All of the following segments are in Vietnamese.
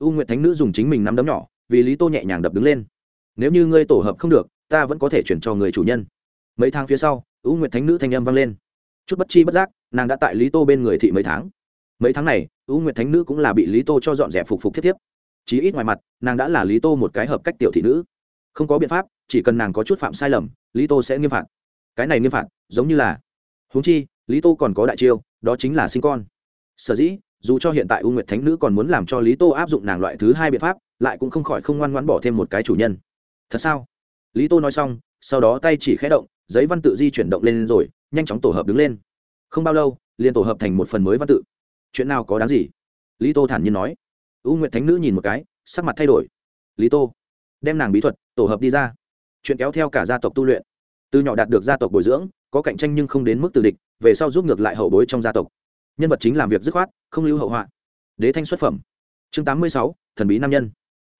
u nguyệt thánh nữ dùng chính mình nắm đấm nhỏ, vì lý tô nhẹ nhàng đập đứng lên. Nếu như ngươi tổ hợp không được, ta vẫn có thể chuyển cho người chủ nhân. Mấy tháng phía sau, u nguyệt thánh nữ thanh âm vang lên. Chút bất chi bất giác, nàng đã tại lý tô bên người thị mấy tháng. Mấy tháng này, u nguyệt thánh nữ cũng là bị lý tô cho dọn dẹp phục phục thiết thiếp. Chí ít ngoài mặt, nàng đã là lý tô một cái hợp cách tiểu thị nữ. Không có biện pháp, chỉ cần nàng có chút phạm sai lầm, lý tô sẽ nghiêm phạt. Cái này nghiêm phạt, giống như là, huống chi, lý tô còn có đại chiêu, đó chính là sinh con. Sở dĩ dù cho hiện tại u nguyệt thánh nữ còn muốn làm cho lý tô áp dụng nàng loại thứ hai biện pháp, lại cũng không khỏi không ngoan ngoãn bỏ thêm một cái chủ nhân. Thật sao? Lý tô nói xong, sau đó tay chỉ khé động, giấy văn tự di chuyển động lên rồi, nhanh chóng tổ hợp đứng lên. Không bao lâu, liền tổ hợp thành một phần mới văn tự. Chuyện nào có đáng gì? Lý tô thản nhiên nói. U nguyệt thánh nữ nhìn một cái, sắc mặt thay đổi. Lý tô, đem nàng bí thuật tổ hợp đi ra. Chuyện kéo theo cả gia tộc tu luyện. Từ nhỏ đạt được gia tộc bồi dưỡng, có cạnh tranh nhưng không đến mức từ địch, về sau giúp ngược lại hậu bối trong gia tộc nhân vật chính làm việc dứt khoát, không lưu hậu họa. Đế thanh xuất phẩm. Chương tám mươi sáu, thần bí nam nhân.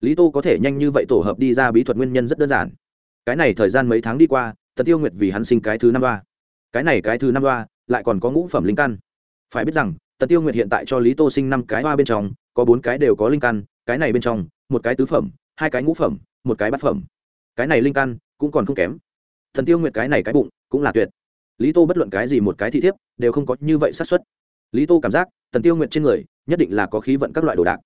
Lý tô có thể nhanh như vậy tổ hợp đi ra bí thuật nguyên nhân rất đơn giản. Cái này thời gian mấy tháng đi qua, tần tiêu nguyệt vì hắn sinh cái thứ năm ba cái này cái thứ năm ba lại còn có ngũ phẩm linh căn. Phải biết rằng, tần tiêu nguyệt hiện tại cho lý tô sinh năm cái hoa bên trong, có bốn cái đều có linh căn, cái này bên trong, một cái tứ phẩm, hai cái ngũ phẩm, một cái bát phẩm. Cái này linh căn cũng còn không kém. Thần tiêu nguyệt cái này cái bụng cũng là tuyệt. Lý tô bất luận cái gì một cái thị thiếp đều không có như vậy xác suất lý tô cảm giác thần tiêu nguyệt trên người, nhất định là có khí vận các loại đồ đạc.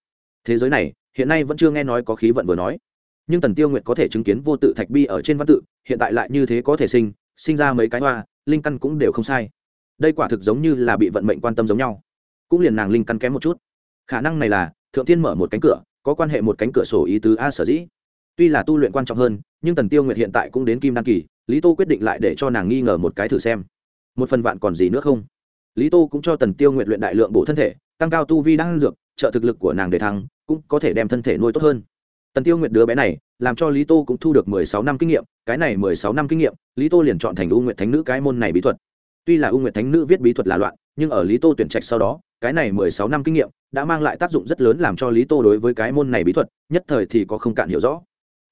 Thế giới này, hiện nay vẫn chưa nghe nói có khí vận vừa nói. Nhưng tần tiêu nguyệt có thể chứng kiến vô tự thạch bi ở trên văn tự, hiện tại lại như thế có thể sinh sinh ra mấy cái hoa, linh căn cũng đều không sai. Đây quả thực giống như là bị vận mệnh quan tâm giống nhau. Cũng liền nàng linh căn kém một chút. Khả năng này là, thượng tiên mở một cánh cửa, có quan hệ một cánh cửa sổ ý tứ a sở dĩ. Tuy là tu luyện quan trọng hơn, nhưng tần tiêu nguyệt hiện tại cũng đến kim đăng kỳ, lý tô quyết định lại để cho nàng nghi ngờ một cái thử xem. Một phần vạn còn gì nữa không? Lý tô cũng cho tần tiêu nguyện luyện đại lượng bổ thân thể, tăng cao tu vi đang dược, trợ thực lực của nàng để thăng, cũng có thể đem thân thể nuôi tốt hơn. Tần tiêu nguyện đứa bé này, làm cho lý tô cũng thu được mười sáu năm kinh nghiệm, cái này mười sáu năm kinh nghiệm, lý tô liền chọn thành u Nguyện thánh nữ cái môn này bí thuật. Tuy là u Nguyện thánh nữ viết bí thuật là loạn, nhưng ở lý tô tuyển trạch sau đó, cái này mười sáu năm kinh nghiệm đã mang lại tác dụng rất lớn làm cho lý tô đối với cái môn này bí thuật, nhất thời thì có không cạn hiểu rõ.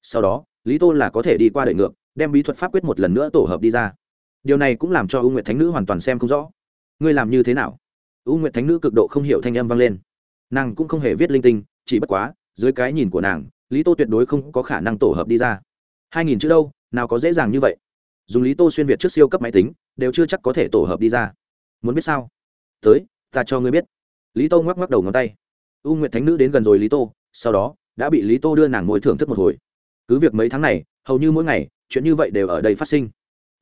Sau đó, lý tô là có thể đi qua đời ngược, đem bí thuật pháp quyết một lần nữa tổ hợp đi ra. Điều này cũng làm cho u nguyệt thánh nữ hoàn toàn xem không rõ ngươi làm như thế nào? U nguyệt thánh nữ cực độ không hiểu thanh âm vang lên. Nàng cũng không hề viết linh tinh, chỉ bất quá, dưới cái nhìn của nàng, lý tô tuyệt đối không có khả năng tổ hợp đi ra. Hai nghìn chữ đâu, nào có dễ dàng như vậy? Dùng lý tô xuyên việt trước siêu cấp máy tính, đều chưa chắc có thể tổ hợp đi ra. Muốn biết sao? Tới, ta cho ngươi biết. Lý tô ngoắc ngoắc đầu ngón tay. U nguyệt thánh nữ đến gần rồi lý tô, sau đó, đã bị lý tô đưa nàng ngồi thưởng thức một hồi. Cứ việc mấy tháng này, hầu như mỗi ngày, chuyện như vậy đều ở đây phát sinh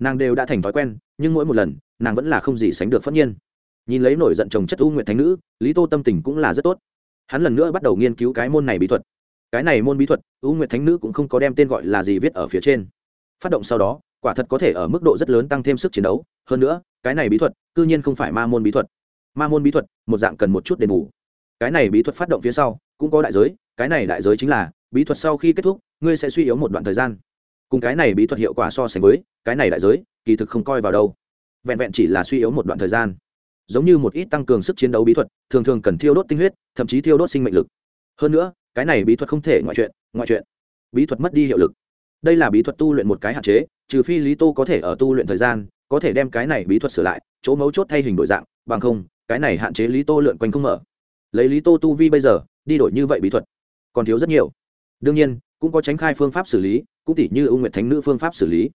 nàng đều đã thành thói quen, nhưng mỗi một lần, nàng vẫn là không gì sánh được phất nhiên. Nhìn lấy nổi giận chồng chất u nguyện thánh nữ, lý tô tâm tình cũng là rất tốt. Hắn lần nữa bắt đầu nghiên cứu cái môn này bí thuật. Cái này môn bí thuật, u nguyện thánh nữ cũng không có đem tên gọi là gì viết ở phía trên. Phát động sau đó, quả thật có thể ở mức độ rất lớn tăng thêm sức chiến đấu. Hơn nữa, cái này bí thuật, cư nhiên không phải ma môn bí thuật. Ma môn bí thuật, một dạng cần một chút đền bù. Cái này bí thuật phát động phía sau, cũng có đại giới. Cái này đại giới chính là, bí thuật sau khi kết thúc, ngươi sẽ suy yếu một đoạn thời gian cùng cái này bí thuật hiệu quả so sánh với, cái này đại giới, kỳ thực không coi vào đâu. Vẹn vẹn chỉ là suy yếu một đoạn thời gian. Giống như một ít tăng cường sức chiến đấu bí thuật, thường thường cần thiêu đốt tinh huyết, thậm chí thiêu đốt sinh mệnh lực. Hơn nữa, cái này bí thuật không thể ngoại chuyện ngoại chuyện. Bí thuật mất đi hiệu lực. Đây là bí thuật tu luyện một cái hạn chế, trừ phi lý tô có thể ở tu luyện thời gian, có thể đem cái này bí thuật sửa lại, chỗ mấu chốt thay hình đổi dạng, bằng không, cái này hạn chế lý tô lượn quanh không mở. Lấy lý tô tu vi bây giờ, đi đổi như vậy bí thuật, còn thiếu rất nhiều. Đương nhiên cũng có tránh khai phương pháp xử lý, cũng tỉ như u nguyệt thánh nữ phương pháp xử lý.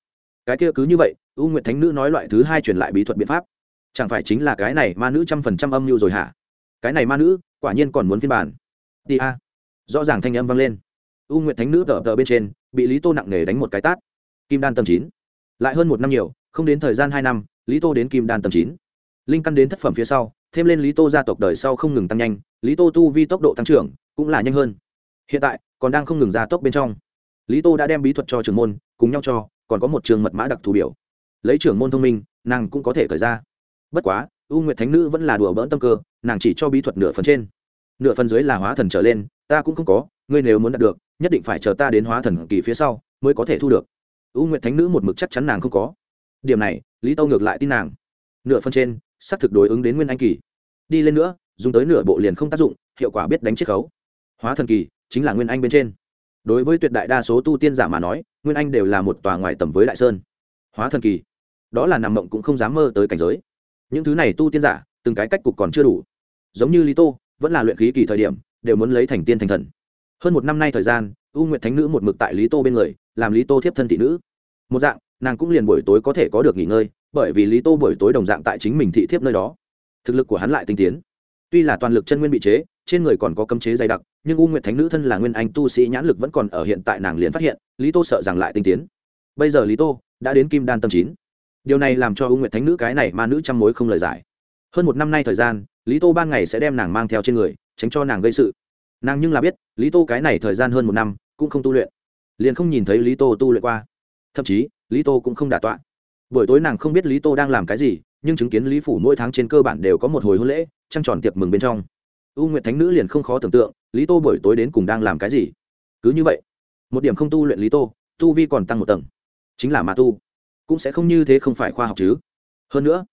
Cái kia cứ như vậy u nguyệt thánh nữ nói loại thứ hai truyền lại bí thuật biện pháp. Chẳng phải chính là cái này ma nữ trăm phần trăm âm mưu rồi hả? Cái này ma nữ, quả nhiên còn muốn phiên bản. Đi a. Rõ ràng thanh âm vang lên. U nguyệt thánh nữ tờ tờ bên trên, bị lý tô nặng nề đánh một cái tát. Kim đan tầm chín. Lại hơn một năm nhiều, không đến thời gian hai năm, lý tô đến kim đan tầm chín. Linh căn đến thất phẩm phía sau, thêm lên lý tô gia tộc đời sau không ngừng tăng nhanh, lý tô tu vi tốc độ tăng trưởng cũng là nhanh hơn. Hiện tại còn đang không ngừng gia tốc bên trong. Lý tô đã đem bí thuật cho trưởng môn, cùng nhau cho, còn có một trường mật mã đặc thù biểu. Lấy trưởng môn thông minh, nàng cũng có thể khởi ra. Bất quá, u nguyệt thánh nữ vẫn là đùa bỡn tâm cơ, nàng chỉ cho bí thuật nửa phần trên. Nửa phần dưới là hóa thần trở lên, ta cũng không có, ngươi nếu muốn đạt được, nhất định phải chờ ta đến hóa thần kỳ phía sau, mới có thể thu được. U nguyệt thánh nữ một mực chắc chắn nàng không có. Điểm này, lý tâu ngược lại tin nàng. Nửa phần trên, xác thực đối ứng đến nguyên anh kỳ. Đi lên nữa, dùng tới nửa bộ liền không tác dụng, hiệu quả biết đánh chiết khấu. Hóa thần kỳ chính là nguyên anh bên trên. Đối với tuyệt đại đa số tu tiên giả mà nói, nguyên anh đều là một tòa ngoài tầm với đại sơn. Hóa thần kỳ. Đó là nằm mộng cũng không dám mơ tới cảnh giới. Những thứ này tu tiên giả, từng cái cách cục còn chưa đủ. Giống như lý tô, vẫn là luyện khí kỳ thời điểm, đều muốn lấy thành tiên thành thần. Hơn một năm nay thời gian, u nguyệt thánh nữ một mực tại lý tô bên người, làm lý tô thiếp thân thị nữ. Một dạng, nàng cũng liền buổi tối có thể có được nghỉ ngơi, bởi vì lý tô buổi tối đồng dạng tại chính mình thị thiếp nơi đó. Thực lực của hắn lại tinh tiến. Tuy là toàn lực chân nguyên bị chế, trên người còn có cấm chế dày đặc nhưng u nguyệt thánh nữ thân là nguyên anh tu sĩ nhãn lực vẫn còn ở hiện tại nàng liền phát hiện, lý tô sợ rằng lại tinh tiến. Bây giờ lý tô đã đến kim đan tâm chín. Điều này làm cho u nguyệt thánh nữ cái này ma nữ trăm mối không lời giải. Hơn một năm nay thời gian, lý tô ban ngày sẽ đem nàng mang theo trên người, tránh cho nàng gây sự. Nàng nhưng là biết, lý tô cái này thời gian hơn một năm, cũng không tu luyện. Liền không nhìn thấy lý tô tu luyện qua. Thậm chí, lý tô cũng không đả tọa. Buổi tối nàng không biết lý tô đang làm cái gì, nhưng chứng kiến lý phủ mỗi tháng trên cơ bản đều có một hồi hôn lễ, trăng tròn tiệc mừng bên trong u nguyệt thánh nữ liền không khó tưởng tượng, lý tô buổi tối đến cùng đang làm cái gì. Cứ như vậy, một điểm không tu luyện lý tô, tu vi còn tăng một tầng. Chính là mà tu, cũng sẽ không như thế không phải khoa học chứ. Hơn nữa,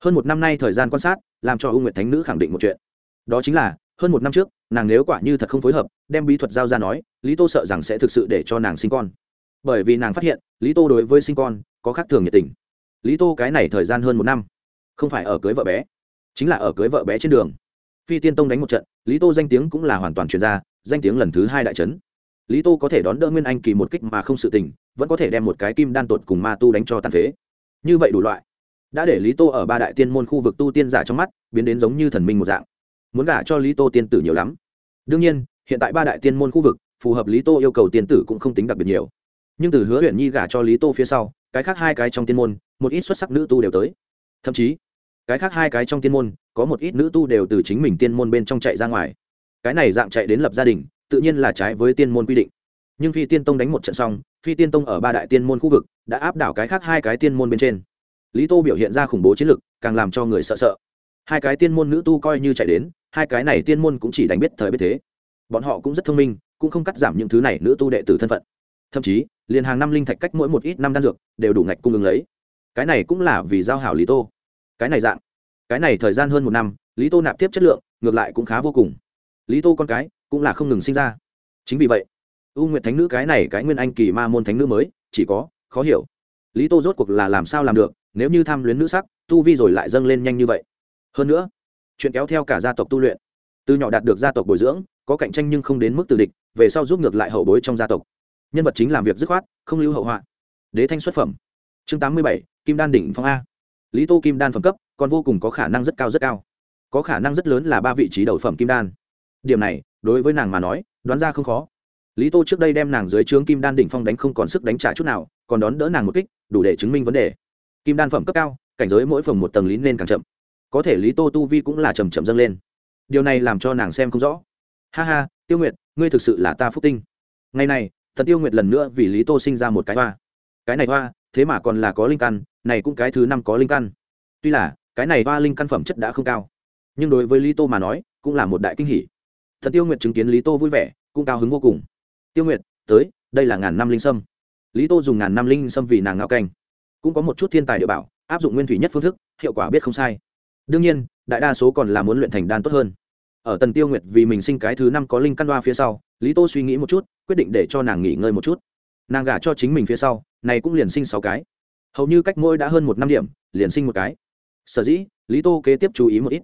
hơn một năm nay thời gian quan sát, làm cho u nguyệt thánh nữ khẳng định một chuyện. Đó chính là, hơn một năm trước, nàng nếu quả như thật không phối hợp, đem bí thuật giao ra nói, lý tô sợ rằng sẽ thực sự để cho nàng sinh con. Bởi vì nàng phát hiện, lý tô đối với sinh con, có khác thường nhiệt tình. Lý tô cái này thời gian hơn một năm, không phải ở cưới vợ bé, chính là ở cưới vợ bé trên đường phi tiên tông đánh một trận, lý tô danh tiếng cũng là hoàn toàn chuyển ra, danh tiếng lần thứ hai đại trấn. Lý tô có thể đón đỡ nguyên anh kỳ một kích mà không sự tình, vẫn có thể đem một cái kim đan tột cùng ma tu đánh cho tàn phế. Như vậy đủ loại. Đã để lý tô ở ba đại tiên môn khu vực tu tiên giả trong mắt, biến đến giống như thần minh một dạng. Muốn gả cho lý tô tiên tử nhiều lắm. Đương nhiên, hiện tại ba đại tiên môn khu vực, phù hợp lý tô yêu cầu tiên tử cũng không tính đặc biệt nhiều. Nhưng từ hứa huyện nhi gả cho lý tô phía sau, cái khác hai cái trong tiên môn, một ít xuất sắc nữ tu đều tới. Thậm chí cái khác hai cái trong tiên môn, có một ít nữ tu đều từ chính mình tiên môn bên trong chạy ra ngoài. Cái này dạng chạy đến lập gia đình, tự nhiên là trái với tiên môn quy định. Nhưng phi tiên tông đánh một trận xong, phi tiên tông ở ba đại tiên môn khu vực, đã áp đảo cái khác hai cái tiên môn bên trên. Lý tô biểu hiện ra khủng bố chiến lực, càng làm cho người sợ sợ. Hai cái tiên môn nữ tu coi như chạy đến, hai cái này tiên môn cũng chỉ đánh biết thời biết thế. Bọn họ cũng rất thông minh, cũng không cắt giảm những thứ này nữ tu đệ tử thân phận. Thậm chí, liền hàng năm linh thạch cách mỗi một ít năm đan dược, đều đủ ngạch cung ứng lấy. Cái này cũng là vì giao hảo lý tô cái này dạng. Cái này thời gian hơn một năm, lý tô nạp tiếp chất lượng, ngược lại cũng khá vô cùng. Lý tô con cái, cũng là không ngừng sinh ra. Chính vì vậy, u nguyệt thánh nữ cái này cái nguyên anh kỳ ma môn thánh nữ mới, chỉ có, khó hiểu. Lý tô rốt cuộc là làm sao làm được, nếu như tham luyến nữ sắc, tu vi rồi lại dâng lên nhanh như vậy. Hơn nữa, chuyện kéo theo cả gia tộc tu luyện. Từ nhỏ đạt được gia tộc bồi dưỡng, có cạnh tranh nhưng không đến mức từ địch, về sau giúp ngược lại hậu bối trong gia tộc. Nhân vật chính làm việc dứt khoát, không lưu hậu họa. Đế thanh xuất phẩm. Chương tám mươi bảy, kim đan đỉnh phong a lý tô kim đan phẩm cấp, còn vô cùng có khả năng rất cao rất cao. Có khả năng rất lớn là ba vị trí đầu phẩm kim đan. Điểm này, đối với nàng mà nói, đoán ra không khó. Lý tô trước đây đem nàng dưới trướng kim đan đỉnh phong đánh không còn sức đánh trả chút nào, còn đón đỡ nàng một kích, đủ để chứng minh vấn đề. Kim đan phẩm cấp cao, cảnh giới mỗi phần một tầng lý nên càng chậm. Có thể lý tô tu vi cũng là chầm chậm dâng lên. Điều này làm cho nàng xem không rõ. Ha ha, tiêu nguyệt, ngươi thực sự là ta phúc tinh. Ngày này thật tiêu nguyệt lần nữa vì lý tô sinh ra một cái hoa. Cái này hoa, thế mà còn là có linh căn này cũng cái thứ năm có linh căn. Tuy là, cái này ba linh căn phẩm chất đã không cao. Nhưng đối với lý tô mà nói, cũng là một đại kinh hỷ thần tiêu nguyệt chứng kiến lý tô vui vẻ, cũng cao hứng vô cùng. Tiêu nguyệt, tới, đây là ngàn năm linh sâm. Lý tô dùng ngàn năm linh sâm vì nàng ngao canh cũng có một chút thiên tài địa bảo, áp dụng nguyên thủy nhất phương thức, hiệu quả biết không sai. Đương nhiên, đại đa số còn là muốn luyện thành đan tốt hơn. Ở tần tiêu nguyệt vì mình sinh cái thứ năm có linh căn đoa phía sau, lý tô suy nghĩ một chút, quyết định để cho nàng nghỉ ngơi một chút. Nàng gả cho chính mình phía sau, này cũng liền sinh sáu cái hầu như cách mỗi đã hơn một năm điểm, liền sinh một cái. Sở dĩ, lý tô kế tiếp chú ý một ít.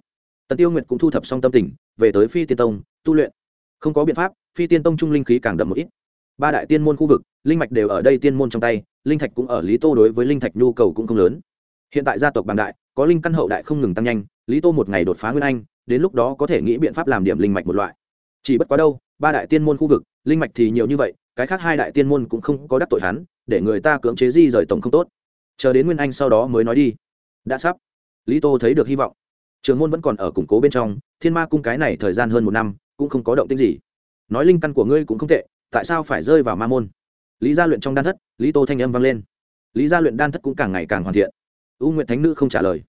Tần tiêu nguyệt cũng thu thập xong tâm tình, về tới phi tiên tông, tu luyện. Không có biện pháp, phi tiên tông trung linh khí càng đậm một ít. Ba đại tiên môn khu vực, linh mạch đều ở đây tiên môn trong tay, linh thạch cũng ở lý tô đối với linh thạch nhu cầu cũng không lớn. Hiện tại gia tộc bàng đại, có linh căn hậu đại không ngừng tăng nhanh, lý tô một ngày đột phá nguyên anh, đến lúc đó có thể nghĩ biện pháp làm điểm linh mạch một loại. Chỉ bất quá đâu, ba đại tiên môn khu vực, linh mạch thì nhiều như vậy, cái khác hai đại tiên môn cũng không có đắc tội hắn, để người ta cưỡng chế di rời tổng không tốt chờ đến nguyên anh sau đó mới nói đi. Đã sắp. Lý tô thấy được hy vọng. Trường môn vẫn còn ở củng cố bên trong, thiên ma cung cái này thời gian hơn một năm, cũng không có động tích gì. Nói linh căn của ngươi cũng không tệ, tại sao phải rơi vào ma môn? Lý gia luyện trong đan thất, lý tô thanh âm vang lên. Lý gia luyện đan thất cũng càng ngày càng hoàn thiện. U nguyện thánh nữ không trả lời.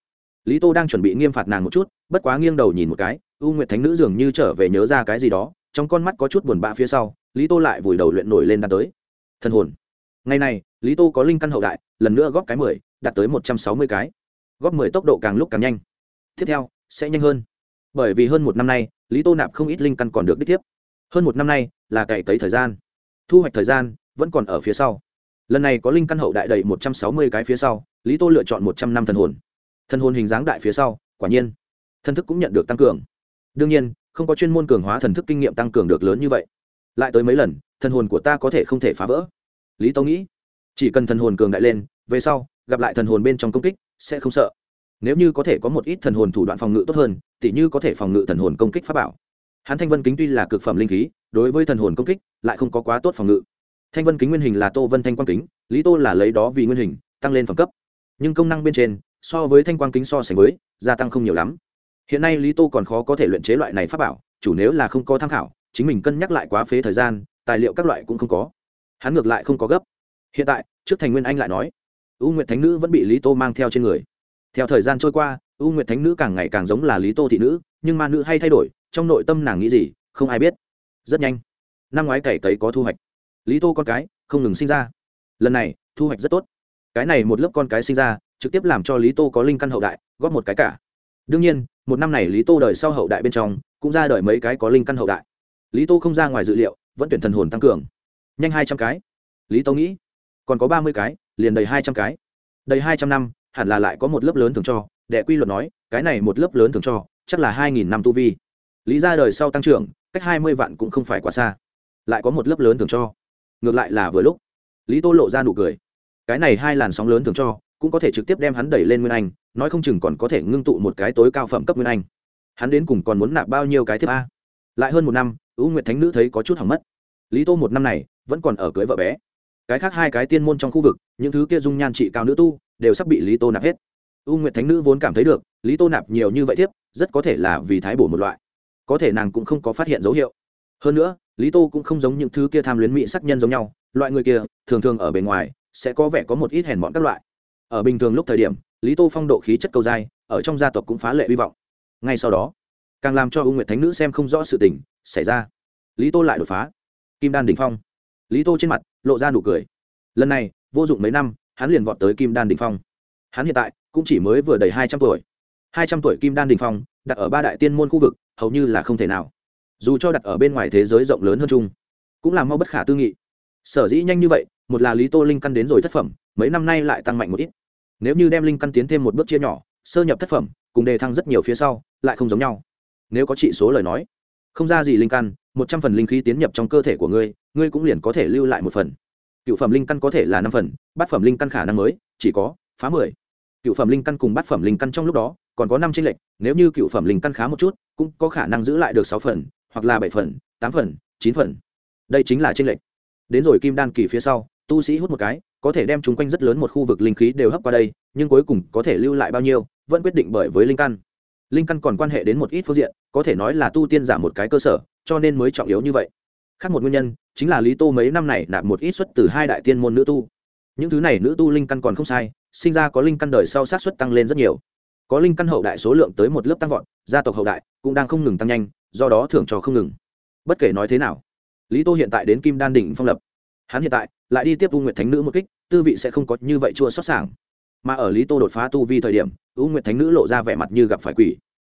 Lý tô đang chuẩn bị nghiêm phạt nàng một chút, bất quá nghiêng đầu nhìn một cái, u nguyện thánh nữ dường như trở về nhớ ra cái gì đó, trong con mắt có chút buồn bã phía sau, lý tô lại vùi đầu luyện nổi lên đan tới. Thân hồn ngày này, lý tô có linh căn hậu đại, lần nữa góp cái mười, đạt tới một trăm sáu mươi cái. Góp mười tốc độ càng lúc càng nhanh. Tiếp theo, sẽ nhanh hơn. Bởi vì hơn một năm nay, lý tô nạp không ít linh căn còn được đích tiếp. Hơn một năm nay, là cày cấy thời gian. Thu hoạch thời gian, vẫn còn ở phía sau. Lần này có linh căn hậu đại đầy một trăm sáu mươi cái phía sau, lý tô lựa chọn một trăm năm thần hồn. Thần hồn hình dáng đại phía sau, quả nhiên, thần thức cũng nhận được tăng cường. Đương nhiên, không có chuyên môn cường hóa thần thức kinh nghiệm tăng cường được lớn như vậy. Lại tới mấy lần, thần hồn của ta có thể không thể phá vỡ lý tâu nghĩ, chỉ cần thần hồn cường đại lên, về sau, gặp lại thần hồn bên trong công kích, sẽ không sợ. Nếu như có thể có một ít thần hồn thủ đoạn phòng ngự tốt hơn, tỉ như có thể phòng ngự thần hồn công kích pháp bảo. Hắn thanh vân kính tuy là cực phẩm linh khí, đối với thần hồn công kích, lại không có quá tốt phòng ngự. Thanh vân kính nguyên hình là tô vân thanh quang kính, lý tô là lấy đó vì nguyên hình, tăng lên phẩm cấp. Nhưng công năng bên trên, so với thanh quang kính so sánh với, gia tăng không nhiều lắm. Hiện nay lý tô còn khó có thể luyện chế loại này pháp bảo, chủ nếu là không có tham khảo, chính mình cân nhắc lại quá phế thời gian, tài liệu các loại cũng không có hắn ngược lại không có gấp. Hiện tại, trước thành nguyên anh lại nói, u nguyệt thánh nữ vẫn bị lý tô mang theo trên người. Theo thời gian trôi qua, u nguyệt thánh nữ càng ngày càng giống là lý tô thị nữ, nhưng ma nữ hay thay đổi, trong nội tâm nàng nghĩ gì, không ai biết. Rất nhanh, năm ngoái cày cấy có thu hoạch. Lý tô con cái không ngừng sinh ra. Lần này, thu hoạch rất tốt. Cái này một lớp con cái sinh ra, trực tiếp làm cho lý tô có linh căn hậu đại, góp một cái cả. Đương nhiên, một năm này lý tô đời sau hậu đại bên trong, cũng ra đời mấy cái có linh căn hậu đại. Lý tô không ra ngoài dự liệu, vẫn tuyển thần hồn tăng cường nhanh hai trăm cái. Lý tô nghĩ, còn có ba mươi cái, liền đầy hai trăm cái. Đầy hai trăm năm, hẳn là lại có một lớp lớn thường cho, đệ quy luật nói, cái này một lớp lớn thường cho, chắc là hai nghìn năm tu vi. Lý ra đời sau tăng trưởng, cách hai mươi vạn cũng không phải quá xa. Lại có một lớp lớn thường cho. Ngược lại là vừa lúc. Lý tô lộ ra nụ cười. Cái này hai làn sóng lớn thường cho, cũng có thể trực tiếp đem hắn đẩy lên nguyên anh, nói không chừng còn có thể ngưng tụ một cái tối cao phẩm cấp nguyên anh. Hắn đến cùng còn muốn nạp bao nhiêu cái tiếp a? Lại hơn một năm ưu nguyệt thánh nữ thấy có chút hỏng mất. Lý tô một năm này vẫn còn ở cưới vợ bé. Cái khác hai cái tiên môn trong khu vực, những thứ kia dung nhan trị cao nữ tu, đều sắp bị lý tô nạp hết. U nguyệt thánh nữ vốn cảm thấy được, lý tô nạp nhiều như vậy tiếp rất có thể là vì thái bổ một loại. Có thể nàng cũng không có phát hiện dấu hiệu. Hơn nữa, lý tô cũng không giống những thứ kia tham luyến mỹ sắc nhân giống nhau, loại người kia, thường thường ở bề ngoài, sẽ có vẻ có một ít hèn mọn các loại. Ở bình thường lúc thời điểm, lý tô phong độ khí chất cầu dai, ở trong gia tộc cũng phá lệ hy vọng. Ngay sau đó, càng làm cho u nguyệt thánh nữ xem không rõ sự tình, xảy ra. Lý tô lại đột phá. Kim đan đ ỉ n h phong lý tô trên mặt lộ ra nụ cười. Lần này, vô dụng mấy năm, hắn liền vọt tới kim đan đình phong. Hắn hiện tại cũng chỉ mới vừa đầy hai trăm tuổi. Hai trăm tuổi kim đan đình phong, đặt ở ba đại tiên môn khu vực, hầu như là không thể nào. Dù cho đặt ở bên ngoài thế giới rộng lớn hơn chung, cũng là mau bất khả tư nghị. Sở dĩ nhanh như vậy, một là lý tô linh căn đến rồi thất phẩm, mấy năm nay lại tăng mạnh một ít. Nếu như đem linh căn tiến thêm một bước chia nhỏ, sơ nhập thất phẩm, cùng đề thăng rất nhiều phía sau, lại không giống nhau. Nếu có trị số lời nói, không ra gì linh căn một trăm phần linh khí tiến nhập trong cơ thể của ngươi ngươi cũng liền có thể lưu lại một phần. Cựu phẩm linh căn có thể là năm phần, bát phẩm linh căn khả năng mới, chỉ có phá mười. Cựu phẩm linh căn cùng bát phẩm linh căn trong lúc đó, còn có năm tranh lệch, nếu như cựu phẩm linh căn khá một chút, cũng có khả năng giữ lại được sáu phần, hoặc là bảy phần, tám phần, chín phần. Đây chính là tranh lệch. Đến rồi kim đan kỳ phía sau, tu sĩ hút một cái, có thể đem chúng quanh rất lớn một khu vực linh khí đều hấp qua đây, nhưng cuối cùng có thể lưu lại bao nhiêu, vẫn quyết định bởi với linh căn. Linh căn còn quan hệ đến một ít phương diện, có thể nói là tu tiên giả một cái cơ sở cho nên mới trọng yếu như vậy. Khác một nguyên nhân, chính là lý tô mấy năm này nạp một ít xuất từ hai đại tiên môn nữ tu. Những thứ này nữ tu linh căn còn không sai, sinh ra có linh căn đời sau sát xuất tăng lên rất nhiều. Có linh căn hậu đại số lượng tới một lớp tăng vọt, gia tộc hậu đại cũng đang không ngừng tăng nhanh, do đó thưởng trò không ngừng. Bất kể nói thế nào, lý tô hiện tại đến kim đan đỉnh phong lập. Hắn hiện tại lại đi tiếp u nguyệt thánh nữ một kích, tư vị sẽ không có như vậy chua xót sảng. Mà ở lý tô đột phá tu vi thời điểm, u nguyệt thánh nữ lộ ra vẻ mặt như gặp phải quỷ.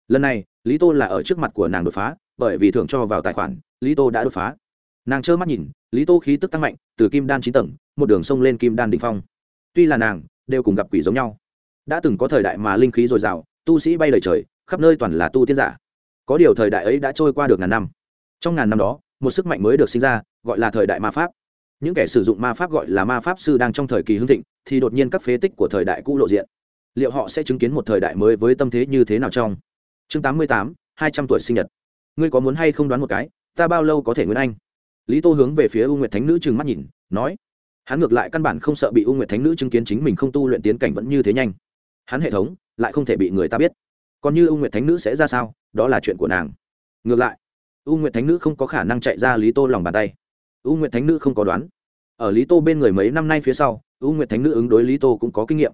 Lần này, lý tô là ở trước mặt của nàng đột phá bởi vì thưởng cho vào tài khoản, lý tô đã đột phá. Nàng trơ mắt nhìn, lý tô khí tức tăng mạnh, từ kim đan chín tầng, một đường sông lên kim đan đ ỉ n h phong. Tuy là nàng, đều cùng gặp quỷ giống nhau. Đã từng có thời đại mà linh khí dồi dào, tu sĩ bay lời trời, khắp nơi toàn là tu tiên giả. Có điều thời đại ấy đã trôi qua được ngàn năm. Trong ngàn năm đó, một sức mạnh mới được sinh ra, gọi là thời đại ma pháp. Những kẻ sử dụng ma pháp gọi là ma pháp sư đang trong thời kỳ hưng thịnh, thì đột nhiên các phế tích của thời đại cũ lộ diện. Liệu họ sẽ chứng kiến một thời đại mới với tâm thế như thế nào trong? Chương tám mươi tám, hai trăm tuổi sinh nhật ngươi có muốn hay không đoán một cái, ta bao lâu có thể nguyên anh? Lý tô hướng về phía u nguyệt thánh nữ trừng mắt nhìn, nói, hắn ngược lại căn bản không sợ bị u nguyệt thánh nữ chứng kiến chính mình không tu luyện tiến cảnh vẫn như thế nhanh. Hắn hệ thống lại không thể bị người ta biết. Còn như u nguyệt thánh nữ sẽ ra sao, đó là chuyện của nàng. Ngược lại, u nguyệt thánh nữ không có khả năng chạy ra lý tô lòng bàn tay. U nguyệt thánh nữ không có đoán. Ở lý tô bên người mấy năm nay phía sau, u nguyệt thánh nữ ứng đối lý tô cũng có kinh nghiệm.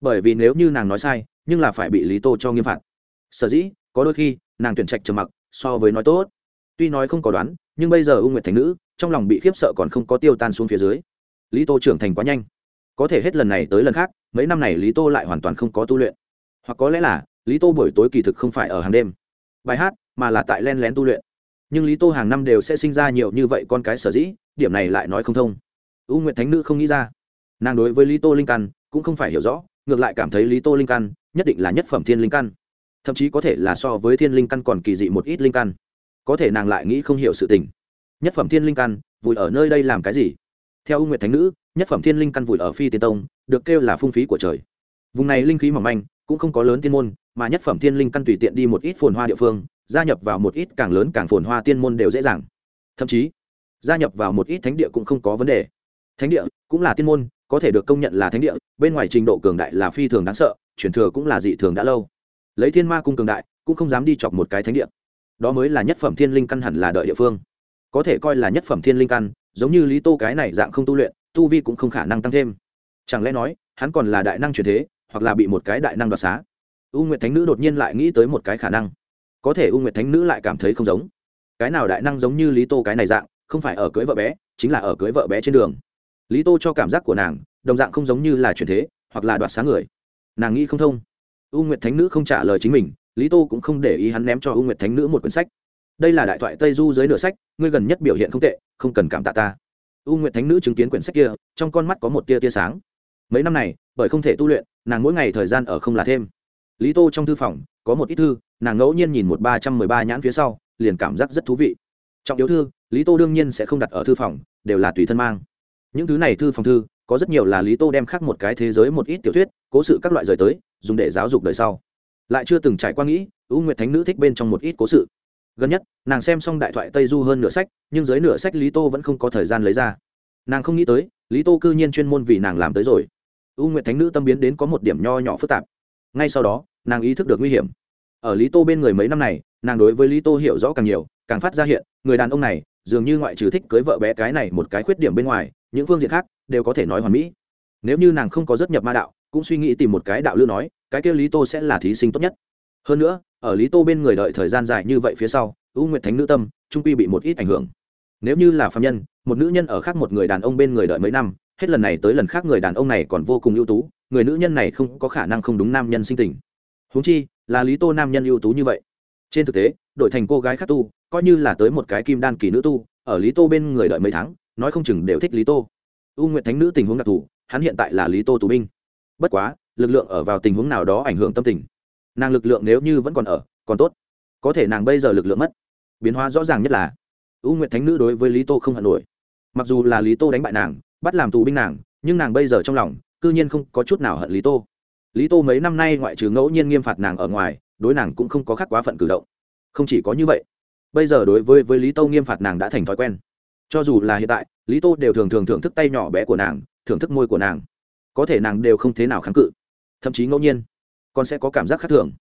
Bởi vì nếu như nàng nói sai, nhưng là phải bị lý tô cho nghiêm phạt. Sở dĩ, có đôi khi, nàng tuyển trạch trầm mặc so với nói tốt. Tuy nói không có đoán, nhưng bây giờ u nguyệt thành nữ trong lòng bị khiếp sợ còn không có tiêu tan xuống phía dưới. Lý tô trưởng thành quá nhanh. Có thể hết lần này tới lần khác, mấy năm này lý tô lại hoàn toàn không có tu luyện. Hoặc có lẽ là, lý tô buổi tối kỳ thực không phải ở hàng đêm. Bài hát, mà là tại len lén tu luyện. Nhưng lý tô hàng năm đều sẽ sinh ra nhiều như vậy con cái sở dĩ, điểm này lại nói không thông. U nguyệt thánh nữ không nghĩ ra. Nàng đối với lý tô linh căn cũng không phải hiểu rõ, ngược lại cảm thấy lý tô linh căn nhất định là nhất phẩm thiên linh căn thậm chí có thể là so với thiên linh căn còn kỳ dị một ít linh căn. Có thể nàng lại nghĩ không hiểu sự tình. Nhất phẩm thiên linh căn, vùi ở nơi đây làm cái gì? Theo u nguyệt thánh nữ, nhất phẩm thiên linh căn vùi ở phi tiên tông, được kêu là phung phí của trời. Vùng này linh khí mỏng manh, cũng không có lớn tiên môn, mà nhất phẩm thiên linh căn tùy tiện đi một ít phồn hoa địa phương, gia nhập vào một ít càng lớn càng phồn hoa tiên môn đều dễ dàng. Thậm chí, gia nhập vào một ít thánh địa cũng không có vấn đề. Thánh địa cũng là tiên môn, có thể được công nhận là thánh địa, bên ngoài trình độ cường đại là phi thường đáng sợ, truyền thừa cũng là dị thường đã lâu lấy thiên ma cung cường đại, cũng không dám đi chọc một cái thánh địa. Đó mới là nhất phẩm thiên linh căn hẳn là đợi địa phương. Có thể coi là nhất phẩm thiên linh căn, giống như lý tô cái này dạng không tu luyện, tu vi cũng không khả năng tăng thêm. Chẳng lẽ nói, hắn còn là đại năng truyền thế, hoặc là bị một cái đại năng đoạt xá? U nguyệt thánh nữ đột nhiên lại nghĩ tới một cái khả năng. Có thể u nguyệt thánh nữ lại cảm thấy không giống. Cái nào đại năng giống như lý tô cái này dạng, không phải ở cưới vợ bé, chính là ở cưới vợ bé trên đường. Lý tô cho cảm giác của nàng, đồng dạng không giống như là truyền thế, hoặc là đoạt xá người. Nàng nghĩ không thông u nguyệt thánh nữ không trả lời chính mình, lý tô cũng không để ý hắn ném cho u nguyệt thánh nữ một quyển sách. Đây là đại thoại tây du dưới nửa sách, ngươi gần nhất biểu hiện không tệ, không cần cảm tạ ta. U nguyệt thánh nữ chứng kiến quyển sách kia, trong con mắt có một tia tia sáng. Mấy năm này, bởi không thể tu luyện, nàng mỗi ngày thời gian ở không là thêm. Lý tô trong thư phòng, có một ít thư, nàng ngẫu nhiên nhìn một ba trăm mười ba nhãn phía sau, liền cảm giác rất thú vị. Trọng yếu thư, lý tô đương nhiên sẽ không đặt ở thư phòng, đều là tùy thân mang. Những thứ này thư phòng thư, có rất nhiều là lý tô đem khắc một cái thế giới một ít tiểu thuyết, cố sự các loại rời tới dùng để giáo dục đời sau. Lại chưa từng trải qua nghĩ, u nguyệt thánh nữ thích bên trong một ít cố sự. Gần nhất, nàng xem xong đại thoại tây du hơn nửa sách, nhưng dưới nửa sách lý tô vẫn không có thời gian lấy ra. Nàng không nghĩ tới, lý tô cư nhiên chuyên môn vì nàng làm tới rồi. U nguyệt thánh nữ tâm biến đến có một điểm nho nhỏ phức tạp. Ngay sau đó, nàng ý thức được nguy hiểm. Ở lý tô bên người mấy năm này, nàng đối với lý tô hiểu rõ càng nhiều, càng phát ra hiện, người đàn ông này, dường như ngoại trừ thích cưới vợ bé cái này một cái khuyết điểm bên ngoài, những phương diện khác đều có thể nói hoàn mỹ. Nếu như nàng không có rất nhập ma đạo cũng suy nghĩ tìm một cái đạo lưu nói, cái kia lý tô sẽ là thí sinh tốt nhất. Hơn nữa, ở lý tô bên người đợi thời gian dài như vậy phía sau, u nguyệt thánh nữ tâm, trung quy bị một ít ảnh hưởng. Nếu như là phạm nhân, một nữ nhân ở khác một người đàn ông bên người đợi mấy năm, hết lần này tới lần khác người đàn ông này còn vô cùng ưu tú, người nữ nhân này không có khả năng không đúng nam nhân sinh tình. Huống chi, là lý tô nam nhân ưu tú như vậy. Trên thực tế, đổi thành cô gái khác tu, coi như là tới một cái kim đan kỳ nữ tu, ở lý tô bên người đợi mấy tháng, nói không chừng đều thích lý tô. U nguyệt thánh nữ tình huống đặc thù, hắn hiện tại là lý tô tù binh bất quá, lực lượng ở vào tình huống nào đó ảnh hưởng tâm tình. Nàng lực lượng nếu như vẫn còn ở, còn tốt. Có thể nàng bây giờ lực lượng mất. Biến hóa rõ ràng nhất là ưu nguyệt thánh nữ đối với lý tô không hận nổi. Mặc dù là lý tô đánh bại nàng, bắt làm tù binh nàng, nhưng nàng bây giờ trong lòng, cư nhiên không có chút nào hận lý tô. Lý tô mấy năm nay ngoại trừ ngẫu nhiên nghiêm phạt nàng ở ngoài, đối nàng cũng không có khác quá phận cử động. Không chỉ có như vậy, bây giờ đối với với lý tô nghiêm phạt nàng đã thành thói quen. Cho dù là hiện tại, lý tô đều thường thường thưởng thức tay nhỏ bé của nàng, thưởng thức môi của nàng có thể nàng đều không thế nào kháng cự. Thậm chí ngẫu nhiên, còn sẽ có cảm giác khác thường.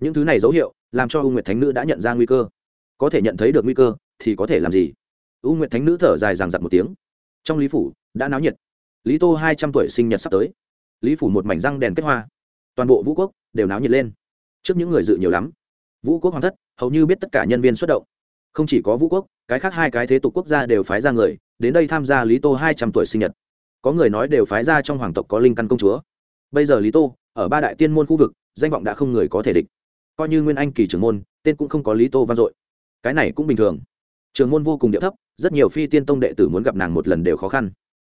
Những thứ này dấu hiệu làm cho u nguyệt thánh nữ đã nhận ra nguy cơ. Có thể nhận thấy được nguy cơ thì có thể làm gì? U nguyệt thánh nữ thở dài ràng giặc một tiếng. Trong lý phủ đã náo nhiệt. Lý tô hai trăm tuổi sinh nhật sắp tới. Lý phủ một mảnh răng đèn kết hoa. Toàn bộ vũ quốc đều náo nhiệt lên. Trước những người dự nhiều lắm. Vũ quốc hoàng thất, hầu như biết tất cả nhân viên xuất động. Không chỉ có vũ quốc, cái khác hai cái thế tục quốc gia đều phái ra người đến đây tham gia lý tô hai trăm tuổi sinh nhật có người nói đều phái ra trong hoàng tộc có linh căn công chúa. Bây giờ lý tô, ở ba đại tiên môn khu vực, danh vọng đã không người có thể địch. Coi như nguyên anh kỳ trưởng môn, tên cũng không có lý tô vang dội. Cái này cũng bình thường. Trường môn vô cùng địa thấp, rất nhiều phi tiên tông đệ tử muốn gặp nàng một lần đều khó khăn.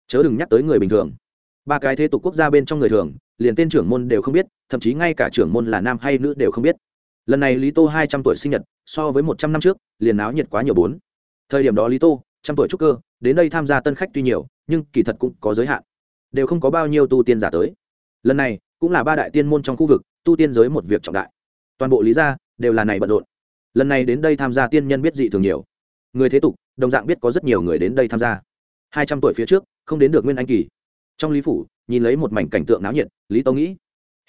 Chớ đừng nhắc tới người bình thường. Ba cái thế tục quốc gia bên trong người thường, liền tên trưởng môn đều không biết, thậm chí ngay cả trưởng môn là nam hay nữ đều không biết. Lần này lý tô hai trăm tuổi sinh nhật, so với một trăm năm trước, liền áo nhiệt quá nhiều bốn. Thời điểm đó lý tô, trăm tuổi trúc cơ, đến đây tham gia tân khách tuy nhiều nhưng kỳ thật cũng có giới hạn. Đều không có bao nhiêu tu tiên giả tới. Lần này, cũng là ba đại tiên môn trong khu vực, tu tiên giới một việc trọng đại. Toàn bộ lý gia, đều là này bận rộn. Lần này đến đây tham gia tiên nhân biết dị thường nhiều. Người thế tục, đồng dạng biết có rất nhiều người đến đây tham gia. Hai trăm tuổi phía trước, không đến được nguyên anh kỳ. Trong lý phủ, nhìn lấy một mảnh cảnh tượng náo nhiệt, lý tâu nghĩ.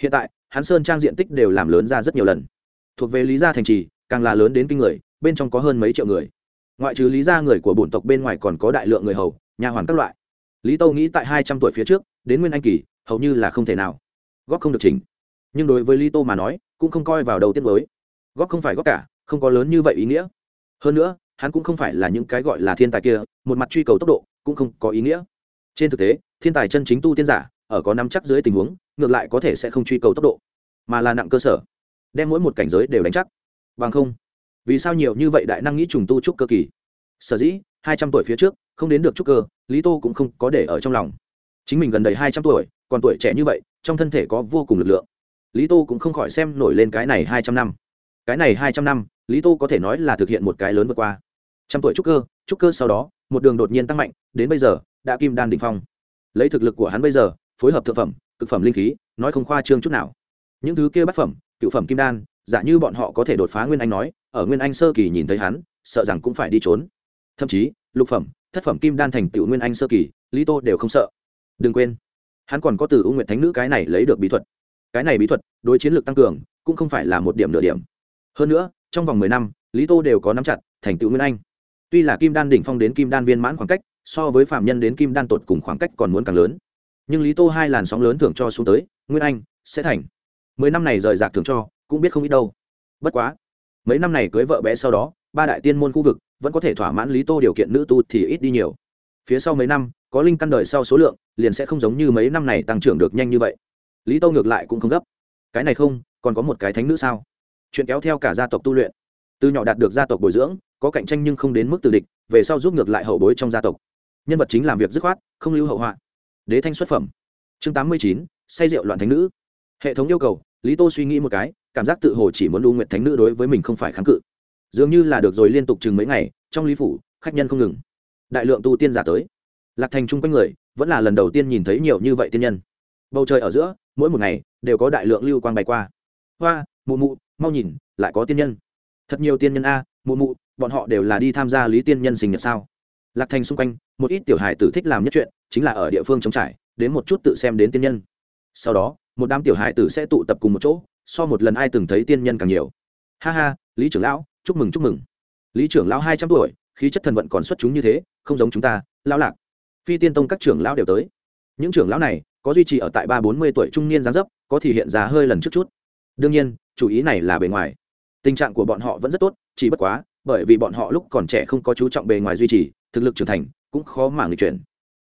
Hiện tại, hắn sơn trang diện tích đều làm lớn ra rất nhiều lần. Thuộc về lý gia thành trì, càng là lớn đến kinh người, bên trong có hơn mấy triệu người. Ngoại trừ lý gia người của bổn tộc bên ngoài còn có đại lượng người hầu, nhà hoàn các loại lý tâu nghĩ tại hai trăm tuổi phía trước, đến nguyên anh kỳ, hầu như là không thể nào. Góp không được chỉnh. Nhưng đối với lý tô mà nói, cũng không coi vào đầu tiết mới. Góp không phải góp cả, không có lớn như vậy ý nghĩa. Hơn nữa, hắn cũng không phải là những cái gọi là thiên tài kia, một mặt truy cầu tốc độ, cũng không có ý nghĩa. Trên thực tế, thiên tài chân chính tu tiên giả, ở có nắm chắc dưới tình huống, ngược lại có thể sẽ không truy cầu tốc độ, mà là nặng cơ sở. Đem mỗi một cảnh giới đều đánh chắc. Bằng không, vì sao nhiều như vậy đại năng nghĩ trùng tu trúc cơ kỳ? Sở dĩ, hai trăm tuổi phía trước, không đến được trúc cơ lý tô cũng không có để ở trong lòng. Chính mình gần đầy hai trăm tuổi, còn tuổi trẻ như vậy, trong thân thể có vô cùng lực lượng. Lý tô cũng không khỏi xem nổi lên cái này hai trăm năm. Cái này hai trăm năm, lý tô có thể nói là thực hiện một cái lớn vượt qua. Trăm tuổi trúc cơ trúc cơ sau đó, một đường đột nhiên tăng mạnh, đến bây giờ, đã kim đan đỉnh phong. Lấy thực lực của hắn bây giờ, phối hợp thực phẩm, cực phẩm linh khí, nói không khoa trương chút nào. Những thứ kia bát phẩm, cựu phẩm kim đan, giả như bọn họ có thể đột phá nguyên anh nói, ở nguyên anh sơ kỳ nhìn thấy hắn, sợ rằng cũng phải đi trốn. Thậm chí, lục phẩm thất phẩm kim đan thành tựu nguyên anh sơ kỳ, lý tô đều không sợ. Đừng quên, hắn còn có từ ưu nguyện thánh nữ cái này lấy được bí thuật. Cái này bí thuật, đối chiến lược tăng cường, cũng không phải là một điểm nửa điểm. Hơn nữa, trong vòng mười năm, lý tô đều có nắm chặt thành tựu nguyên anh. Tuy là kim đan đỉnh phong đến kim đan viên mãn khoảng cách, so với phạm nhân đến kim đan tột cùng khoảng cách còn muốn càng lớn. Nhưng lý tô hai làn sóng lớn thưởng cho xuống tới, nguyên anh, sẽ thành. Mười năm này rời rạc thưởng cho, cũng biết không ít đâu. Bất quá, mấy năm này cưới vợ bé sau đó ba đại tiên môn khu vực, vẫn có thể thỏa mãn lý tô điều kiện nữ tu thì ít đi nhiều. Phía sau mấy năm, có linh căn đời sau số lượng, liền sẽ không giống như mấy năm này tăng trưởng được nhanh như vậy. Lý tô ngược lại cũng không gấp. Cái này không, còn có một cái thánh nữ sao? Chuyện kéo theo cả gia tộc tu luyện. Từ nhỏ đạt được gia tộc bồi dưỡng, có cạnh tranh nhưng không đến mức từ địch, về sau giúp ngược lại hậu bối trong gia tộc. Nhân vật chính làm việc dứt khoát, không lưu hậu họa. Đế thanh xuất phẩm. Chương tám mươi chín, say rượu loạn thánh nữ. Hệ thống yêu cầu, lý tô suy nghĩ một cái, cảm giác tự hồ chỉ muốn lưu nguyện thánh nữ đối với mình không phải kháng cự dường như là được rồi liên tục chừng mấy ngày, trong lý phủ, khách nhân không ngừng. Đại lượng tu tiên giả tới. Lạc thành chung quanh người, vẫn là lần đầu tiên nhìn thấy nhiều như vậy tiên nhân. Bầu trời ở giữa, mỗi một ngày, đều có đại lượng lưu quang bay qua. Hoa, mụ mụ, mau nhìn, lại có tiên nhân. Thật nhiều tiên nhân a, mụ mụ, bọn họ đều là đi tham gia lý tiên nhân sinh nhật sao? Lạc thành xung quanh, một ít tiểu hài tử thích làm nhất chuyện, chính là ở địa phương trống trải, đến một chút tự xem đến tiên nhân. Sau đó, một đám tiểu hài tử sẽ tụ tập cùng một chỗ, so một lần ai từng thấy tiên nhân càng nhiều. Ha ha, lý trưởng lão chúc mừng chúc mừng. Lý trưởng lão hai trăm tuổi, khí chất thần vận còn xuất chúng như thế, không giống chúng ta, lão lạc. Phi tiên tông các trưởng lão đều tới. Những trưởng lão này, có duy trì ở tại ba bốn mươi tuổi trung niên gián dấp, có thể hiện ra hơi lần trước chút. Đương nhiên, chủ ý này là bề ngoài. Tình trạng của bọn họ vẫn rất tốt, chỉ bất quá, bởi vì bọn họ lúc còn trẻ không có chú trọng bề ngoài duy trì, thực lực trưởng thành, cũng khó mà người chuyển.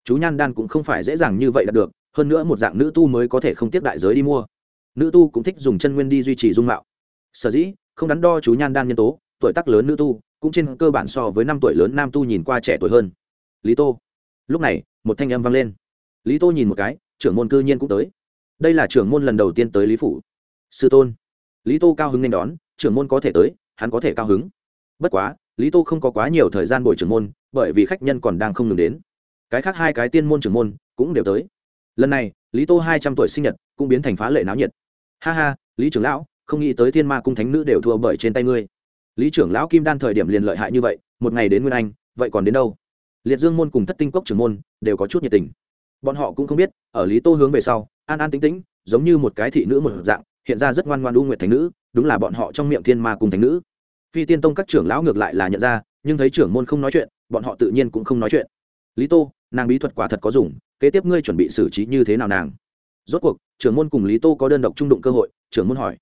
Chú nhan đan cũng không phải dễ dàng như vậy đạt được, hơn nữa một dạng nữ tu mới có thể không tiếp đại giới đi mua. Nữ tu cũng thích dùng chân nguyên đi duy trì dung mạo. Sở dĩ, không đắn đo chú nhan đan nhân tố tuổi tác lớn nữ tu, cũng trên cơ bản so với năm tuổi lớn nam tu nhìn qua trẻ tuổi hơn. Lý tô. Lúc này, một thanh âm vang lên. Lý tô nhìn một cái, trưởng môn cư nhiên cũng tới. Đây là trưởng môn lần đầu tiên tới lý phủ. Sư tôn. Lý tô cao hứng nên đón, trưởng môn có thể tới, hắn có thể cao hứng. Bất quá, lý tô không có quá nhiều thời gian bồi trưởng môn, bởi vì khách nhân còn đang không ngừng đến. Cái khác hai cái tiên môn trưởng môn cũng đều tới. Lần này, lý tô hai trăm tuổi sinh nhật cũng biến thành phá lệ náo nhiệt. Ha ha, lý trưởng lão, không nghĩ tới thiên ma cung thánh nữ đều thua bởi trên tay ngươi lý trưởng lão kim đan thời điểm liền lợi hại như vậy, một ngày đến nguyên anh, vậy còn đến đâu? Liệt dương môn cùng thất tinh cốc trưởng môn đều có chút nhiệt tình. Bọn họ cũng không biết, ở lý tô hướng về sau, an an tính tĩnh, giống như một cái thị nữ một dạng, hiện ra rất ngoan ngoan u nguyệt thành nữ, đúng là bọn họ trong miệng thiên ma cùng thành nữ. Phi tiên tông các trưởng lão ngược lại là nhận ra, nhưng thấy trưởng môn không nói chuyện, bọn họ tự nhiên cũng không nói chuyện. Lý tô, nàng bí thuật quả thật có dùng, kế tiếp ngươi chuẩn bị xử trí như thế nào nàng? Rốt cuộc, trưởng môn cùng lý tô có đơn độc trung đụng cơ hội, trưởng môn hỏi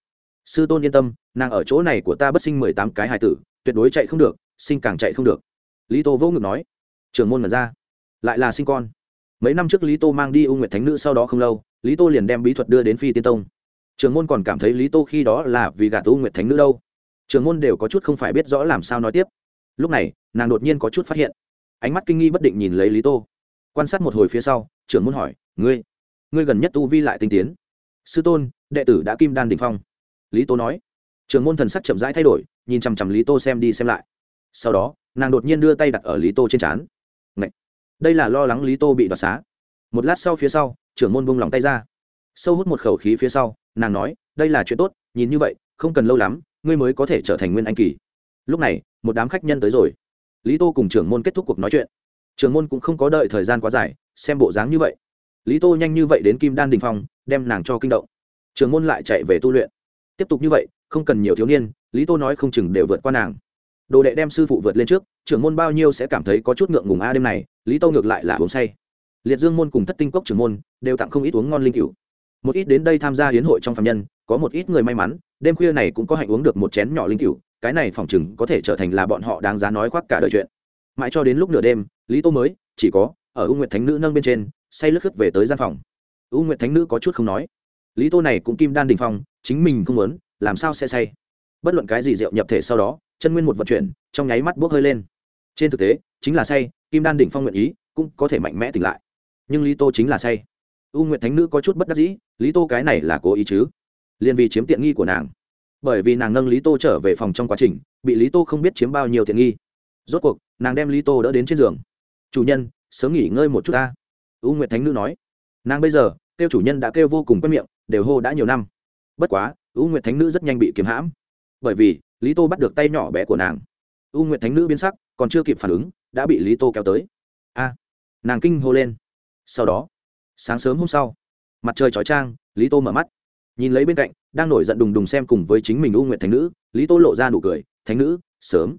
sư tôn yên tâm, nàng ở chỗ này của ta bất sinh mười tám cái hài tử, tuyệt đối chạy không được, sinh càng chạy không được. Lý tô vô ngực nói. Trưởng môn mật ra. Lại là sinh con. Mấy năm trước lý tô mang đi u nguyệt thánh nữ sau đó không lâu, lý tô liền đem bí thuật đưa đến phi tiên tông. Trường môn còn cảm thấy lý tô khi đó là vì gạt u nguyệt thánh nữ đâu. Trường môn đều có chút không phải biết rõ làm sao nói tiếp. Lúc này, nàng đột nhiên có chút phát hiện. Ánh mắt kinh nghi bất định nhìn lấy lý tô. Quan sát một hồi phía sau, trưởng môn hỏi, ngươi ngươi gần nhất tu vi lại tinh tiến? Sư tôn, đệ tử đã kim đan đình phong lý tô nói. Trường môn thần sắc chậm rãi thay đổi, nhìn chằm chằm lý tô xem đi xem lại. Sau đó, nàng đột nhiên đưa tay đặt ở lý tô trên trán. Đây là lo lắng lý tô bị đoạt xá. Một lát sau phía sau, trưởng môn bung lòng tay ra. Sâu hút một khẩu khí phía sau, nàng nói, đây là chuyện tốt, nhìn như vậy, không cần lâu lắm, ngươi mới có thể trở thành nguyên anh kỳ. Lúc này, một đám khách nhân tới rồi. Lý tô cùng trưởng môn kết thúc cuộc nói chuyện. Trưởng môn cũng không có đợi thời gian quá dài, xem bộ dáng như vậy. Lý tô nhanh như vậy đến kim đan đình phong, đem nàng cho kinh động. Trưởng môn lại chạy về tu luyện tiếp tục như vậy, không cần nhiều thiếu niên, lý tô nói không chừng đều vượt qua nàng. Đồ đệ đem sư phụ vượt lên trước, trưởng môn bao nhiêu sẽ cảm thấy có chút ngượng ngùng a đêm này, lý tô ngược lại là uống say. Liệt dương môn cùng thất tinh cốc trưởng môn đều tặng không ít uống ngon linh cựu một ít đến đây tham gia hiến hội trong phạm nhân, có một ít người may mắn, đêm khuya này cũng có hạnh uống được một chén nhỏ linh cựu cái này phòng chừng có thể trở thành là bọn họ đáng giá nói khoác cả đời chuyện. Mãi cho đến lúc nửa đêm, lý tô mới, chỉ có, ở u nguyệt thánh nữ nâng bên trên, say lướt khất về tới gian phòng. U nguyệt thánh nữ có chút không nói. Lý tô này cũng kim đan đình phong chính mình không muốn, làm sao sẽ say? Bất luận cái gì rượu nhập thể sau đó, chân nguyên một vận chuyển, trong nháy mắt bốc hơi lên. Trên thực tế, chính là say, kim đan đỉnh phong nguyện ý, cũng có thể mạnh mẽ tỉnh lại. Nhưng lý tô chính là say. U nguyệt thánh nữ có chút bất đắc dĩ, lý tô cái này là cố ý chứ? Liền vì chiếm tiện nghi của nàng. Bởi vì nàng nâng lý tô trở về phòng trong quá trình, bị lý tô không biết chiếm bao nhiêu tiện nghi. Rốt cuộc, nàng đem lý tô đỡ đến trên giường. Chủ nhân, sớm nghỉ ngơi một chút ta. U nguyệt thánh nữ nói. Nàng bây giờ, kêu chủ nhân đã kêu vô cùng quen miệng, đều hô đã nhiều năm bất quá, u nguyệt thánh nữ rất nhanh bị kiếm hãm. Bởi vì, lý tô bắt được tay nhỏ bé của nàng. U nguyệt thánh nữ biến sắc, còn chưa kịp phản ứng, đã bị lý tô kéo tới. A, nàng kinh hô lên. Sau đó, sáng sớm hôm sau, mặt trời chói trang lý tô mở mắt. Nhìn lấy bên cạnh, đang nổi giận đùng đùng xem cùng với chính mình u nguyệt thánh nữ, lý tô lộ ra nụ cười, thánh nữ, sớm.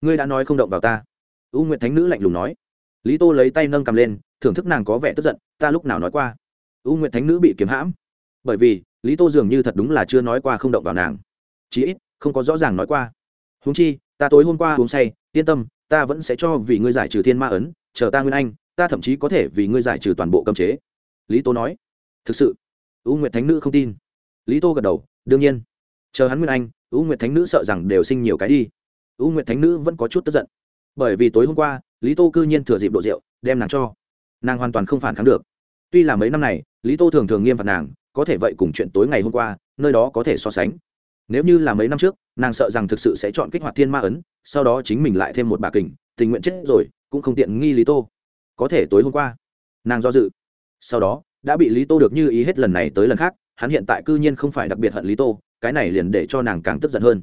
Ngươi đã nói không động vào ta. U nguyệt thánh nữ lạnh lùng nói. Lý tô lấy tay nâng cầm lên, thưởng thức nàng có vẻ tức giận, ta lúc nào nói qua? U nguyệt thánh nữ bị kiếm hãm. Bởi vì lý tô dường như thật đúng là chưa nói qua không động vào nàng. Chí ít, không có rõ ràng nói qua. Húng chi, ta tối hôm qua uống say, yên tâm, ta vẫn sẽ cho vì ngươi giải trừ thiên ma ấn, chờ ta nguyên anh, ta thậm chí có thể vì ngươi giải trừ toàn bộ cấm chế. Lý tô nói. Thực sự? U nguyệt thánh nữ không tin. Lý tô gật đầu, đương nhiên. Chờ hắn nguyên anh, u nguyệt thánh nữ sợ rằng đều sinh nhiều cái đi. U nguyệt thánh nữ vẫn có chút tức giận. Bởi vì tối hôm qua, lý tô cư nhiên thừa dịp độ rượu, đem nàng cho. Nàng hoàn toàn không phản kháng được. Tuy là mấy năm này, lý tô thường thường nghiêm phạt nàng có thể vậy cùng chuyện tối ngày hôm qua, nơi đó có thể so sánh. Nếu như là mấy năm trước, nàng sợ rằng thực sự sẽ chọn kích hoạt thiên ma ấn, sau đó chính mình lại thêm một bà kình, tình nguyện chết rồi, cũng không tiện nghi lý tô. Có thể tối hôm qua, nàng do dự. Sau đó, đã bị lý tô được như ý hết lần này tới lần khác, hắn hiện tại cư nhiên không phải đặc biệt hận lý tô, cái này liền để cho nàng càng tức giận hơn.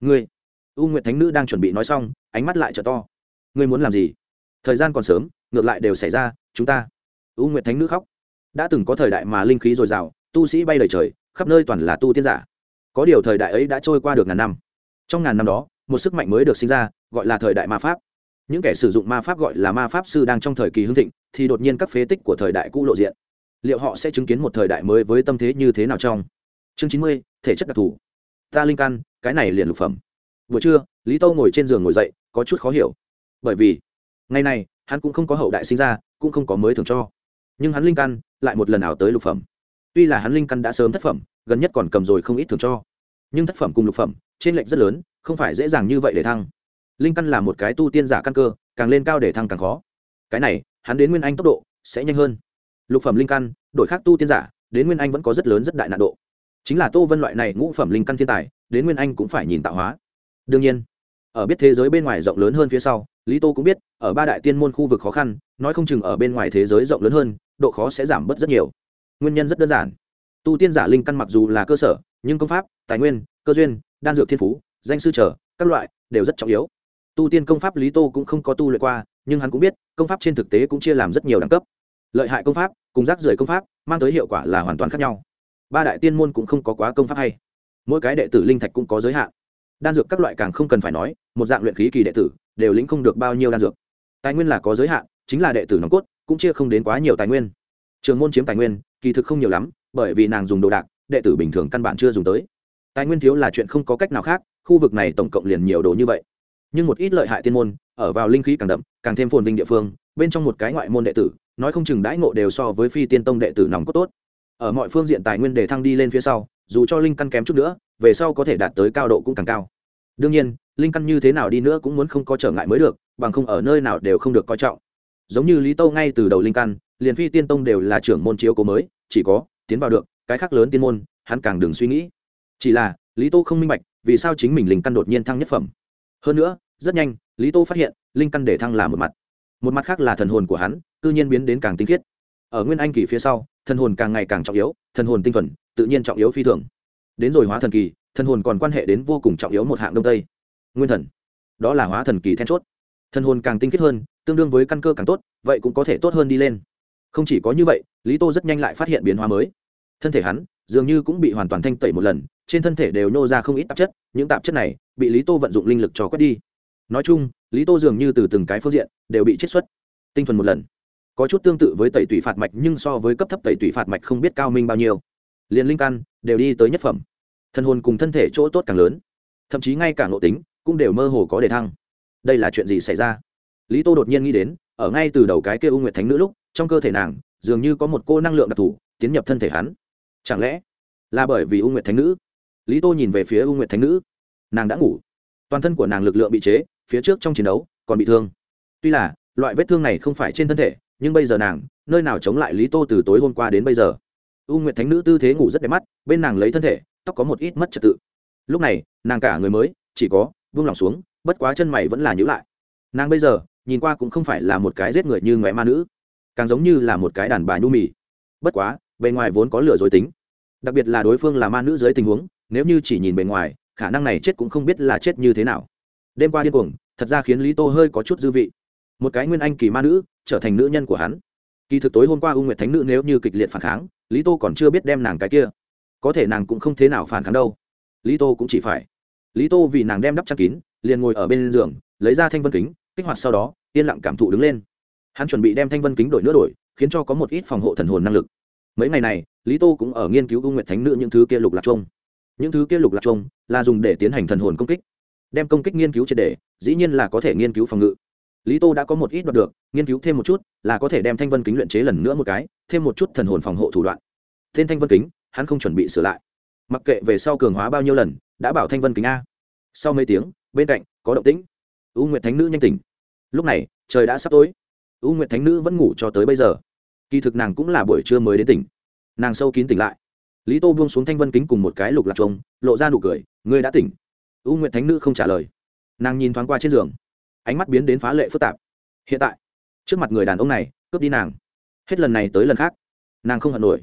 Ngươi, u nguyệt thánh nữ đang chuẩn bị nói xong, ánh mắt lại trở to. Ngươi muốn làm gì? Thời gian còn sớm, ngược lại đều xảy ra, chúng ta. U nguyệt thánh nữ khóc. Đã từng có thời đại mà linh khí dồi dào tu sĩ bay lời trời, khắp nơi toàn là tu tiên giả. Có điều thời đại ấy đã trôi qua được ngàn năm. Trong ngàn năm đó, một sức mạnh mới được sinh ra, gọi là thời đại ma pháp. Những kẻ sử dụng ma pháp gọi là ma pháp sư đang trong thời kỳ hưng thịnh, thì đột nhiên các phế tích của thời đại cũ lộ diện. Liệu họ sẽ chứng kiến một thời đại mới với tâm thế như thế nào trong? Chương chín mươi, thể chất đặc thù. Ta linh căn, cái này liền lục phẩm. Buổi trưa, lý tâu ngồi trên giường ngồi dậy, có chút khó hiểu. Bởi vì, ngày này, hắn cũng không có hậu đại sinh ra, cũng không có mới thường cho. Nhưng hắn linh căn, lại một lần nào tới lục phẩm tuy là hắn linh căn đã sớm thất phẩm, gần nhất còn cầm rồi không ít thường cho. Nhưng thất phẩm cùng lục phẩm, trên lệnh rất lớn, không phải dễ dàng như vậy để thăng. Linh căn là một cái tu tiên giả căn cơ, càng lên cao để thăng càng khó. Cái này, hắn đến nguyên anh tốc độ, sẽ nhanh hơn. Lục phẩm linh căn, đổi khác tu tiên giả, đến nguyên anh vẫn có rất lớn, rất đại nạn độ. Chính là tô vân loại này ngũ phẩm linh căn thiên tài, đến nguyên anh cũng phải nhìn tạo hóa. Đương nhiên, ở biết thế giới bên ngoài rộng lớn hơn phía sau, lý tô cũng biết, ở ba đại tiên môn khu vực khó khăn, nói không chừng ở bên ngoài thế giới rộng lớn hơn, độ khó sẽ giảm bớt rất nhiều nguyên nhân rất đơn giản. Tu tiên giả linh căn mặc dù là cơ sở, nhưng công pháp, tài nguyên, cơ duyên, đan dược thiên phú, danh sư trở, các loại đều rất trọng yếu. Tu tiên công pháp lý tô cũng không có tu luyện qua, nhưng hắn cũng biết, công pháp trên thực tế cũng chia làm rất nhiều đẳng cấp. Lợi hại công pháp cùng rác rưởi công pháp mang tới hiệu quả là hoàn toàn khác nhau. Ba đại tiên môn cũng không có quá công pháp hay. Mỗi cái đệ tử linh thạch cũng có giới hạn. Đan dược các loại càng không cần phải nói, một dạng luyện khí kỳ đệ tử đều lĩnh không được bao nhiêu đan dược. Tài nguyên là có giới hạn, chính là đệ tử nòng cốt, cũng chia không đến quá nhiều tài nguyên trường môn chiếm tài nguyên, kỳ thực không nhiều lắm, bởi vì nàng dùng đồ đạc, đệ tử bình thường căn bản chưa dùng tới. Tài nguyên thiếu là chuyện không có cách nào khác, khu vực này tổng cộng liền nhiều đồ như vậy. Nhưng một ít lợi hại tiên môn, ở vào linh khí càng đậm, càng thêm phồn vinh địa phương, bên trong một cái ngoại môn đệ tử, nói không chừng đãi ngộ đều so với phi tiên tông đệ tử nòng cốt tốt. Ở mọi phương diện tài nguyên để thăng đi lên phía sau, dù cho linh căn kém chút nữa, về sau có thể đạt tới cao độ cũng càng cao. Đương nhiên, linh căn như thế nào đi nữa cũng muốn không có trở ngại mới được, bằng không ở nơi nào đều không được coi trọng. Giống như lý tâu ngay từ đầu linh căn liền phi tiên tông đều là trưởng môn chiếu cố mới, chỉ có, tiến vào được, cái khác lớn tiên môn, hắn càng đừng suy nghĩ. Chỉ là, lý tô không minh bạch, vì sao chính mình linh căn đột nhiên thăng nhất phẩm. Hơn nữa, rất nhanh, lý tô phát hiện, linh căn để thăng là một mặt. Một mặt khác là thần hồn của hắn, cư nhiên biến đến càng tinh khiết. Ở nguyên anh kỳ phía sau, thần hồn càng ngày càng trọng yếu, thần hồn tinh thuần, tự nhiên trọng yếu phi thường. Đến rồi hóa thần kỳ, thần hồn còn quan hệ đến vô cùng trọng yếu một hạng đông tây. Nguyên thần. Đó là hóa thần kỳ then chốt. Thần hồn càng tinh khiết hơn, tương đương với căn cơ càng tốt, vậy cũng có thể tốt hơn đi lên không chỉ có như vậy, lý tô rất nhanh lại phát hiện biến hóa mới. Thân thể hắn dường như cũng bị hoàn toàn thanh tẩy một lần, trên thân thể đều nô ra không ít tạp chất, những tạp chất này bị lý tô vận dụng linh lực cho quét đi. Nói chung, lý tô dường như từ từng cái phương diện đều bị chiết xuất, tinh thuần một lần. Có chút tương tự với tẩy tủy phạt mạch, nhưng so với cấp thấp tẩy tủy phạt mạch không biết cao minh bao nhiêu. Liền linh căn đều đi tới nhất phẩm. Thân hồn cùng thân thể chỗ tốt càng lớn. Thậm chí ngay cả nội tính cũng đều mơ hồ có đề thăng. Đây là chuyện gì xảy ra? Lý tô đột nhiên nghĩ đến, ở ngay từ đầu cái kia u nguyệt thánh nữ lúc trong cơ thể nàng, dường như có một cô năng lượng đặc thù tiến nhập thân thể hắn. Chẳng lẽ là bởi vì u nguyệt thánh nữ? Lý tô nhìn về phía u nguyệt thánh nữ. Nàng đã ngủ. Toàn thân của nàng lực lượng bị chế, phía trước trong chiến đấu còn bị thương. Tuy là, loại vết thương này không phải trên thân thể, nhưng bây giờ nàng, nơi nào chống lại lý tô từ tối hôm qua đến bây giờ? U nguyệt thánh nữ tư thế ngủ rất đẹp mắt, bên nàng lấy thân thể, tóc có một ít mất trật tự. Lúc này, nàng cả người mới, chỉ có vung lòng xuống, bất quá chân mày vẫn là nhữ lại. Nàng bây giờ, nhìn qua cũng không phải là một cái giết người như ngoại ma nữ càng giống như là một cái đàn bà nhu mì. Bất quá, bề ngoài vốn có lừa dối tính. Đặc biệt là đối phương là ma nữ dưới tình huống, nếu như chỉ nhìn bề ngoài, khả năng này chết cũng không biết là chết như thế nào. Đêm qua điên cuồng, thật ra khiến lý tô hơi có chút dư vị. Một cái nguyên anh kỳ ma nữ, trở thành nữ nhân của hắn. Kỳ thực tối hôm qua u nguyệt thánh nữ nếu như kịch liệt phản kháng, lý tô còn chưa biết đem nàng cái kia. Có thể nàng cũng không thế nào phản kháng đâu. Lý tô cũng chỉ phải. Lý tô vì nàng đem đắp chăn kín, liền ngồi ở bên giường, lấy ra thanh vân kính, kích hoạt sau đó, yên lặng cảm thụ đứng lên hắn chuẩn bị đem thanh vân kính đổi nữa đổi, khiến cho có một ít phòng hộ thần hồn năng lực. Mấy ngày này, lý tô cũng ở nghiên cứu u nguyệt thánh nữ những thứ kia lục lạc trông. Những thứ kia lục lạc trông là dùng để tiến hành thần hồn công kích. Đem công kích nghiên cứu triệt đề dĩ nhiên là có thể nghiên cứu phòng ngự. Lý tô đã có một ít đoạt được, nghiên cứu thêm một chút là có thể đem thanh vân kính luyện chế lần nữa một cái, thêm một chút thần hồn phòng hộ thủ đoạn. Tên thanh vân kính, hắn không chuẩn bị sửa lại. Mặc kệ về sau cường hóa bao nhiêu lần, đã bảo thanh vân kính a. Sau mấy tiếng, bên cạnh có động tĩnh. U nguyệt thánh nữ nhanh tỉnh. Lúc này, trời đã sắp tối u nguyệt thánh nữ vẫn ngủ cho tới bây giờ. Kỳ thực nàng cũng là buổi trưa mới đến tỉnh. Nàng sâu kín tỉnh lại. Lý tô buông xuống thanh vân kính cùng một cái lục lạc trông lộ ra nụ cười, ngươi đã tỉnh. U nguyệt thánh nữ không trả lời. Nàng nhìn thoáng qua trên giường. Ánh mắt biến đến phá lệ phức tạp. Hiện tại, trước mặt người đàn ông này, cướp đi nàng. Hết lần này tới lần khác, nàng không hận nổi.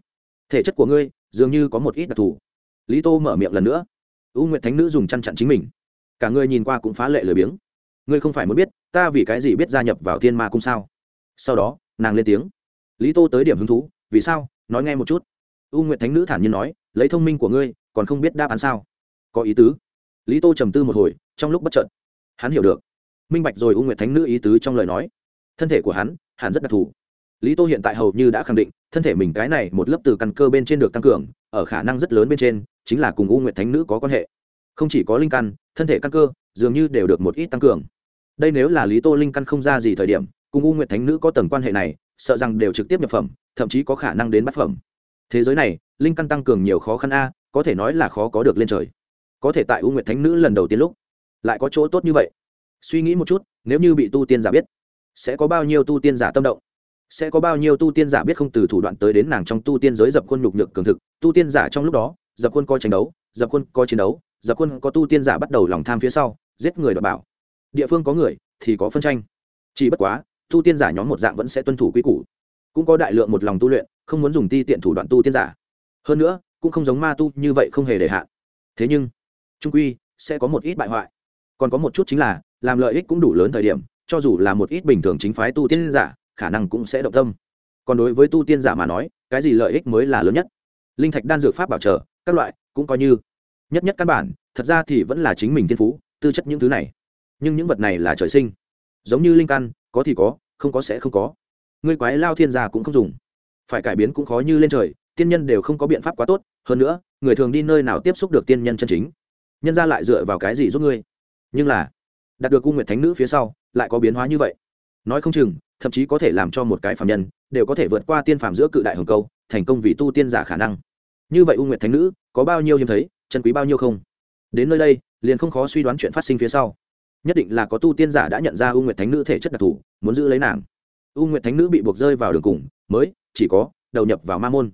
Thể chất của ngươi, dường như có một ít đặc thù. Lý tô mở miệng lần nữa. U nguyệt thánh nữ dùng chăn chặn chính mình. Cả ngươi nhìn qua cũng phá lệ lười biếng. Ngươi không phải muốn biết, ta vì cái gì biết gia nhập vào thiên ma cung sao? Sau đó, nàng lên tiếng. Lý tô tới điểm hứng thú, vì sao? Nói nghe một chút. U nguyệt thánh nữ thản nhiên nói, lấy thông minh của ngươi, còn không biết đáp án sao? Có ý tứ. Lý tô trầm tư một hồi, trong lúc bất trợn hắn hiểu được. Minh bạch rồi u nguyệt thánh nữ ý tứ trong lời nói. Thân thể của hắn hắn rất đặc thù. Lý tô hiện tại hầu như đã khẳng định, thân thể mình cái này một lớp từ căn cơ bên trên được tăng cường, ở khả năng rất lớn bên trên, chính là cùng u nguyệt thánh nữ có quan hệ. Không chỉ có linh căn, thân thể căn cơ, dường như đều được một ít tăng cường. Đây nếu là lý tô linh căn không ra gì thời điểm cùng u nguyệt thánh nữ có tầng quan hệ này, sợ rằng đều trực tiếp nhập phẩm, thậm chí có khả năng đến bát phẩm. Thế giới này, linh căn tăng cường nhiều khó khăn a, có thể nói là khó có được lên trời. Có thể tại u nguyệt thánh nữ lần đầu tiên lúc, lại có chỗ tốt như vậy. Suy nghĩ một chút, nếu như bị tu tiên giả biết, sẽ có bao nhiêu tu tiên giả tâm động? Sẽ có bao nhiêu tu tiên giả biết không từ thủ đoạn tới đến nàng trong tu tiên giới dập khuôn nhục nhược cường thực? Tu tiên giả trong lúc đó, dập khuôn có tranh đấu, dập khuôn có chiến đấu, dập khuôn có tu tiên giả bắt đầu lòng tham phía sau, giết người đ bảo. Địa phương có người thì có phân tranh. Chỉ bất quá tu tiên giả nhóm một dạng vẫn sẽ tuân thủ quy củ. Cũng có đại lượng một lòng tu luyện, không muốn dùng ti tiện thủ đoạn tu tiên giả. Hơn nữa, cũng không giống ma tu như vậy không hề để hạn thế nhưng, trung quy, sẽ có một ít bại hoại. Còn có một chút chính là, làm lợi ích cũng đủ lớn thời điểm, cho dù là một ít bình thường chính phái tu tiên giả, khả năng cũng sẽ động tâm. Còn đối với tu tiên giả mà nói, cái gì lợi ích mới là lớn nhất? Linh thạch đan dược pháp bảo trợ, các loại, cũng coi như. Nhất nhất căn bản, thật ra thì vẫn là chính mình thiên phú, tư chất những thứ này. Nhưng những vật này là trời sinh. Giống như linh căn có thì có, không có sẽ không có. Ngươi quái lao thiên gia cũng không dùng. Phải cải biến cũng khó như lên trời, tiên nhân đều không có biện pháp quá tốt, hơn nữa, người thường đi nơi nào tiếp xúc được tiên nhân chân chính. Nhân ra lại dựa vào cái gì giúp ngươi? Nhưng là, đạt được cung nguyệt thánh nữ phía sau, lại có biến hóa như vậy. Nói không chừng, thậm chí có thể làm cho một cái phạm nhân, đều có thể vượt qua tiên phàm giữa cự đại hồng câu, thành công vì tu tiên giả khả năng. Như vậy u nguyệt thánh nữ, có bao nhiêu hiếm thấy, chân quý bao nhiêu không? Đến nơi đây, liền không khó suy đoán chuyện phát sinh phía sau nhất định là có tu tiên giả đã nhận ra u nguyệt thánh nữ thể chất đặc thù, muốn giữ lấy nàng. U nguyệt thánh nữ bị buộc rơi vào đường cùng, mới, chỉ có, đầu nhập vào ma môn.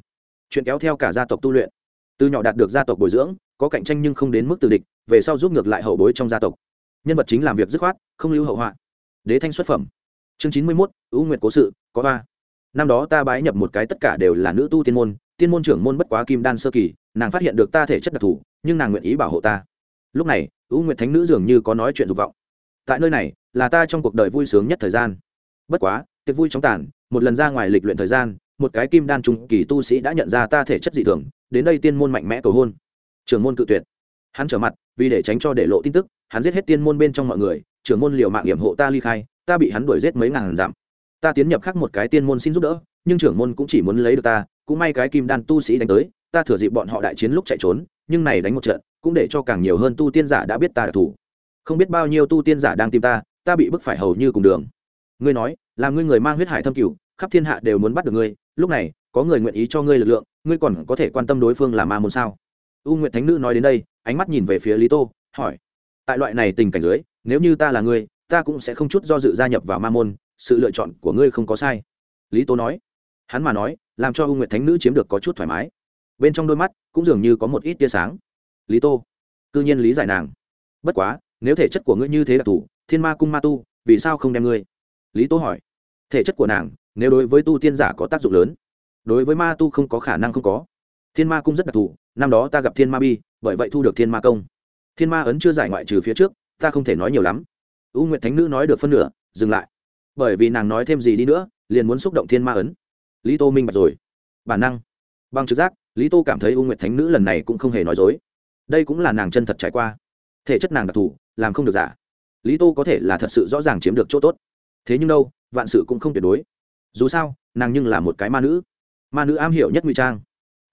Chuyện kéo theo cả gia tộc tu luyện. Từ nhỏ đạt được gia tộc bồi dưỡng, có cạnh tranh nhưng không đến mức từ địch, về sau giúp ngược lại hậu bối trong gia tộc. Nhân vật chính làm việc dứt khoát, không lưu hậu họa. Đế thanh xuất phẩm. Chương chín mươi mốt, U nguyệt cố sự, có ba. Năm đó ta bái nhập một cái tất cả đều là nữ tu tiên môn tiên môn trưởng môn bất quá kim đan sơ kỳ, nàng phát hiện được ta thể chất đặc thù, nhưng nàng nguyện ý bảo hộ ta. Lúc này, U nguyệt thánh nữ dường như có nói chuyện dục vọng tại nơi này, là ta trong cuộc đời vui sướng nhất thời gian. Bất quá, tiệc vui chóng tàn, một lần ra ngoài lịch luyện thời gian, một cái kim đan trung kỳ tu sĩ đã nhận ra ta thể chất dị thường, đến đây tiên môn mạnh mẽ cầu hôn. Trưởng môn cự tuyệt. Hắn trở mặt, vì để tránh cho để lộ tin tức, hắn giết hết tiên môn bên trong mọi người, trưởng môn liều mạng hiểm hộ ta ly khai, ta bị hắn đuổi giết mấy ngàn dặm. Ta tiến nhập khác một cái tiên môn xin giúp đỡ, nhưng trưởng môn cũng chỉ muốn lấy được ta, cũng may cái kim đan tu sĩ đánh tới, ta thừa dịp bọn họ đại chiến lúc chạy trốn, nhưng này đánh một trận, cũng để cho càng nhiều hơn tu tiên giả đã biết ta đặc thủ không biết bao nhiêu tu tiên giả đang tìm ta ta bị bức phải hầu như cùng đường. Ngươi nói, là ngươi người mang huyết hải thâm cửu, khắp thiên hạ đều muốn bắt được ngươi, lúc này, có người nguyện ý cho ngươi lực lượng, ngươi còn có thể quan tâm đối phương là ma môn sao? U nguyện thánh nữ nói đến đây, ánh mắt nhìn về phía lý tô, hỏi, tại loại này tình cảnh dưới, nếu như ta là ngươi, ta cũng sẽ không chút do dự gia nhập vào ma môn, sự lựa chọn của ngươi không có sai. Lý tô nói, hắn mà nói, làm cho u nguyện thánh nữ chiếm được có chút thoải mái. Bên trong đôi mắt cũng dường như có một ít tia sáng. Lý tô, cư nhiên lý giải nàng. Bất quá nếu thể chất của ngươi như thế đặc thù thiên ma cung ma tu, vì sao không đem ngươi? Lý tô hỏi. Thể chất của nàng, nếu đối với tu tiên giả có tác dụng lớn, đối với ma tu không có khả năng không có. Thiên ma cung rất đặc thù, năm đó ta gặp thiên ma bi, bởi vậy thu được thiên ma công. Thiên ma ấn chưa giải ngoại trừ phía trước, ta không thể nói nhiều lắm. U nguyệt thánh nữ nói được phân nửa, dừng lại. Bởi vì nàng nói thêm gì đi nữa, liền muốn xúc động thiên ma ấn. Lý tô minh bạch rồi. Bản năng. Bằng trực giác, lý tô cảm thấy u nguyệt thánh nữ lần này cũng không hề nói dối. Đây cũng là nàng chân thật trải qua. Thể chất nàng đặc thù làm không được giả. Lý tô có thể là thật sự rõ ràng chiếm được chỗ tốt. Thế nhưng đâu, vạn sự cũng không tuyệt đối. Dù sao, nàng nhưng là một cái ma nữ. Ma nữ am hiểu nhất ngụy trang.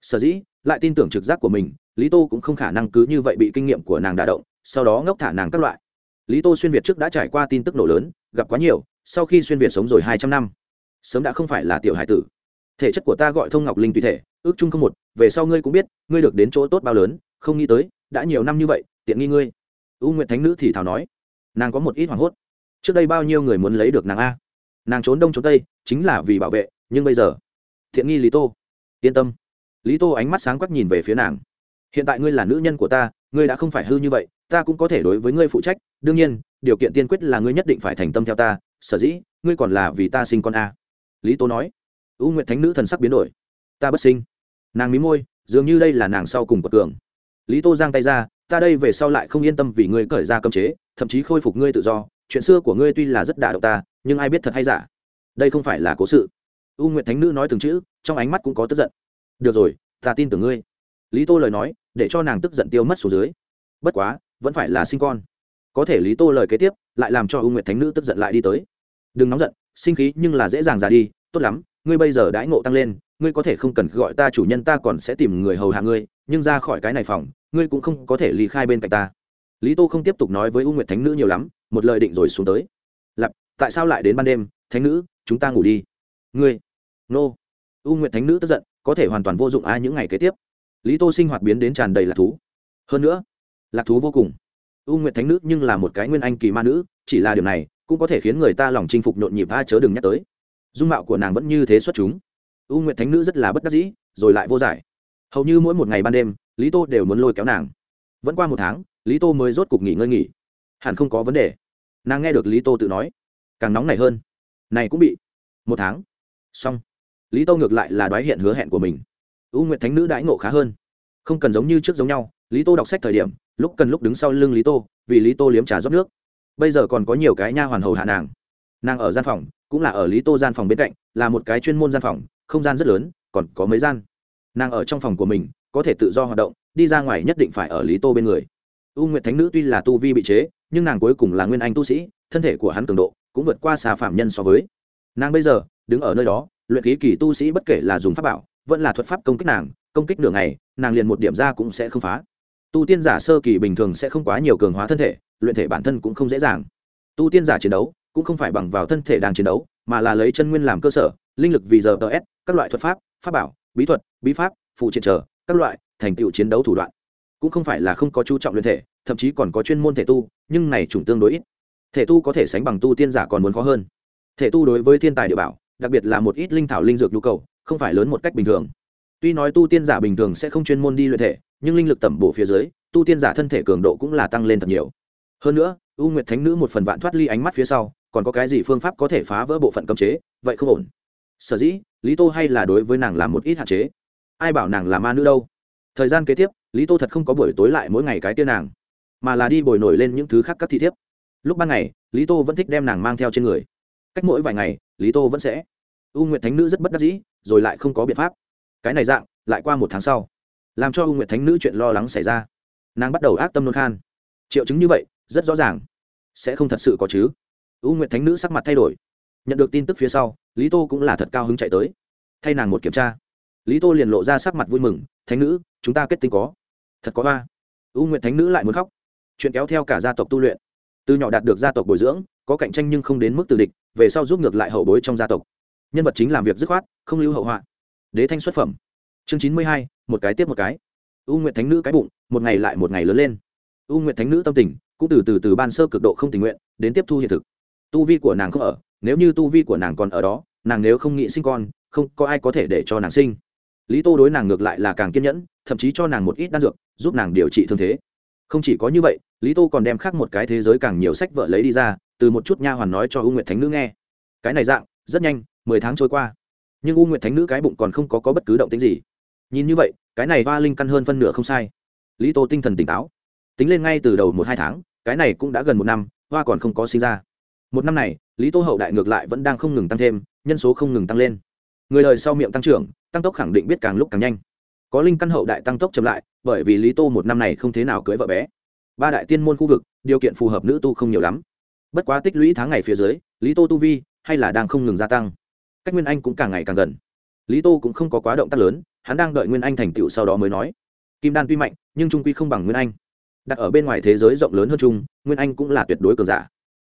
Sở dĩ, lại tin tưởng trực giác của mình, lý tô cũng không khả năng cứ như vậy bị kinh nghiệm của nàng đả động, sau đó ngốc thả nàng các loại. Lý tô xuyên việt trước đã trải qua tin tức nổ lớn, gặp quá nhiều, sau khi xuyên việt sống rồi hai trăm năm. Sớm đã không phải là tiểu hải tử. Thể chất của ta gọi thông ngọc linh tùy thể, ước chung không một, về sau ngươi cũng biết, ngươi được đến chỗ tốt bao lớn, không nghĩ tới, đã nhiều năm như vậy, tiện nghi ngươi u nguyện thánh nữ thì thảo nói, nàng có một ít hoảng hốt. Trước đây bao nhiêu người muốn lấy được nàng a? Nàng trốn đông trốn tây, chính là vì bảo vệ, nhưng bây giờ, thiện nghi lý tô, yên tâm. Lý tô ánh mắt sáng quắc nhìn về phía nàng, hiện tại ngươi là nữ nhân của ta, ngươi đã không phải hư như vậy, ta cũng có thể đối với ngươi phụ trách, đương nhiên, điều kiện tiên quyết là ngươi nhất định phải thành tâm theo ta, sở dĩ, ngươi còn là vì ta sinh con a. Lý tô nói, u nguyện thánh nữ thần sắc biến đổi, ta bất sinh. Nàng mí môi, dường như đây là nàng sau cùng của cường lý tô giang tay ra ta đây về sau lại không yên tâm vì ngươi cởi ra cấm chế, thậm chí khôi phục ngươi tự do. Chuyện xưa của ngươi tuy là rất đả động ta, nhưng ai biết thật hay giả. Đây không phải là cố sự. U nguyện thánh nữ nói từng chữ, trong ánh mắt cũng có tức giận. Được rồi, ta tin tưởng ngươi. Lý tô lời nói, để cho nàng tức giận tiêu mất xuống dưới. Bất quá, vẫn phải là sinh con. Có thể lý tô lời kế tiếp, lại làm cho u nguyệt thánh nữ tức giận lại đi tới. Đừng nóng giận, sinh khí nhưng là dễ dàng ra đi. Tốt lắm, ngươi bây giờ đãi ngộ tăng lên ngươi có thể không cần gọi ta chủ nhân, ta còn sẽ tìm người hầu hạ ngươi, nhưng ra khỏi cái này phòng, ngươi cũng không có thể lý khai bên cạnh ta. Lý tô không tiếp tục nói với u nguyệt thánh nữ nhiều lắm, một lời định rồi xuống tới. Lặp tại sao lại đến ban đêm? Thánh nữ, chúng ta ngủ đi. Ngươi? Nô. U nguyệt thánh nữ tức giận, có thể hoàn toàn vô dụng ai những ngày kế tiếp. Lý tô sinh hoạt biến đến tràn đầy lạc thú. Hơn nữa, lạc thú vô cùng. U nguyệt thánh nữ nhưng là một cái nguyên anh kỳ ma nữ, chỉ là điều này cũng có thể khiến người ta lòng chinh phục nhộn nhịp a chớ đừng nhắc tới. Dung mạo của nàng vẫn như thế xuất chúng u nguyệt thánh nữ rất là bất đắc dĩ, rồi lại vô giải. Hầu như mỗi một ngày ban đêm, lý tô đều muốn lôi kéo nàng. Vẫn qua một tháng, lý tô mới rốt cục nghỉ ngơi nghỉ. Hẳn không có vấn đề. Nàng nghe được lý tô tự nói, càng nóng này hơn. Này cũng bị. Một tháng. Xong. Lý tô ngược lại là đoái hiện hứa hẹn của mình. U nguyệt thánh nữ đãi ngộ khá hơn. Không cần giống như trước giống nhau, lý tô đọc sách thời điểm, lúc cần lúc đứng sau lưng lý tô, vì lý tô liếm trà rót nước. Bây giờ còn có nhiều cái nha hoàn hầu hạ nàng. Nàng ở gian phòng, cũng là ở lý tô gian phòng bên cạnh, là một cái chuyên môn gian phòng không gian rất lớn, còn có mấy gian. Nàng ở trong phòng của mình, có thể tự do hoạt động, đi ra ngoài nhất định phải ở lý tô bên người. U nguyệt thánh nữ tuy là tu vi bị chế, nhưng nàng cuối cùng là nguyên anh tu sĩ, thân thể của hắn cường độ cũng vượt qua xà phạm nhân so với. Nàng bây giờ, đứng ở nơi đó, luyện khí kỳ tu sĩ bất kể là dùng pháp bảo, vẫn là thuật pháp công kích nàng, công kích nửa ngày, nàng liền một điểm ra cũng sẽ không phá. Tu tiên giả sơ kỳ bình thường sẽ không quá nhiều cường hóa thân thể, luyện thể bản thân cũng không dễ dàng. Tu tiên giả chiến đấu cũng không phải bằng vào thân thể đang chiến đấu, mà là lấy chân nguyên làm cơ sở linh lực vì giờ ts các loại thuật pháp pháp bảo, bí thuật, bí pháp phụ triện trở, các loại, thành tựu chiến đấu thủ đoạn. Cũng không phải là không có chú trọng luyện thể, thậm chí còn có chuyên môn thể tu, nhưng này chủng tương đối ít. Thể tu có thể sánh bằng tu tiên giả còn muốn khó hơn. Thể tu đối với thiên tài địa bảo, đặc biệt là một ít linh thảo linh dược nhu cầu, không phải lớn một cách bình thường. Tuy nói tu tiên giả bình thường sẽ không chuyên môn đi luyện thể, nhưng linh lực tẩm bổ phía dưới, tu tiên giả thân thể cường độ cũng là tăng lên thật nhiều. Hơn nữa, u nguyệt thánh nữ một phần vạn thoát ly ánh mắt phía sau, còn có cái gì phương pháp có thể phá vỡ bộ phận cấm chế, vậy không ổn sở dĩ, lý tô hay là đối với nàng làm một ít hạn chế? Ai bảo nàng là ma nữ đâu? Thời gian kế tiếp, lý tô thật không có buổi tối lại mỗi ngày cái tiên nàng, mà là đi bồi nổi lên những thứ khác các thị thiếp. Lúc ban ngày, lý tô vẫn thích đem nàng mang theo trên người. Cách mỗi vài ngày, lý tô vẫn sẽ u nguyệt thánh nữ rất bất đắc dĩ, rồi lại không có biện pháp. Cái này dạng, lại qua một tháng sau, làm cho u nguyệt thánh nữ chuyện lo lắng xảy ra. Nàng bắt đầu ác tâm nôn khan. Triệu chứng như vậy, rất rõ ràng. Sẽ không thật sự có chứ. U nguyệt thánh nữ sắc mặt thay đổi. Nhận được tin tức phía sau lý tô cũng là thật cao hứng chạy tới. Thay nàng một kiểm tra. Lý tô liền lộ ra sắc mặt vui mừng, thánh nữ, chúng ta kết tinh có. Thật có ba u nguyệt thánh nữ lại muốn khóc. Chuyện kéo theo cả gia tộc tu luyện. Từ nhỏ đạt được gia tộc bồi dưỡng, có cạnh tranh nhưng không đến mức từ địch, về sau giúp ngược lại hậu bối trong gia tộc. Nhân vật chính làm việc dứt khoát, không lưu hậu họa. Đế thanh xuất phẩm. Chương chín mươi hai, một cái tiếp một cái. U nguyệt thánh nữ cái bụng, một ngày lại một ngày lớn lên. U nguyệt thánh nữ tâm tình cũng từ từ từ ban sơ cực độ không tình nguyện, đến tiếp thu hiện thực. Tu vi của nàng không ở, nếu như tu vi của nàng còn ở đó nàng nếu không nghĩ sinh con không có ai có thể để cho nàng sinh. Lý tô đối nàng ngược lại là càng kiên nhẫn thậm chí cho nàng một ít đan dược giúp nàng điều trị thương thế. Không chỉ có như vậy lý tô còn đem khác một cái thế giới càng nhiều sách vợ lấy đi ra từ một chút nha hoàn nói cho u nguyệt thánh nữ nghe. Cái này dạng rất nhanh mười tháng trôi qua. Nhưng u nguyệt thánh nữ cái bụng còn không có, có bất cứ động tính gì. Nhìn như vậy cái này va linh căn hơn phân nửa không sai. Lý tô tinh thần tỉnh táo. Tính lên ngay từ đầu một hai tháng cái này cũng đã gần một năm hoa còn không có sinh ra. Một năm này lý tô hậu đại ngược lại vẫn đang không ngừng tăng thêm nhân số không ngừng tăng lên. Người đời sau miệng tăng trưởng tăng tốc khẳng định biết càng lúc càng nhanh. Có linh căn hậu đại tăng tốc chậm lại bởi vì lý tô một năm này không thế nào cưới vợ bé. Ba đại tiên môn khu vực điều kiện phù hợp nữ tu không nhiều lắm. Bất quá tích lũy tháng ngày phía dưới lý tô tu vi hay là đang không ngừng gia tăng. Cách nguyên anh cũng càng ngày càng gần. Lý tô cũng không có quá động tác lớn hắn đang đợi nguyên anh thành tựu sau đó mới nói. Kim đan tuy mạnh nhưng trung quy không bằng nguyên anh. Đặt ở bên ngoài thế giới rộng lớn hơn Trung, nguyên anh cũng là tuyệt đối cường giả.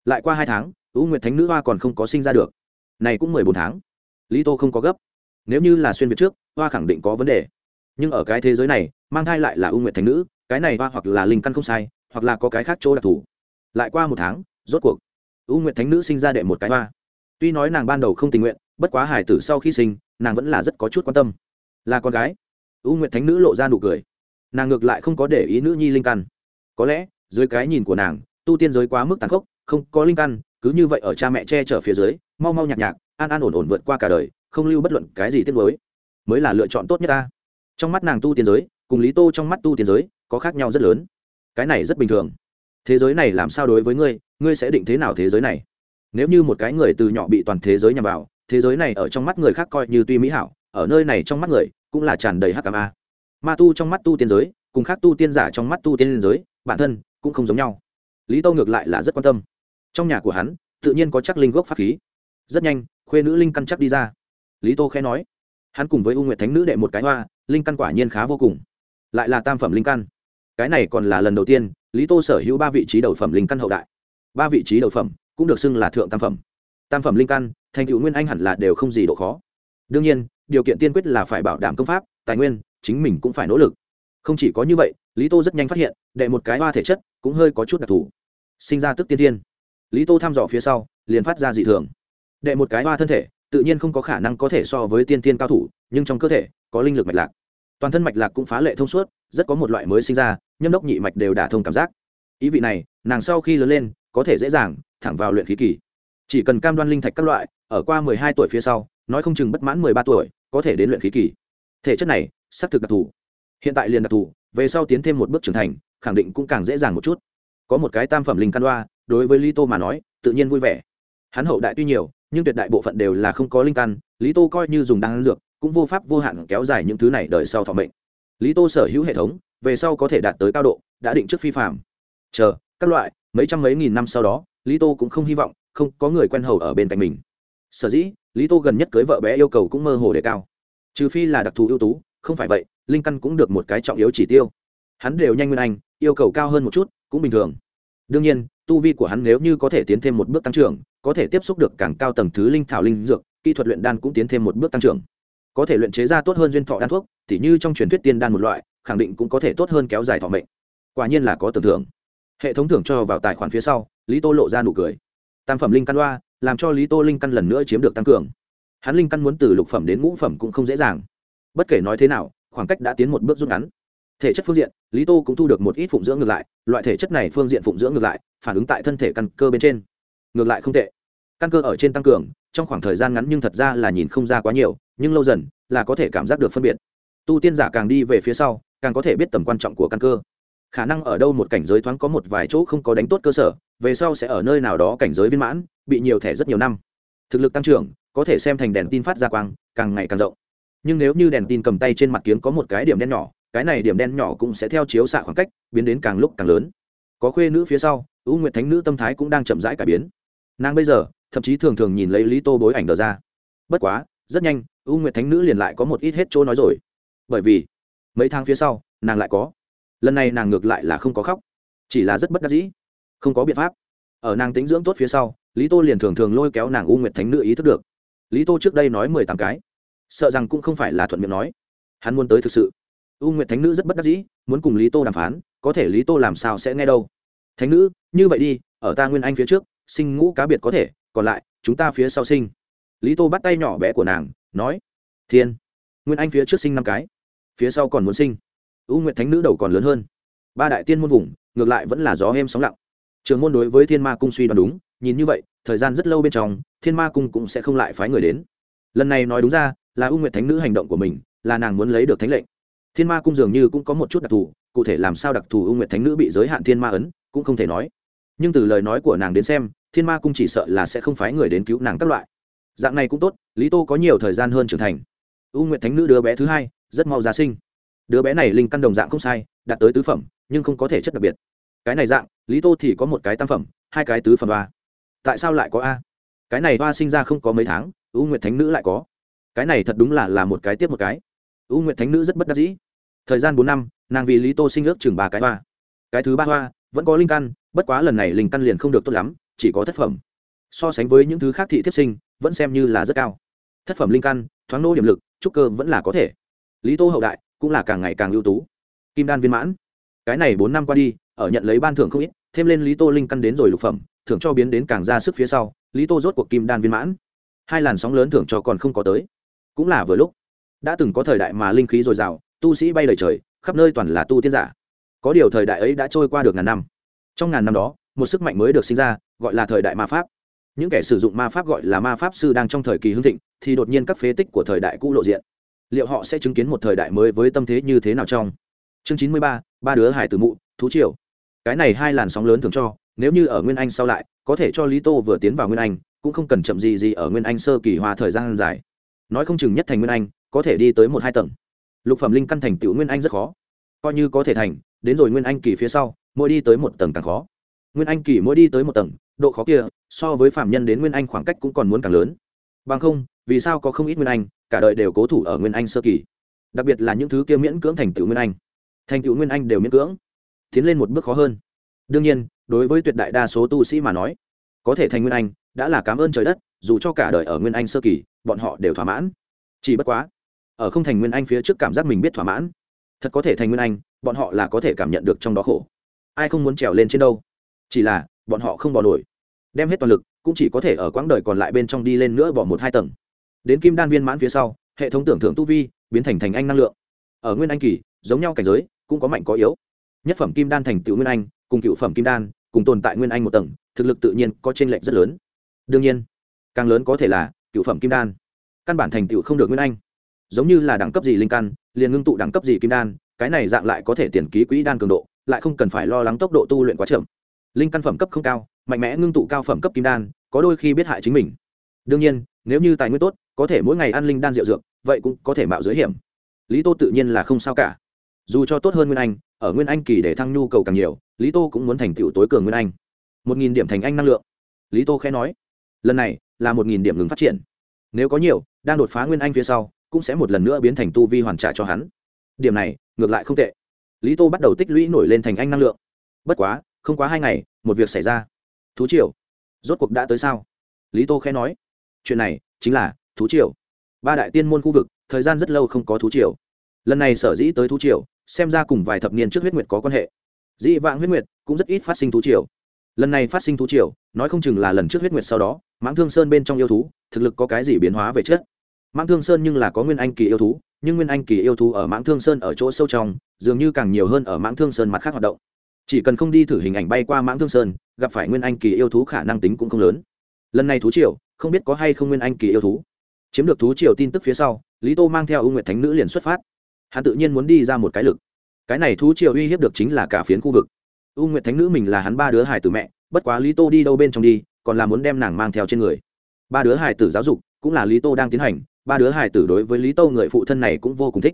Lại qua hai tháng u nguyệt thánh nữ hoa còn không có sinh ra được. Này cũng mười bốn tháng. Lý tô không có gấp. Nếu như là xuyên việt trước, hoa khẳng định có vấn đề. Nhưng ở cái thế giới này, mang thai lại là u nguyệt thánh nữ, cái này hoa hoặc là linh căn không sai, hoặc là có cái khác chỗ đặc thù. Lại qua một tháng, rốt cuộc, u nguyệt thánh nữ sinh ra đệ một cái hoa. Tuy nói nàng ban đầu không tình nguyện, bất quá hải tử sau khi sinh, nàng vẫn là rất có chút quan tâm. Là con gái. U nguyệt thánh nữ lộ ra nụ cười. Nàng ngược lại không có để ý nữ nhi linh căn. Có lẽ, dưới cái nhìn của nàng, tu tiên giới quá mức tàn khốc, không có linh căn cứ như vậy ở cha mẹ che chở phía dưới, mau mau nhạc nhạc, an an ổn ổn vượt qua cả đời, không lưu bất luận cái gì tiếc nuối. Mới là lựa chọn tốt nhất ta. Trong mắt nàng tu tiên giới, cùng lý tô trong mắt tu tiên giới, có khác nhau rất lớn. Cái này rất bình thường. Thế giới này làm sao đối với ngươi ngươi sẽ định thế nào thế giới này? Nếu như một cái người từ nhỏ bị toàn thế giới nhằm vào, thế giới này ở trong mắt người khác coi như tuy mỹ hảo, ở nơi này trong mắt người, cũng là tràn đầy hắc cam a. Ma tu trong mắt tu tiên giới, cùng khác tu tiên giả trong mắt tu tiên giới, bản thân cũng không giống nhau. Lý tô ngược lại là rất quan tâm trong nhà của hắn, tự nhiên có chắc linh gốc pháp khí. Rất nhanh, khuê nữ linh căn chắc đi ra. Lý tô khẽ nói, hắn cùng với u nguyệt thánh nữ đệ một cái hoa, linh căn quả nhiên khá vô cùng. Lại là tam phẩm linh căn. Cái này còn là lần đầu tiên, lý tô sở hữu ba vị trí đầu phẩm linh căn hậu đại. Ba vị trí đầu phẩm cũng được xưng là thượng tam phẩm. Tam phẩm linh căn, thành tựu nguyên anh hẳn là đều không gì độ khó. Đương nhiên, điều kiện tiên quyết là phải bảo đảm công pháp, tài nguyên, chính mình cũng phải nỗ lực. Không chỉ có như vậy, lý tô rất nhanh phát hiện, đệ một cái hoa thể chất cũng hơi có chút đặc thù. Sinh ra tức tiên thiên lý tô thăm dò phía sau, liền phát ra dị thường. Đệ một cái hoa thân thể, tự nhiên không có khả năng có thể so với tiên tiên cao thủ, nhưng trong cơ thể, có linh lực mạch lạc. Toàn thân mạch lạc cũng phá lệ thông suốt, rất có một loại mới sinh ra, nhâm đốc nhị mạch đều đả thông cảm giác. Ý vị này, nàng sau khi lớn lên, có thể dễ dàng, thẳng vào luyện khí kỳ. Chỉ cần cam đoan linh thạch các loại, ở qua mười hai tuổi phía sau, nói không chừng bất mãn mười ba tuổi, có thể đến luyện khí kỳ. Thể chất này, xác thực đặc thù. Hiện tại liền đặc thù, về sau tiến thêm một bước trưởng thành, khẳng định cũng càng dễ dàng một chút. Có một cái tam phẩm linh căn đoa đối với lý tô mà nói, tự nhiên vui vẻ. Hắn hậu đại tuy nhiều, nhưng tuyệt đại bộ phận đều là không có linh căn, lý tô coi như dùng đan dược, cũng vô pháp vô hạn kéo dài những thứ này đời sau thọ mệnh. Lý tô sở hữu hệ thống, về sau có thể đạt tới cao độ, đã định trước phi phạm chờ, các loại, mấy trăm mấy nghìn năm sau đó, lý tô cũng không hy vọng, không có người quen hầu ở bên cạnh mình. Sở dĩ, lý tô gần nhất cưới vợ bé yêu cầu cũng mơ hồ đề cao. Trừ phi là đặc thù ưu tú, không phải vậy, linh căn cũng được một cái trọng yếu chỉ tiêu. Hắn đều nhanh nguyên anh, yêu cầu cao hơn một chút, cũng bình thường. Đương nhiên tu vi của hắn nếu như có thể tiến thêm một bước tăng trưởng có thể tiếp xúc được càng cao tầng thứ linh thảo linh dược kỹ thuật luyện đan cũng tiến thêm một bước tăng trưởng. Có thể luyện chế ra tốt hơn duyên thọ đan thuốc tỉ như trong truyền thuyết tiên đan một loại khẳng định cũng có thể tốt hơn kéo dài thọ mệnh. Quả nhiên là có tưởng thưởng. Hệ thống thưởng cho vào tài khoản phía sau lý tô lộ ra nụ cười. Tam phẩm linh căn loa, làm cho lý tô linh căn lần nữa chiếm được tăng cường. Hắn linh căn muốn từ lục phẩm đến ngũ phẩm cũng không dễ dàng. Bất kể nói thế nào khoảng cách đã tiến một bước rút ngắn thể chất phương diện, lý tô cũng thu được một ít phụng dưỡng ngược lại, loại thể chất này phương diện phụng dưỡng ngược lại, phản ứng tại thân thể căn cơ bên trên. Ngược lại không tệ. Căn cơ ở trên tăng cường, trong khoảng thời gian ngắn nhưng thật ra là nhìn không ra quá nhiều, nhưng lâu dần, là có thể cảm giác được phân biệt. Tu tiên giả càng đi về phía sau, càng có thể biết tầm quan trọng của căn cơ. Khả năng ở đâu một cảnh giới thoáng có một vài chỗ không có đánh tốt cơ sở, về sau sẽ ở nơi nào đó cảnh giới viên mãn, bị nhiều thẻ rất nhiều năm. Thực lực tăng trưởng, có thể xem thành đèn tin phát ra quang, càng ngày càng rộng. Nhưng nếu như đèn tin cầm tay trên mặt kiếng có một cái điểm đen nhỏ cái này điểm đen nhỏ cũng sẽ theo chiếu xạ khoảng cách, biến đến càng lúc càng lớn. Có khuê nữ phía sau, u nguyệt thánh nữ tâm thái cũng đang chậm rãi cải biến. Nàng bây giờ, thậm chí thường thường nhìn lấy lý tô bối ảnh đờ ra. Bất quá, rất nhanh, u nguyệt thánh nữ liền lại có một ít hết chỗ nói rồi. Bởi vì, mấy tháng phía sau, nàng lại có. Lần này nàng ngược lại là không có khóc, chỉ là rất bất đắc dĩ. Không có biện pháp. Ở nàng tính dưỡng tốt phía sau, lý tô liền thường thường lôi kéo nàng u nguyệt thánh nữ ý thức được. Lý tô trước đây nói mười tám cái, sợ rằng cũng không phải là thuận miệng nói. Hắn muốn tới thực sự u nguyệt thánh nữ rất bất đắc dĩ, muốn cùng lý tô đàm phán, có thể lý tô làm sao sẽ nghe đâu? Thánh nữ, như vậy đi, ở ta nguyên anh phía trước, sinh ngũ cá biệt có thể, còn lại, chúng ta phía sau sinh. Lý tô bắt tay nhỏ bé của nàng, nói, thiên, nguyên anh phía trước sinh năm cái, phía sau còn muốn sinh. U nguyệt thánh nữ đầu còn lớn hơn. Ba đại tiên môn vùng, ngược lại vẫn là gió êm sóng lặng. Trường môn đối với thiên ma cung suy đoán đúng, nhìn như vậy, thời gian rất lâu bên trong, thiên ma cung cũng sẽ không lại phái người đến. Lần này nói đúng ra, là u nguyệt thánh nữ hành động của mình, là nàng muốn lấy được thánh lệnh thiên ma cung dường như cũng có một chút đặc thù, cụ thể làm sao đặc thù ưu nguyệt thánh nữ bị giới hạn thiên ma ấn, cũng không thể nói. Nhưng từ lời nói của nàng đến xem, thiên ma cung chỉ sợ là sẽ không phái người đến cứu nàng các loại. Dạng này cũng tốt, lý tô có nhiều thời gian hơn trưởng thành. Ưu nguyệt thánh nữ đứa bé thứ hai, rất mau ra sinh. Đứa bé này linh căn đồng dạng không sai, đạt tới tứ phẩm, nhưng không có thể chất đặc biệt. Cái này dạng, lý tô thì có một cái tam phẩm, hai cái tứ phẩm ba. Tại sao lại có a? Cái này hoa sinh ra không có mấy tháng, ưu nguyệt thánh nữ lại có. Cái này thật đúng là là một cái tiếp một cái. Ưu nguyệt thánh nữ rất bất đắc dĩ thời gian bốn năm, nàng vì lý tô sinh ước chừng ba cái hoa. Cái thứ ba hoa, vẫn có linh căn, bất quá lần này linh căn liền không được tốt lắm, chỉ có thất phẩm. So sánh với những thứ khác thị thiếp sinh, vẫn xem như là rất cao. Thất phẩm linh căn, thoáng nô điểm lực, trúc cơ vẫn là có thể. Lý tô hậu đại, cũng là càng ngày càng ưu tú. Kim đan viên mãn. Cái này bốn năm qua đi, ở nhận lấy ban thưởng không ít, thêm lên lý tô linh căn đến rồi lục phẩm, thưởng cho biến đến càng ra sức phía sau, lý tô rốt cuộc kim đan viên mãn. Hai làn sóng lớn thưởng cho còn không có tới. Cũng là vừa lúc. Đã từng có thời đại mà linh khí dồi dào tu sĩ bay lời trời, khắp nơi toàn là tu tiên giả. Có điều thời đại ấy đã trôi qua được ngàn năm. Trong ngàn năm đó, một sức mạnh mới được sinh ra, gọi là thời đại ma pháp. Những kẻ sử dụng ma pháp gọi là ma pháp sư đang trong thời kỳ hưng thịnh, thì đột nhiên các phế tích của thời đại cũ lộ diện. Liệu họ sẽ chứng kiến một thời đại mới với tâm thế như thế nào trong? Chương chín mươi ba ba đứa hải tử mụ, thú triều. Cái này hai làn sóng lớn thường cho, nếu như ở nguyên anh sau lại, có thể cho lý tô vừa tiến vào nguyên anh, cũng không cần chậm gì gì ở nguyên anh sơ kỳ hòa thời gian dài. Nói không chừng nhất thành nguyên anh, có thể đi tới một hai tầng lục phẩm linh căn thành tựu nguyên anh rất khó. Coi như có thể thành, đến rồi nguyên anh kỳ phía sau, mỗi đi tới một tầng càng khó. Nguyên anh kỳ mỗi đi tới một tầng, độ khó kia, so với phạm nhân đến nguyên anh khoảng cách cũng còn muốn càng lớn. Bằng không, vì sao có không ít nguyên anh, cả đời đều cố thủ ở nguyên anh sơ kỳ? Đặc biệt là những thứ kia miễn cưỡng thành tựu nguyên anh. Thành tựu nguyên anh đều miễn cưỡng, tiến lên một bước khó hơn. Đương nhiên, đối với tuyệt đại đa số tu sĩ mà nói, có thể thành nguyên anh, đã là cảm ơn trời đất, dù cho cả đời ở nguyên anh sơ kỳ, bọn họ đều thỏa mãn. Chỉ bất quá ở không thành nguyên anh phía trước cảm giác mình biết thỏa mãn. Thật có thể thành nguyên anh, bọn họ là có thể cảm nhận được trong đó khổ. Ai không muốn trèo lên trên đâu? Chỉ là, bọn họ không bỏ nổi. Đem hết toàn lực, cũng chỉ có thể ở quãng đời còn lại bên trong đi lên nữa bỏ một hai tầng. Đến kim đan viên mãn phía sau, hệ thống tưởng thưởng tu vi biến thành thành anh năng lượng. Ở nguyên anh kỳ, giống nhau cảnh giới, cũng có mạnh có yếu. Nhất phẩm kim đan thành tựu nguyên anh, cùng cựu phẩm kim đan, cùng tồn tại nguyên anh một tầng, thực lực tự nhiên có t r ê n lệch rất lớn. Đương nhiên, càng lớn có thể là cựu phẩm kim đan. Căn bản thành tựu không được nguyên anh giống như là đẳng cấp gì linh căn, liền ngưng tụ đẳng cấp gì kim đan, cái này dạng lại có thể tiền ký quỹ đan cường độ, lại không cần phải lo lắng tốc độ tu luyện quá chậm. Linh căn phẩm cấp không cao, mạnh mẽ ngưng tụ cao phẩm cấp kim đan, có đôi khi biết hại chính mình. Đương nhiên, nếu như tài nguyên tốt, có thể mỗi ngày ăn linh đan rượu dược, vậy cũng có thể mạo giới hiểm. Lý tô tự nhiên là không sao cả. Dù cho tốt hơn nguyên anh, ở nguyên anh kỳ để thăng nhu cầu càng nhiều, lý tô cũng muốn thành tựu tối cường nguyên anh. Một nghìn điểm thành anh năng lượng. Lý tô khẽ nói, lần này là một nghìn điểm ngừng phát triển. Nếu có nhiều, đang đột phá nguyên anh phía sau cũng sẽ một lần nữa biến thành tu vi hoàn trả cho hắn. Điểm này, ngược lại không tệ. Lý tô bắt đầu tích lũy nổi lên thành anh năng lượng. Bất quá, không quá hai ngày, một việc xảy ra. Thú triều. Rốt cuộc đã tới sao? Lý tô khẽ nói. Chuyện này, chính là, thú triều. Ba đại tiên môn khu vực, thời gian rất lâu không có thú triều. Lần này sở dĩ tới thú triều, xem ra cùng vài thập niên trước huyết nguyệt có quan hệ. Dĩ vãng huyết nguyệt, cũng rất ít phát sinh thú triều. Lần này phát sinh thú triều, nói không chừng là lần trước huyết nguyệt sau đó, mãng thương sơn bên trong yêu thú, thực lực có cái gì biến hóa về chết mãng thương sơn nhưng là có nguyên anh kỳ yêu thú, nhưng nguyên anh kỳ yêu thú ở mãng thương sơn ở chỗ sâu trong, dường như càng nhiều hơn ở mãng thương sơn mặt khác hoạt động. Chỉ cần không đi thử hình ảnh bay qua mãng thương sơn, gặp phải nguyên anh kỳ yêu thú khả năng tính cũng không lớn. Lần này thú triều, không biết có hay không nguyên anh kỳ yêu thú. Chiếm được thú triều tin tức phía sau, lý tô mang theo ưu nguyệt thánh nữ liền xuất phát. Hắn tự nhiên muốn đi ra một cái lực. Cái này thú triều uy hiếp được chính là cả phiến khu vực. U nguyệt thánh nữ mình là hắn ba đứa hải tử mẹ, bất quá lý tô đi đâu bên trong đi, còn là muốn đem nàng mang theo trên người. Ba đứa hải tử giáo dục, cũng là lý tô đang tiến hành ba đứa hải tử đối với lý tô người phụ thân này cũng vô cùng thích.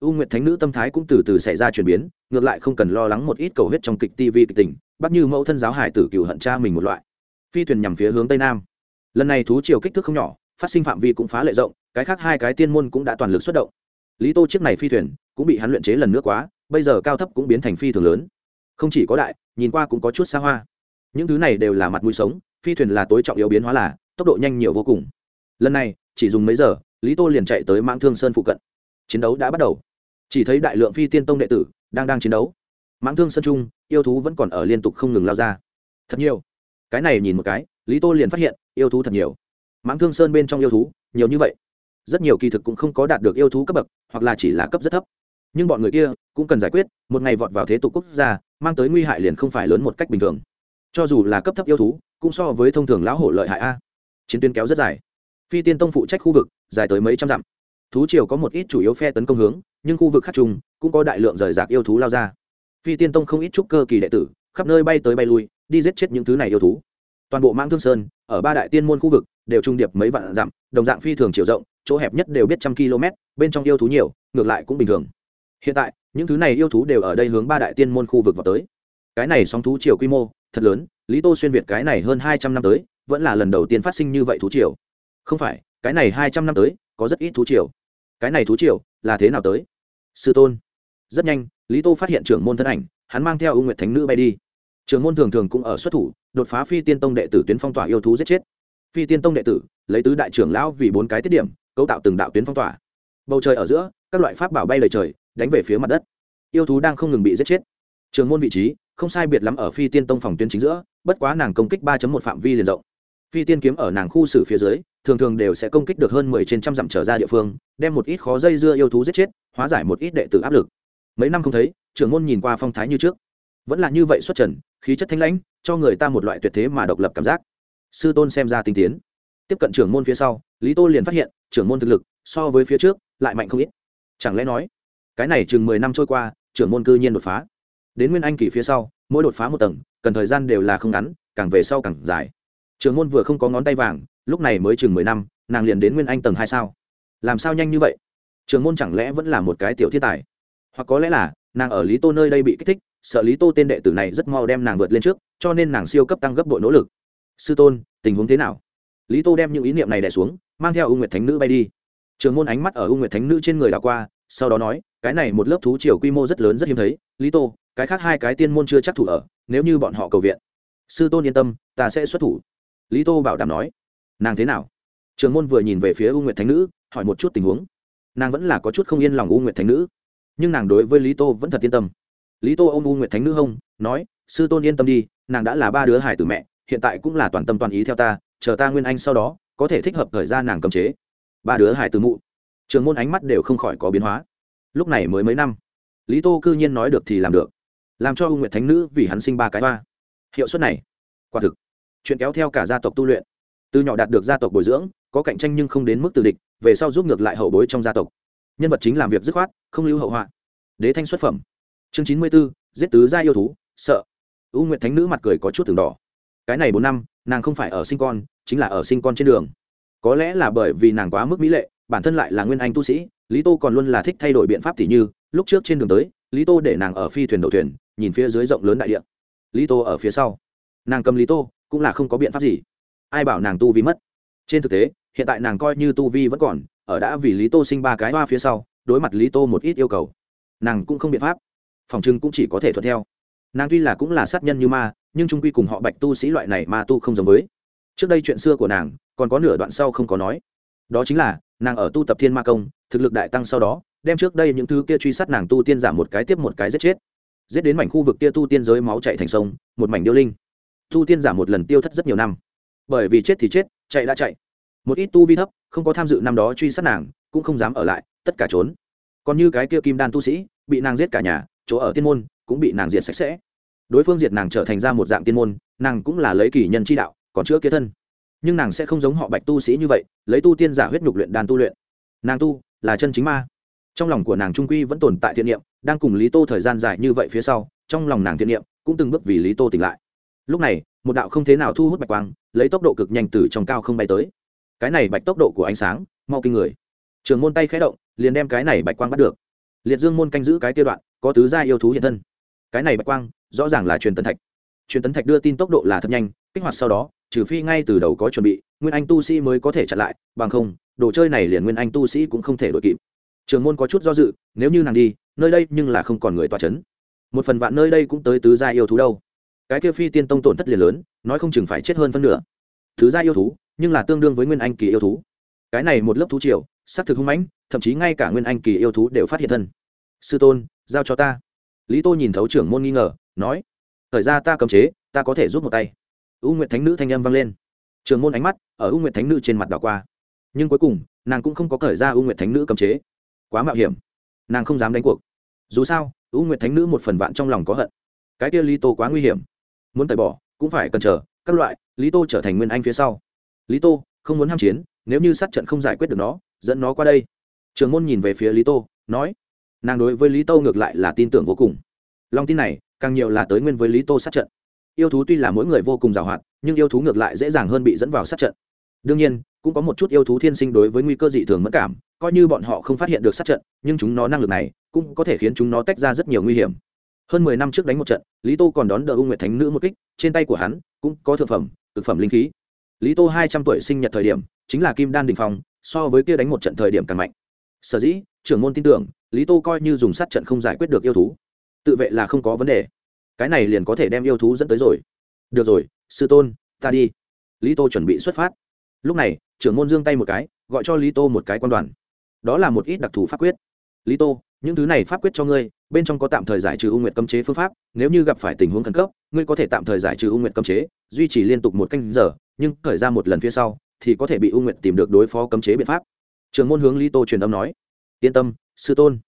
U nguyệt thánh nữ tâm thái cũng từ từ xảy ra chuyển biến, ngược lại không cần lo lắng một ít cầu huyết trong kịch tv kịch tình, bắt như mẫu thân giáo hải tử cựu hận cha mình một loại. Phi thuyền nhằm phía hướng tây nam. Lần này thú triều kích thước không nhỏ, phát sinh phạm vi cũng phá lệ rộng, cái khác hai cái tiên môn cũng đã toàn lực xuất động. Lý tô chiếc này phi thuyền cũng bị hắn luyện chế lần nữa quá, bây giờ cao thấp cũng biến thành phi thường lớn. Không chỉ có đại, nhìn qua cũng có chút xa hoa. Những thứ này đều là mặt mũi sống, phi thuyền là tối trọng yếu biến hóa là, tốc độ nhanh nhiều vô cùng. Lần này, chỉ dùng mấy giờ lý tô liền chạy tới mãng thương sơn phụ cận. Chiến đấu đã bắt đầu. Chỉ thấy đại lượng phi tiên tông đệ tử đang đang chiến đấu. Mãng thương sơn trung, yêu thú vẫn còn ở liên tục không ngừng lao ra. Thật nhiều. Cái này nhìn một cái, lý tô liền phát hiện, yêu thú thật nhiều. Mãng thương sơn bên trong yêu thú, nhiều như vậy. Rất nhiều kỳ thực cũng không có đạt được yêu thú cấp bậc, hoặc là chỉ là cấp rất thấp. Nhưng bọn người kia cũng cần giải quyết, một ngày vọt vào thế tục quốc gia, mang tới nguy hại liền không phải lớn một cách bình thường. Cho dù là cấp thấp yêu thú, cũng so với thông thường lão hổ lợi hại a. Chiến tuyến kéo rất dài. Phi tiên tông phụ trách khu vực dài tới mấy trăm dặm. Thú triều có một ít chủ yếu phe tấn công hướng, nhưng khu vực khác chung cũng có đại lượng rời rạc yêu thú lao ra. Phi tiên tông không ít trúc cơ kỳ đệ tử, khắp nơi bay tới bay lui, đi giết chết những thứ này yêu thú. Toàn bộ mang thương sơn, ở ba đại tiên môn khu vực, đều trung điệp mấy vạn dặm, đồng dạng phi thường chiều rộng, chỗ hẹp nhất đều biết trăm km, bên trong yêu thú nhiều, ngược lại cũng bình thường. Hiện tại, những thứ này yêu thú đều ở đây hướng ba đại tiên môn khu vực vào tới. Cái này sóng thú triều quy mô, thật lớn, lý tô xuyên việt cái này hơn hai trăm năm tới, vẫn là lần đầu tiên phát sinh như vậy thú triều. Không phải cái này hai trăm năm tới, có rất ít thú triều. Cái này thú triều là thế nào tới? Sư tôn. Rất nhanh, lý tô phát hiện trưởng môn thân ảnh, hắn mang theo ưu nguyệt thánh nữ bay đi. Trưởng môn thường thường cũng ở xuất thủ, đột phá phi tiên tông đệ tử tuyến phong tỏa yêu thú giết chết. Phi tiên tông đệ tử, lấy tứ đại trưởng lão vì bốn cái tiết điểm, cấu tạo từng đạo tuyến phong tỏa. Bầu trời ở giữa, các loại pháp bảo bay lời trời, đánh về phía mặt đất. Yêu thú đang không ngừng bị giết chết. Trường môn vị trí, không sai biệt lắm ở phi tiên tông phòng tuyến chính giữa, bất quá nàng công kích ba một phạm vi liền rộng phi tiên kiếm ở nàng khu xử phía dưới, thường thường đều sẽ công kích được hơn mười trên trăm dặm trở ra địa phương, đem một ít khó dây dưa yêu thú giết chết, hóa giải một ít đệ tử áp lực. Mấy năm không thấy, trưởng môn nhìn qua phong thái như trước. Vẫn là như vậy xuất trần, khí chất thanh lãnh, cho người ta một loại tuyệt thế mà độc lập cảm giác. Sư tôn xem ra tinh tiến. Tiếp cận trưởng môn phía sau, lý tô liền phát hiện, trưởng môn thực lực, so với phía trước, lại mạnh không ít. Chẳng lẽ nói, cái này chừng mười năm trôi qua, trưởng môn cư nhiên đột phá. Đến nguyên anh kỳ phía sau, mỗi đột phá một tầng, cần thời gian đều là không ngắn, càng về sau càng dài trưởng môn vừa không có ngón tay vàng, lúc này mới chừng mười năm, nàng liền đến nguyên anh tầng hai sao? Làm sao nhanh như vậy? Trưởng môn chẳng lẽ vẫn là một cái tiểu thiên tài? Hoặc có lẽ là, nàng ở lý tô nơi đây bị kích thích, sợ lý tô tên đệ tử này rất mau đem nàng vượt lên trước, cho nên nàng siêu cấp tăng gấp bội nỗ lực. Sư tôn, tình huống thế nào? Lý tô đem những ý niệm này đẻ xuống, mang theo u nguyệt thánh nữ bay đi. Trường môn ánh mắt ở u nguyệt thánh nữ trên người đảo qua, sau đó nói, cái này một lớp thú triều quy mô rất lớn rất hiếm thấy, lý tô, cái khác hai cái tiên môn chưa chắc thủ ở, nếu như bọn họ cầu viện. Sư tôn yên tâm, ta sẽ xuất thủ lý tô bảo đảm nói, nàng thế nào? Trường môn vừa nhìn về phía u nguyệt thánh nữ, hỏi một chút tình huống. Nàng vẫn là có chút không yên lòng u nguyệt thánh nữ, nhưng nàng đối với lý tô vẫn thật yên tâm. Lý tô ôm u nguyệt thánh nữ hông, nói, sư tôn yên tâm đi, nàng đã là ba đứa hải tử mẹ, hiện tại cũng là toàn tâm toàn ý theo ta, chờ ta nguyên anh sau đó, có thể thích hợp thời gian nàng cầm chế. Ba đứa hải tử mụ. Trường môn ánh mắt đều không khỏi có biến hóa. Lúc này mới mấy năm, lý tô cư nhiên nói được thì làm được, làm cho u nguyệt thánh nữ vì hắn sinh ba cái hoa. Hiệu suất này, quả thực chuyện kéo theo cả gia tộc tu luyện. Từ nhỏ đạt được gia tộc bồi dưỡng, có cạnh tranh nhưng không đến mức từ địch, về sau giúp ngược lại hậu bối trong gia tộc. Nhân vật chính làm việc dứt khoát, không lưu hậu họa. Đế thanh xuất phẩm. Chương chín mươi b ố giết tứ gia yêu thú, sợ. U nguyện thánh nữ mặt cười có chút từng đỏ. Cái này bốn năm, nàng không phải ở sinh con, chính là ở sinh con trên đường. Có lẽ là bởi vì nàng quá mức mỹ lệ, bản thân lại là nguyên anh tu sĩ, lý tô còn luôn là thích thay đổi biện pháp t h như, lúc trước trên đường tới, lý tô để nàng ở phi thuyền đầu thuyền, nhìn phía dưới rộng lớn đại địa. Lý tô ở phía sau. Nàng cầm lý tô cũng là không có biện pháp gì. Ai bảo nàng tu vi mất? Trên thực tế, hiện tại nàng coi như tu vi vẫn còn, ở đã vì lý tô sinh ba cái hoa phía sau, đối mặt lý tô một ít yêu cầu, nàng cũng không biện pháp. Phòng trưng cũng chỉ có thể thuận theo. Nàng tuy là cũng là sát nhân như ma, nhưng trung quy cùng họ bạch tu sĩ loại này ma tu không giống với. Trước đây chuyện xưa của nàng, còn có nửa đoạn sau không có nói. Đó chính là, nàng ở tu tập thiên ma công, thực lực đại tăng sau đó, đem trước đây những thứ kia truy sát nàng tu tiên giảm một cái tiếp một cái giết chết. Giết đến mảnh khu vực kia tu tiên giới máu chạy thành sông, một mảnh điêu linh tu tiên giảm một lần tiêu thất rất nhiều năm. Bởi vì chết thì chết, chạy đã chạy. Một ít tu vi thấp, không có tham dự năm đó truy sát nàng, cũng không dám ở lại, tất cả trốn. Còn như cái kia kim đan tu sĩ, bị nàng giết cả nhà, chỗ ở tiên môn, cũng bị nàng diệt sạch sẽ. Đối phương diệt nàng trở thành ra một dạng tiên môn, nàng cũng là lấy kỳ nhân chi đạo, còn chữa kế thân. Nhưng nàng sẽ không giống họ bạch tu sĩ như vậy, lấy tu tiên giả huyết nhục luyện đan tu luyện. Nàng tu là chân chính ma. Trong lòng của nàng trung quy vẫn tồn tại thiện niệm, đang cùng lý tô thời gian dài như vậy phía sau, trong lòng nàng thiện niệm cũng từng bước vì lý tô tỉnh lại lúc này, một đạo không thế nào thu hút bạch quang, lấy tốc độ cực nhanh từ trong cao không bay tới. Cái này bạch tốc độ của ánh sáng, mau kinh người. Trường môn tay khé động, liền đem cái này bạch quang bắt được. Liệt dương môn canh giữ cái tiêu đoạn, có tứ gia yêu thú hiện thân. Cái này bạch quang, rõ ràng là truyền tấn thạch. Truyền tấn thạch đưa tin tốc độ là thật nhanh, kích hoạt sau đó, trừ phi ngay từ đầu có chuẩn bị, nguyên anh tu sĩ mới có thể chặn lại, bằng không, đồ chơi này liền nguyên anh tu sĩ cũng không thể đội kịp. Trường môn có chút do dự, nếu như nàng đi, nơi đây nhưng là không còn người tòa c h ấ n một phần vạn nơi đây cũng tới tứ gia yêu thú đâu cái kia phi tiên tông tổn thất liền lớn, nói không chừng phải chết hơn phân nửa. Thứ gia yêu thú, nhưng là tương đương với nguyên anh kỳ yêu thú. Cái này một lớp thú triều, xác thực hung mãnh, thậm chí ngay cả nguyên anh kỳ yêu thú đều phát hiện thân. Sư tôn, giao cho ta. Lý tô nhìn thấu trưởng môn nghi ngờ, nói, thời ra ta cầm chế, ta có thể giúp một tay. U nguyện thánh nữ thanh âm vang lên. Trường môn ánh mắt ở u nguyện thánh nữ trên mặt đảo qua. Nhưng cuối cùng, nàng cũng không có cởi ra u nguyện thánh nữ cầm chế. Quá mạo hiểm. Nàng không dám đánh cuộc. Dù sao, u nguyện thánh nữ một phần vạn trong lòng có hận. Cái kia lý tô quá nguy hiểm muốn tẩy bỏ, cũng phải cần chờ, các loại, lý tô trở thành nguyên anh phía sau. Lý tô, không muốn ham chiến, nếu như sát trận không giải quyết được nó, dẫn nó qua đây. Trường môn nhìn về phía lý tô, nói, nàng đối với lý tô ngược lại là tin tưởng vô cùng. Lòng tin này, càng nhiều là tới nguyên với lý tô sát trận. Yêu thú tuy là mỗi người vô cùng giàu hạn, nhưng yêu thú ngược lại dễ dàng hơn bị dẫn vào sát trận. Đương nhiên, cũng có một chút yêu thú thiên sinh đối với nguy cơ dị thường mất cảm, coi như bọn họ không phát hiện được sát trận, nhưng chúng nó năng lực này, cũng có thể khiến chúng nó tách ra rất nhiều nguy hiểm hơn mười năm trước đánh một trận, lý tô còn đón đỡ u nguyệt thánh nữ một kích, trên tay của hắn cũng có thực phẩm thực phẩm linh khí. Lý tô hai trăm tuổi sinh nhật thời điểm, chính là kim đan đình phong, so với kia đánh một trận thời điểm càng mạnh. Sở dĩ, trưởng môn tin tưởng, lý tô coi như dùng sát trận không giải quyết được yêu thú. Tự vệ là không có vấn đề. Cái này liền có thể đem yêu thú dẫn tới rồi. Được rồi, sư tôn, ta đi. Lý tô chuẩn bị xuất phát. Lúc này, trưởng môn giương tay một cái, gọi cho lý tô một cái quan đoàn. Đó là một ít đặc thù pháp quyết. Lý tô những thứ này pháp quyết cho ngươi, bên trong có tạm thời giải trừ ưu nguyệt cấm chế phương pháp, nếu như gặp phải tình huống khẩn cấp, ngươi có thể tạm thời giải trừ ưu nguyệt cấm chế, duy trì liên tục một canh giờ, nhưng khởi ra một lần phía sau, thì có thể bị ưu nguyệt tìm được đối phó cấm chế biện pháp. Trưởng môn hướng lý tô truyền âm nói. Yên tâm, sư tôn.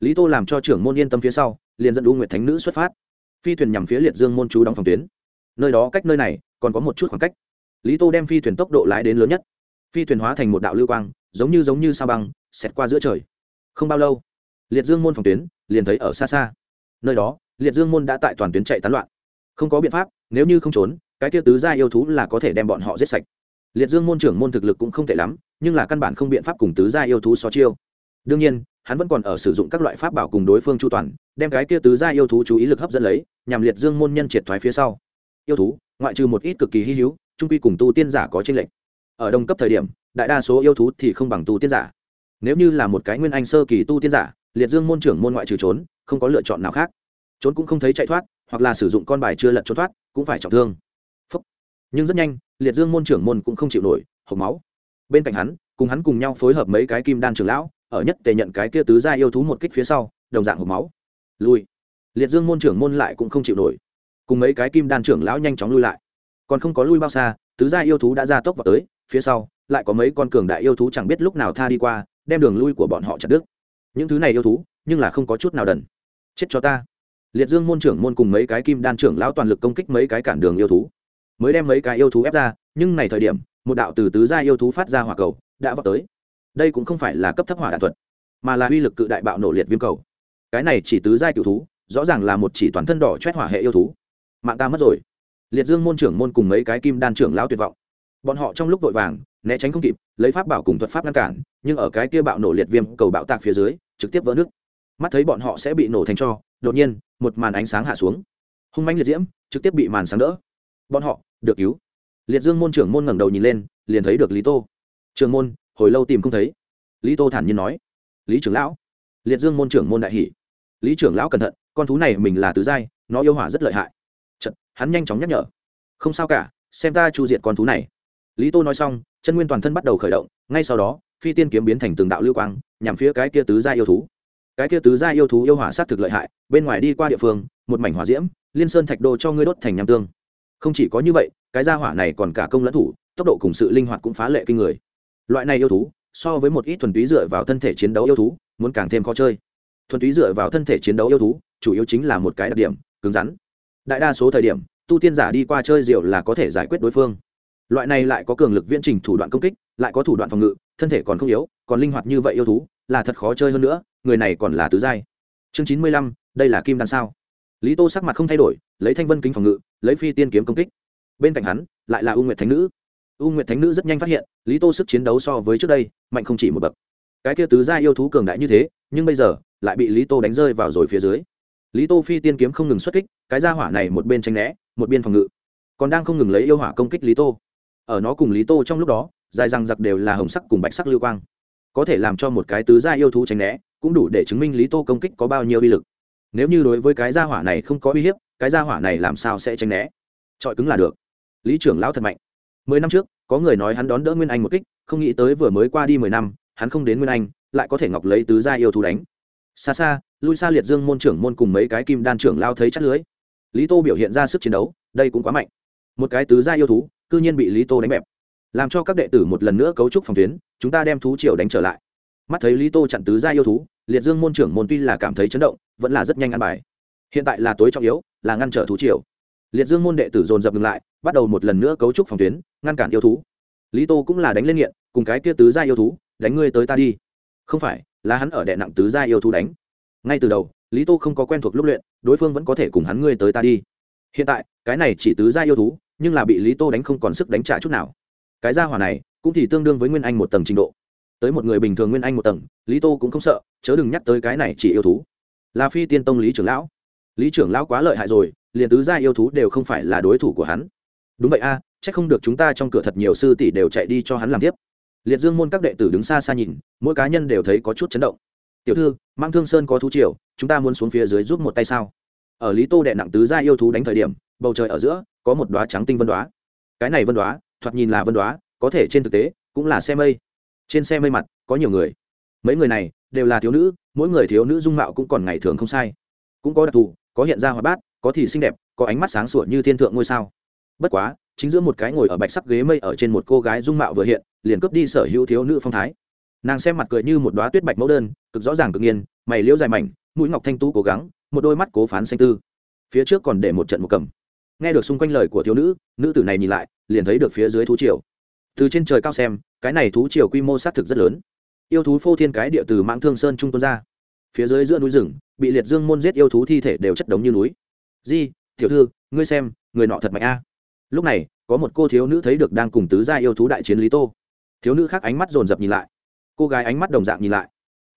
Lý tô làm cho trưởng môn yên tâm phía sau, liền dẫn ưu nguyệt thánh nữ xuất phát. Phi thuyền nhằm phía liệt dương môn chú đóng phòng tuyến. Nơi đó cách nơi này, còn có một chút khoảng cách. Lý tô đem phi thuyền tốc độ lái đến lớn nhất. Phi thuyền hóa thành một đạo lưu quang, giống như giống như sao băng, xẹt qua giữa trời. Không bao lâu liệt dương môn phòng tuyến, liền thấy ở xa xa. Nơi đó, liệt dương môn đã tại toàn tuyến chạy tán loạn. Không có biện pháp, nếu như không trốn, cái Tiêu tứ gia yêu thú là có thể đem bọn họ giết sạch. Liệt dương môn trưởng môn thực lực cũng không tệ lắm, nhưng là căn bản không biện pháp cùng tứ gia yêu thú so chiêu. Đương nhiên, hắn vẫn còn ở sử dụng các loại pháp bảo cùng đối phương chu toàn, đem cái kia tứ gia yêu thú chú ý lực hấp dẫn lấy, nhằm liệt dương môn nhân triệt thoái phía sau. Yêu thú, ngoại trừ một ít cực kỳ hy hữu, trung quy cùng tu tiên giả có tranh lệch. Ở đồng cấp thời điểm, đại đa số yêu thú thì không bằng tu tiên giả. Nếu như là một cái nguyên anh sơ kỳ tu tiên giả liệt dương môn trưởng môn ngoại trừ trốn, không có lựa chọn nào khác. Trốn cũng không thấy chạy thoát, hoặc là sử dụng con bài chưa lật trốn thoát, cũng phải trọng thương. Phúc. nhưng rất nhanh, liệt dương môn trưởng môn cũng không chịu nổi hộp máu. Bên cạnh hắn, cùng hắn cùng nhau phối hợp mấy cái kim đan trưởng lão, ở nhất tề nhận cái kia tứ gia yêu thú một kích phía sau, đồng dạng hộp máu. Lui. Liệt dương môn trưởng môn lại cũng không chịu nổi. Cùng mấy cái kim đan trưởng lão nhanh chóng lui lại. Còn không có lui bao xa, tứ gia yêu thú đã ra tốc vào tới, phía sau, lại có mấy con cường đại yêu thú chẳng biết lúc nào tha đi qua, đem đường lui của bọn họ chặt đứt những thứ này yêu thú, nhưng là không có chút nào đần. Chết cho ta. Liệt dương môn trưởng môn cùng mấy cái kim đan trưởng lão toàn lực công kích mấy cái cản đường yêu thú. Mới đem mấy cái yêu thú ép ra, nhưng này thời điểm, một đạo từ tứ gia yêu thú phát ra hỏa cầu, đã vào tới. Đây cũng không phải là cấp thấp hỏa đạn thuật, mà là uy lực cự đại bạo nổ liệt viêm cầu. Cái này chỉ tứ giai cựu thú, rõ ràng là một chỉ toàn thân đỏ chét hỏa hệ yêu thú. Mạng ta mất rồi. Liệt dương môn trưởng môn cùng mấy cái kim đan trưởng lão tuyệt vọng. Bọn họ trong lúc vội vàng, né tránh không kịp, lấy pháp bảo cùng thuật pháp ngăn cản, nhưng ở cái kia bạo nổ liệt viêm cầu bạo tạc phía dưới trực tiếp vỡ nước. Mắt thấy bọn họ sẽ bị nổ thành cho đột nhiên một màn ánh sáng hạ xuống. Hung manh liệt diễm trực tiếp bị màn sáng đỡ. Bọn họ được cứu. Liệt dương môn trưởng môn ngẩng đầu nhìn lên liền thấy được lý tô. Trường môn hồi lâu tìm không thấy. Lý tô thản nhiên nói. Lý trưởng lão. Liệt dương môn trưởng môn đại hỷ lý trưởng lão cẩn thận con thú này mình là tứ giai nó yêu hỏa rất lợi hại. Chật, hắn nhanh chóng nhắc nhở. Không sao cả xem ta chu diệt con thú này. Lý tô nói xong chân nguyên toàn thân bắt đầu khởi động ngay sau đó phi tiên kiếm biến thành từng đạo lưu quang nhằm phía cái kia tứ gia yêu thú. Cái kia tứ gia yêu thú yêu hỏa sát thực lợi hại, bên ngoài đi qua địa phương, một mảnh hỏa diễm, liên sơn thạch đô cho ngươi đốt thành nham tương. Không chỉ có như vậy, cái gia hỏa này còn cả công lẫn thủ, tốc độ cùng sự linh hoạt cũng phá lệ kinh người. Loại này yêu thú, so với một ít thuần túy dựa vào thân thể chiến đấu yêu thú, muốn càng thêm khó chơi. Thuần túy dựa vào thân thể chiến đấu yêu thú, chủ yếu chính là một cái đặc điểm, cứng rắn. Đại đa số thời điểm, tu tiên giả đi qua chơi rượu là có thể giải quyết đối phương. Loại này lại có cường lực viễn trình thủ đoạn công kích, lại có thủ đoạn phòng ngự, thân thể còn không yếu, còn linh hoạt như vậy yêu thú là thật khó chơi hơn nữa, người này còn là tứ giai. Chương chín mươi lăm, đây là kim đan sao? Lý tô sắc mặt không thay đổi, lấy thanh vân kính phòng ngự, lấy phi tiên kiếm công kích. Bên cạnh hắn, lại là u nguyệt thánh nữ. U nguyệt thánh nữ rất nhanh phát hiện, lý tô sức chiến đấu so với trước đây, mạnh không chỉ một bậc. Cái kia tứ gia yêu thú cường đại như thế, nhưng bây giờ, lại bị lý tô đánh rơi vào rồi phía dưới. Lý tô phi tiên kiếm không ngừng xuất kích, cái gia hỏa này một bên tranh né, một bên phòng ngự. Còn đang không ngừng lấy yêu hỏa công kích lý tô. Ở nó cùng lý tô trong lúc đó, dài răng giặc đều là hồng sắc cùng bạch sắc lưu quang có thể làm cho một cái tứ gia yêu thú tránh né, cũng đủ để chứng minh lý tô công kích có bao nhiêu uy lực. Nếu như đối với cái gia hỏa này không có uy hiếp, cái gia hỏa này làm sao sẽ tránh né? Chọi cứng là được. Lý trưởng lão thật mạnh. Mười năm trước, có người nói hắn đón đỡ nguyên anh một kích, không nghĩ tới vừa mới qua đi mười năm, hắn không đến nguyên anh, lại có thể ngọc lấy tứ gia yêu thú đánh. Xa xa, lui xa liệt dương môn trưởng môn cùng mấy cái kim đan trưởng lao thấy chắc lưới. Lý tô biểu hiện ra sức chiến đấu, đây cũng quá mạnh. Một cái tứ gia yêu thú, cư nhiên bị lý tô đánh bẹp làm cho các đệ tử một lần nữa cấu trúc phòng tuyến, chúng ta đem thú triều đánh trở lại. Mắt thấy lý tô chặn tứ gia yêu thú, liệt dương môn trưởng môn tuy là cảm thấy chấn động, vẫn là rất nhanh ăn bài. Hiện tại là tối trọng yếu, là ngăn trở thú triều. Liệt dương môn đệ tử dồn dập ngừng lại, bắt đầu một lần nữa cấu trúc phòng tuyến, ngăn cản yêu thú. Lý tô cũng là đánh lên nghiện, cùng cái kia tứ gia yêu thú, đánh ngươi tới ta đi. Không phải, là hắn ở đệ nặng tứ gia yêu thú đánh. Ngay từ đầu, lý tô không có quen thuộc lúc luyện, đối phương vẫn có thể cùng hắn ngươi tới ta đi. Hiện tại, cái này chỉ tứ gia yêu thú, nhưng là bị lý tô đánh không còn sức đánh trả chút nào cái gia hỏa này cũng thì tương đương với nguyên anh một tầng trình độ. Tới một người bình thường nguyên anh một tầng lý tô cũng không sợ chớ đừng nhắc tới cái này chỉ yêu thú. Là phi tiên tông lý trưởng lão. Lý trưởng lão quá lợi hại rồi liền tứ gia yêu thú đều không phải là đối thủ của hắn. Đúng vậy a à, c h ắ c không được chúng ta trong cửa thật nhiều sư tỷ đều chạy đi cho hắn làm tiếp. Liệt dương môn các đệ tử đứng xa xa nhìn mỗi cá nhân đều thấy có chút chấn động. Tiểu thư mang thương sơn có thú triều chúng ta muốn xuống phía dưới giúp một tay sao? Ở lý tô đệ nặng tứ gia yêu thú đánh thời điểm bầu trời ở giữa có một đoá trắng tinh vân đoá cái này vân đoá thoạt nhìn là vân đoá, có thể trên thực tế cũng là xe mây. Trên xe mây mặt, có nhiều người. Mấy người này đều là thiếu nữ, mỗi người thiếu nữ dung mạo cũng còn ngày thường không sai. Cũng có đặc thù, có hiện ra hoạt bát, có thì xinh đẹp, có ánh mắt sáng sủa như thiên thượng ngôi sao. Bất quá, chính giữa một cái ngồi ở bạch sắc ghế mây ở trên một cô gái dung mạo vừa hiện, liền cướp đi sở hữu thiếu nữ phong thái. Nàng xem mặt cười như một đoá tuyết bạch mẫu đơn, cực rõ ràng cực nghiên mày liễu dài mảnh, mũi ngọc thanh tú cố gắng, một đôi mắt cố phán xanh tư. Phía trước còn để một trận một cầm nghe được xung quanh lời của thiếu nữ nữ tử này nhìn lại, liền thấy được phía dưới thú triều. Từ trên trời cao xem, cái này thú triều quy mô xác thực rất lớn. Yêu thú phô thiên cái địa từ mãng thương sơn trung tuân ra. Phía dưới giữa núi rừng, bị liệt dương môn giết yêu thú thi thể đều chất đống như núi. Di, tiểu thư, ngươi xem, người nọ thật mạnh a. Lúc này, có một cô thiếu nữ thấy được đang cùng tứ gia yêu thú đại chiến lý tô. Thiếu nữ khác ánh mắt dồn dập nhìn lại. Cô gái ánh mắt đồng dạng nhìn lại.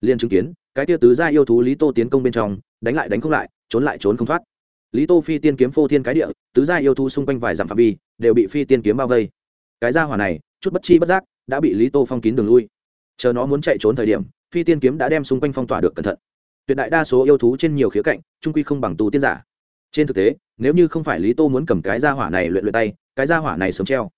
Liền chứng kiến, cái tia tứ gia yêu thú lý tô tiến công bên trong, đánh lại đánh không lại, trốn lại trốn không thoát lý tô phi tiên kiếm phô thiên cái địa, tứ gia yêu thú xung quanh vài dặm phạm vi, đều bị phi tiên kiếm bao vây. Cái gia hỏa này, chút bất chi bất giác, đã bị lý tô phong kín đường lui. Chờ nó muốn chạy trốn thời điểm, phi tiên kiếm đã đem xung quanh phong tỏa được cẩn thận. Tuyệt đại đa số yêu thú trên nhiều khía cạnh, trung quy không bằng tù tiên giả. Trên thực tế, nếu như không phải lý tô muốn cầm cái gia hỏa này luyện luyện tay, cái gia hỏa này sớm treo.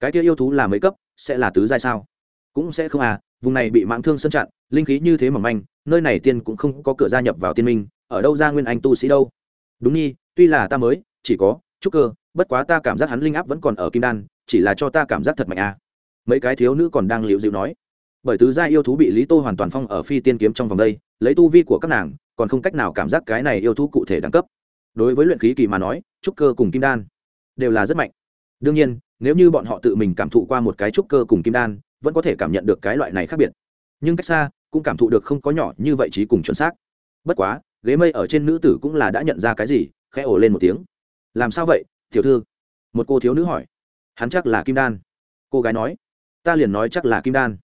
Cái kia yêu thú là mấy cấp, sẽ là tứ giai sao? Cũng sẽ không à vùng này bị mạng thương sân chặn, linh khí như thế mỏng manh, nơi này tiên cũng không có cửa gia nhập vào tiên minh, ở đâu ra nguyên anh tu sĩ đâu? Đúng nhi, tuy là ta mới, chỉ có, trúc cơ, bất quá ta cảm giác hắn linh áp vẫn còn ở kim đan, chỉ là cho ta cảm giác thật mạnh à. Mấy cái thiếu nữ còn đang liệu dịu nói. Bởi tứ gia yêu thú bị lý tô hoàn toàn phong ở phi tiên kiếm trong vòng đây, lấy tu vi của các nàng, còn không cách nào cảm giác cái này yêu thú cụ thể đẳng cấp. Đối với luyện khí kỳ mà nói, trúc cơ cùng kim đan đều là rất mạnh. Đương nhiên, nếu như bọn họ tự mình cảm thụ qua một cái trúc cơ cùng kim đan, vẫn có thể cảm nhận được cái loại này khác biệt. Nhưng cách xa, cũng cảm thụ được không có nhỏ như vậy trí cùng chuẩn xác. Bất quá ghế mây ở trên nữ tử cũng là đã nhận ra cái gì, khẽ ổ lên một tiếng. Làm sao vậy, tiểu thư? Một cô thiếu nữ hỏi. Hắn chắc là kim đan. Cô gái nói. Ta liền nói chắc là kim đan.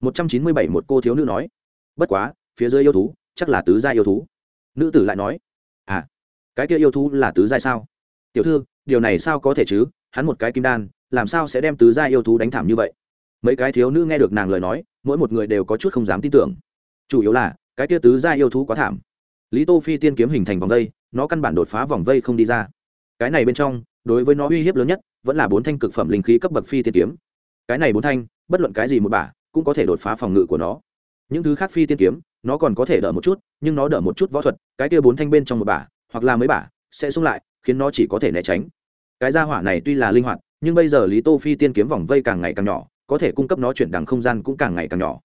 Một trăm chín mươi bảy một cô thiếu nữ nói. Bất quá, phía dưới yêu thú, chắc là tứ gia yêu thú. Nữ tử lại nói. À cái kia yêu thú là tứ giai sao? Tiểu thư, điều này sao có thể chứ? Hắn một cái kim đan, làm sao sẽ đem tứ gia yêu thú đánh thảm như vậy? Mấy cái thiếu nữ nghe được nàng lời nói, mỗi một người đều có chút không dám tin tưởng. Chủ yếu là, cái kia tứ gia yêu thú quá thảm lý tô phi tiên kiếm hình thành vòng vây, nó căn bản đột phá vòng vây không đi ra. Cái này bên trong, đối với nó uy hiếp lớn nhất, vẫn là bốn thanh cực phẩm linh khí cấp bậc phi tiên kiếm. Cái này bốn thanh, bất luận cái gì một bả, cũng có thể đột phá phòng ngự của nó. Những thứ khác phi tiên kiếm, nó còn có thể đỡ một chút, nhưng nó đỡ một chút võ thuật, cái kia bốn thanh bên trong một bả, hoặc là mấy bả, sẽ xung lại, khiến nó chỉ có thể né tránh. Cái gia hỏa này tuy là linh hoạt, nhưng bây giờ lý tô phi tiên kiếm vòng vây càng ngày càng nhỏ, có thể cung cấp nó chuyển đằng không gian cũng càng ngày càng nhỏ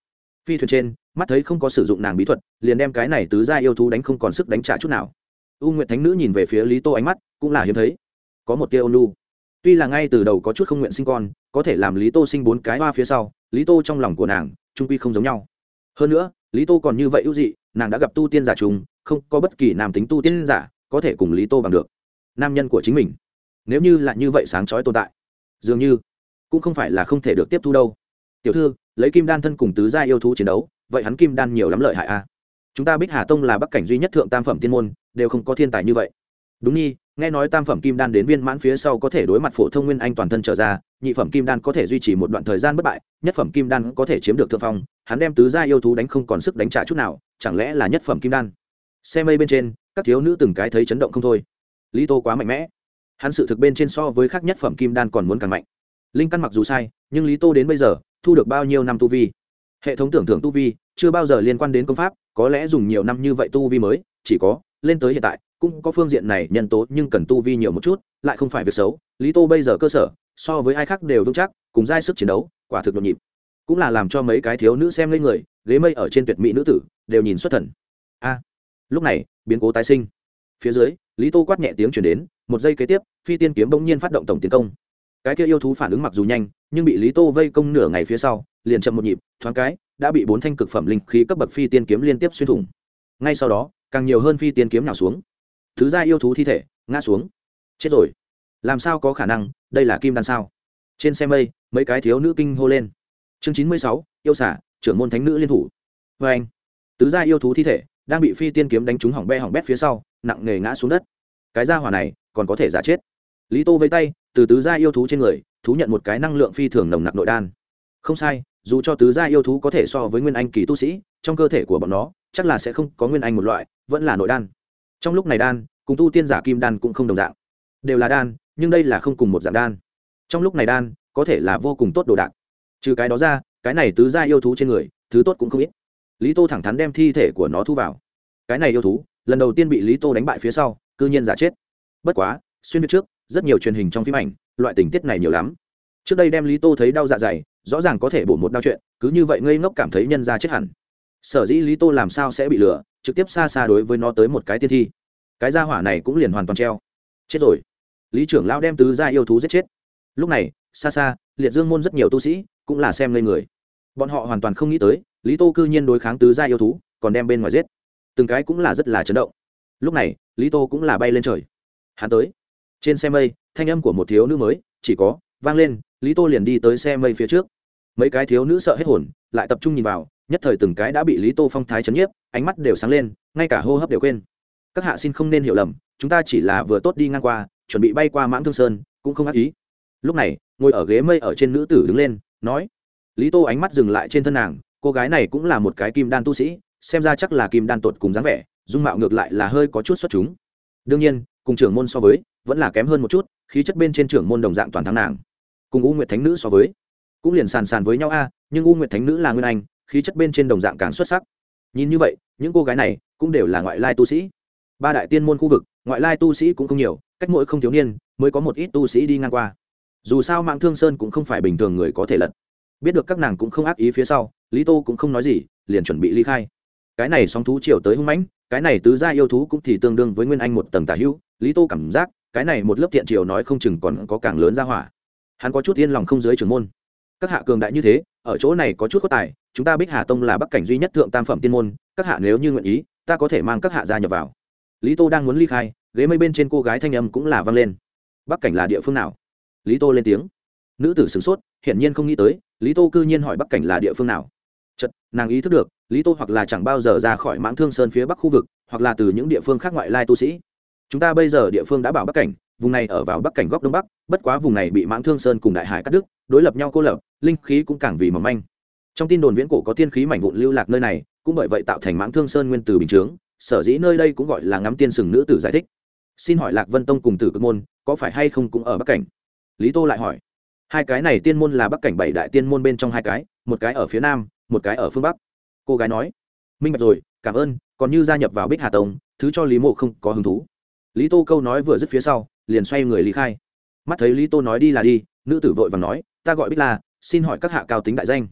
phi thuyền trên, mắt thấy không có sử dụng nàng bí thuật, liền đem cái này tứ gia yêu thú đánh không còn sức đánh trả chút nào. U nguyện thánh nữ nhìn về phía lý tô ánh mắt, cũng là hiếm thấy. Có một tia ônu tuy là ngay từ đầu có chút không nguyện sinh con, có thể làm lý tô sinh bốn cái hoa phía sau, lý tô trong lòng của nàng trung quy không giống nhau. Hơn nữa, lý tô còn như vậy ưu dị, nàng đã gặp tu tiên giả trùng, không có bất kỳ nam tính tu tiên giả có thể cùng lý tô bằng được. Nam nhân của chính mình. Nếu như là như vậy sáng chói tồn tại, dường như cũng không phải là không thể được tiếp thu đâu tiểu thư, lấy kim đan thân cùng tứ gia yêu thú chiến đấu, vậy hắn kim đan nhiều lắm lợi hại a chúng ta bích hà tông là bắc cảnh duy nhất thượng tam phẩm tiên môn, đều không có thiên tài như vậy. Đúng nhi, nghe nói tam phẩm kim đan đến viên mãn phía sau có thể đối mặt phổ thông nguyên anh toàn thân trở ra, nhị phẩm kim đan có thể duy trì một đoạn thời gian bất bại, nhất phẩm kim đan có thể chiếm được thượng phong, hắn đem tứ gia yêu thú đánh không còn sức đánh trả chút nào, chẳng lẽ là nhất phẩm kim đan? Xe mây bên trên, các thiếu nữ từng cái thấy chấn động không thôi. Lý tô quá mạnh mẽ. Hắn sự thực bên trên so với khác nhất phẩm kim đan còn muốn càng mạnh. Linh căn mặc dù sai, nhưng lý tô đến bây giờ thu được bao nhiêu năm tu vi? Hệ thống tưởng thưởng tu vi chưa bao giờ liên quan đến công pháp, có lẽ dùng nhiều năm như vậy tu vi mới, chỉ có lên tới hiện tại, cũng có phương diện này nhân tố nhưng cần tu vi nhiều một chút, lại không phải việc xấu. Lý tô bây giờ cơ sở, so với ai khác đều vững chắc, cùng giai sức chiến đấu, quả thực nhộn nhịp. Cũng là làm cho mấy cái thiếu nữ xem lên người, ghế mây ở trên tuyệt mỹ nữ tử, đều nhìn xuất thần. A, lúc này, biến cố tái sinh. Phía dưới, lý tô quát nhẹ tiếng chuyển đến, một giây kế tiếp, phi tiên kiếm bỗng nhiên phát động tổng tiến công cái kia yêu thú phản ứng mặc dù nhanh, nhưng bị lý tô vây công nửa ngày phía sau, liền chậm một nhịp, thoáng cái, đã bị bốn thanh cực phẩm linh khí cấp bậc phi tiên kiếm liên tiếp xuyên thủng. Ngay sau đó, càng nhiều hơn phi tiên kiếm nào xuống. Thứ gia yêu thú thi thể, ngã xuống. Chết rồi. Làm sao có khả năng, đây là kim đan sao? Trên xe mây, mấy cái thiếu nữ kinh hô lên. Chương chín mươi sáu, yêu xả trưởng môn thánh nữ liên thủ. Vê anh, tứ gia yêu thú thi thể, đang bị phi tiên kiếm đánh trúng hỏng be hỏng bét phía sau, nặng nề ngã xuống đất. Cái gia hỏa này, còn có thể giả chết. Lý tô vây tay từ tứ gia yêu thú trên người, thú nhận một cái năng lượng phi thường nồng nặc nội đan. Không sai, dù cho tứ gia yêu thú có thể so với nguyên anh kỳ tu sĩ, trong cơ thể của bọn nó, chắc là sẽ không có nguyên anh một loại, vẫn là nội đan. Trong lúc này đan, cùng tu tiên giả kim đan cũng không đồng dạng. Đều là đan, nhưng đây là không cùng một dạng đan. Trong lúc này đan, có thể là vô cùng tốt đồ đạc. Trừ cái đó ra, cái này tứ gia yêu thú trên người, thứ tốt cũng không ít. Lý tô thẳng thắn đem thi thể của nó thu vào. Cái này yêu thú, lần đầu tiên bị lý tô đánh bại phía sau, cư nhiên giả chết. Bất quá, xuyên việt trước rất nhiều truyền hình trong phim ảnh, loại tình tiết này nhiều lắm. Trước đây đem lý tô thấy đau dạ dày, rõ ràng có thể bổ một đau chuyện, cứ như vậy ngây ngốc cảm thấy nhân ra chết hẳn. Sở dĩ lý tô làm sao sẽ bị lừa, trực tiếp xa xa đối với nó tới một cái tiên thi. Cái gia hỏa này cũng liền hoàn toàn treo. Chết rồi. Lý trưởng lao đem tứ gia yêu thú giết chết. Lúc này, xa xa, liệt dương môn rất nhiều tu sĩ cũng là xem lên người. Bọn họ hoàn toàn không nghĩ tới, lý tô cư nhiên đối kháng tứ gia yêu thú, còn đem bên ngoài giết. Từng cái cũng là rất là chấn động. Lúc này, lý tô cũng là bay lên trời. Hắn tới trên xe mây, thanh âm của một thiếu nữ mới, chỉ có, vang lên, lý tô liền đi tới xe mây phía trước. Mấy cái thiếu nữ sợ hết hồn, lại tập trung nhìn vào, nhất thời từng cái đã bị lý tô phong thái chấn nhiếp, ánh mắt đều sáng lên, ngay cả hô hấp đều quên. Các hạ xin không nên hiểu lầm, chúng ta chỉ là vừa tốt đi ngang qua, chuẩn bị bay qua mãng thương sơn, cũng không ác ý. Lúc này, ngồi ở ghế mây ở trên nữ tử đứng lên, nói, lý tô ánh mắt dừng lại trên thân nàng, cô gái này cũng là một cái kim đan tu sĩ, xem ra chắc là kim đan tột cùng dáng vẻ, dung mạo ngược lại là hơi có chút xuất chúng. Đương nhiên cùng trưởng môn so với, vẫn là kém hơn một chút, khí chất bên trên trưởng môn đồng dạng toàn thắng nàng. Cùng u nguyệt thánh nữ so với, cũng liền sàn sàn với nhau a, nhưng u nguyệt thánh nữ là nguyên anh, khí chất bên trên đồng dạng càng xuất sắc. Nhìn như vậy, những cô gái này cũng đều là ngoại lai tu sĩ. Ba đại tiên môn khu vực, ngoại lai tu sĩ cũng không nhiều, cách mỗi không thiếu niên mới có một ít tu sĩ đi ngang qua. Dù sao mạng thương sơn cũng không phải bình thường người có thể lật. Biết được các nàng cũng không ác ý phía sau, lý tô cũng không nói gì, liền chuẩn bị ly khai. Cái này song thú chiều tới hung mãnh, cái này tứ gia yêu thú cũng thì tương đương với nguyên anh một tầng tả hữu lý tô cảm giác, cái này một lớp thiện triều nói không chừng còn có càng lớn ra hỏa. Hắn có chút yên lòng không dưới trưởng môn. Các hạ cường đại như thế, ở chỗ này có chút có tài, chúng ta bích hà tông là bắc cảnh duy nhất thượng tam phẩm tiên môn, các hạ nếu như nguyện ý, ta có thể mang các hạ gia nhập vào. Lý tô đang muốn ly khai, ghế mây bên trên cô gái thanh âm cũng là vang lên. Bắc cảnh là địa phương nào? Lý tô lên tiếng. Nữ tử sửng sốt, hiển nhiên không nghĩ tới, lý tô cư nhiên hỏi bắc cảnh là địa phương nào. Chật nàng ý thức được, lý tô hoặc là chẳng bao giờ ra khỏi mãng thương sơn phía bắc khu vực, hoặc là từ những địa phương khác ngoại lai tu sĩ chúng ta bây giờ địa phương đã bảo bắc cảnh, vùng này ở vào bắc cảnh góc đông bắc, bất quá vùng này bị mãng thương sơn cùng đại hải cắt đứt, đối lập nhau cô lập, linh khí cũng càng vì mỏng manh. Trong tin đồn viễn cổ có tiên khí mảnh vụn lưu lạc nơi này, cũng bởi vậy tạo thành mãng thương sơn nguyên từ bình chướng, sở dĩ nơi đây cũng gọi là ngắm tiên sừng nữ tử giải thích. Xin hỏi lạc vân tông cùng tử cực môn, có phải hay không cũng ở bắc cảnh? Lý tô lại hỏi. Hai cái này tiên môn là bắc cảnh bảy đại tiên môn bên trong hai cái, một cái ở phía nam, một cái ở phương bắc. Cô gái nói. Minh bạch rồi, cảm ơn, còn như gia nhập vào bích hà tông, thứ cho lý mộ không có hứng thú lý tô câu nói vừa dứt phía sau, liền xoay người lý khai. Mắt thấy lý tô nói đi là đi, nữ tử vội và nói, ta gọi bích la, xin hỏi các hạ cao tính đại danh.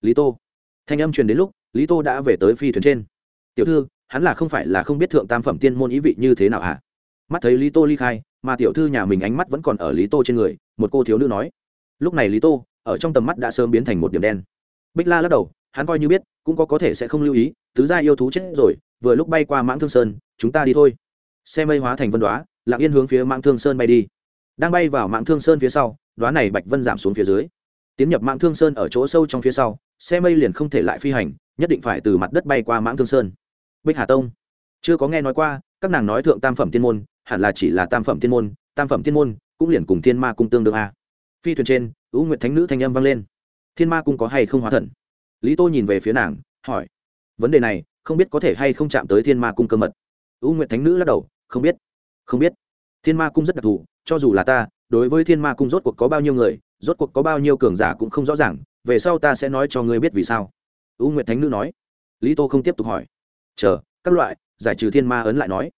Lý tô. Thanh âm truyền đến lúc, lý tô đã về tới phi thuyền trên. Tiểu thư, hắn là không phải là không biết thượng tam phẩm tiên môn ý vị như thế nào hả? Mắt thấy lý tô ly khai, mà tiểu thư nhà mình ánh mắt vẫn còn ở lý tô trên người, một cô thiếu nữ nói. Lúc này lý tô, ở trong tầm mắt đã sớm biến thành một điểm đen. Bích la lắc đầu, hắn coi như biết, cũng có có thể sẽ không lưu ý tứ gia yêu thú chết rồi, vừa lúc bay qua mãng thương sơn, chúng ta đi thôi xe mây hóa thành vân đoá, lặng yên hướng phía mạng thương sơn bay đi. Đang bay vào mạng thương sơn phía sau, đoá này bạch vân giảm xuống phía dưới. Tiến nhập mạng thương sơn ở chỗ sâu trong phía sau, xe mây liền không thể lại phi hành, nhất định phải từ mặt đất bay qua mạng thương sơn. Bích hà tông. Chưa có nghe nói qua, các nàng nói thượng tam phẩm tiên môn, hẳn là chỉ là tam phẩm tiên môn, tam phẩm tiên môn cũng liền cùng thiên ma cung tương đương a. Phi thuyền trên ưu nguyệt thánh nữ thanh âm vang lên. Thiên ma cung có hay không hóa thần? Lý tô nhìn về phía nàng, hỏi. Vấn đề này, không biết có thể hay không chạm tới thiên ma cung cơ mật. Ưu nguyệt thánh nữ lắc đầu không biết. Không biết. Thiên ma cung rất đặc thù, cho dù là ta, đối với thiên ma cung rốt cuộc có bao nhiêu người, rốt cuộc có bao nhiêu cường giả cũng không rõ ràng, về sau ta sẽ nói cho ngươi biết vì sao. Ưu nguyệt thánh nữ nói. Lý tô không tiếp tục hỏi. Chờ, các loại, giải trừ thiên ma ấn lại nói.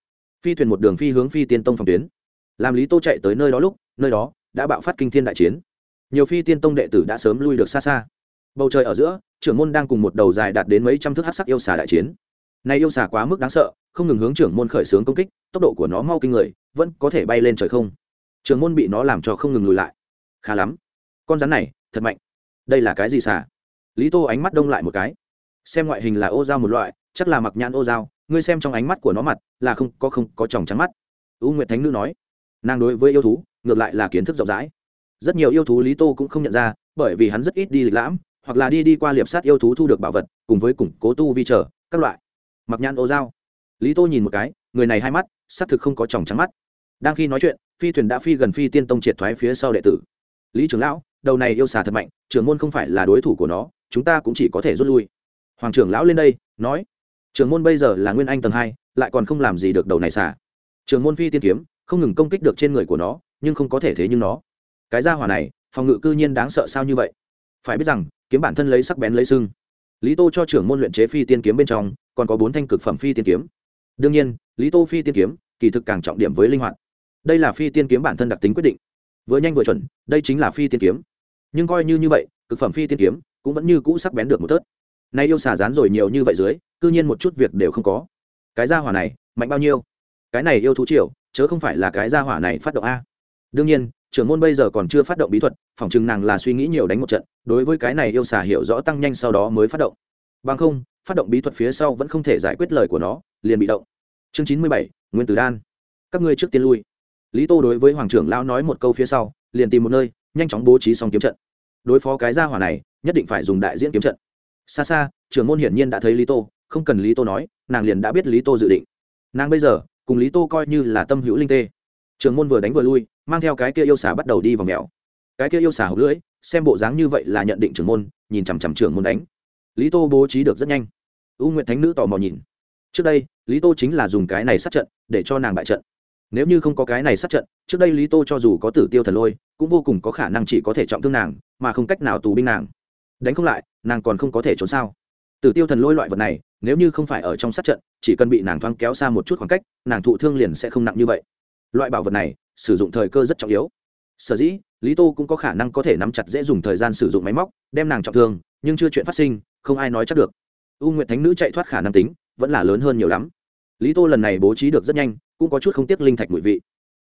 Phi thuyền một đường phi hướng phi tiên tông phòng tuyến. Làm lý tô chạy tới nơi đó lúc, nơi đó đã bạo phát kinh thiên đại chiến. Nhiều phi tiên tông đệ tử đã sớm lui được xa xa. Bầu trời ở giữa, trưởng môn đang cùng một đầu dài đạt đến mấy trăm thước hát sắc yêu xà đại chiến này yêu xà quá mức đáng sợ, không ngừng hướng trưởng môn khởi xướng công kích, tốc độ của nó mau kinh người, vẫn có thể bay lên trời không? Trưởng môn bị nó làm cho không ngừng lùi lại. Khá lắm. Con rắn này, thật mạnh. Đây là cái gì xà? lý tô ánh mắt đông lại một cái. Xem ngoại hình là ô dao một loại, chắc là mặc nhãn ô dao. Ngươi xem trong ánh mắt của nó mặt, là không, có không, có tròng trắng mắt. U nguyệt thánh nữ nói. Nàng đối với yêu thú, ngược lại là kiến thức rộng rãi. Rất nhiều yêu thú lý tô cũng không nhận ra, bởi vì hắn rất ít đi lịch lãm, hoặc là đi đi qua liệp sát yêu thú thu được bảo vật, cùng với củng cố tu vi trở các loại mặc nhãn ô dao. Lý tô nhìn một cái, người này hai mắt, xác thực không có tròng trắng mắt. Đang khi nói chuyện, phi thuyền đã phi gần phi tiên tông triệt thoái phía sau đệ tử. Lý trưởng lão, đầu này yêu xà thật mạnh, trưởng môn không phải là đối thủ của nó, chúng ta cũng chỉ có thể rút lui. Hoàng trưởng lão lên đây, nói, trưởng môn bây giờ là nguyên anh tầng hai, lại còn không làm gì được đầu này xà. Trưởng môn phi tiên kiếm, không ngừng công kích được trên người của nó, nhưng không có thể thế nhưng nó. Cái gia hỏa này, phòng ngự cư nhiên đáng sợ sao như vậy? Phải biết rằng, kiếm bản thân lấy sắc bén lấy sưng lý tô cho trưởng môn luyện chế phi tiên kiếm bên trong, còn có bốn thanh cực phẩm phi tiên kiếm. Đương nhiên, lý tô phi tiên kiếm, kỳ thực càng trọng điểm với linh hoạt. Đây là phi tiên kiếm bản thân đặc tính quyết định. Vừa nhanh vừa chuẩn, đây chính là phi tiên kiếm. Nhưng coi như như vậy, cực phẩm phi tiên kiếm cũng vẫn như cũ sắc bén được một tớt. Nay yêu xà rán rồi nhiều như vậy dưới, cư nhiên một chút việc đều không có. Cái gia hỏa này, mạnh bao nhiêu? Cái này yêu thú triều, chớ không phải là cái gia hỏa này phát động a. Đương nhiên trưởng môn bây giờ còn chưa phát động bí thuật, phỏng chừng nàng là suy nghĩ nhiều đánh một trận, đối với cái này yêu xà hiểu rõ tăng nhanh sau đó mới phát động. Bằng không, phát động bí thuật phía sau vẫn không thể giải quyết lời của nó, liền bị động. Chương chín mươi bảy, nguyên tử đan. Các ngươi trước tiên lui. Lý tô đối với hoàng trưởng lão nói một câu phía sau, liền tìm một nơi, nhanh chóng bố trí xong kiếm trận. Đối phó cái gia hỏa này, nhất định phải dùng đại diễn kiếm trận. Xa xa, trưởng môn hiển nhiên đã thấy lý tô, không cần lý tô nói, nàng liền đã biết lý tô dự định. Nàng bây giờ, cùng lý tô coi như là tâm hữu linh tê. Trường môn vừa đánh vừa lui, mang theo cái kia yêu xà bắt đầu đi vào mèo. Cái kia yêu xà hộc lưỡi, xem bộ dáng như vậy là nhận định trưởng môn, nhìn chằm chằm trưởng môn đánh. Lý tô bố trí được rất nhanh. U nguyện thánh nữ tò mò nhìn. Trước đây, lý tô chính là dùng cái này sát trận để cho nàng bại trận. Nếu như không có cái này sát trận, trước đây lý tô cho dù có tử tiêu thần lôi, cũng vô cùng có khả năng chỉ có thể trọng thương nàng, mà không cách nào tù binh nàng. Đánh không lại, nàng còn không có thể trốn sao? Tử tiêu thần lôi loại vật này, nếu như không phải ở trong sát trận, chỉ cần bị nàng thoáng kéo xa một chút khoảng cách, nàng thụ thương liền sẽ không nặng như vậy loại bảo vật này sử dụng thời cơ rất trọng yếu. Sở dĩ, lý tô cũng có khả năng có thể nắm chặt dễ dùng thời gian sử dụng máy móc, đem nàng trọng thương, nhưng chưa chuyện phát sinh, không ai nói chắc được. U nguyệt thánh nữ chạy thoát khả năng tính vẫn là lớn hơn nhiều lắm. Lý tô lần này bố trí được rất nhanh, cũng có chút không tiếc linh thạch mùi vị.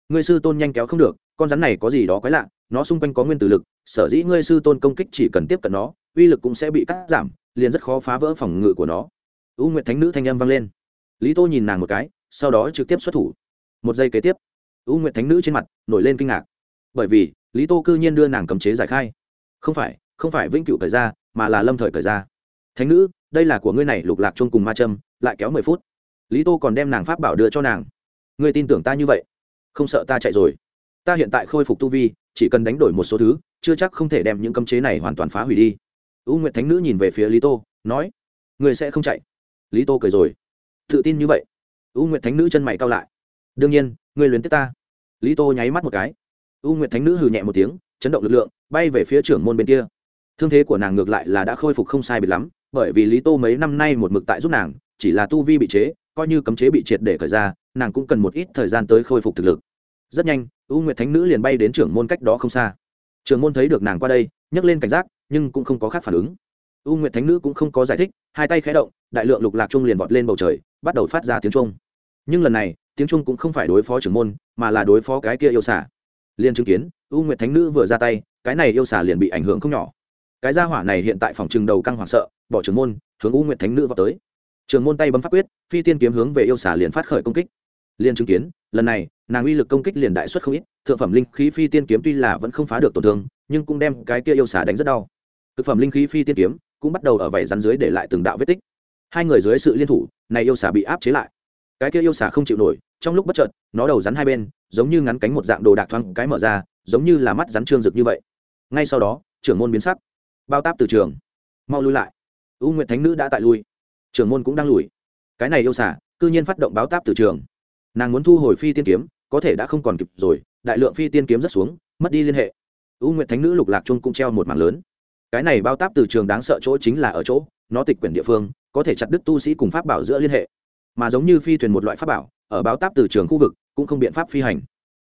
Ngươi sư tôn nhanh kéo không được, con rắn này có gì đó quái lạ, nó xung quanh có nguyên tử lực, sở dĩ ngươi sư tôn công kích chỉ cần tiếp cận nó, uy lực cũng sẽ bị cắt giảm, liền rất khó phá vỡ phòng ngự của nó. U nguyệt thánh nữ thanh âm vang lên. Lý tô nhìn nàng một cái, sau đó trực tiếp xuất thủ. Một giây kế tiếp u nguyệt thánh nữ trên mặt nổi lên kinh ngạc. Bởi vì, lý tô cư nhiên đưa nàng cấm chế giải khai. Không phải không phải vĩnh cửu thời ra, mà là lâm thời thời ra. Thánh nữ, đây là của ngươi này, lục lạc chung cùng ma châm lại kéo mười phút. Lý tô còn đem nàng pháp bảo đưa cho nàng. Ngươi tin tưởng ta như vậy? Không sợ ta chạy rồi. Ta hiện tại khôi phục tu vi, chỉ cần đánh đổi một số thứ, chưa chắc không thể đem những cấm chế này hoàn toàn phá hủy đi. U nguyệt thánh nữ nhìn về phía lý tô, nói, ngươi sẽ không chạy. Lý tô cười rồi. Tự tin như vậy. U nguyệt thánh nữ chân mày cao lại đương nhiên, ngươi luyến tiếc ta. Lý tô nháy mắt một cái. U nguyệt thánh nữ hừ nhẹ một tiếng, chấn động lực lượng, bay về phía trưởng môn bên kia. Thương thế của nàng ngược lại là đã khôi phục không sai biệt lắm, bởi vì lý tô mấy năm nay một mực tại giúp nàng, chỉ là tu vi bị chế, coi như cấm chế bị triệt để khởi ra, nàng cũng cần một ít thời gian tới khôi phục thực lực. Rất nhanh, u nguyệt thánh nữ liền bay đến trưởng môn cách đó không xa. Trưởng môn thấy được nàng qua đây, nhấc lên cảnh giác, nhưng cũng không có khác phản ứng. U nguyệt thánh nữ cũng không có giải thích, hai tay khé động, đại lượng lục lạc trung liền vọt lên bầu trời, bắt đầu phát ra tiếng trung nhưng lần này, tiếng trung cũng không phải đối phó trưởng môn, mà là đối phó cái kia yêu xả liền chứng kiến, u nguyệt thánh nữ vừa ra tay, cái này yêu xả liền bị ảnh hưởng không nhỏ. Cái gia hỏa này hiện tại phòng trừng đầu căng hoảng sợ, bỏ trưởng môn, hướng u nguyệt thánh nữ vào tới. Trường môn tay bấm pháp quyết, phi tiên kiếm hướng về yêu xả liền phát khởi công kích. Liền chứng kiến, lần này, nàng uy lực công kích liền đại xuất không ít, thượng phẩm linh khí phi tiên kiếm tuy là vẫn không phá được tổn thương, nhưng cũng đem cái kia yêu xả đánh rất đau. Thực phẩm linh khí phi tiên kiếm cũng bắt đầu ở vảy rắn dưới để lại từng đạo vết tích. Hai người dưới sự liên thủ, này yêu xả bị áp chế lại cái kia yêu xà không chịu nổi, trong lúc bất chợt, nó đầu rắn hai bên, giống như ngắn cánh một dạng đồ đạc thoáng cái mở ra, giống như là mắt rắn trương rực như vậy. Ngay sau đó, trưởng môn biến sắc. Bao táp từ trường. Mau lui lại. U nguyệt thánh nữ đã tại lui. Trưởng môn cũng đang lùi. Cái này yêu xả cư nhiên phát động báo táp từ trường. Nàng muốn thu hồi phi tiên kiếm, có thể đã không còn kịp rồi, đại lượng phi tiên kiếm rất xuống, mất đi liên hệ. U nguyệt thánh nữ lục lạc trung cũng treo một mảng lớn. Cái này bao táp từ trường đáng sợ chỗ chính là ở chỗ, nó tịch quyển địa phương, có thể chặt đứt tu sĩ cùng pháp bảo giữa liên hệ mà giống như phi thuyền một loại pháp bảo, ở báo táp từ trường khu vực, cũng không biện pháp phi hành.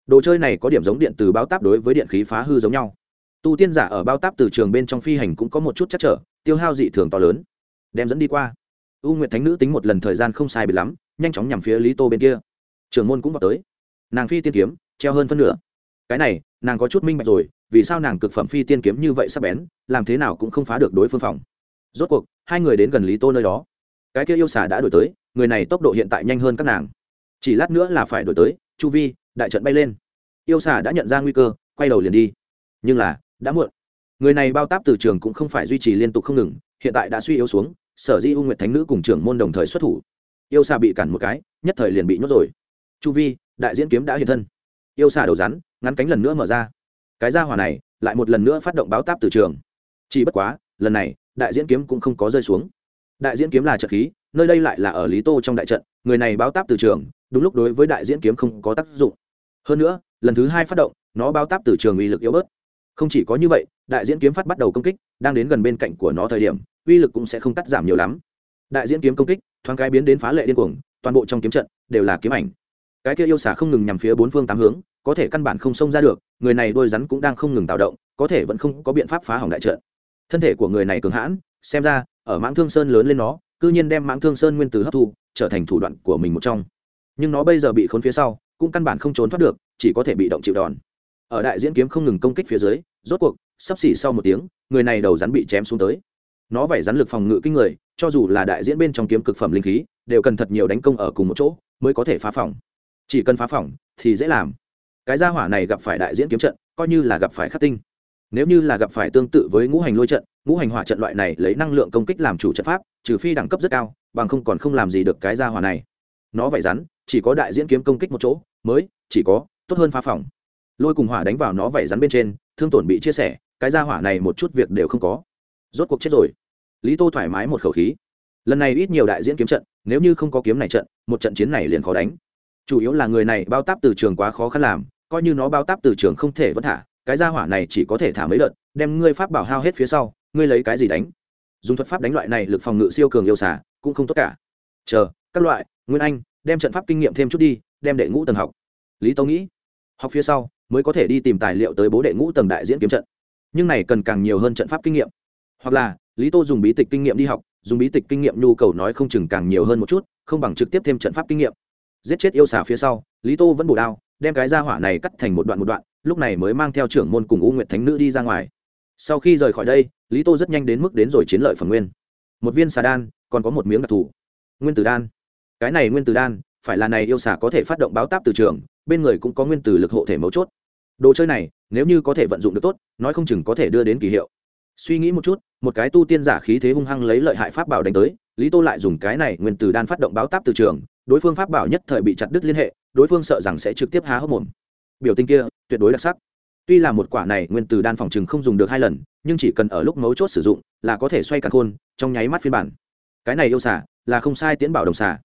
Đồ chơi này có điểm giống điện từ báo táp đối với điện khí phá hư giống nhau. Tu tiên giả ở báo táp từ trường bên trong phi hành cũng có một chút chắc trở, tiêu hao dị thường to lớn. Đem dẫn đi qua. U nguyệt thánh nữ tính một lần thời gian không sai bị lắm, nhanh chóng nhằm phía lý tô bên kia. Trường môn cũng vào tới. Nàng phi tiên kiếm, treo hơn phân nửa. Cái này, nàng có chút minh bạch rồi, vì sao nàng cực phẩm phi tiên kiếm như vậy sắp bén, làm thế nào cũng không phá được đối phương phòng. Rốt cuộc, hai người đến gần lý tô nơi đó. Cái kia yêu xà đã đổi tới người này tốc độ hiện tại nhanh hơn các nàng. Chỉ lát nữa là phải đổi tới, chu vi, đại trận bay lên. Yêu xà đã nhận ra nguy cơ, quay đầu liền đi. Nhưng là, đã muộn. Người này bao táp từ trường cũng không phải duy trì liên tục không ngừng, hiện tại đã suy yếu xuống, sở di u nguyệt thánh nữ cùng trưởng môn đồng thời xuất thủ. Yêu xà bị cản một cái, nhất thời liền bị nhốt rồi. Chu vi, đại diễn kiếm đã hiện thân. Yêu xà đầu rắn, ngắn cánh lần nữa mở ra. Cái ra hỏa này, lại một lần nữa phát động báo táp từ trường. Chỉ bất quá, lần này, đại diễn kiếm cũng không có rơi xuống. Đại diễn kiếm là trợ khí nơi đây lại là ở lý tô trong đại trận, người này báo táp từ trường, đúng lúc đối với đại diễn kiếm không có tác dụng. Hơn nữa, lần thứ hai phát động, nó báo táp từ trường uy lực yếu bớt. Không chỉ có như vậy, đại diễn kiếm phát bắt đầu công kích, đang đến gần bên cạnh của nó thời điểm, uy lực cũng sẽ không cắt giảm nhiều lắm. Đại diễn kiếm công kích, thoáng cái biến đến phá lệ điên cuồng, toàn bộ trong kiếm trận đều là kiếm ảnh. Cái kia yêu xả không ngừng nhằm phía bốn phương tám hướng, có thể căn bản không xông ra được, người này đôi rắn cũng đang không ngừng tạo động, có thể vẫn không có biện pháp phá hỏng đại trận. Thân thể của người này cường hãn, xem ra, ở mãng thương sơn lớn lên nó cư nhiên đem mãng thương sơn nguyên tử hấp thu, trở thành thủ đoạn của mình một trong. Nhưng nó bây giờ bị khốn phía sau, cũng căn bản không trốn thoát được, chỉ có thể bị động chịu đòn. Ở đại diễn kiếm không ngừng công kích phía dưới, rốt cuộc, sắp xỉ sau một tiếng, người này đầu rắn bị chém xuống tới. Nó vảy rắn lực phòng ngự kinh người, cho dù là đại diễn bên trong kiếm cực phẩm linh khí, đều cần thật nhiều đánh công ở cùng một chỗ, mới có thể phá phòng. Chỉ cần phá phòng, thì dễ làm. Cái gia hỏa này gặp phải đại diễn kiếm trận, coi như là gặp phải khắc tinh nếu như là gặp phải tương tự với ngũ hành lôi trận, ngũ hành hỏa trận loại này lấy năng lượng công kích làm chủ trận pháp, trừ phi đẳng cấp rất cao, bằng không còn không làm gì được cái gia hỏa này. Nó vảy rắn, chỉ có đại diễn kiếm công kích một chỗ, mới, chỉ có, tốt hơn phá phòng. Lôi cùng hỏa đánh vào nó vảy rắn bên trên, thương tổn bị chia sẻ, cái gia hỏa này một chút việc đều không có. Rốt cuộc chết rồi. Lý tô thoải mái một khẩu khí. Lần này ít nhiều đại diễn kiếm trận, nếu như không có kiếm này trận, một trận chiến này liền khó đánh. Chủ yếu là người này bao táp từ trường quá khó khăn làm, coi như nó bao táp từ trường không thể vẫn thả cái gia hỏa này chỉ có thể thả mấy đợt, đem ngươi pháp bảo hao hết phía sau, ngươi lấy cái gì đánh? Dùng thuật pháp đánh loại này lực phòng ngự siêu cường yêu xả cũng không tốt cả. Chờ, các loại, nguyên anh, đem trận pháp kinh nghiệm thêm chút đi, đem đệ ngũ tầng học. Lý tâu nghĩ, học phía sau mới có thể đi tìm tài liệu tới bố đệ ngũ tầng đại diễn kiếm trận. Nhưng này cần càng nhiều hơn trận pháp kinh nghiệm. Hoặc là, lý tô dùng bí tịch kinh nghiệm đi học, dùng bí tịch kinh nghiệm nhu cầu nói không chừng càng nhiều hơn một chút, không bằng trực tiếp thêm trận pháp kinh nghiệm. Giết chết yêu xà phía sau, lý tô vẫn bổ đao, đem cái ra hỏa này cắt thành một đoạn một đoạn lúc này mới mang theo trưởng môn cùng u nguyệt thánh nữ đi ra ngoài. Sau khi rời khỏi đây, lý tô rất nhanh đến mức đến rồi chiến lợi phần nguyên. Một viên xà đan, còn có một miếng đặc thù. Nguyên tử đan. Cái này nguyên tử đan, phải là này yêu xà có thể phát động báo táp từ trường, bên người cũng có nguyên tử lực hộ thể mấu chốt. Đồ chơi này, nếu như có thể vận dụng được tốt, nói không chừng có thể đưa đến kỳ hiệu. Suy nghĩ một chút, một cái tu tiên giả khí thế hung hăng lấy lợi hại pháp bảo đánh tới, lý tô lại dùng cái này nguyên tử đan phát động báo táp từ trường, đối phương pháp bảo nhất thời bị chặt đứt liên hệ, đối phương sợ rằng sẽ trực tiếp há hốc mồm biểu tình kia tuyệt đối đặc sắc. Tuy là một quả này nguyên từ đan phòng chừng không dùng được hai lần, nhưng chỉ cần ở lúc mấu chốt sử dụng là có thể xoay cả khôn, trong nháy mắt phiên bản. Cái này yêu xả là không sai tiến bảo đồng xả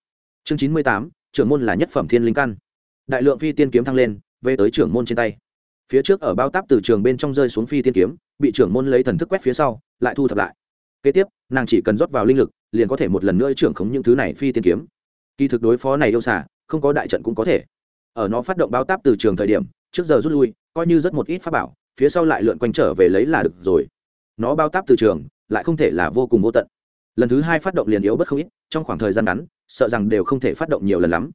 chương chín mươi tám, trưởng môn là nhất phẩm thiên linh căn. Đại lượng phi tiên kiếm thăng lên, về tới trưởng môn trên tay. Phía trước ở bao táp từ trường bên trong rơi xuống phi tiên kiếm, bị trưởng môn lấy thần thức quét phía sau, lại thu thập lại. Kế tiếp, nàng chỉ cần rót vào linh lực, liền có thể một lần nữa trưởng khống những thứ này phi tiên kiếm. Kỳ thực đối phó này yêu xả không có đại trận cũng có thể ở nó phát động bao táp từ trường thời điểm, trước giờ rút lui, coi như rất một ít pháp bảo, phía sau lại lượn quanh trở về lấy là được rồi. Nó bao táp từ trường, lại không thể là vô cùng vô tận. Lần thứ hai phát động liền yếu bất không ít, trong khoảng thời gian ngắn, sợ rằng đều không thể phát động nhiều lần lắm.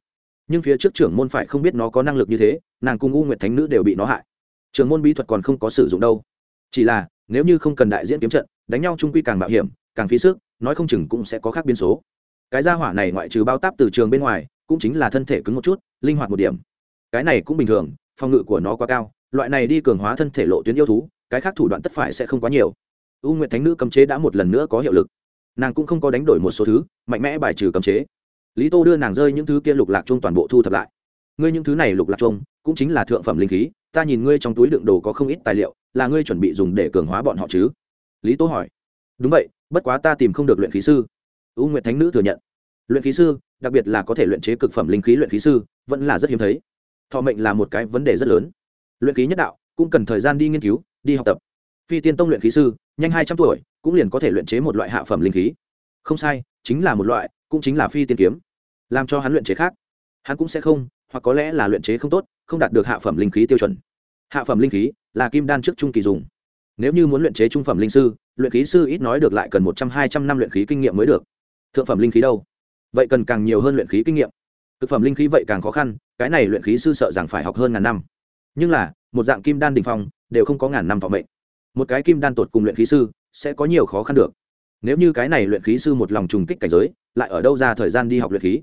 Nhưng phía trước trưởng môn phải không biết nó có năng lực như thế, nàng cùng u nguyệt thánh nữ đều bị nó hại. Trưởng môn bí thuật còn không có sử dụng đâu. Chỉ là, nếu như không cần đại diễn kiếm trận, đánh nhau trung quy càng mạo hiểm, càng phí sức, nói không chừng cũng sẽ có khác biến số. Cái gia hỏa này ngoại trừ bao táp từ trường bên ngoài cũng chính là thân thể cứng một chút, linh hoạt một điểm. Cái này cũng bình thường, phòng ngự của nó quá cao, loại này đi cường hóa thân thể lộ tuyến yêu thú, cái khác thủ đoạn tất phải sẽ không quá nhiều. U nguyệt thánh nữ cấm chế đã một lần nữa có hiệu lực. Nàng cũng không có đánh đổi một số thứ, mạnh mẽ bài trừ cấm chế. Lý tô đưa nàng rơi những thứ kia lục lạc chung toàn bộ thu thập lại. Ngươi những thứ này lục lạc chung cũng chính là thượng phẩm linh khí, ta nhìn ngươi trong túi đựng đồ có không ít tài liệu, là ngươi chuẩn bị dùng để cường hóa bọn họ chứ? Lý tô hỏi. Đúng vậy, bất quá ta tìm không được luyện khí sư. U nguyệt thánh nữ thừa nhận. Luyện khí sư đặc biệt là có thể luyện chế cực phẩm linh khí luyện khí sư, vẫn là rất hiếm thấy. Thọ mệnh là một cái vấn đề rất lớn. Luyện khí nhất đạo, cũng cần thời gian đi nghiên cứu, đi học tập. Phi tiên tông luyện khí sư, nhanh hai trăm tuổi, cũng liền có thể luyện chế một loại hạ phẩm linh khí. Không sai, chính là một loại, cũng chính là phi tiên kiếm. Làm cho hắn luyện chế khác. Hắn cũng sẽ không, hoặc có lẽ là luyện chế không tốt, không đạt được hạ phẩm linh khí tiêu chuẩn. Hạ phẩm linh khí là kim đan trước trung kỳ dùng. Nếu như muốn luyện chế trung phẩm linh sư, luyện khí sư ít nói được lại cần một trăm, hai trăm năm luyện khí kinh nghiệm mới được. Thượng phẩm linh khí đâu? Vậy cần càng nhiều hơn luyện khí kinh nghiệm. Thực phẩm linh khí vậy càng khó khăn, cái này luyện khí sư sợ rằng phải học hơn ngàn năm. Nhưng là, một dạng kim đan đình phong, đều không có ngàn năm thọ mệnh. Một cái kim đan tột cùng luyện khí sư, sẽ có nhiều khó khăn được. Nếu như cái này luyện khí sư một lòng trùng kích cảnh giới, lại ở đâu ra thời gian đi học luyện khí?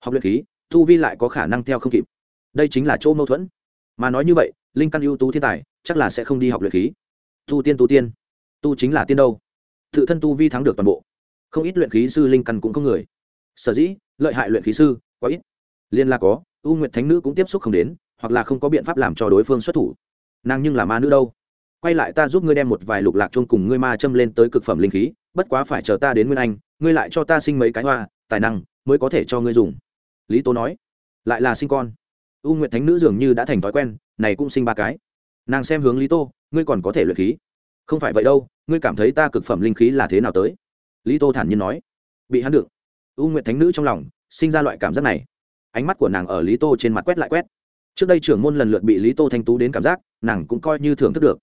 Học luyện khí thu vi lại có khả năng theo không kịp. Đây chính là chỗ mâu thuẫn. Mà nói như vậy, linh căn ưu tú thiên tài, chắc là sẽ không đi học luyện khí. Tu tiên tu tiên. Tu chính là tiên đâu? Tự thân tu vi thắng được toàn bộ. Không ít luyện khí sư linh căn cũng có người sở dĩ, lợi hại luyện khí sư, quá ít. Liên là có, u nguyệt thánh nữ cũng tiếp xúc không đến, hoặc là không có biện pháp làm cho đối phương xuất thủ. Nàng nhưng là ma nữ đâu? Quay lại ta giúp ngươi đem một vài lục lạc chung cùng ngươi ma châm lên tới cực phẩm linh khí, bất quá phải chờ ta đến nguyên anh, ngươi lại cho ta sinh mấy cái hoa, tài năng, mới có thể cho ngươi dùng. Lý tố nói, lại là sinh con. U nguyệt thánh nữ dường như đã thành thói quen, này cũng sinh ba cái. Nàng xem hướng lý tô, ngươi còn có thể luyện khí. Không phải vậy đâu, ngươi cảm thấy ta cực phẩm linh khí là thế nào tới? Lý tô thản nhiên nói, bị hắn đựng u nguyện thánh nữ trong lòng sinh ra loại cảm giác này. Ánh mắt của nàng ở lý tô trên mặt quét lại quét. Trước đây trưởng môn lần lượt bị lý tô thanh tú đến cảm giác, nàng cũng coi như thưởng thức được.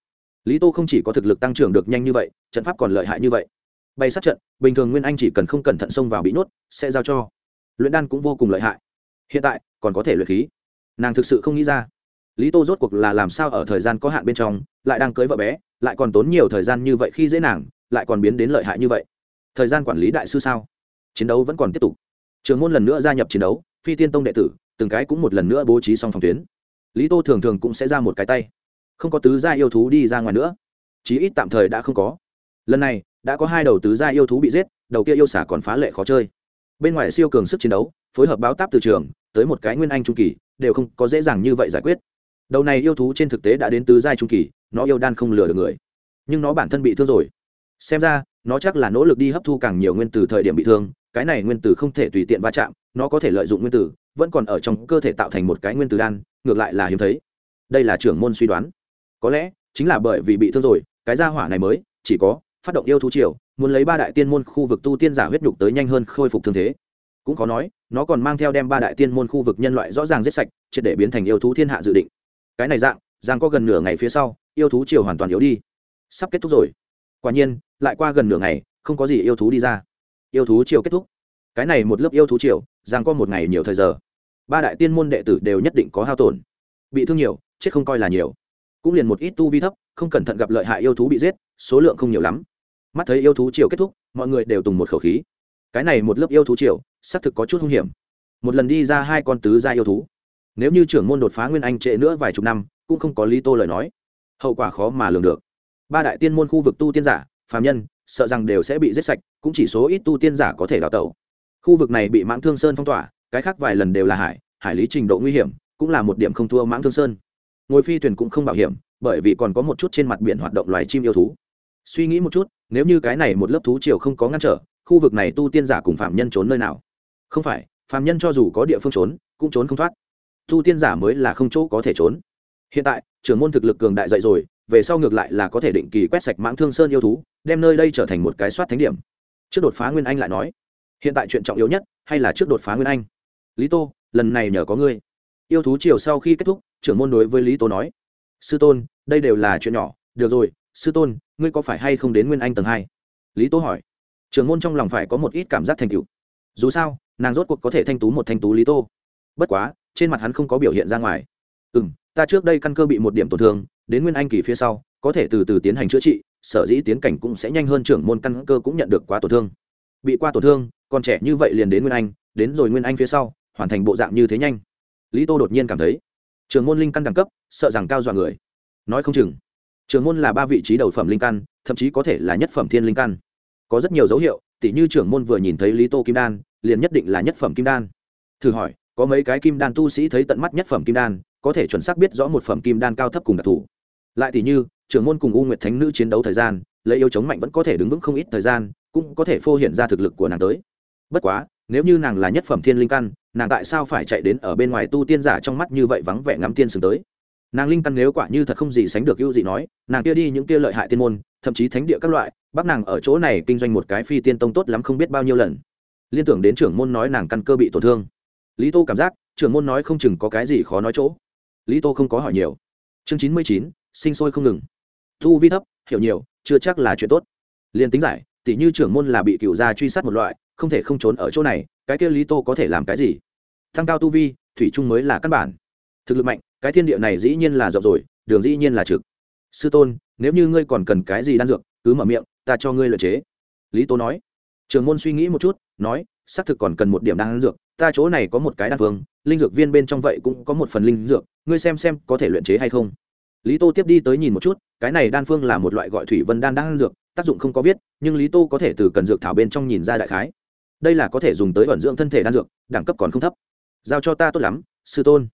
Lý tô không chỉ có thực lực tăng trưởng được nhanh như vậy, trận pháp còn lợi hại như vậy. Bay sát trận, bình thường nguyên anh chỉ cần không cẩn thận xông vào bị nhốt, sẽ giao cho. Luyện đan cũng vô cùng lợi hại. Hiện tại, còn có thể luyện khí. Nàng thực sự không nghĩ ra. Lý tô rốt cuộc là làm sao ở thời gian có hạn bên trong, lại đang cưới vợ bé, lại còn tốn nhiều thời gian như vậy khi dễ nàng, lại còn biến đến lợi hại như vậy. Thời gian quản lý đại sư sao? Chiến đấu vẫn còn tiếp tục. Trường môn lần nữa gia nhập chiến đấu, phi tiên tông đệ tử, từng cái cũng một lần nữa bố trí xong phòng tuyến. Lý tô thường thường cũng sẽ ra một cái tay. Không có tứ gia yêu thú đi ra ngoài nữa. Chí ít tạm thời đã không có. Lần này, đã có hai đầu tứ gia yêu thú bị giết, đầu kia yêu xả còn phá lệ khó chơi. Bên ngoài siêu cường sức chiến đấu, phối hợp báo táp từ trường, tới một cái nguyên anh trung kỳ, đều không có dễ dàng như vậy giải quyết. Đầu này yêu thú trên thực tế đã đến tứ giai trung kỳ, nó yêu đan không lừa được người. Nhưng nó bản thân bị thương rồi. Xem ra, nó chắc là nỗ lực đi hấp thu càng nhiều nguyên tử thời điểm bị thương cái này nguyên tử không thể tùy tiện va chạm, nó có thể lợi dụng nguyên tử, vẫn còn ở trong cơ thể tạo thành một cái nguyên tử đan, ngược lại là hiếm thấy. Đây là trưởng môn suy đoán. Có lẽ, chính là bởi vì bị thương rồi, cái gia hỏa này mới, chỉ có, phát động yêu thú triều, muốn lấy ba đại tiên môn khu vực tu tiên giả huyết nhục tới nhanh hơn khôi phục thương thế. Cũng có nói, nó còn mang theo đem ba đại tiên môn khu vực nhân loại rõ ràng giết sạch, triệt để biến thành yêu thú thiên hạ dự định. Cái này dạng giang có gần nửa ngày phía sau, yêu thú triều hoàn toàn yếu đi. Sắp kết thúc rồi. Quả nhiên, lại qua gần nửa ngày, không có gì yêu thú đi ra yêu thú triều kết thúc. Cái này một lớp yêu thú triều giang có một ngày nhiều thời giờ. Ba đại tiên môn đệ tử đều nhất định có hao tổn. Bị thương nhiều, chết không coi là nhiều. Cũng liền một ít tu vi thấp, không cẩn thận gặp lợi hại yêu thú bị giết, số lượng không nhiều lắm. Mắt thấy yêu thú triều kết thúc, mọi người đều tùng một khẩu khí. Cái này một lớp yêu thú triều, xác thực có chút hung hiểm. Một lần đi ra hai con tứ gia yêu thú. Nếu như trưởng môn đột phá nguyên anh trệ nữa vài chục năm, cũng không có lý tô lời nói. Hậu quả khó mà lường được. Ba đại tiên môn khu vực tu tiên giả, phàm nhân sợ rằng đều sẽ bị giết sạch, cũng chỉ số ít tu tiên giả có thể đào tẩu. Khu vực này bị mãng thương sơn phong tỏa, cái khác vài lần đều là hải hải lý trình độ nguy hiểm, cũng là một điểm không thua mãng thương sơn. Ngồi phi thuyền cũng không bảo hiểm, bởi vì còn có một chút trên mặt biển hoạt động loài chim yêu thú. Suy nghĩ một chút, nếu như cái này một lớp thú triều không có ngăn trở, khu vực này tu tiên giả cùng phạm nhân trốn nơi nào? Không phải, phạm nhân cho dù có địa phương trốn, cũng trốn không thoát. Tu tiên giả mới là không chỗ có thể trốn. Hiện tại, trưởng môn thực lực cường đại dậy rồi về sau ngược lại là có thể định kỳ quét sạch mãng thương sơn yêu thú, đem nơi đây trở thành một cái soát thánh điểm. Trước đột phá nguyên anh lại nói, hiện tại chuyện trọng yếu nhất hay là trước đột phá nguyên anh? Lý tô, lần này nhờ có ngươi. Yêu thú chiều sau khi kết thúc, trưởng môn đối với lý tô nói, sư tôn, đây đều là chuyện nhỏ. Được rồi, sư tôn, ngươi có phải hay không đến nguyên anh tầng hai? Lý tô hỏi. Trưởng môn trong lòng phải có một ít cảm giác thành cựu dù sao, nàng rốt cuộc có thể thanh tú một thanh tú lý tô. Bất quá, trên mặt hắn không có biểu hiện ra ngoài ừ m ta trước đây căn cơ bị một điểm tổn thương, đến nguyên anh kỳ phía sau, có thể từ từ tiến hành chữa trị, sở dĩ tiến cảnh cũng sẽ nhanh hơn trưởng môn căn cơ cũng nhận được quá tổn thương. Bị qua tổn thương còn trẻ như vậy liền đến nguyên anh, đến rồi nguyên anh phía sau, hoàn thành bộ dạng như thế nhanh. Lý tô đột nhiên cảm thấy trường môn linh căn đẳng cấp, sợ rằng cao dọa người. Nói không chừng trường môn là ba vị trí đầu phẩm linh căn, thậm chí có thể là nhất phẩm thiên linh căn. Có rất nhiều dấu hiệu, tỉ như trưởng môn vừa nhìn thấy lý tô kim đan, liền nhất định là nhất phẩm kim đan. Thử hỏi có mấy cái kim đan tu sĩ thấy tận mắt nhất phẩm kim đan, có thể chuẩn xác biết rõ một phẩm kim đan cao thấp cùng đặc thù. Lại thì như, trưởng môn cùng u nguyệt thánh nữ chiến đấu thời gian, lấy yêu chống mạnh vẫn có thể đứng vững không ít thời gian, cũng có thể phô hiện ra thực lực của nàng tới. Bất quá, nếu như nàng là nhất phẩm thiên linh căn, nàng tại sao phải chạy đến ở bên ngoài tu tiên giả trong mắt như vậy vắng vẻ ngắm tiên sừng tới? Nàng linh căn nếu quả như thật không gì sánh được ưu dị nói, nàng kia đi những kia lợi hại tiên môn, thậm chí thánh địa các loại bác nàng ở chỗ này kinh doanh một cái phi tiên tông tốt lắm không biết bao nhiêu lần. Liên tưởng đến trưởng môn nói nàng căn cơ bị tổn thương lý tô cảm giác, trưởng môn nói không chừng có cái gì khó nói chỗ. Lý tô không có hỏi nhiều. Chương chín mươi chín, sinh sôi không ngừng. Thu vi thấp, hiểu nhiều, chưa chắc là chuyện tốt. Liên tính giải tỷ như trưởng môn là bị cựu gia truy sát một loại, không thể không trốn ở chỗ này, cái kia lý tô có thể làm cái gì? Tăng cao tu vi, thủy chung mới là căn bản. Thực lực mạnh, cái thiên địa này dĩ nhiên là rộng rồi, đường dĩ nhiên là trực. Sư tôn, nếu như ngươi còn cần cái gì đan dược, cứ mở miệng, ta cho ngươi lợi chế. Lý tô nói trường môn suy nghĩ một chút, nói, xác thực còn cần một điểm đan dược, ta chỗ này có một cái đan phương, linh dược viên bên trong vậy cũng có một phần linh dược, ngươi xem xem có thể luyện chế hay không. Lý tô tiếp đi tới nhìn một chút, cái này đan phương là một loại gọi thủy vân đan đan dược, tác dụng không có viết, nhưng lý tô có thể từ cần dược thảo bên trong nhìn ra đại khái. Đây là có thể dùng tới ẩn dưỡng thân thể đan dược, đẳng cấp còn không thấp. Giao cho ta tốt lắm, sư tôn.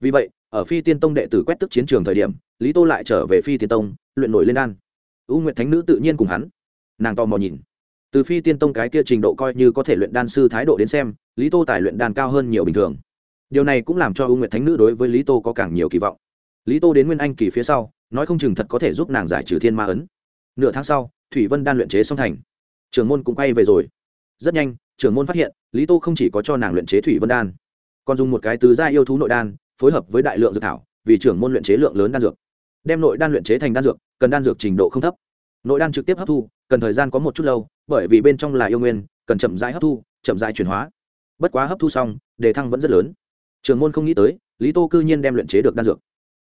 Vì vậy, ở phi tiên tông đệ tử quét tức chiến trường thời điểm, lý tô lại trở về phi tiên tông, luyện nổi lên đan. U nguyệt thánh nữ tự nhiên cùng hắn. Nàng tò mò nhìn từ phi tiên tông cái kia trình độ coi như có thể luyện đan sư thái độ đến xem, lý tô tài luyện đan cao hơn nhiều bình thường. Điều này cũng làm cho u nguyệt thánh nữ đối với lý tô có càng nhiều kỳ vọng. Lý tô đến nguyên anh kỳ phía sau, nói không chừng thật có thể giúp nàng giải trừ thiên ma ấn. Nửa tháng sau, thủy vân đan luyện chế xong thành. Trưởng môn cũng quay về rồi. Rất nhanh, trưởng môn phát hiện, lý tô không chỉ có cho nàng luyện chế thủy vân đan, còn dùng một cái tứ gia yêu thú nội đan, phối hợp với đại lượng dược thảo, vì trưởng môn luyện chế lượng lớn đan dược. Đem nội đan luyện chế thành đan dược, cần đan dược trình độ không thấp. Nội đan trực tiếp hấp thu, cần thời gian có một chút lâu bởi vì bên trong là yêu nguyên, cần chậm rãi hấp thu, chậm rãi chuyển hóa. Bất quá hấp thu xong, đề thăng vẫn rất lớn. Trường môn không nghĩ tới, lý tô cư nhiên đem luyện chế được đan dược.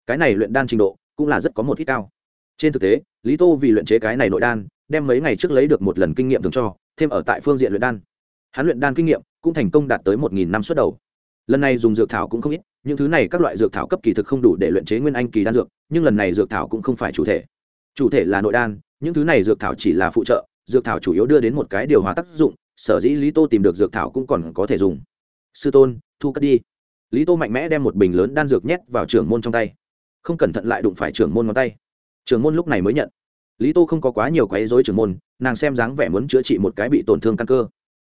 Cái này luyện đan trình độ cũng là rất có một ít cao. Trên thực tế, lý tô vì luyện chế cái này nội đan, đem mấy ngày trước lấy được một lần kinh nghiệm thường cho, thêm ở tại phương diện luyện đan. Hắn luyện đan kinh nghiệm cũng thành công đạt tới một nghìn năm suất đầu. Lần này dùng dược thảo cũng không ít, những thứ này các loại dược thảo cấp kỳ thực không đủ để luyện chế nguyên anh kỳ đan dược, nhưng lần này dược thảo cũng không phải chủ thể. Chủ thể là nội đan, những thứ này dược thảo chỉ là phụ trợ dược thảo chủ yếu đưa đến một cái điều hòa tác dụng, sở dĩ lý tô tìm được dược thảo cũng còn có thể dùng. Sư tôn, thu cất đi. Lý tô mạnh mẽ đem một bình lớn đan dược nhét vào trưởng môn trong tay. Không cẩn thận lại đụng phải trưởng môn ngón tay. Trưởng môn lúc này mới nhận. Lý tô không có quá nhiều quấy dối trưởng môn, nàng xem dáng vẻ muốn chữa trị một cái bị tổn thương căn cơ.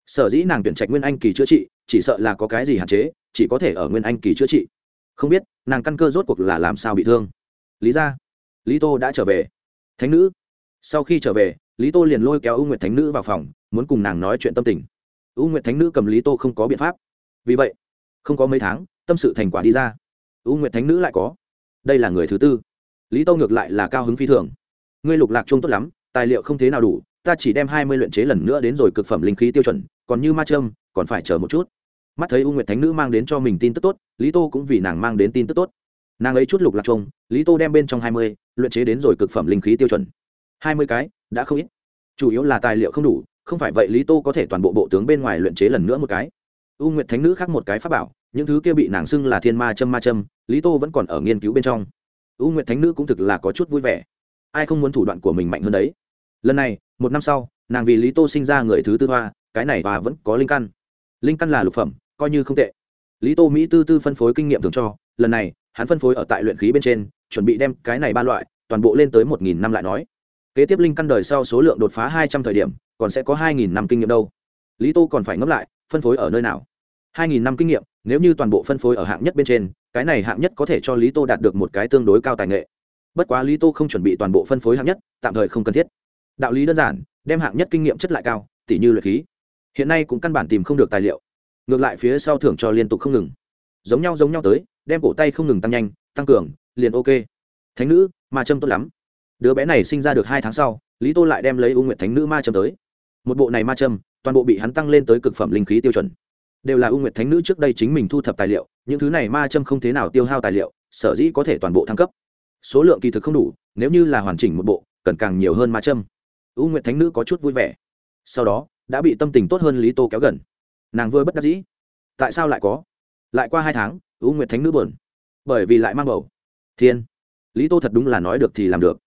Sở dĩ nàng tuyển trạch nguyên anh kỳ chữa trị, chỉ sợ là có cái gì hạn chế, chỉ có thể ở nguyên anh kỳ chữa trị. Không biết, nàng căn cơ rốt cuộc là làm sao bị thương. Lý ra. Lý tô đã trở về. Thánh nữ sau khi trở về, lý tô liền lôi kéo u nguyệt thánh nữ vào phòng, muốn cùng nàng nói chuyện tâm tình. U nguyệt thánh nữ cầm lý tô không có biện pháp. Vì vậy, không có mấy tháng, tâm sự thành quả đi ra. U nguyệt thánh nữ lại có. Đây là người thứ tư. Lý tô ngược lại là cao hứng phi thường. Ngươi lục lạc chung tốt lắm, tài liệu không thế nào đủ, ta chỉ đem hai mươi luyện chế lần nữa đến rồi cực phẩm linh khí tiêu chuẩn, còn như ma trâm còn phải chờ một chút. Mắt thấy u nguyệt thánh nữ mang đến cho mình tin tức tốt, lý tô cũng vì nàng mang đến tin tức tốt. Nàng ấy chút lục lạc chung lý tô đem bên trong hai mươi luyện chế đến rồi cực phẩm linh khí tiêu chuẩn hai mươi cái, đã không ít. Chủ yếu là tài liệu không đủ, không phải vậy lý tô có thể toàn bộ bộ tướng bên ngoài luyện chế lần nữa một cái. U nguyệt thánh nữ khác một cái pháp bảo, những thứ kia bị nàng xưng là thiên ma châm ma châm, lý tô vẫn còn ở nghiên cứu bên trong. U nguyệt thánh nữ cũng thực là có chút vui vẻ. Ai không muốn thủ đoạn của mình mạnh hơn đấy? Lần này, một năm sau, nàng vì lý tô sinh ra người thứ tư hoa, cái này và vẫn có linh căn. Linh căn là lục phẩm, coi như không tệ. Lý tô mỹ tư tư phân phối kinh nghiệm thường cho, lần này, hắn phân phối ở tại luyện khí bên trên, chuẩn bị đem cái này ba loại, toàn bộ lên tới một nghìn năm lại nói kế tiếp linh căn đời sau số lượng đột phá hai trăm thời điểm, còn sẽ có hai nghìn năm kinh nghiệm đâu. Lý tô còn phải ngẫm lại, phân phối ở nơi nào? hai nghìn năm kinh nghiệm, nếu như toàn bộ phân phối ở hạng nhất bên trên, cái này hạng nhất có thể cho lý tô đạt được một cái tương đối cao tài nghệ. Bất quá lý tô không chuẩn bị toàn bộ phân phối hạng nhất, tạm thời không cần thiết. Đạo lý đơn giản, đem hạng nhất kinh nghiệm chất lại cao tỷ như luyện khí. Hiện nay cũng căn bản tìm không được tài liệu. Ngược lại phía sau thưởng cho liên tục không ngừng. Giống nhau giống nhau tới, đem cổ tay không ngừng tăng nhanh, tăng cường, liền ok. Thánh nữ mà châm tốt lắm đứa bé này sinh ra được hai tháng sau, lý tô lại đem lấy u nguyện thánh nữ ma châm tới. Một bộ này ma châm, toàn bộ bị hắn tăng lên tới cực phẩm linh khí tiêu chuẩn. Đều là u nguyệt thánh nữ trước đây chính mình thu thập tài liệu, những thứ này ma châm không thế nào tiêu hao tài liệu, sở dĩ có thể toàn bộ thăng cấp. Số lượng kỳ thực không đủ, nếu như là hoàn chỉnh một bộ, cần càng nhiều hơn ma châm. U nguyệt thánh nữ có chút vui vẻ. Sau đó, đã bị tâm tình tốt hơn lý tô kéo gần. Nàng vừa bất đắc dĩ. Tại sao lại có? Lại qua hai tháng, u nguyệt thánh nữ buồn. Bởi vì lại mang bầu. Thiên. Lý tô thật đúng là nói được thì làm được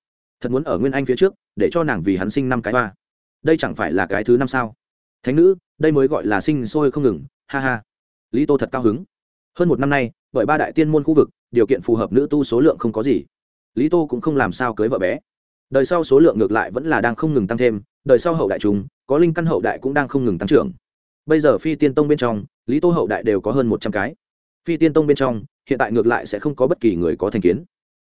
thật muốn ở nguyên anh phía trước, để cho nàng vì hắn sinh năm cái hoa. Đây chẳng phải là cái thứ năm sao? Thánh nữ, đây mới gọi là sinh sôi không ngừng, ha ha. Lý tô thật cao hứng. Hơn một năm nay, bởi ba đại tiên môn khu vực, điều kiện phù hợp nữ tu số lượng không có gì. Lý tô cũng không làm sao cưới vợ bé. Đời sau số lượng ngược lại vẫn là đang không ngừng tăng thêm, đời sau hậu đại chúng, có linh căn hậu đại cũng đang không ngừng tăng trưởng. Bây giờ phi tiên tông bên trong, lý tô hậu đại đều có hơn một trăm cái. Phi tiên tông bên trong, hiện tại ngược lại sẽ không có bất kỳ người có thành kiến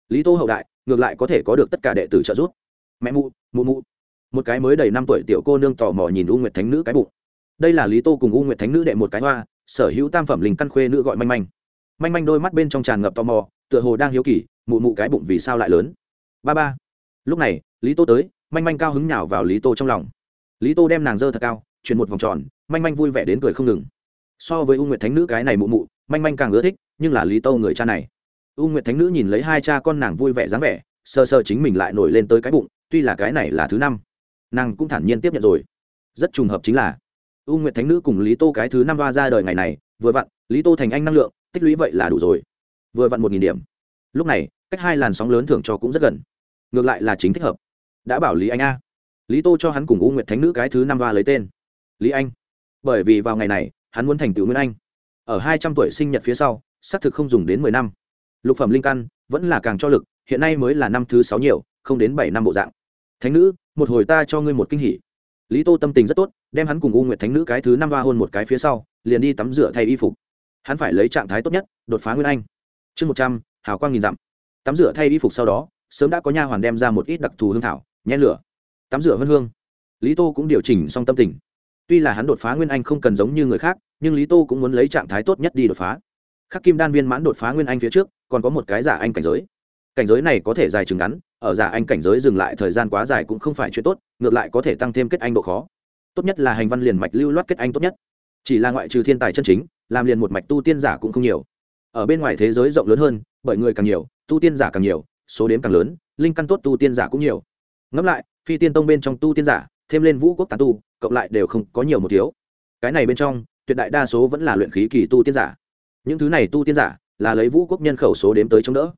lý tô hậu đại, ngược lại có thể có được tất cả đệ tử trợ giúp. Mẹ mụ mụ mụ. Một cái mới đầy năm tuổi tiểu cô nương tò mò nhìn u nguyệt thánh nữ cái bụng. Đây là lý tô cùng u nguyệt thánh nữ đệ một cái hoa, sở hữu tam phẩm linh căn khuê nữ gọi manh manh. Manh manh đôi mắt bên trong tràn ngập tò mò, tựa hồ đang hiếu kỳ, mụ mụ cái bụng vì sao lại lớn. Ba ba. Lúc này, lý tô tới, manh manh cao hứng nhào vào lý tô trong lòng. Lý tô đem nàng dơ thật cao, chuyển một vòng tròn, manh manh vui vẻ đến cười không ngừng. So với u nguyệt thánh nữ cái này mụ mụ, manh manh càng ưa thích, nhưng là lý tô người cha này u nguyệt thánh nữ nhìn lấy hai cha con nàng vui vẻ dáng vẻ sơ sơ chính mình lại nổi lên tới cái bụng, tuy là cái này là thứ năm, nàng cũng thản nhiên tiếp nhận rồi. Rất trùng hợp chính là, u nguyệt thánh nữ cùng lý tô cái thứ năm ba ra đời ngày này, vừa vặn, lý tô thành anh năng lượng, tích lũy vậy là đủ rồi. Vừa vặn một nghìn điểm. Lúc này, cách hai làn sóng lớn thưởng cho cũng rất gần. Ngược lại là chính thích hợp. Đã bảo lý anh a. Lý tô cho hắn cùng u nguyệt thánh nữ cái thứ năm ba lấy tên. Lý anh. Bởi vì vào ngày này, hắn muốn thành tựu nguyên anh. Ở hai trăm tuổi sinh nhật phía sau, xác thực không dùng đến mười năm lục phẩm linh căn vẫn là càng cho lực, hiện nay mới là năm thứ sáu nhiều, không đến bảy năm bộ dạng. Thánh nữ, một hồi ta cho ngươi một kinh hỉ. Lý tô tâm tình rất tốt, đem hắn cùng u nguyệt thánh nữ cái thứ năm ba hôn một cái phía sau, liền đi tắm rửa thay y phục. Hắn phải lấy trạng thái tốt nhất, đột phá nguyên anh. Chương một trăm, hào quang nghìn dặm. Tắm rửa thay y phục sau đó, sớm đã có nha hoàn đem ra một ít đặc thù hương thảo nhen lửa. Tắm rửa vân hương. Lý tô cũng điều chỉnh xong tâm tình. Tuy là hắn đột phá nguyên anh không cần giống như người khác, nhưng lý tô cũng muốn lấy trạng thái tốt nhất đi đột phá. Khắc kim đan viên mãn đột phá nguyên anh phía trước còn có một cái giả anh cảnh giới. Cảnh giới này có thể dài chừng ngắn, ở giả anh cảnh giới dừng lại thời gian quá dài cũng không phải chuyện tốt, ngược lại có thể tăng thêm kết anh độ khó. Tốt nhất là hành văn liền mạch lưu loát kết anh tốt nhất. Chỉ là ngoại trừ thiên tài chân chính, làm liền một mạch tu tiên giả cũng không nhiều. Ở bên ngoài thế giới rộng lớn hơn, bởi người càng nhiều, tu tiên giả càng nhiều, số đếm càng lớn, linh căn tốt tu tiên giả cũng nhiều. Ngẫm lại, phi tiên tông bên trong tu tiên giả, thêm lên vũ quốc tán tu, cộng lại đều không có nhiều một thiếu. Cái này bên trong, tuyệt đại đa số vẫn là luyện khí kỳ tu tiên giả. Những thứ này tu tiên giả là lấy vũ quốc nhân khẩu số đếm tới chống đỡ.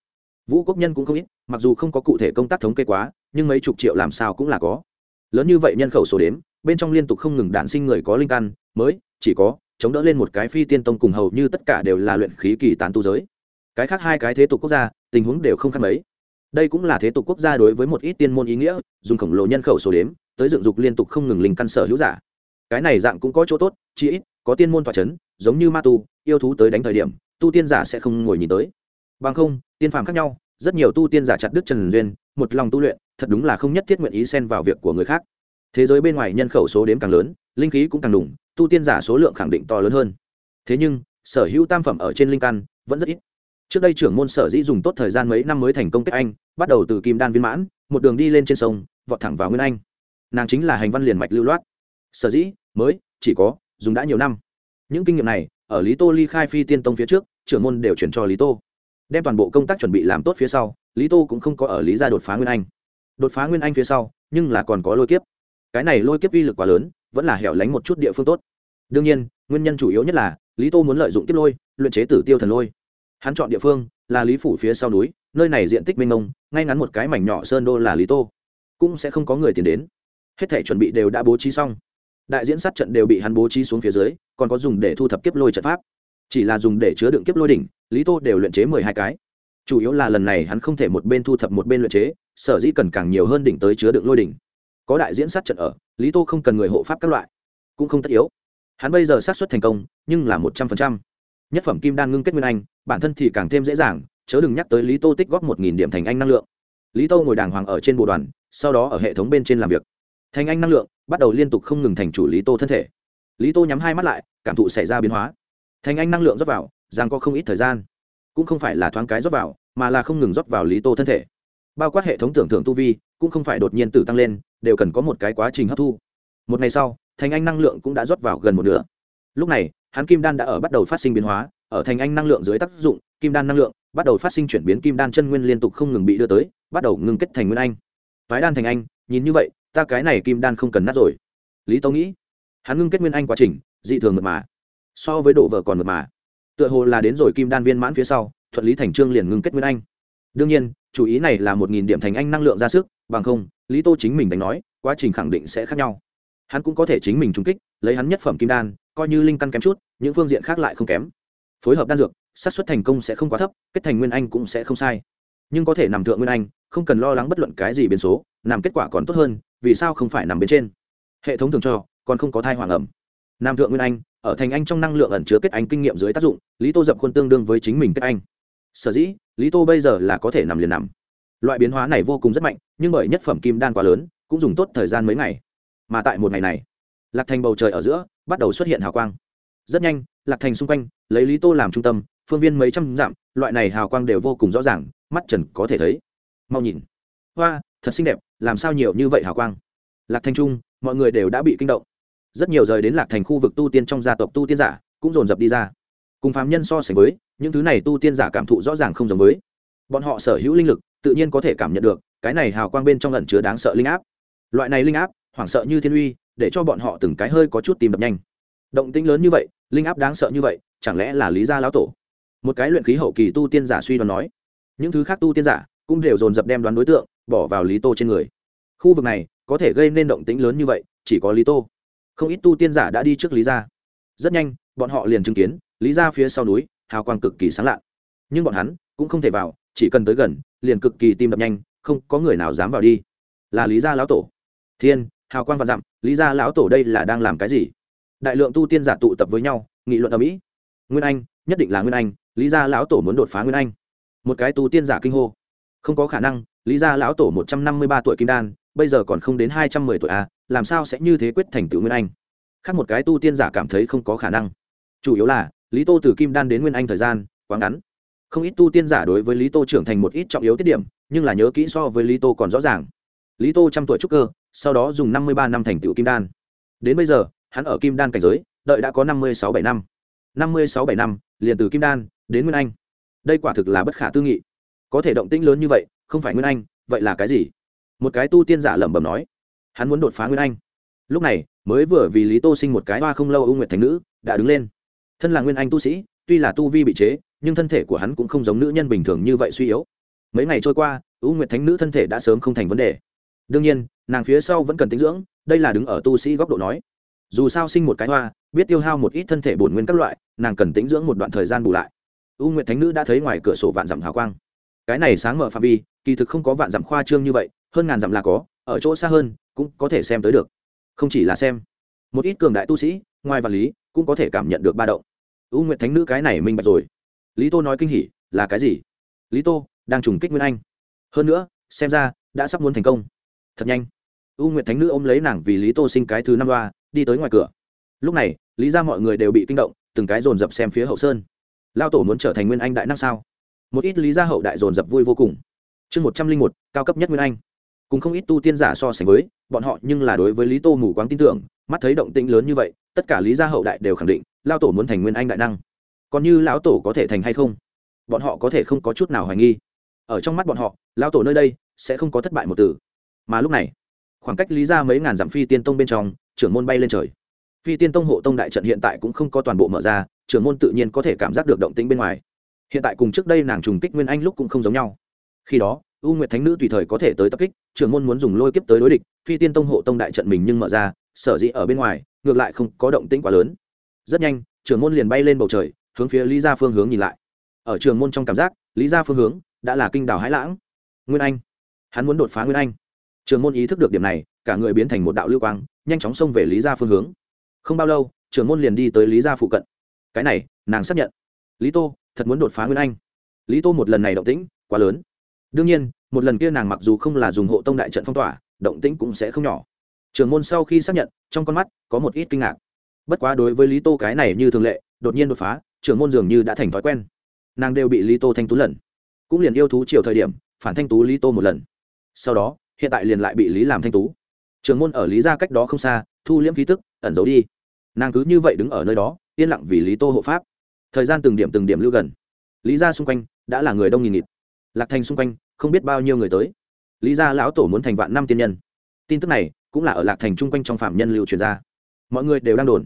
Vũ quốc nhân cũng không ít, mặc dù không có cụ thể công tác thống kê quá, nhưng mấy chục triệu làm sao cũng là có. Lớn như vậy nhân khẩu số đếm, bên trong liên tục không ngừng đản sinh người có linh căn, mới, chỉ có, chống đỡ lên một cái phi tiên tông cùng hầu như tất cả đều là luyện khí kỳ tán tu giới. Cái khác hai cái thế tục quốc gia, tình huống đều không khác mấy. Đây cũng là thế tục quốc gia đối với một ít tiên môn ý nghĩa, dùng khổng lồ nhân khẩu số đếm, tới dựng dục liên tục không ngừng linh căn sở hữu giả. Cái này dạng cũng có chỗ tốt chỉ ít, có tiên môn tỏa c h ấ n giống như ma tu, yêu thú tới đánh thời điểm tu tiên giả sẽ không ngồi nhìn tới. Bằng không, tiên phàm khác nhau, rất nhiều tu tiên giả chặt đức trần duyên, một lòng tu luyện, thật đúng là không nhất thiết nguyện ý xen vào việc của người khác. Thế giới bên ngoài nhân khẩu số đếm càng lớn, linh khí cũng càng đủng, tu tiên giả số lượng khẳng định to lớn hơn. Thế nhưng, sở hữu tam phẩm ở trên linh căn vẫn rất ít. Trước đây trưởng môn sở dĩ dùng tốt thời gian mấy năm mới thành công kết anh, bắt đầu từ kim đan viên mãn, một đường đi lên trên sông, vọt thẳng vào nguyên anh. Nàng chính là hành văn liền mạch lưu loát. Sở dĩ, mới, chỉ có, dùng đã nhiều năm. Những kinh nghiệm này ở lý tô ly khai phi tiên tông phía trước, trưởng môn đều chuyển cho lý tô. Đem toàn bộ công tác chuẩn bị làm tốt phía sau, lý tô cũng không có ở lý gia đột phá nguyên anh. Đột phá nguyên anh phía sau, nhưng là còn có lôi kiếp. Cái này lôi kiếp uy lực quá lớn, vẫn là hẻo lánh một chút địa phương tốt. Đương nhiên, nguyên nhân chủ yếu nhất là, lý tô muốn lợi dụng kiếp lôi, luyện chế tử tiêu thần lôi. Hắn chọn địa phương là lý phủ phía sau núi, nơi này diện tích mênh mông, ngay ngắn một cái mảnh nhỏ sơn đô là lý tô. Cũng sẽ không có người tiền đến. Hết thể chuẩn bị đều đã bố trí xong đại diễn sát trận đều bị hắn bố trí xuống phía dưới, còn có dùng để thu thập kiếp lôi trận pháp. Chỉ là dùng để chứa đựng kiếp lôi đỉnh, lý tô đều luyện chế mười hai cái. Chủ yếu là lần này hắn không thể một bên thu thập một bên luyện chế, sở dĩ cần càng nhiều hơn đỉnh tới chứa đựng lôi đỉnh. Có đại diễn sát trận ở, lý tô không cần người hộ pháp các loại, cũng không tất yếu. Hắn bây giờ sát xuất thành công, nhưng là một trăm phần trăm. Nhất phẩm kim đan ngưng kết nguyên anh, bản thân thì càng thêm dễ dàng, chớ đừng nhắc tới lý tô tích góp một nghìn điểm thành anh năng lượng. Lý tô ngồi đàng hoàng ở trên bộ đoàn, sau đó ở hệ thống bên trên làm việc thành anh năng lượng bắt đầu liên tục không ngừng thành chủ lý tô thân thể. Lý tô nhắm hai mắt lại, cảm thụ xảy ra biến hóa. Thành anh năng lượng rót vào giang có không ít thời gian. Cũng không phải là thoáng cái rót vào, mà là không ngừng rót vào lý tô thân thể. Bao quát hệ thống tưởng tượng tu vi, cũng không phải đột nhiên tử tăng lên, đều cần có một cái quá trình hấp thu. Một ngày sau thành anh năng lượng cũng đã rót vào gần một nửa. Lúc này, hắn kim đan đã ở bắt đầu phát sinh biến hóa, ở thành anh năng lượng dưới tác dụng, kim đan năng lượng bắt đầu phát sinh chuyển biến, kim đan chân nguyên liên tục không ngừng bị đưa tới, bắt đầu ngừng kết thành nguyên anh. Phái đan thành anh, nhìn như vậy ta cái này kim đan không cần nát rồi. Lý tâu nghĩ. Hắn ngưng kết nguyên anh quá trình, dị thường mật mà. So với độ vợ còn mật mà. Tựa hồ là đến rồi kim đan viên mãn phía sau, thuận lý thành trương liền ngưng kết nguyên anh. Đương nhiên, chủ ý này là một nghìn điểm thành anh năng lượng ra sức, bằng không, lý tô chính mình đánh nói, quá trình khẳng định sẽ khác nhau. Hắn cũng có thể chính mình trung kích, lấy hắn nhất phẩm kim đan, coi như linh căn kém chút, những phương diện khác lại không kém. Phối hợp đan dược, xác suất thành công sẽ không quá thấp, kết thành nguyên anh cũng sẽ không sai. Nhưng có thể nằm thượng nguyên anh, không cần lo lắng bất luận cái gì biến số, nằm kết quả còn tốt hơn vì sao không phải nằm bên trên? Hệ thống thường cho, còn không có thai hoàng ẩm. Nam thượng nguyên anh, ở thành anh trong năng lượng ẩn chứa kết anh kinh nghiệm dưới tác dụng, lý tô dập khuôn tương đương với chính mình kết anh. Sở dĩ, lý tô bây giờ là có thể nằm liền nằm. Loại biến hóa này vô cùng rất mạnh, nhưng bởi nhất phẩm kim đan quá lớn, cũng dùng tốt thời gian mấy ngày. Mà tại một ngày này, lạc thành bầu trời ở giữa, bắt đầu xuất hiện hào quang. Rất nhanh, lạc thành xung quanh, lấy lý tô làm trung tâm, phương viên mấy trăm dặm, loại này hào quang đều vô cùng rõ ràng, mắt trần có thể thấy. Mau nhìn. Hoa, thật xinh đẹp làm sao nhiều như vậy hào quang? Lạc thành trung, mọi người đều đã bị kinh động. Rất nhiều rời đến lạc thành khu vực tu tiên trong gia tộc tu tiên giả cũng dồn dập đi ra. Cùng phàm nhân so sánh với, những thứ này tu tiên giả cảm thụ rõ ràng không giống với. Bọn họ sở hữu linh lực, tự nhiên có thể cảm nhận được, cái này hào quang bên trong lần chứa đáng sợ linh áp. Loại này linh áp, hoảng sợ như thiên uy, để cho bọn họ từng cái hơi có chút tìm đập nhanh. Động tĩnh lớn như vậy, linh áp đáng sợ như vậy, chẳng lẽ là lý gia lão tổ? Một cái luyện khí hậu kỳ tu tiên giả suy đoán nói. Những thứ khác tu tiên giả cũng đều dồn dập đem đoán đối tượng bỏ vào lý tô trên người. Khu vực này có thể gây nên động tĩnh lớn như vậy, chỉ có lý tô. Không ít tu tiên giả đã đi trước lý gia. Rất nhanh, bọn họ liền chứng kiến, lý gia phía sau núi, hào quang cực kỳ sáng lạ. Nhưng bọn hắn cũng không thể vào, chỉ cần tới gần, liền cực kỳ tim đập nhanh, không có người nào dám vào đi. Là lý gia lão tổ. Thiên, hào quang và dặm, lý gia lão tổ đây là đang làm cái gì? Đại lượng tu tiên giả tụ tập với nhau, nghị luận ở mỹ nguyên anh, nhất định là nguyên anh, lý gia lão tổ muốn đột phá nguyên anh. Một cái tu tiên giả kinh hô. Không có khả năng lý gia lão tổ một trăm năm mươi ba tuổi kim đan bây giờ còn không đến hai trăm mười tuổi a à, làm sao sẽ như thế quyết thành tựu nguyên anh? Khác một cái tu tiên giả cảm thấy không có khả năng. Chủ yếu là lý tô từ kim đan đến nguyên anh thời gian quá ngắn. Không ít tu tiên giả đối với lý tô trưởng thành một ít trọng yếu tiết điểm nhưng là nhớ kỹ so với lý tô còn rõ ràng. Lý tô trăm tuổi trúc cơ sau đó dùng năm mươi ba năm thành tựu kim đan. Đến bây giờ hắn ở kim đan cảnh giới đợi đã có năm mươi sáu bảy năm. năm mươi sáu bảy năm liền từ kim đan đến nguyên anh. Đây quả thực là bất khả tư nghị. Có thể động tĩnh lớn như vậy không phải nguyên anh, vậy là cái gì? Một cái tu tiên giả lẩm bẩm nói. Hắn muốn đột phá nguyên anh. Lúc này, mới vừa vì lý tô sinh một cái hoa không lâu ưu nguyệt thành nữ, đã đứng lên. Thân là nguyên anh tu sĩ, tuy là tu vi bị chế, nhưng thân thể của hắn cũng không giống nữ nhân bình thường như vậy suy yếu. Mấy ngày trôi qua, ưu nguyệt thánh nữ thân thể đã sớm không thành vấn đề. Đương nhiên, nàng phía sau vẫn cần tính dưỡng, đây là đứng ở tu sĩ góc độ nói. Dù sao sinh một cái hoa, biết tiêu hao một ít thân thể bổn nguyên các loại, nàng cần tính dưỡng một đoạn thời gian bù lại. U nguyệt thánh nữ đã thấy ngoài cửa sổ vạn dặm hào quang. Cái này sáng mở phạm vi kỳ thực không có vạn dặm khoa trương như vậy, hơn ngàn dặm là có, ở chỗ xa hơn, cũng có thể xem tới được. Không chỉ là xem, một ít cường đại tu sĩ, ngoài vật lý, cũng có thể cảm nhận được ba động. U nguyệt thánh nữ cái này minh bạch rồi. Lý tô nói kinh hỉ, là cái gì? Lý tô, đang trùng kích nguyên anh. Hơn nữa, xem ra, đã sắp muốn thành công. Thật nhanh. U nguyệt thánh nữ ôm lấy nàng vì lý tô sinh cái thứ năm loa, đi tới ngoài cửa. Lúc này, lý ra mọi người đều bị kinh động, từng cái dồn dập xem phía hậu sơn. Lao tổ muốn trở thành nguyên anh đại năng sao? Một ít lý gia hậu đại dồn dập vui vô cùng chương một trăm linh một, cao cấp nhất nguyên anh. Cùng không ít tu tiên giả so sánh với, bọn họ nhưng là đối với lý tô mù quáng tin tưởng, mắt thấy động tĩnh lớn như vậy, tất cả lý gia hậu đại đều khẳng định, lao tổ muốn thành nguyên anh đại năng. Còn như lão tổ có thể thành hay không? Bọn họ có thể không có chút nào hoài nghi. Ở trong mắt bọn họ lao tổ nơi đây sẽ không có thất bại một từ. Mà lúc này, khoảng cách lý ra mấy ngàn dặm phi tiên tông bên trong, trưởng môn bay lên trời. Phi tiên tông hộ tông đại trận hiện tại cũng không có toàn bộ mở ra, trưởng môn tự nhiên có thể cảm giác được động tĩnh bên ngoài. Hiện tại cùng trước đây nàng trùng kích nguyên anh lúc cũng không giống nhau khi đó, u nguyệt thánh nữ tùy thời có thể tới tập kích, trưởng môn muốn dùng lôi kiếp tới đối địch, phi tiên tông hộ tông đại trận mình nhưng mở ra, sở dĩ ở bên ngoài, ngược lại không có động tĩnh quá lớn. Rất nhanh, trưởng môn liền bay lên bầu trời, hướng phía lý gia phương hướng nhìn lại. Ở trường môn trong cảm giác, lý gia phương hướng đã là kinh đảo hãi lãng. Nguyên anh. Hắn muốn đột phá nguyên anh. Trường môn ý thức được điểm này, cả người biến thành một đạo lưu quang, nhanh chóng xông về lý gia phương hướng. Không bao lâu trường môn liền đi tới lý gia phụ cận. Cái này, nàng xác nhận. Lý tô, thật muốn đột phá nguyên anh. Lý tô một lần này động tĩnh quá lớn đương nhiên, một lần kia nàng mặc dù không là dùng hộ tông đại trận phong tỏa, động tĩnh cũng sẽ không nhỏ. Trường môn sau khi xác nhận, trong con mắt có một ít kinh ngạc. Bất quá đối với lý tô cái này như thường lệ, đột nhiên đột phá trường môn dường như đã thành thói quen. Nàng đều bị lý tô thanh tú lần. Cũng liền yêu thú chiều thời điểm, phản thanh tú lý tô một lần. Sau đó, hiện tại liền lại bị lý làm thanh tú. Trường môn ở lý ra cách đó không xa, thu liễm khí tức, ẩn giấu đi. Nàng cứ như vậy đứng ở nơi đó, yên lặng vì lý tô hộ pháp. Thời gian từng điểm từng điểm lưu gần. Lý ra xung quanh, đã là người đông nghìn nghịt lạc thành xung quanh, không biết bao nhiêu người tới. Lý ra lão tổ muốn thành vạn năm tiên nhân. Tin tức này cũng là ở lạc thành chung quanh trong phạm nhân lưu truyền ra. Mọi người đều đang đồn,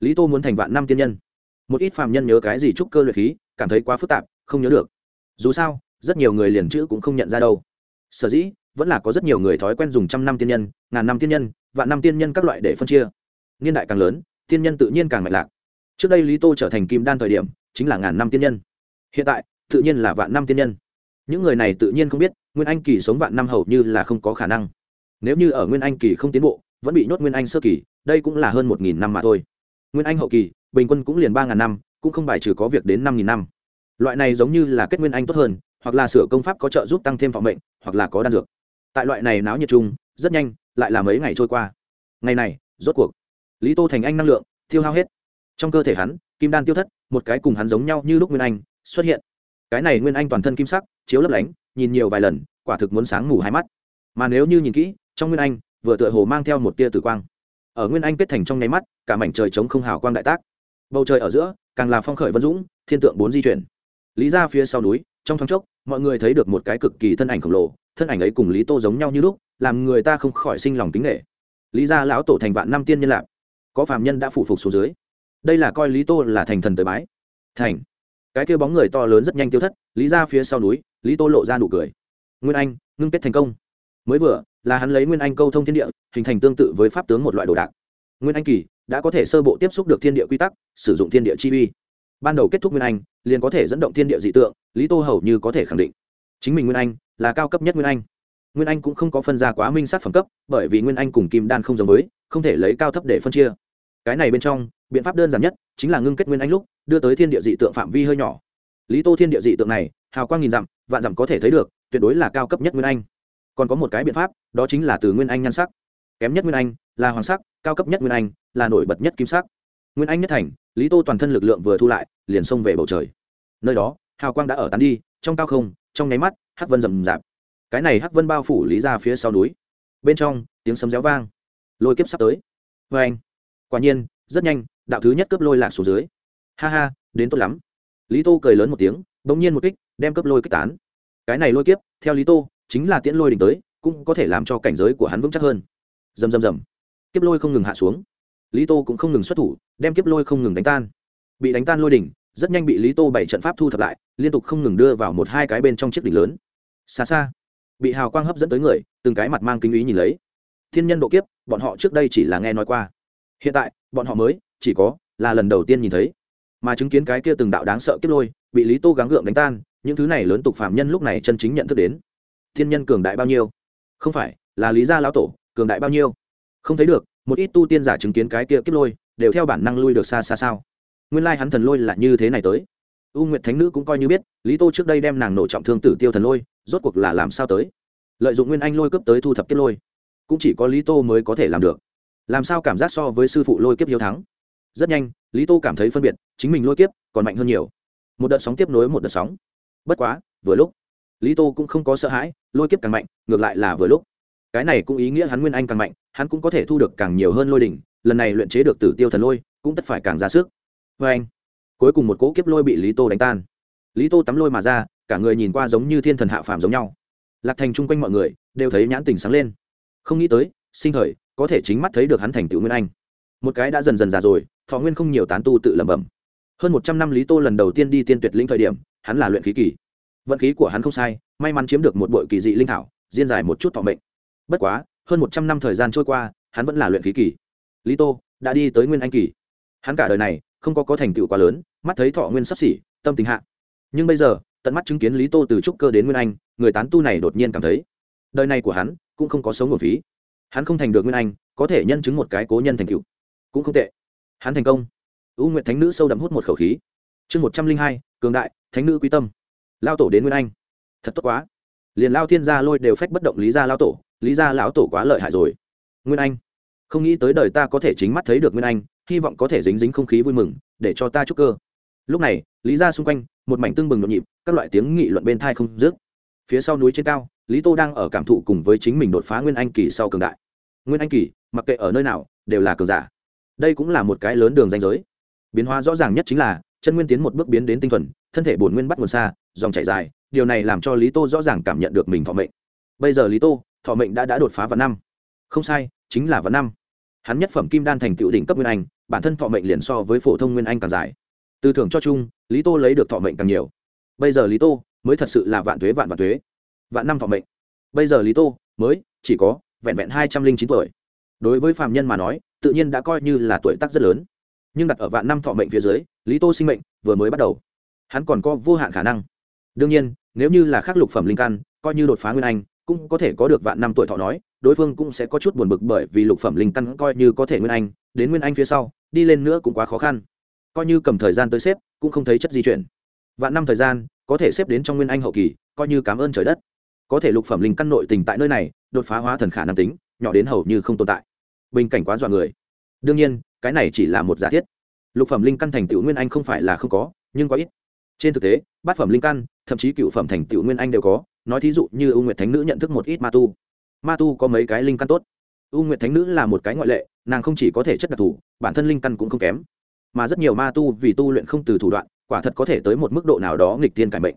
lý tô muốn thành vạn năm tiên nhân. Một ít phạm nhân nhớ cái gì trúc cơ luyện khí, cảm thấy quá phức tạp, không nhớ được. Dù sao, rất nhiều người liền chữ cũng không nhận ra đâu. Sở dĩ, vẫn là có rất nhiều người thói quen dùng trăm năm tiên nhân, ngàn năm tiên nhân, vạn năm tiên nhân các loại để phân chia. Niên đại càng lớn, tiên nhân tự nhiên càng mạnh lạc. Trước đây lý tô trở thành kim đan thời điểm, chính là ngàn năm tiên nhân. Hiện tại, tự nhiên là vạn năm tiên nhân những người này tự nhiên không biết, nguyên anh kỳ sống vạn năm hầu như là không có khả năng. Nếu như ở nguyên anh kỳ không tiến bộ, vẫn bị nhốt nguyên anh sơ kỳ, đây cũng là hơn một nghìn năm mà thôi. Nguyên anh hậu kỳ, bình quân cũng liền ba ngàn năm, cũng không bài trừ có việc đến năm nghìn năm. Loại này giống như là kết nguyên anh tốt hơn, hoặc là sửa công pháp có trợ giúp tăng thêm phòng mệnh, hoặc là có đan dược. Tại loại này náo nhiệt chung, rất nhanh, lại là mấy ngày trôi qua. Ngày này, rốt cuộc, lý tô thành anh năng lượng tiêu hao hết. Trong cơ thể hắn, kim đan tiêu thất, một cái cùng hắn giống nhau như lúc nguyên anh, xuất hiện cái này nguyên anh toàn thân kim sắc, chiếu lấp lánh, nhìn nhiều vài lần, quả thực muốn sáng ngủ hai mắt. Mà nếu như nhìn kỹ, trong nguyên anh, vừa tựa hồ mang theo một tia tử quang. Ở nguyên anh kết thành trong nháy mắt, cả mảnh trời trống không hào quang đại tác. Bầu trời ở giữa, càng là phong khởi vân dũng, thiên tượng bốn di chuyển. Lý ra phía sau núi, trong thoáng chốc, mọi người thấy được một cái cực kỳ thân ảnh khổng lồ, thân ảnh ấy cùng lý tô giống nhau như lúc, làm người ta không khỏi sinh lòng kính nghệ lý gia lão tổ thành vạn năm tiên nhân lạc. Có phàm nhân đã phủ phục xuống dưới. Đây là coi lý tô là thành thần tới bái. Thành cái kia bóng người to lớn rất nhanh tiêu thất, lý ra phía sau núi, lý tô lộ ra nụ cười. Nguyên anh, ngưng kết thành công. Mới vừa, là hắn lấy nguyên anh câu thông thiên địa, hình thành tương tự với pháp tướng một loại đồ đạc. Nguyên anh kỳ, đã có thể sơ bộ tiếp xúc được thiên địa quy tắc, sử dụng thiên địa chi uy. Ban đầu kết thúc nguyên anh, liền có thể dẫn động thiên địa dị tượng, lý tô hầu như có thể khẳng định. Chính mình nguyên anh, là cao cấp nhất nguyên anh. Nguyên anh cũng không có phân ra quá minh sát phẩm cấp, bởi vì nguyên anh cùng kim đan không giống với, không thể lấy cao thấp để phân chia. Cái này bên trong biện pháp đơn giản nhất chính là ngưng kết nguyên anh lúc, đưa tới thiên địa dị tượng phạm vi hơi nhỏ. Lý tô thiên địa dị tượng này, hào quang nghìn dặm, vạn dặm có thể thấy được, tuyệt đối là cao cấp nhất nguyên anh. Còn có một cái biện pháp, đó chính là từ nguyên anh nhan sắc. Kém nhất nguyên anh là hoàng sắc, cao cấp nhất nguyên anh là nổi bật nhất kim sắc. Nguyên anh nhất thành, lý tô toàn thân lực lượng vừa thu lại, liền xông về bầu trời. Nơi đó, hào quang đã ở tán đi, trong cao không, trong nháy mắt, hắc vân rầm rạp. Cái này hắc vân bao phủ lý ra phía sau núi. Bên trong, tiếng sấm réo vang. Lôi kiếp sắp tới. Vê anh quả nhiên, rất nhanh đạo thứ nhất cướp lôi lạc xuống dưới. Ha ha, đến tốt lắm. Lý tô cười lớn một tiếng, bỗng nhiên một kích, đem cướp lôi kích tán. Cái này lôi kiếp, theo lý tô, chính là tiễn lôi đỉnh tới, cũng có thể làm cho cảnh giới của hắn vững chắc hơn. Dầm dầm dầm kiếp lôi không ngừng hạ xuống. Lý tô cũng không ngừng xuất thủ, đem kiếp lôi không ngừng đánh tan. Bị đánh tan lôi đỉnh, rất nhanh bị lý tô bảy trận pháp thu thập lại, liên tục không ngừng đưa vào một hai cái bên trong chiếc đỉnh lớn. Xa xa, bị hào quang hấp dẫn tới người, từng cái mặt mang kinh ý nhìn lấy. Thiên nhân độ kiếp, bọn họ trước đây chỉ là nghe nói qua. Hiện tại, bọn họ mới chỉ có là lần đầu tiên nhìn thấy. Mà chứng kiến cái kia từng đạo đáng sợ kiếp lôi, bị lý tô gắng gượng đánh tan, những thứ này lớn tục phạm nhân lúc này chân chính nhận thức đến. Thiên nhân cường đại bao nhiêu? Không phải, là lý gia lão tổ, cường đại bao nhiêu? Không thấy được, một ít tu tiên giả chứng kiến cái kia kiếp lôi, đều theo bản năng lui được xa xa sao? Nguyên lai hắn thần lôi là như thế này tới. U nguyệt thánh nữ cũng coi như biết, lý tô trước đây đem nàng nổ trọng thương tử tiêu thần lôi, rốt cuộc là làm sao tới? Lợi dụng nguyên anh lôi cấp tới thu thập kiếp lôi. Cũng chỉ có lý tô mới có thể làm được. Làm sao cảm giác so với sư phụ lôi kiếp hiếu thắng? Rất nhanh, lý tô cảm thấy phân biệt, chính mình lôi kiếp còn mạnh hơn nhiều. Một đợt sóng tiếp nối một đợt sóng. Bất quá, vừa lúc, lý tô cũng không có sợ hãi, lôi kiếp càng mạnh, ngược lại là vừa lúc. Cái này cũng ý nghĩa hắn nguyên anh càng mạnh, hắn cũng có thể thu được càng nhiều hơn lôi đỉnh, lần này luyện chế được tử tiêu thần lôi, cũng tất phải càng ra sức. Vê anh, cuối cùng một cỗ kiếp lôi bị lý tô đánh tan. Lý tô tắm lôi mà ra, cả người nhìn qua giống như thiên thần hạ phàm giống nhau. Lạc thành chung quanh mọi người đều thấy nhãn tình sáng lên. Không nghĩ tới, sinh thời, có thể chính mắt thấy được hắn thành tựu nguyên anh một cái đã dần dần già rồi, thọ nguyên không nhiều tán tu tự lẩm bẩm. Hơn một trăm năm lý tô lần đầu tiên đi tiên tuyệt linh thời điểm, hắn là luyện khí kỳ. Vận khí của hắn không sai, may mắn chiếm được một bội kỳ dị linh thảo diên dài một chút thọ mệnh. Bất quá, hơn một trăm năm thời gian trôi qua, hắn vẫn là luyện khí kỳ. Lý tô đã đi tới nguyên anh kỳ. Hắn cả đời này không có có thành tựu quá lớn, mắt thấy thọ nguyên sắp xỉ, tâm tình hạ. Nhưng bây giờ, tận mắt chứng kiến lý tô từ trúc cơ đến nguyên anh, người tán tu này đột nhiên cảm thấy, đời này của hắn cũng không có sống nguồn phí. Hắn không thành được nguyên anh, có thể nhân chứng một cái cố nhân thành tựu cũng không tệ. Hắn thành công. U nguyện thánh nữ sâu đậm hút một khẩu khí. Chương một trăm linh hai, cường đại, thánh nữ quy tâm. Lao tổ đến nguyên anh. Thật tốt quá. Liền lao thiên gia lôi đều phách bất động lý gia lao tổ, lý gia lão tổ quá lợi hại rồi. Nguyên anh. Không nghĩ tới đời ta có thể chính mắt thấy được nguyên anh, hy vọng có thể dính dính không khí vui mừng, để cho ta chúc cơ. Lúc này, lý gia xung quanh, một mảnh tương bừng nhộn nhịp, các loại tiếng nghị luận bên thai không dứt. Phía sau núi trên cao, lý tô đang ở cảm thụ cùng với chính mình đột phá nguyên anh kỳ sau cường đại. Nguyên anh kỳ, mặc kệ ở nơi nào, đều là cường giả đây cũng là một cái lớn đường danh giới. Biến hóa rõ ràng nhất chính là, chân nguyên tiến một bước biến đến tinh thuần, thân thể bổn nguyên bắt nguồn xa, dòng chảy dài, điều này làm cho lý tô rõ ràng cảm nhận được mình thọ mệnh. Bây giờ lý tô, thọ mệnh đã đã đột phá vào năm. Không sai, chính là vào năm. Hắn nhất phẩm kim đan thành tựu đỉnh cấp nguyên anh, bản thân thọ mệnh liền so với phổ thông nguyên anh càng dài. Từ thưởng cho chung, lý tô lấy được thọ mệnh càng nhiều. Bây giờ lý tô mới thật sự là vạn thuế vạn vạn thuế vạn năm thọ mệnh. Bây giờ lý tô mới chỉ có vẹn vẹn hai trăm linh chín tuổi. Đối với phạm nhân mà nói tự nhiên đã coi như là tuổi tác rất lớn. Nhưng đặt ở vạn năm thọ mệnh phía dưới, lý tô sinh mệnh vừa mới bắt đầu. Hắn còn có vô hạn khả năng. Đương nhiên, nếu như là khắc lục phẩm linh căn, coi như đột phá nguyên anh, cũng có thể có được vạn năm tuổi thọ nói, đối phương cũng sẽ có chút buồn bực bởi vì lục phẩm linh căn coi như có thể nguyên anh, đến nguyên anh phía sau, đi lên nữa cũng quá khó khăn. Coi như cầm thời gian tới xếp, cũng không thấy chất di chuyển. Vạn năm thời gian, có thể xếp đến trong nguyên anh hậu kỳ, coi như cảm ơn trời đất. Có thể lục phẩm linh căn nội tình tại nơi này, đột phá hóa thần khả năng tính, nhỏ đến hầu như không tồn tại bình cảnh quá dọa người. Đương nhiên, cái này chỉ là một giả thiết. Lục phẩm linh căn thành tựu nguyên anh không phải là không có, nhưng quá ít. Trên thực tế, bát phẩm linh căn, thậm chí cựu phẩm thành tựu nguyên anh đều có. Nói thí dụ như u nguyệt thánh nữ nhận thức một ít ma tu. Ma tu có mấy cái linh căn tốt? U nguyệt thánh nữ là một cái ngoại lệ, nàng không chỉ có thể chất đặc thù, bản thân linh căn cũng không kém. Mà rất nhiều ma tu vì tu luyện không từ thủ đoạn, quả thật có thể tới một mức độ nào đó nghịch tiên cải mệnh.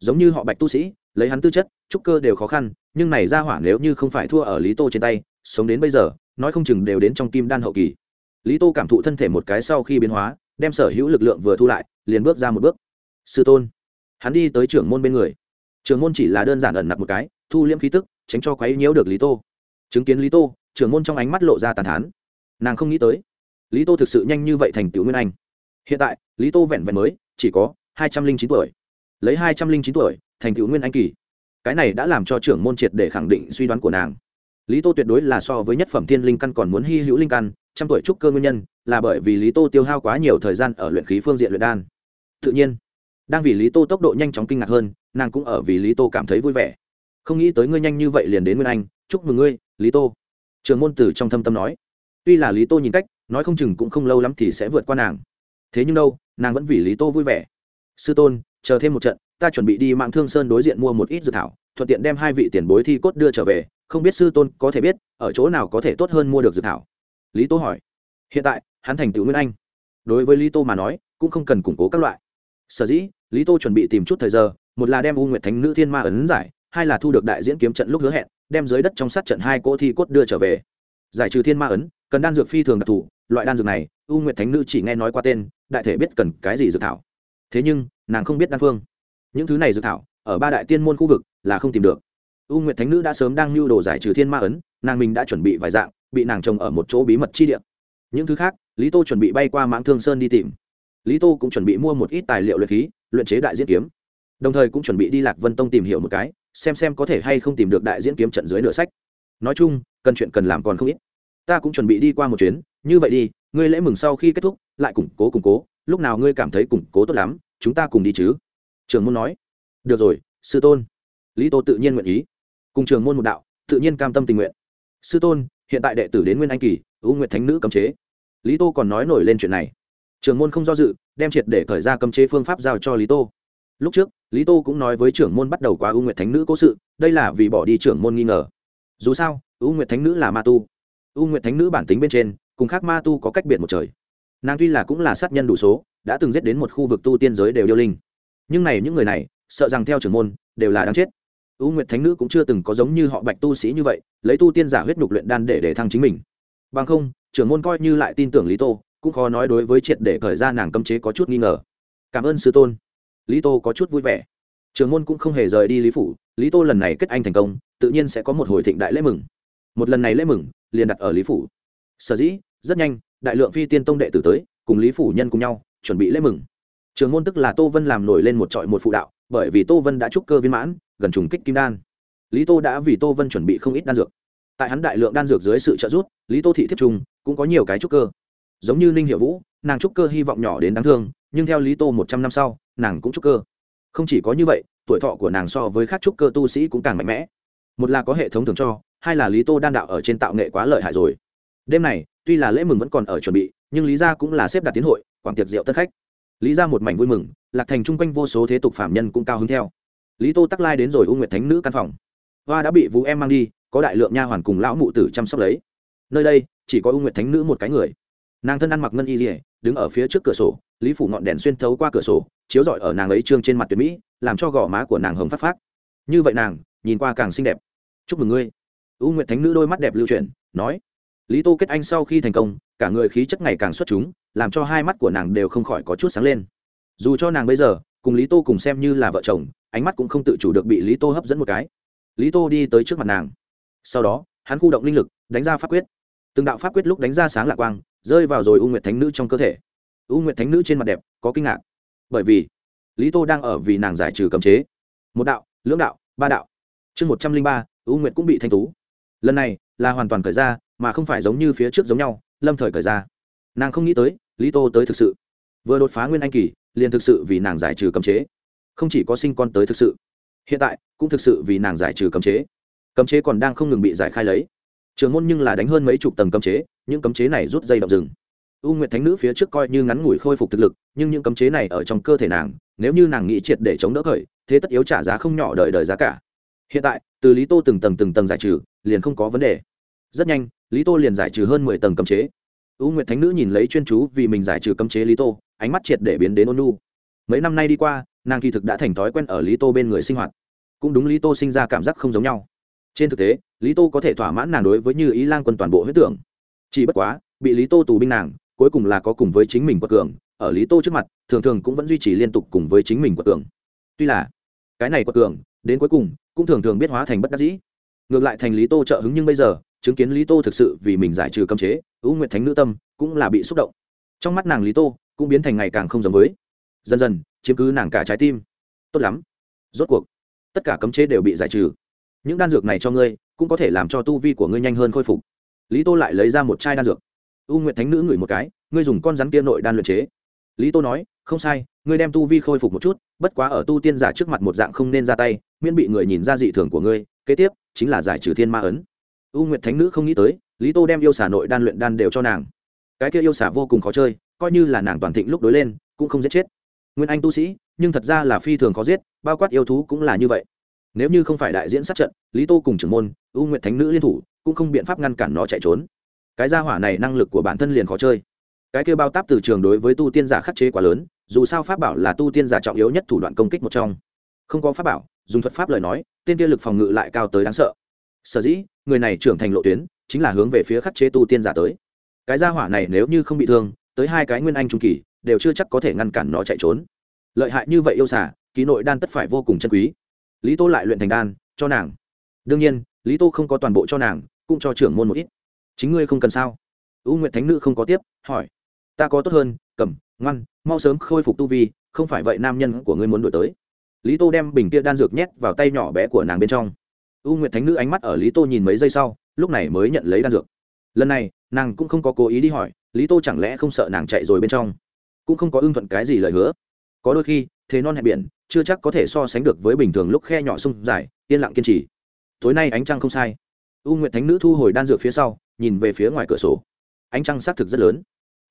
Giống như họ bạch tu sĩ, lấy hắn tư chất, trúc cơ đều khó khăn, nhưng này ra hỏa nếu như không phải thua ở lý tô trên tay, sống đến bây giờ nói không chừng đều đến trong kim đan hậu kỳ. Lý tô cảm thụ thân thể một cái sau khi biến hóa, đem sở hữu lực lượng vừa thu lại, liền bước ra một bước. Sư tôn, hắn đi tới trưởng môn bên người. Trưởng môn chỉ là đơn giản ẩn nặc một cái, thu liễm khí tức, tránh cho quấy nhiễu được lý tô. Chứng kiến lý tô, trưởng môn trong ánh mắt lộ ra tàn thán. Nàng không nghĩ tới, lý tô thực sự nhanh như vậy thành tựu nguyên anh. Hiện tại, lý tô vẹn vẹn mới, chỉ có hai trăm linh chín tuổi. Lấy hai trăm linh chín tuổi, thành tựu nguyên anh kỳ. Cái này đã làm cho trưởng môn triệt để khẳng định suy đoán của nàng lý tô tuyệt đối là so với nhất phẩm thiên linh căn còn muốn hy hữu linh căn, trăm tuổi trúc cơ nguyên nhân, là bởi vì lý tô tiêu hao quá nhiều thời gian ở luyện khí phương diện luyện đan. Tự nhiên, đang vì lý tô tốc độ nhanh chóng kinh ngạc hơn, nàng cũng ở vì lý tô cảm thấy vui vẻ. Không nghĩ tới ngươi nhanh như vậy liền đến nguyên anh, chúc mừng ngươi, lý tô. Trường môn tử trong thâm tâm nói. Tuy là lý tô nhìn cách, nói không chừng cũng không lâu lắm thì sẽ vượt qua nàng. Thế nhưng đâu, nàng vẫn vì lý tô vui vẻ. Sư tôn, chờ thêm một trận, ta chuẩn bị đi mạng thương sơn đối diện mua một ít dược thảo, thuận tiện đem hai vị tiền bối thi cốt đưa trở về không biết sư tôn có thể biết, ở chỗ nào có thể tốt hơn mua được dược thảo? Lý tô hỏi. Hiện tại, hắn thành tựu nguyên anh. Đối với lý tô mà nói, cũng không cần củng cố các loại. Sở dĩ, lý tô chuẩn bị tìm chút thời giờ, một là đem u nguyệt thánh nữ thiên ma ấn giải, hai là thu được đại diễn kiếm trận lúc hứa hẹn, đem dưới đất trong sát trận hai cỗ thi cốt đưa trở về. Giải trừ thiên ma ấn, cần đan dược phi thường đặc thù, loại đan dược này, u nguyệt thánh nữ chỉ nghe nói qua tên, đại thể biết cần cái gì dược thảo. Thế nhưng, nàng không biết đan phương. Những thứ này dược thảo, ở ba đại tiên môn khu vực, là không tìm được u nguyệt thánh nữ đã sớm đang lưu đồ giải trừ thiên ma ấn, nàng mình đã chuẩn bị vài dạng, bị nàng trồng ở một chỗ bí mật chi địa. Những thứ khác, lý tô chuẩn bị bay qua mãng thương sơn đi tìm. Lý tô cũng chuẩn bị mua một ít tài liệu luyện khí, luyện chế đại diễn kiếm. Đồng thời cũng chuẩn bị đi lạc vân tông tìm hiểu một cái, xem xem có thể hay không tìm được đại diễn kiếm trận dưới nửa sách. Nói chung, cần chuyện cần làm còn không ít. Ta cũng chuẩn bị đi qua một chuyến, như vậy đi, ngươi lễ mừng sau khi kết thúc, lại củng cố củng cố, lúc nào ngươi cảm thấy củng cố tốt lắm, chúng ta cùng đi chứ. Trường môn nói. Được rồi, sư tôn. Lý tô tự nhiên nguyện ý cùng trường môn một đạo, tự nhiên cam tâm tình nguyện. Sư tôn, hiện tại đệ tử đến nguyên anh kỳ, u nguyệt thánh nữ cấm chế. Lý tô còn nói nổi lên chuyện này. Trường môn không do dự, đem triệt để khởi ra cấm chế phương pháp giao cho lý tô. Lúc trước, lý tô cũng nói với trưởng môn bắt đầu qua u nguyệt thánh nữ cố sự, đây là vì bỏ đi trưởng môn nghi ngờ. Dù sao, u nguyệt thánh nữ là ma tu. U nguyệt thánh nữ bản tính bên trên, cùng khác ma tu có cách biệt một trời. Nàng tuy là cũng là sát nhân đủ số, đã từng giết đến một khu vực tu tiên giới đều điêu linh. Nhưng này, những người này, sợ rằng theo trưởng môn, đều là đáng chết. U nguyệt thánh nữ cũng chưa từng có giống như họ bạch tu sĩ như vậy, lấy tu tiên giả huyết nhục luyện đan để để thăng chính mình. Bằng không, trưởng môn coi như lại tin tưởng lý tô, cũng khó nói đối với triệt để khởi ra nàng cấm chế có chút nghi ngờ. Cảm ơn sư tôn. Lý tô có chút vui vẻ. Trường môn cũng không hề rời đi lý phủ, lý tô lần này kết anh thành công, tự nhiên sẽ có một hồi thịnh đại lễ mừng. Một lần này lễ mừng, liền đặt ở lý phủ. Sở dĩ, rất nhanh, đại lượng phi tiên tông đệ tử tới, cùng lý phủ nhân cùng nhau, chuẩn bị lễ mừng. Trường môn tức là tô vân làm nổi lên một trọi một phụ đạo, bởi vì tô vân đã trúc cơ viên mãn gần trùng kích kim đan. Lý tô đã vì tô vân chuẩn bị không ít đan dược. Tại hắn đại lượng đan dược dưới sự trợ giúp, lý tô thị thiết trung cũng có nhiều cái trúc cơ. Giống như ninh hiệu vũ, nàng trúc cơ hy vọng nhỏ đến đáng thương, nhưng theo lý tô một trăm năm sau, nàng cũng trúc cơ. Không chỉ có như vậy, tuổi thọ của nàng so với các trúc cơ tu sĩ cũng càng mạnh mẽ. Một là có hệ thống thường cho, hai là lý tô đan đạo ở trên tạo nghệ quá lợi hại rồi. Đêm này, tuy là lễ mừng vẫn còn ở chuẩn bị, nhưng lý gia cũng là xếp đặt tiến hội, quảng tiệc rượu tân khách. Lý Gia một mảnh vui mừng, lạc thành chung quanh vô số thế tục phạm nhân cũng cao hứng theo lý tô tắc lai đến rồi u nguyệt thánh nữ căn phòng. Hoa đã bị vũ em mang đi có đại lượng nha hoàn cùng lão mụ tử chăm sóc lấy. Nơi đây chỉ có u nguyệt thánh nữ một cái người. Nàng thân ăn mặc ngân y dỉa đứng ở phía trước cửa sổ lý phủ ngọn đèn xuyên thấu qua cửa sổ chiếu rọi ở nàng ấy trương trên mặt tuyệt mỹ làm cho gò má của nàng hồng phát phát như vậy nàng nhìn qua càng xinh đẹp. Chúc mừng ngươi. U nguyệt thánh nữ đôi mắt đẹp lưu truyền, nói. Lý tô kết anh sau khi thành công cả người khí chất ngày càng xuất chúng làm cho hai mắt của nàng đều không khỏi có chút sáng lên. Dù cho nàng bây giờ cùng lý tô cùng xem như là vợ chồng ánh mắt cũng không tự chủ được bị lý tô hấp dẫn một cái. Lý tô đi tới trước mặt nàng. Sau đó, hắn khu động linh lực, đánh ra pháp quyết. Từng đạo pháp quyết lúc đánh ra sáng lạc quang, rơi vào rồi u nguyệt thánh nữ trong cơ thể. U nguyệt thánh nữ trên mặt đẹp, có kinh ngạc. Bởi vì, lý tô đang ở vì nàng giải trừ cấm chế. Một đạo, lưỡng đạo, ba đạo. Chương một trăm linh ba, u nguyệt cũng bị thanh tú. Lần này, là hoàn toàn cởi ra, mà không phải giống như phía trước giống nhau, lâm thời cởi ra. Nàng không nghĩ tới, lý tô tới thực sự. Vừa đột phá nguyên anh kỳ, liền thực sự vì nàng giải trừ cấm chế không chỉ có sinh con tới thực sự, hiện tại cũng thực sự vì nàng giải trừ cấm chế. Cấm chế còn đang không ngừng bị giải khai lấy. Trường môn nhưng là đánh hơn mấy chục tầng cấm chế, những cấm chế này rút dây động rừng. U nguyệt thánh nữ phía trước coi như ngắn ngủi khôi phục thực lực, nhưng những cấm chế này ở trong cơ thể nàng, nếu như nàng nghĩ triệt để chống đỡ khởi, thế tất yếu trả giá không nhỏ đời đời giá cả. Hiện tại, từ lý tô từng tầng từng tầng giải trừ, liền không có vấn đề. Rất nhanh, lý tô liền giải trừ hơn mười tầng cấm chế. U nguyệt thánh nữ nhìn lấy chuyên chú vì mình giải trừ cấm chế lý tô, ánh mắt triệt để biến đến ôn nu mấy năm nay đi qua nàng kỳ thực đã thành thói quen ở lý tô bên người sinh hoạt. Cũng đúng lý tô sinh ra cảm giác không giống nhau. Trên thực tế, lý tô có thể thỏa mãn nàng đối với như ý lan quân toàn bộ huyết tưởng. Chỉ bất quá, bị lý tô tù binh nàng, cuối cùng là có cùng với chính mình quật cường. Ở lý tô trước mặt, thường thường cũng vẫn duy trì liên tục cùng với chính mình quật cường. Tuy là, cái này quật cường, đến cuối cùng, cũng thường thường biết hóa thành bất đắc dĩ. Ngược lại thành lý tô trợ hứng nhưng bây giờ, chứng kiến lý tô thực sự vì mình giải trừ cấm chế, ưu nguyện thánh nữ tâm, cũng là bị xúc động. Trong mắt nàng lý tô, cũng biến thành ngày càng không giống với. Dần dần chiếm cứ nàng cả trái tim. Tốt lắm. Rốt cuộc, tất cả cấm chế đều bị giải trừ. Những đan dược này cho ngươi, cũng có thể làm cho tu vi của ngươi nhanh hơn khôi phục. Lý tô lại lấy ra một chai đan dược. U nguyệt thánh nữ ngửi một cái, ngươi dùng con rắn kia nội đan luyện chế. Lý tô nói, không sai, ngươi đem tu vi khôi phục một chút, bất quá ở tu tiên giả trước mặt một dạng không nên ra tay, miễn bị người nhìn ra dị thường của ngươi, kế tiếp chính là giải trừ thiên ma ấn. U nguyệt thánh nữ không nghĩ tới, lý tô đem yêu xả nội đan luyện đan đều cho nàng. Cái kia yêu xả vô cùng khó chơi, coi như là nàng toàn thịnh lúc đối lên, cũng không giết chết nguyên anh tu sĩ, nhưng thật ra là phi thường khó giết, bao quát yêu thú cũng là như vậy. Nếu như không phải đại diễn sát trận, lý tô cùng trưởng môn, u nguyệt thánh nữ liên thủ, cũng không biện pháp ngăn cản nó chạy trốn. Cái gia hỏa này năng lực của bản thân liền khó chơi. Cái kêu bao táp từ trường đối với tu tiên giả khắc chế quá lớn, dù sao pháp bảo là tu tiên giả trọng yếu nhất thủ đoạn công kích một trong. Không có pháp bảo, dùng thuật pháp lời nói, tên kia lực phòng ngự lại cao tới đáng sợ. Sở dĩ, người này trưởng thành lộ tuyến, chính là hướng về phía khắc chế tu tiên giả tới. Cái gia hỏa này nếu như không bị thương, tới hai cái nguyên anh trung kỳ đều chưa chắc có thể ngăn cản nó chạy trốn. Lợi hại như vậy yêu xả ký nội đan tất phải vô cùng chân quý. Lý tô lại luyện thành đan, cho nàng. Đương nhiên, lý tô không có toàn bộ cho nàng, cũng cho trưởng môn một ít. Chính ngươi không cần sao? U nguyệt thánh nữ không có tiếp, hỏi. Ta có tốt hơn, cầm, ngoan, mau sớm khôi phục tu vi, không phải vậy nam nhân của ngươi muốn đổi tới. Lý tô đem bình kia đan dược nhét vào tay nhỏ bé của nàng bên trong. U nguyệt thánh nữ ánh mắt ở lý tô nhìn mấy giây sau, lúc này mới nhận lấy đan dược. Lần này, nàng cũng không có cố ý đi hỏi, lý tô chẳng lẽ không sợ nàng chạy rồi bên trong? Cũng không có ưng thuận cái gì lời hứa. Có đôi khi, thế non hẹn biển, chưa chắc có thể so sánh được với bình thường lúc khe nhỏ sông dài, yên lặng kiên trì. Tối nay ánh trăng không sai. U nguyện thánh nữ thu hồi đan dược phía sau, nhìn về phía ngoài cửa sổ. Ánh trăng xác thực rất lớn.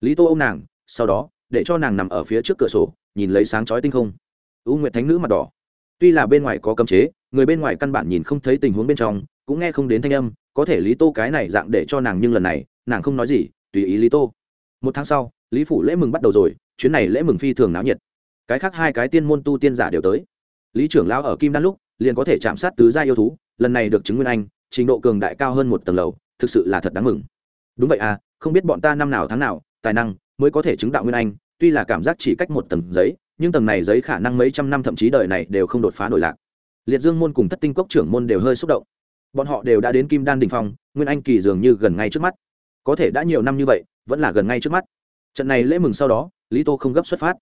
Lý tô ô m nàng, sau đó, để cho nàng nằm ở phía trước cửa sổ, nhìn lấy sáng chói tinh không. U nguyện thánh nữ mặt đỏ. Tuy là bên ngoài có cấm chế, người bên ngoài căn bản nhìn không thấy tình huống bên trong, cũng nghe không đến thanh âm, có thể lý tô cái này dạng để cho nàng nhưng lần này, nàng không nói gì, tùy ý lý tô. Một tháng sau lý phủ lễ mừng bắt đầu rồi, chuyến này lễ mừng phi thường náo nhiệt. Cái khác hai cái tiên môn tu tiên giả đều tới. Lý trưởng lão ở kim đan lúc, liền có thể chạm sát tứ gia yêu thú, lần này được chứng nguyên anh, trình độ cường đại cao hơn một tầng lầu, thực sự là thật đáng mừng. Đúng vậy à không biết bọn ta năm nào tháng nào, tài năng mới có thể chứng đạo nguyên anh, tuy là cảm giác chỉ cách một tầng giấy, nhưng tầng này giấy khả năng mấy trăm năm thậm chí đời này đều không đột phá nổi lạc. Liệt dương môn cùng thất tinh cốc trưởng môn đều hơi xúc động. Bọn họ đều đã đến kim đan đình phong, nguyên anh kỳ dường như gần ngay trước mắt. Có thể đã nhiều năm như vậy, vẫn là gần ngay trước mắt trận này lễ mừng sau đó, lý tô không gấp xuất phát.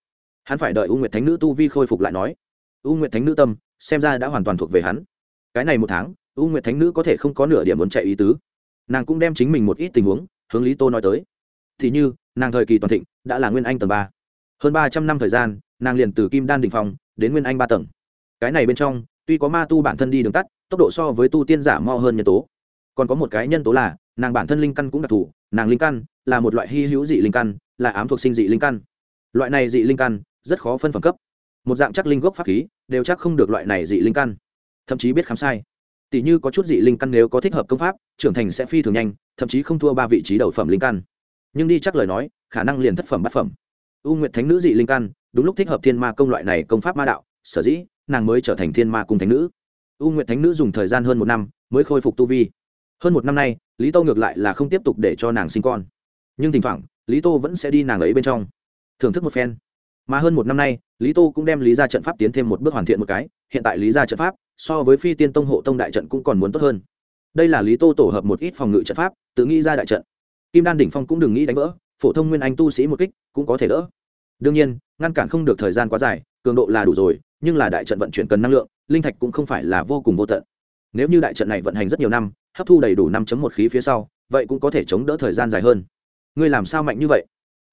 Hắn phải đợi u nguyệt thánh nữ tu vi khôi phục lại nói, u nguyệt thánh nữ tâm, xem ra đã hoàn toàn thuộc về hắn. Cái này một tháng, u nguyệt thánh nữ có thể không có nửa điểm muốn chạy ý tứ. Nàng cũng đem chính mình một ít tình huống, hướng lý tô nói tới. Thì như, nàng thời kỳ toàn thịnh, đã là nguyên anh tầng ba. Hơn ba trăm năm thời gian, nàng liền từ kim đan đình phong, đến nguyên anh ba tầng. Cái này bên trong, tuy có ma tu bản thân đi đường tắt, tốc độ so với tu tiên giả mo hơn nhân tố. Còn có một cái nhân tố là, nàng bản thân linh căn cũng đặc thù, nàng linh căn là một loại hy hữu dị linh căn, là ám thuộc sinh dị linh căn. Loại này dị linh căn, rất khó phân phẩm cấp. Một dạng chắc linh gốc pháp khí, đều chắc không được loại này dị linh căn. Thậm chí biết khám sai. Tỷ như có chút dị linh căn nếu có thích hợp công pháp, trưởng thành sẽ phi thường nhanh, thậm chí không thua ba vị trí đầu phẩm linh căn. Nhưng đi chắc lời nói, khả năng liền thất phẩm bát phẩm. U nguyệt thánh nữ dị linh căn, đúng lúc thích hợp thiên ma công loại này công pháp ma đạo, sở dĩ nàng mới trở thành thiên ma cung thánh nữ. U nguyệt thánh nữ dùng thời gian hơn một năm mới khôi phục tu vi. Hơn một năm nay, lý tô ngược lại là không tiếp tục để cho nàng sinh con nhưng thỉnh thoảng, lý tô vẫn sẽ đi nàng ấy bên trong. Thưởng thức một phen. Mà hơn một năm nay, lý tô cũng đem lý ra trận pháp tiến thêm một bước hoàn thiện một cái, hiện tại lý ra trận pháp, so với phi tiên tông hộ tông đại trận cũng còn muốn tốt hơn. Đây là lý tô tổ hợp một ít phòng ngự trận pháp, tự nghĩ ra đại trận. Kim đan đỉnh phong cũng đừng nghĩ đánh vỡ, phổ thông nguyên anh tu sĩ một kích cũng có thể đỡ. Đương nhiên, ngăn cản không được thời gian quá dài, cường độ là đủ rồi, nhưng là đại trận vận chuyển cần năng lượng, linh thạch cũng không phải là vô cùng vô tận. Nếu như đại trận này vận hành rất nhiều năm, hấp thu đầy đủ năm một khí phía sau, vậy cũng có thể chống đỡ thời gian dài hơn ngươi làm sao mạnh như vậy?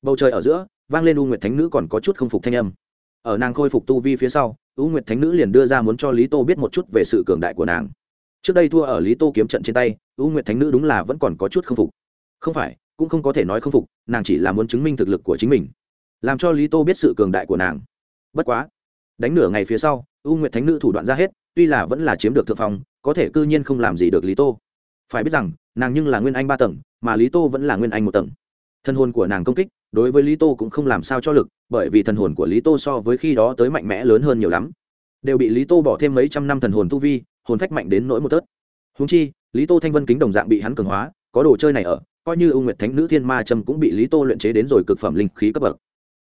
Bầu trời ở giữa, vang lên u nguyệt thánh nữ còn có chút không phục thanh âm. Ở nàng khôi phục tu vi phía sau, u nguyệt thánh nữ liền đưa ra muốn cho lý tô biết một chút về sự cường đại của nàng. Trước đây thua ở lý tô kiếm trận trên tay, u nguyệt thánh nữ đúng là vẫn còn có chút không phục. Không phải, cũng không có thể nói không phục, nàng chỉ là muốn chứng minh thực lực của chính mình, làm cho lý tô biết sự cường đại của nàng. Bất quá, đánh nửa ngày phía sau, u nguyệt thánh nữ thủ đoạn ra hết, tuy là vẫn là chiếm được thượng phong, có thể cư nhiên không làm gì được lý tô. Phải biết rằng, nàng nhưng là nguyên anh ba tầng, mà lý tô vẫn là nguyên anh một tầng thần hồn của nàng công kích, đối với lý tô cũng không làm sao cho lực, bởi vì thần hồn của lý tô so với khi đó tới mạnh mẽ lớn hơn nhiều lắm. Đều bị lý tô bỏ thêm mấy trăm năm thần hồn tu vi, hồn phách mạnh đến nỗi một tớt. Húng chi, lý tô thanh vân kính đồng dạng bị hắn cường hóa, có đồ chơi này ở, coi như ưu nguyệt thánh nữ thiên ma trâm cũng bị lý tô luyện chế đến rồi cực phẩm linh khí cấp bậc.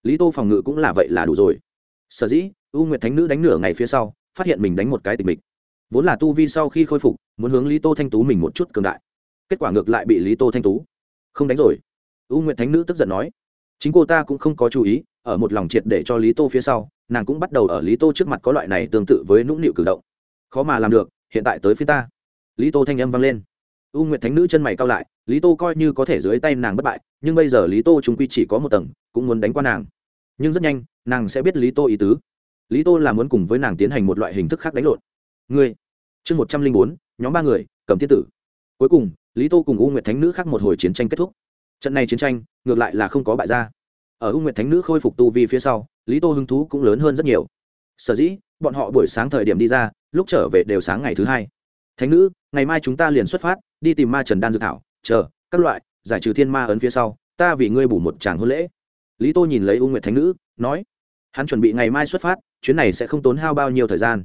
Lý tô phòng ngự cũng là vậy là đủ rồi. Sở dĩ, ưu nguyệt thánh nữ đánh nửa ngày phía sau, phát hiện mình đánh một cái tình mình vốn là tu vi sau khi khôi phục, muốn hướng lý tô thanh tú mình một chút cường đại. Kết quả ngược lại bị lý tô thanh tú không đánh rồi. U nguyệt thánh nữ tức giận nói, chính cô ta cũng không có chú ý, ở một lòng triệt để cho lý tô phía sau, nàng cũng bắt đầu ở lý tô trước mặt có loại này tương tự với nũng nịu cử động. Khó mà làm được, hiện tại tới phía ta. Lý tô thanh âm vang lên. U nguyệt thánh nữ chân mày cao lại, lý tô coi như có thể dưới tay nàng bất bại, nhưng bây giờ lý tô chúng quy chỉ có một tầng, cũng muốn đánh qua nàng. Nhưng rất nhanh, nàng sẽ biết lý tô ý tứ. Lý tô là muốn cùng với nàng tiến hành một loại hình thức khác đánh lộn. Ngươi. Chương một trăm linh bốn, nhóm ba người cầm tiết tử. Cuối cùng, lý tô cùng u nguyệt thánh nữ khác một hồi chiến tranh kết thúc trận này chiến tranh, ngược lại là không có bại ra ở Ung nguyệt thánh nữ khôi phục tu vi phía sau, lý tô hứng thú cũng lớn hơn rất nhiều. Sở dĩ, bọn họ buổi sáng thời điểm đi ra, lúc trở về đều sáng ngày thứ hai. Thánh nữ, ngày mai chúng ta liền xuất phát, đi tìm ma trần đan dược thảo, chờ, các loại, giải trừ thiên ma ấn phía sau, ta vì ngươi bù một tràng hôn lễ. Lý tô nhìn lấy u nguyệt thánh nữ, nói, hắn chuẩn bị ngày mai xuất phát, chuyến này sẽ không tốn hao bao nhiêu thời gian.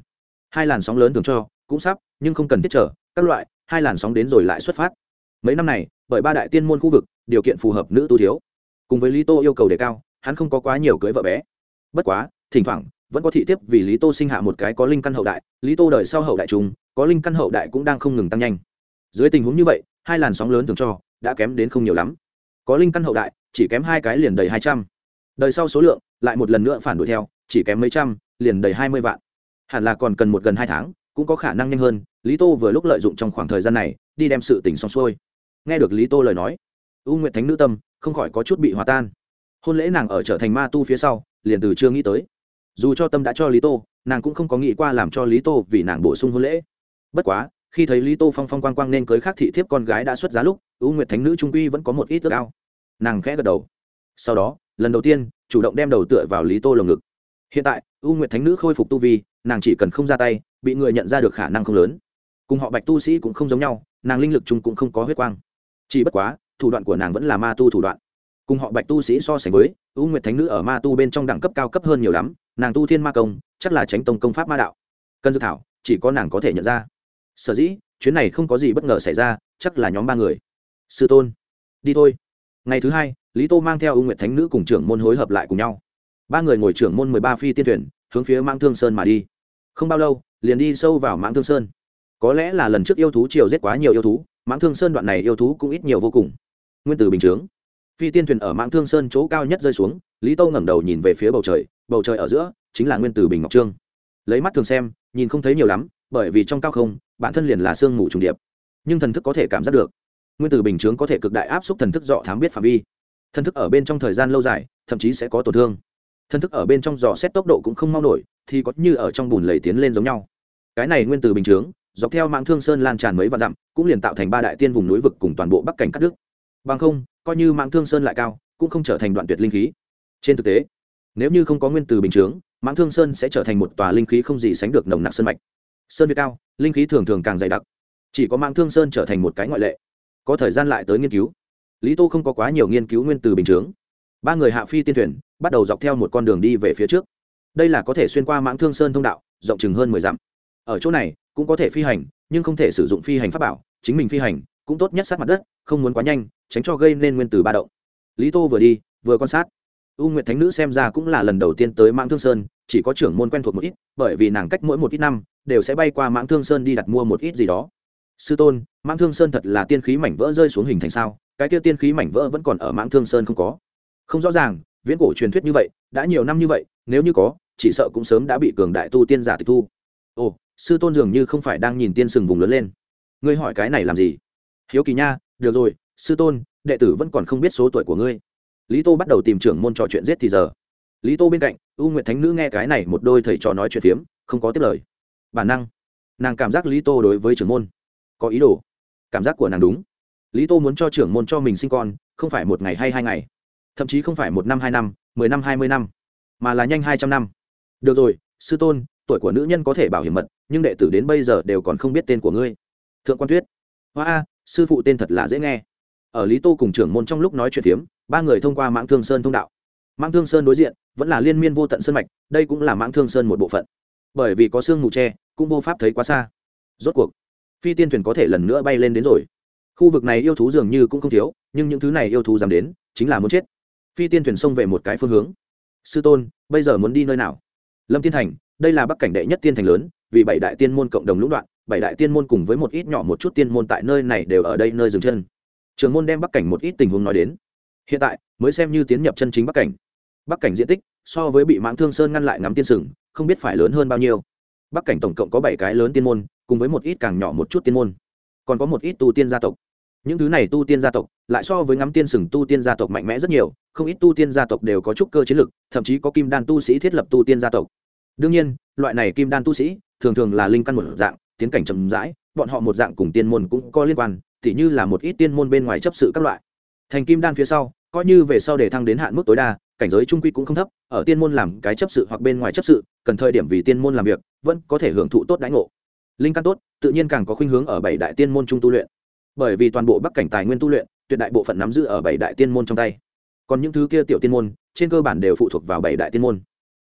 Hai làn sóng lớn thường cho, cũng sắp, nhưng không cần thiết trở các loại, hai làn sóng đến rồi lại xuất phát mấy năm này, bởi ba đại tiên môn khu vực, điều kiện phù hợp nữ tu thiếu. Cùng với lý tô yêu cầu đề cao, hắn không có quá nhiều cưới vợ bé. Bất quá, thỉnh thoảng, vẫn có thị tiếp vì lý tô sinh hạ một cái có linh căn hậu đại. Lý tô đời sau hậu đại chúng, có linh căn hậu đại cũng đang không ngừng tăng nhanh. Dưới tình huống như vậy, hai làn sóng lớn thường cho, đã kém đến không nhiều lắm. Có linh căn hậu đại, chỉ kém hai cái liền đầy hai trăm. Đời sau số lượng, lại một lần nữa phản đuổi theo, chỉ kém mấy trăm, liền đầy hai mươi vạn. Hẳn là còn cần một gần hai tháng, cũng có khả năng nhanh hơn. Lý tô vừa lúc lợi dụng trong khoảng thời gian này, đi đem sự tình xong xuôi nghe được lý tô lời nói, u nguyệt thánh nữ tâm không khỏi có chút bị hòa tan. Hôn lễ nàng ở trở thành ma tu phía sau, liền từ chưa nghĩ tới. Dù cho tâm đã cho lý tô, nàng cũng không có nghĩ qua làm cho lý tô vì nàng bổ sung hôn lễ. Bất quá, khi thấy lý tô phong phong quang quang nên cưới khác thị thiếp con gái đã xuất giá lúc, u nguyệt thánh nữ trung quy vẫn có một ít ước ao. Nàng khẽ gật đầu. Sau đó, lần đầu tiên, chủ động đem đầu tựa vào lý tô lồng ngực. Hiện tại, u nguyệt thánh nữ khôi phục tu vi, nàng chỉ cần không ra tay, bị người nhận ra được khả năng không lớn. Cùng họ bạch tu sĩ cũng không giống nhau, nàng linh lực chung cũng không có huyết quang chỉ bất quá, thủ đoạn của nàng vẫn là ma tu thủ đoạn. Cùng họ bạch tu sĩ so sánh với, u nguyệt thánh nữ ở ma tu bên trong đẳng cấp cao cấp hơn nhiều lắm, nàng tu thiên ma công, chắc là tránh tông công pháp ma đạo. Cân dự thảo, chỉ có nàng có thể nhận ra. Sở dĩ, chuyến này không có gì bất ngờ xảy ra, chắc là nhóm ba người. Sư tôn, đi thôi. Ngày thứ hai, lý tô mang theo u nguyệt thánh nữ cùng trưởng môn hối hợp lại cùng nhau. Ba người ngồi trưởng môn mười ba phi tiên thuyền, hướng phía mang thương sơn mà đi. Không bao lâu, liền đi sâu vào mãng thương sơn. Có lẽ là lần trước yêu thú triều giết quá nhiều yêu thú mãng thương sơn đoạn này yêu thú cũng ít nhiều vô cùng. Nguyên tử bình chướng. Phi tiên thuyền ở mãng thương sơn chỗ cao nhất rơi xuống, lý tô ngẩng đầu nhìn về phía bầu trời bầu trời ở giữa chính là nguyên tử bình ngọc trương. Lấy mắt thường xem, nhìn không thấy nhiều lắm, bởi vì trong cao không, bản thân liền là sương mù trùng điệp. Nhưng thần thức có thể cảm giác được. Nguyên tử bình chướng có thể cực đại áp suất thần thức dọ thám biết phạm vi. Thần thức ở bên trong thời gian lâu dài, thậm chí sẽ có tổn thương. Thần thức ở bên trong dò xét tốc độ cũng không mau nổi, thì có như ở trong bùn lầy tiến lên giống nhau. Cái này nguyên tử bình chướng dọc theo mạng thương sơn lan tràn mấy vạn dặm, cũng liền tạo thành ba đại tiên vùng núi vực cùng toàn bộ bắc cảnh cắt đứt. Bằng không, coi như mạng thương sơn lại cao, cũng không trở thành đoạn tuyệt linh khí. Trên thực tế, nếu như không có nguyên từ bình chướng mạng thương sơn sẽ trở thành một tòa linh khí không gì sánh được nồng nặc sơn mạch. Sơn việt cao, linh khí thường thường càng dày đặc. Chỉ có mạng thương sơn trở thành một cái ngoại lệ. Có thời gian lại tới nghiên cứu. Lý tô không có quá nhiều nghiên cứu nguyên từ bình chướng. Ba người hạ phi tiên thuyền, bắt đầu dọc theo một con đường đi về phía trước. Đây là có thể xuyên qua mãng thương sơn thông đạo, rộng chừng hơn mười dặm. Ở chỗ này cũng có thể phi hành, nhưng không thể sử dụng phi hành pháp bảo, chính mình phi hành cũng tốt nhất sát mặt đất, không muốn quá nhanh, tránh cho gây nên nguyên từ ba động. Lý tô vừa đi, vừa quan sát. U nguyệt thánh nữ xem ra cũng là lần đầu tiên tới mãng thương sơn, chỉ có trưởng môn quen thuộc một ít, bởi vì nàng cách mỗi một ít năm đều sẽ bay qua mãng thương sơn đi đặt mua một ít gì đó. Sư tôn, mãng thương sơn thật là tiên khí mảnh vỡ rơi xuống hình thành sao? Cái kia tiên khí mảnh vỡ vẫn còn ở mãng thương sơn không có. Không rõ ràng, viễn cổ truyền thuyết như vậy, đã nhiều năm như vậy, nếu như có, chỉ sợ cũng sớm đã bị cường đại tu tiên giả tịch thu. Ồ sư tôn dường như không phải đang nhìn tiên sừng vùng lớn lên. Ngươi hỏi cái này làm gì? Hiếu kỳ nha, được rồi, sư tôn, đệ tử vẫn còn không biết số tuổi của ngươi. Lý tô bắt đầu tìm trưởng môn trò chuyện giết thì giờ. Lý tô bên cạnh, u nguyệt thánh nữ nghe cái này một đôi thầy trò nói chuyện phiếm, không có tiếp lời. Bản năng. Nàng cảm giác lý tô đối với trưởng môn có ý đồ. Cảm giác của nàng đúng. Lý tô muốn cho trưởng môn cho mình sinh con, không phải một ngày hay hai ngày. Thậm chí không phải một năm hai năm, mười năm hai mươi năm, mà là nhanh hai trăm năm. Được rồi, sư tôn tuổi của nữ nhân có thể bảo hiểm mật, nhưng đệ tử đến bây giờ đều còn không biết tên của ngươi. Thượng quan tuyết hoa a, sư phụ tên thật là dễ nghe. Ở lý tô cùng trưởng môn trong lúc nói chuyện phiếm, ba người thông qua mãng thương sơn thông đạo. Mãng thương sơn đối diện, vẫn là liên miên vô tận sơn mạch, đây cũng là mãng thương sơn một bộ phận. Bởi vì có sương mù tre cũng vô pháp thấy quá xa. Rốt cuộc, phi tiên thuyền có thể lần nữa bay lên đến rồi. Khu vực này yêu thú dường như cũng không thiếu, nhưng những thứ này yêu thú dám đến, chính là muốn chết. Phi tiên thuyền xông về một cái phương hướng. Sư tôn, bây giờ muốn đi nơi nào? Lâm tiên thành đây là bắc cảnh đệ nhất tiên thành lớn, vì bảy đại tiên môn cộng đồng lũng đoạn, bảy đại tiên môn cùng với một ít nhỏ một chút tiên môn tại nơi này đều ở đây nơi dừng chân. Trường môn đem bắc cảnh một ít tình huống nói đến. Hiện tại, mới xem như tiến nhập chân chính bắc cảnh. Bắc cảnh diện tích, so với bị mãng thương sơn ngăn lại ngắm tiên sừng, không biết phải lớn hơn bao nhiêu. Bắc cảnh tổng cộng có bảy cái lớn tiên môn, cùng với một ít càng nhỏ một chút tiên môn. Còn có một ít tu tiên gia tộc. Những thứ này tu tiên gia tộc, lại so với ngắm tiên sừng tu tiên gia tộc mạnh mẽ rất nhiều, không ít tu tiên gia tộc đều có chút cơ chiến lực, thậm chí có kim đan tu sĩ thiết lập tu tiên gia tộc đương nhiên, loại này kim đan tu sĩ, thường thường là linh căn một dạng, tiến cảnh chậm rãi, bọn họ một dạng cùng tiên môn cũng có liên quan, tỉ như là một ít tiên môn bên ngoài chấp sự các loại. Thành kim đan phía sau, coi như về sau để thăng đến hạn mức tối đa, cảnh giới trung quy cũng không thấp, ở tiên môn làm cái chấp sự hoặc bên ngoài chấp sự, cần thời điểm vì tiên môn làm việc, vẫn có thể hưởng thụ tốt đãi ngộ. Linh căn tốt, tự nhiên càng có khuynh hướng ở bảy đại tiên môn trung tu luyện. Bởi vì toàn bộ bắc cảnh tài nguyên tu luyện, tuyệt đại bộ phận nắm giữ ở bảy đại tiên môn trong tay. Còn những thứ kia tiểu tiên môn, trên cơ bản đều phụ thuộc vào bảy đại tiên môn.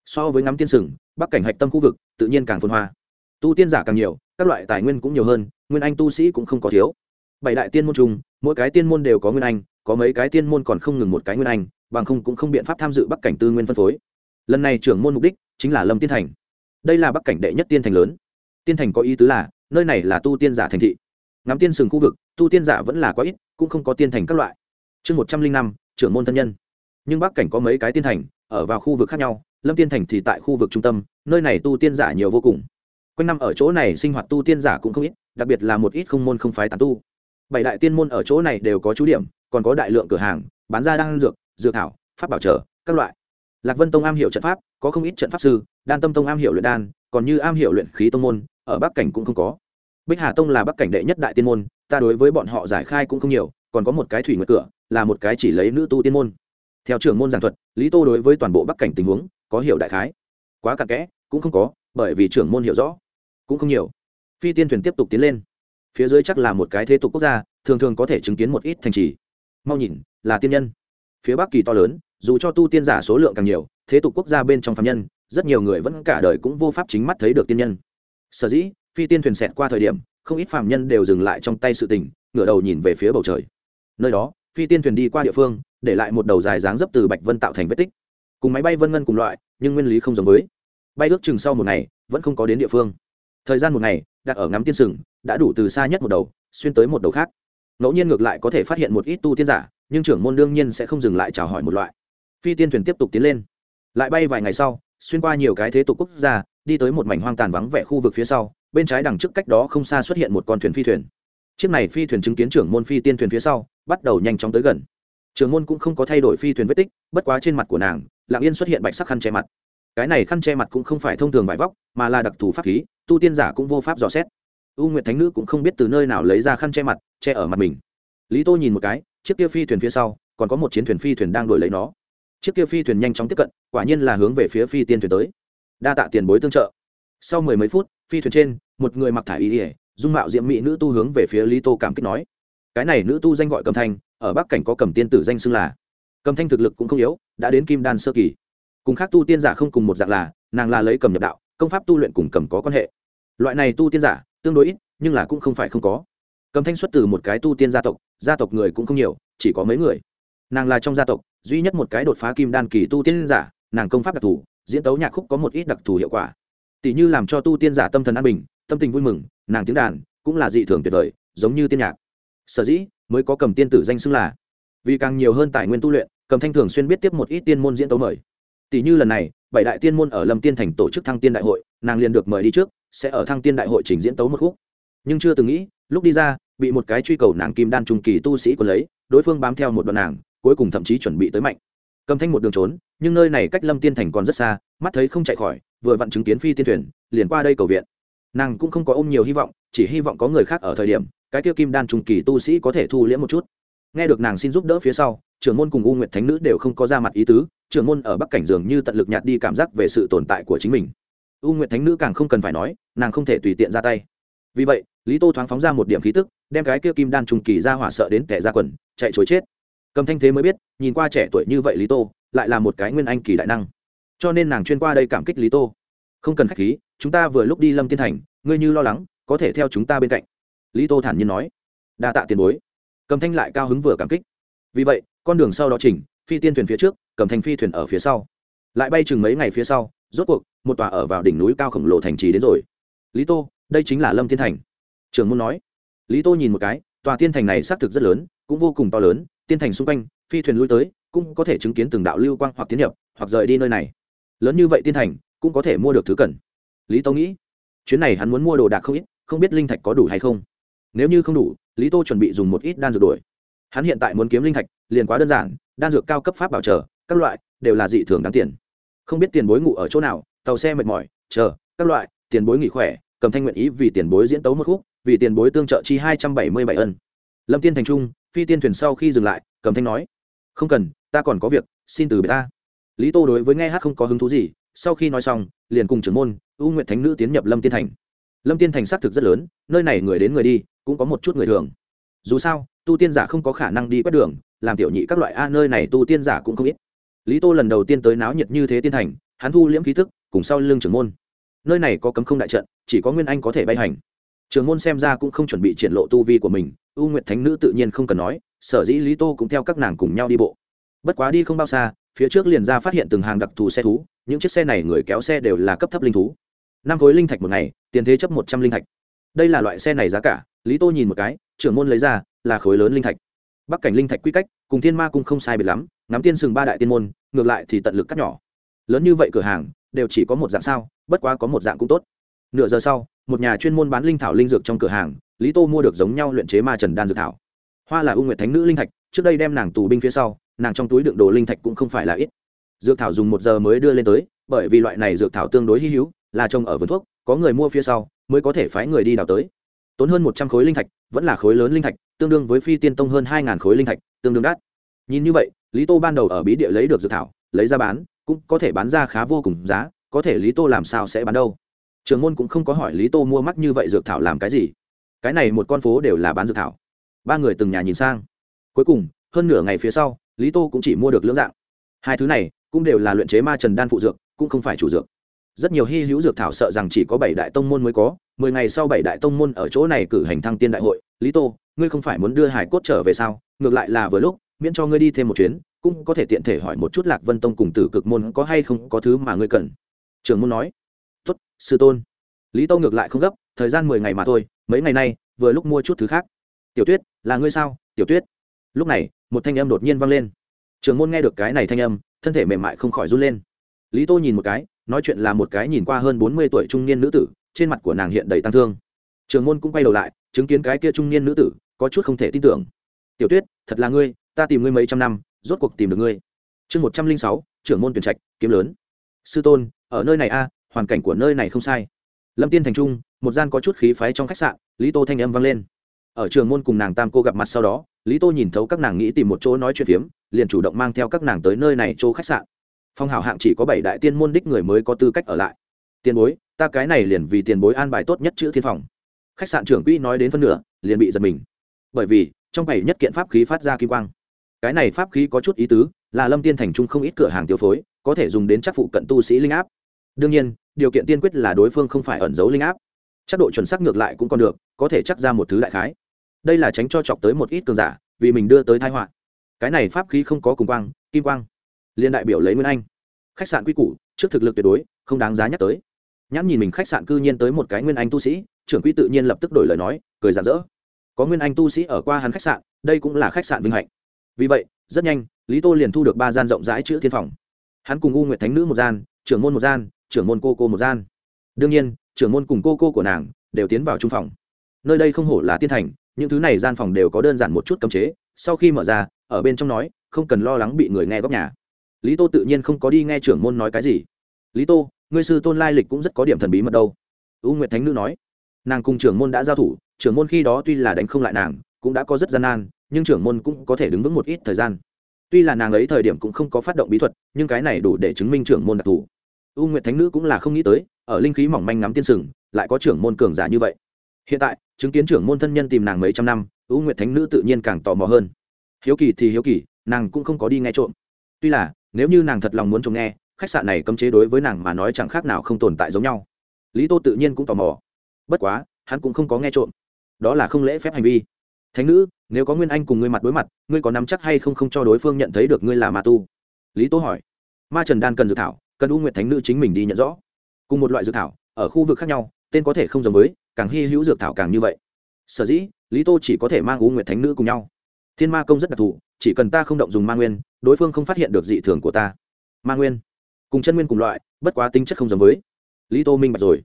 So với ngắm tiên sừng bắc cảnh hạch tâm khu vực, tự nhiên càng phồn hoa. Tu tiên giả càng nhiều, các loại tài nguyên cũng nhiều hơn, nguyên anh tu sĩ cũng không có thiếu. Bảy đại tiên môn chung mỗi cái tiên môn đều có nguyên anh, có mấy cái tiên môn còn không ngừng một cái nguyên anh, bằng không cũng không biện pháp tham dự bắc cảnh tư nguyên phân phối. Lần này trưởng môn mục đích chính là lâm tiên thành. Đây là bắc cảnh đệ nhất tiên thành lớn. Tiên thành có ý tứ là, nơi này là tu tiên giả thành thị. Ngắm tiên sừng khu vực, tu tiên giả vẫn là quá ít, cũng không có tiên thành các loại. Chương một trăm linh năm, trưởng môn thân nhân. Nhưng bắc cảnh có mấy cái tiên thành, ở vào khu vực khác nhau lâm tiên thành thì tại khu vực trung tâm, nơi này tu tiên giả nhiều vô cùng. Quanh năm ở chỗ này sinh hoạt tu tiên giả cũng không ít, đặc biệt là một ít không môn không phái tán tu. Bảy đại tiên môn ở chỗ này đều có chú điểm, còn có đại lượng cửa hàng, bán ra đan dược dược thảo, pháp bảo trợ, các loại. Lạc vân tông am hiểu trận pháp, có không ít trận pháp sư, đan tâm tông am hiểu luyện đan, còn như am hiểu luyện khí tông môn, ở bắc cảnh cũng không có. Bích hà tông là bắc cảnh đệ nhất đại tiên môn, ta đối với bọn họ giải khai cũng không nhiều, còn có một cái thủy nguyệt cửa, là một cái chỉ lấy nữ tu tiên môn. Theo trưởng môn giảng thuật, lý tô đối với toàn bộ bắc cảnh tình huống có hiểu đại khái. Quá cặn kẽ, cũng không có, bởi vì trưởng môn hiểu rõ, cũng không nhiều. Phi tiên thuyền tiếp tục tiến lên. Phía dưới chắc là một cái thế tục quốc gia, thường thường có thể chứng kiến một ít thành trì. Mau nhìn, là tiên nhân. Phía bắc kỳ to lớn, dù cho tu tiên giả số lượng càng nhiều, thế tục quốc gia bên trong phạm nhân, rất nhiều người vẫn cả đời cũng vô pháp chính mắt thấy được tiên nhân. Sở dĩ, phi tiên thuyền xẹt qua thời điểm, không ít phạm nhân đều dừng lại trong tay sự tình, ngửa đầu nhìn về phía bầu trời. Nơi đó, phi tiên thuyền đi qua địa phương, để lại một đầu dài dáng dấp từ bạch vân tạo thành vết tích cùng máy bay vân ngân cùng loại, nhưng nguyên lý không giống với. Bay ước chừng sau một ngày, vẫn không có đến địa phương. Thời gian một ngày, đặt ở ngắm tiên sừng, đã đủ từ xa nhất một đầu, xuyên tới một đầu khác. Ngẫu nhiên ngược lại có thể phát hiện một ít tu tiên giả, nhưng trưởng môn đương nhiên sẽ không dừng lại chào hỏi một loại. Phi tiên thuyền tiếp tục tiến lên. Lại bay vài ngày sau, xuyên qua nhiều cái thế tục quốc gia, đi tới một mảnh hoang tàn vắng vẻ khu vực phía sau, bên trái đằng trước cách đó không xa xuất hiện một con thuyền phi thuyền. Chiếc này phi thuyền chứng kiến trưởng môn phi tiên thuyền phía sau, bắt đầu nhanh chóng tới gần. Trưởng môn cũng không có thay đổi phi thuyền vết tích, bất quá trên mặt của nàng lạng yên xuất hiện bạch sắc khăn che mặt. Cái này khăn che mặt cũng không phải thông thường vải vóc, mà là đặc thù pháp khí, tu tiên giả cũng vô pháp dò xét. U nguyệt thánh nữ cũng không biết từ nơi nào lấy ra khăn che mặt, che ở mặt mình. Lý tô nhìn một cái, chiếc kia phi thuyền phía sau, còn có một chiến thuyền phi thuyền đang đuổi lấy nó. Chiếc kia phi thuyền nhanh chóng tiếp cận, quả nhiên là hướng về phía phi tiên thuyền tới. Đa tạ tiền bối tương trợ. Sau mười mấy phút, phi thuyền trên, một người mặc thả y ỉa dung mạo diễm mỹ nữ tu hướng về phía lý tô cảm kích nói. Cái này nữ tu danh gọi cầm thanh ở bắc cảnh có cầm tiên tử danh xưng là cầm thanh thực lực cũng không yếu, đã đến kim đan sơ kỳ. Cùng khác tu tiên giả không cùng một dạng là, nàng là lấy cầm nhập đạo, công pháp tu luyện cùng cầm có quan hệ. Loại này tu tiên giả, tương đối ít, nhưng là cũng không phải không có. Cầm thanh xuất từ một cái tu tiên gia tộc gia tộc người cũng không nhiều, chỉ có mấy người. Nàng là trong gia tộc, duy nhất một cái đột phá kim đan kỳ tu tiên giả, nàng công pháp đặc thù, diễn tấu nhạc khúc có một ít đặc thù hiệu quả. Tỷ như làm cho tu tiên giả tâm thần an bình, tâm tình vui mừng, nàng tiếng đàn, cũng là dị thường tuyệt vời, giống như tiên nhạc. Sở dĩ mới có cầm tiên tử danh xưng là vì càng nhiều hơn tài nguyên tu luyện, cầm thanh thường xuyên biết tiếp một ít tiên môn diễn tấu mời. Tỷ như lần này, bảy đại tiên môn ở lâm tiên thành tổ chức thăng tiên đại hội, nàng liền được mời đi trước, sẽ ở thăng tiên đại hội trình diễn tấu một khúc. Nhưng chưa từng nghĩ, lúc đi ra, bị một cái truy cầu nàng kim đan trung kỳ tu sĩ còn lấy, đối phương bám theo một đoạn nàng, cuối cùng thậm chí chuẩn bị tới mạnh. Cầm thanh một đường trốn, nhưng nơi này cách lâm tiên thành còn rất xa, mắt thấy không chạy khỏi, vừa vặn chứng kiến phi tiên thuyền, liền qua đây cầu viện. Nàng cũng không có ôm nhiều hy vọng, chỉ hy vọng có người khác ở thời điểm, cái kia kim đan trung kỳ tu sĩ có thể thu liễm một chút nghe được nàng xin giúp đỡ phía sau, trưởng môn cùng u nguyệt thánh nữ đều không có ra mặt ý tứ, trưởng môn ở bắc cảnh dường như tận lực nhạt đi cảm giác về sự tồn tại của chính mình. U nguyệt thánh nữ càng không cần phải nói, nàng không thể tùy tiện ra tay. Vì vậy, lý tô thoáng phóng ra một điểm khí tức, đem cái kia kim đan trùng kỳ ra hỏa sợ đến tẻ ra quần, chạy chối chết. Cầm thanh thế mới biết, nhìn qua trẻ tuổi như vậy lý tô, lại là một cái nguyên anh kỳ đại năng. Cho nên nàng chuyên qua đây cảm kích lý tô. Không cần khách khí, chúng ta vừa lúc đi lâm tiên thành, ngươi như lo lắng, có thể theo chúng ta bên cạnh. Lý tô thản nhiên nói. Đa tạ tiền bối cầm thanh lại cao hứng vừa cảm kích. Vì vậy, con đường sau đó chỉnh, phi tiên thuyền phía trước, cầm thanh phi thuyền ở phía sau. Lại bay chừng mấy ngày phía sau, rốt cuộc, một tòa ở vào đỉnh núi cao khổng lồ thành trì đến rồi. Lý tô, đây chính là lâm thiên thành. Trường môn nói. Lý tô nhìn một cái, tòa tiên thành này xác thực rất lớn, cũng vô cùng to lớn, tiên thành xung quanh, phi thuyền lui tới, cũng có thể chứng kiến từng đạo lưu quang hoặc tiến nhập, hoặc rời đi nơi này. Lớn như vậy tiên thành, cũng có thể mua được thứ cần. Lý tô nghĩ, chuyến này hắn muốn mua đồ đạc không ít, không biết linh thạch có đủ hay không. Nếu như không đủ lý tô chuẩn bị dùng một ít đan dược đuổi. hắn hiện tại muốn kiếm linh thạch, liền quá đơn giản, đan dược cao cấp pháp bảo trợ các loại, đều là dị thường đáng tiền. Không biết tiền bối ngủ ở chỗ nào, tàu xe mệt mỏi, chờ, các loại, tiền bối nghỉ khỏe, cầm thanh nguyện ý vì tiền bối diễn tấu một khúc, vì tiền bối tương trợ chi hai trăm bảy mươi bảy ân. Lâm tiên thành trung, phi tiên thuyền sau khi dừng lại, cầm thanh nói, không cần, ta còn có việc, xin từ biệt ta. Lý tô đối với nghe hát không có hứng thú gì, sau khi nói xong, liền cùng trưởng môn ưu nguyện thánh nữ tiến nhập lâm tiên thành. Lâm tiên thành xác thực rất lớn, nơi này người đến người đi cũng có một chút người thường. Dù sao, tu tiên giả không có khả năng đi quét đường, làm tiểu nhị các loại, a, nơi này tu tiên giả cũng không ít. Lý tô lần đầu tiên tới náo nhiệt như thế tiên thành, hắn thu liễm khí thức, cùng sau lưng trưởng môn. Nơi này có cấm không đại trận, chỉ có nguyên anh có thể bay hành. Trưởng môn xem ra cũng không chuẩn bị triển lộ tu vi của mình ưu nguyệt thánh nữ tự nhiên không cần nói, sở dĩ lý tô cũng theo các nàng cùng nhau đi bộ. Bất quá đi không bao xa, phía trước liền ra phát hiện từng hàng đặc thù xe thú, những chiếc xe này người kéo xe đều là cấp thấp linh thú. Năm khối linh thạch một ngày, tiền thế chấp một trăm linh thạch. Đây là loại xe này giá cả lý tô nhìn một cái, trưởng môn lấy ra, là khối lớn linh thạch. Bắc cảnh linh thạch quy cách, cùng thiên ma cung không sai biệt lắm, ngắm tiên sừng ba đại tiên môn, ngược lại thì tận lực cắt nhỏ. Lớn như vậy cửa hàng, đều chỉ có một dạng sao, bất quá có một dạng cũng tốt. Nửa giờ sau, một nhà chuyên môn bán linh thảo linh dược trong cửa hàng, lý tô mua được giống nhau luyện chế ma trần đan dược thảo. Hoa là ưu nguyệt thánh nữ linh thạch, trước đây đem nàng tù binh phía sau, nàng trong túi đựng đồ linh thạch cũng không phải là ít. Dược thảo dùng một giờ mới đưa lên tới, bởi vì loại này dược thảo tương đối hy hữu, là trồng ở vườn thuốc, có người mua phía sau, mới có thể phái người đi đào tới tốn hơn một trăm khối linh thạch, vẫn là khối lớn linh thạch, tương đương với phi tiên tông hơn hai khối linh thạch, tương đương đắt. Nhìn như vậy, lý tô ban đầu ở bí địa lấy được dược thảo, lấy ra bán, cũng có thể bán ra khá vô cùng giá, có thể lý tô làm sao sẽ bán đâu? Trường môn cũng không có hỏi lý tô mua mắc như vậy dược thảo làm cái gì. Cái này một con phố đều là bán dược thảo. Ba người từng nhà nhìn sang. Cuối cùng, hơn nửa ngày phía sau, lý tô cũng chỉ mua được lưỡng dạng. Hai thứ này cũng đều là luyện chế ma trần đan phụ dược, cũng không phải chủ dược. Rất nhiều hy hữu dược thảo sợ rằng chỉ có bảy đại tông môn mới có mười ngày sau bảy đại tông môn ở chỗ này cử hành thăng tiên đại hội. Lý tô, ngươi không phải muốn đưa hải cốt trở về sao? Ngược lại là vừa lúc, miễn cho ngươi đi thêm một chuyến, cũng có thể tiện thể hỏi một chút lạc vân tông cùng tử cực môn có hay không có thứ mà ngươi cần. Trường môn nói. Tuất sư tôn. Lý tô ngược lại không gấp, thời gian mười ngày mà thôi, mấy ngày nay, vừa lúc mua chút thứ khác. Tiểu tuyết, là ngươi sao? Tiểu tuyết. Lúc này, một thanh âm đột nhiên vang lên. Trường môn nghe được cái này thanh âm, thân thể mềm mại không khỏi run lên. Lý tô nhìn một cái, nói chuyện là một cái nhìn qua hơn bốn mươi tuổi trung niên nữ tử trên mặt của nàng hiện đầy tăng thương. Trường môn cũng quay đầu lại, chứng kiến cái kia trung niên nữ tử, có chút không thể tin tưởng. Tiểu tuyết, thật là ngươi, ta tìm ngươi mấy trăm năm, rốt cuộc tìm được ngươi. Chương một trăm linh sáu, trưởng môn tuyển trạch, kiếm lớn. Sư tôn, ở nơi này a, hoàn cảnh của nơi này không sai. Lâm tiên thành trung, một gian có chút khí phái trong khách sạn, lý tô thanh âm vang lên. Ở trường môn cùng nàng tam cô gặp mặt sau đó, lý tô nhìn thấu các nàng nghĩ tìm một chỗ nói chuyện phiếm, liền chủ động mang theo các nàng tới nơi này chỗ khách sạn. Phong hào hạng chỉ có bảy đại tiên môn đích người mới có tư cách ở lại. Tiền bối ta cái này liền vì tiền bối an bài tốt nhất chữ thiên phòng. Khách sạn trưởng quỹ nói đến phân nửa, liền bị giật mình. Bởi vì, trong bảy nhất kiện pháp khí phát ra kim quang. Cái này pháp khí có chút ý tứ, là lâm tiên thành trung không ít cửa hàng tiêu phối, có thể dùng đến chắc phụ cận tu sĩ linh áp. Đương nhiên, điều kiện tiên quyết là đối phương không phải ẩn giấu linh áp. Chắc độ chuẩn xác ngược lại cũng còn được, có thể chắc ra một thứ đại khái. Đây là tránh cho chọc tới một ít cường giả, vì mình đưa tới thái họa. Cái này pháp khí không có cùng quang, kim quang. Liên đại biểu lấy nguyên anh. Khách sạn quy củ, trước thực lực tuyệt đối, không đáng giá nhắc tới nhãn nhìn mình khách sạn cư nhiên tới một cái nguyên anh tu sĩ, trưởng quỹ tự nhiên lập tức đổi lời nói, cười rạng rỡ. Có nguyên anh tu sĩ ở qua hắn khách sạn, đây cũng là khách sạn vinh hạnh. Vì vậy, rất nhanh, lý tô liền thu được ba gian rộng rãi chữ thiên phòng. Hắn cùng u nguyệt thánh nữ một gian, trưởng môn một gian, trưởng môn cô cô một gian. Đương nhiên, trưởng môn cùng cô cô của nàng đều tiến vào trung phòng. Nơi đây không hổ là tiên thành, những thứ này gian phòng đều có đơn giản một chút cấm chế, sau khi mở ra, ở bên trong nói, không cần lo lắng bị người nghe góc nhà. Lý tô tự nhiên không có đi nghe trưởng môn nói cái gì. Lý tô ngươi sư tôn lai lịch cũng rất có điểm thần bí mật đâu. U nguyệt thánh nữ nói. Nàng cùng trưởng môn đã giao thủ, trưởng môn khi đó tuy là đánh không lại nàng, cũng đã có rất gian nan, nhưng trưởng môn cũng có thể đứng vững một ít thời gian. Tuy là nàng ấy thời điểm cũng không có phát động bí thuật, nhưng cái này đủ để chứng minh trưởng môn đặc thù. U nguyệt thánh nữ cũng là không nghĩ tới, ở linh khí mỏng manh ngắm tiên sừng, lại có trưởng môn cường giả như vậy. Hiện tại, chứng kiến trưởng môn thân nhân tìm nàng mấy trăm năm, u nguyệt thánh nữ tự nhiên càng tò mò hơn. Hiếu kỳ thì hiếu kỳ, nàng cũng không có đi nghe trộm. Tuy là, nếu như nàng thật lòng muốn trộm nghe khách sạn này cấm chế đối với nàng mà nói chẳng khác nào không tồn tại giống nhau. Lý tô tự nhiên cũng tò mò. Bất quá, hắn cũng không có nghe trộm. Đó là không lễ phép hành vi. Thánh nữ, nếu có nguyên anh cùng ngươi mặt đối mặt, ngươi có nắm chắc hay không không cho đối phương nhận thấy được ngươi là ma tu? Lý tô hỏi. Ma trần đan cần dự thảo, cần u nguyệt thánh nữ chính mình đi nhận rõ. Cùng một loại dược thảo, ở khu vực khác nhau, tên có thể không giống với, càng hy hữu dược thảo càng như vậy. Sở dĩ, lý tô chỉ có thể mang u nguyệt thánh nữ cùng nhau. Thiên ma công rất đặc thù, chỉ cần ta không động dùng ma nguyên, đối phương không phát hiện được dị thường của ta. Ma nguyên cùng chân nguyên cùng loại, bất quá tính chất không giống với. Lý tô minh bạch rồi.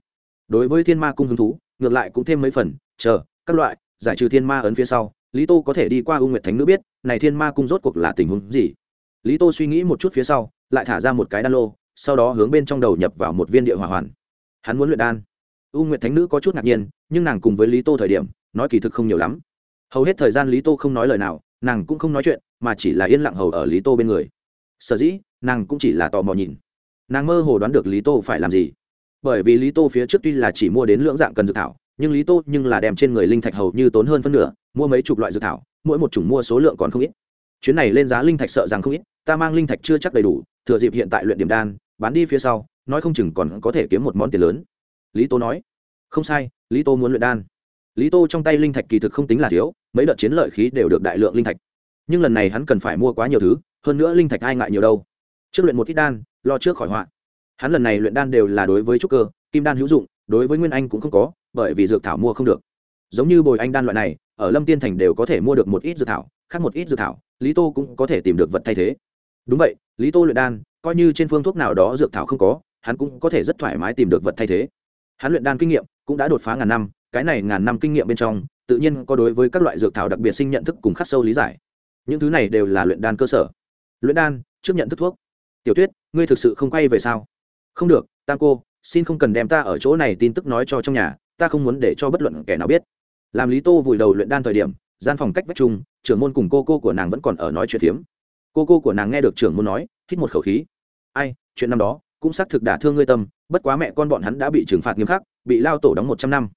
Đối với thiên ma cung hứng thú, ngược lại cũng thêm mấy phần, chờ, các loại, giải trừ thiên ma ấn phía sau, lý tô có thể đi qua u nguyệt thánh nữ biết, này thiên ma cung rốt cuộc là tình huống gì? Lý tô suy nghĩ một chút phía sau, lại thả ra một cái đan lô, sau đó hướng bên trong đầu nhập vào một viên địa hỏa hoàn. Hắn muốn luyện đan. U nguyệt thánh nữ có chút ngạc nhiên, nhưng nàng cùng với lý tô thời điểm, nói kỳ thực không nhiều lắm. Hầu hết thời gian lý tô không nói lời nào, nàng cũng không nói chuyện, mà chỉ là yên lặng hầu ở lý tô bên người. Sở dĩ, nàng cũng chỉ là tò mò nhìn nàng mơ hồ đoán được lý tô phải làm gì. Bởi vì lý tô phía trước tuy là chỉ mua đến lưỡng dạng cần dược thảo, nhưng lý tô nhưng là đem trên người linh thạch hầu như tốn hơn phân nửa, mua mấy chục loại dược thảo, mỗi một chủng mua số lượng còn không ít. Chuyến này lên giá linh thạch sợ rằng không ít, ta mang linh thạch chưa chắc đầy đủ, thừa dịp hiện tại luyện điểm đan, bán đi phía sau, nói không chừng còn có thể kiếm một món tiền lớn. Lý tô nói, không sai, lý tô muốn luyện đan. Lý tô trong tay linh thạch kỳ thực không tính là thiếu, mấy đợt chiến lợi khí đều được đại lượng linh thạch. Nhưng lần này hắn cần phải mua quá nhiều thứ, hơn nữa linh thạch ai ngại nhiều đâu trước luyện một ít đan, lo trước khỏi họa. Hắn lần này luyện đan đều là đối với trúc cơ, kim đan hữu dụng, đối với nguyên anh cũng không có, bởi vì dược thảo mua không được. Giống như bồi anh đan loại này, ở lâm tiên thành đều có thể mua được một ít dược thảo, khác một ít dược thảo, lý tô cũng có thể tìm được vật thay thế. Đúng vậy, lý tô luyện đan, coi như trên phương thuốc nào đó dược thảo không có, hắn cũng có thể rất thoải mái tìm được vật thay thế. Hắn luyện đan kinh nghiệm cũng đã đột phá ngàn năm, cái này ngàn năm kinh nghiệm bên trong, tự nhiên có đối với các loại dược thảo đặc biệt sinh nhận thức cùng khắc sâu lý giải. Những thứ này đều là luyện đan cơ sở. Luyện đan, trước nhận thức thuốc tiểu tuyết, ngươi thực sự không quay về sao? Không được, tam cô, xin không cần đem ta ở chỗ này tin tức nói cho trong nhà, ta không muốn để cho bất luận kẻ nào biết. Làm lý tô vùi đầu luyện đan thời điểm, gian phòng cách vách chung, trưởng môn cùng cô cô của nàng vẫn còn ở nói chuyện phiếm. Cô cô của nàng nghe được trưởng môn nói, hít một khẩu khí. Ai, chuyện năm đó, cũng xác thực đả thương ngươi tâm, bất quá mẹ con bọn hắn đã bị trừng phạt nghiêm khắc, bị lao tổ đóng một trăm năm.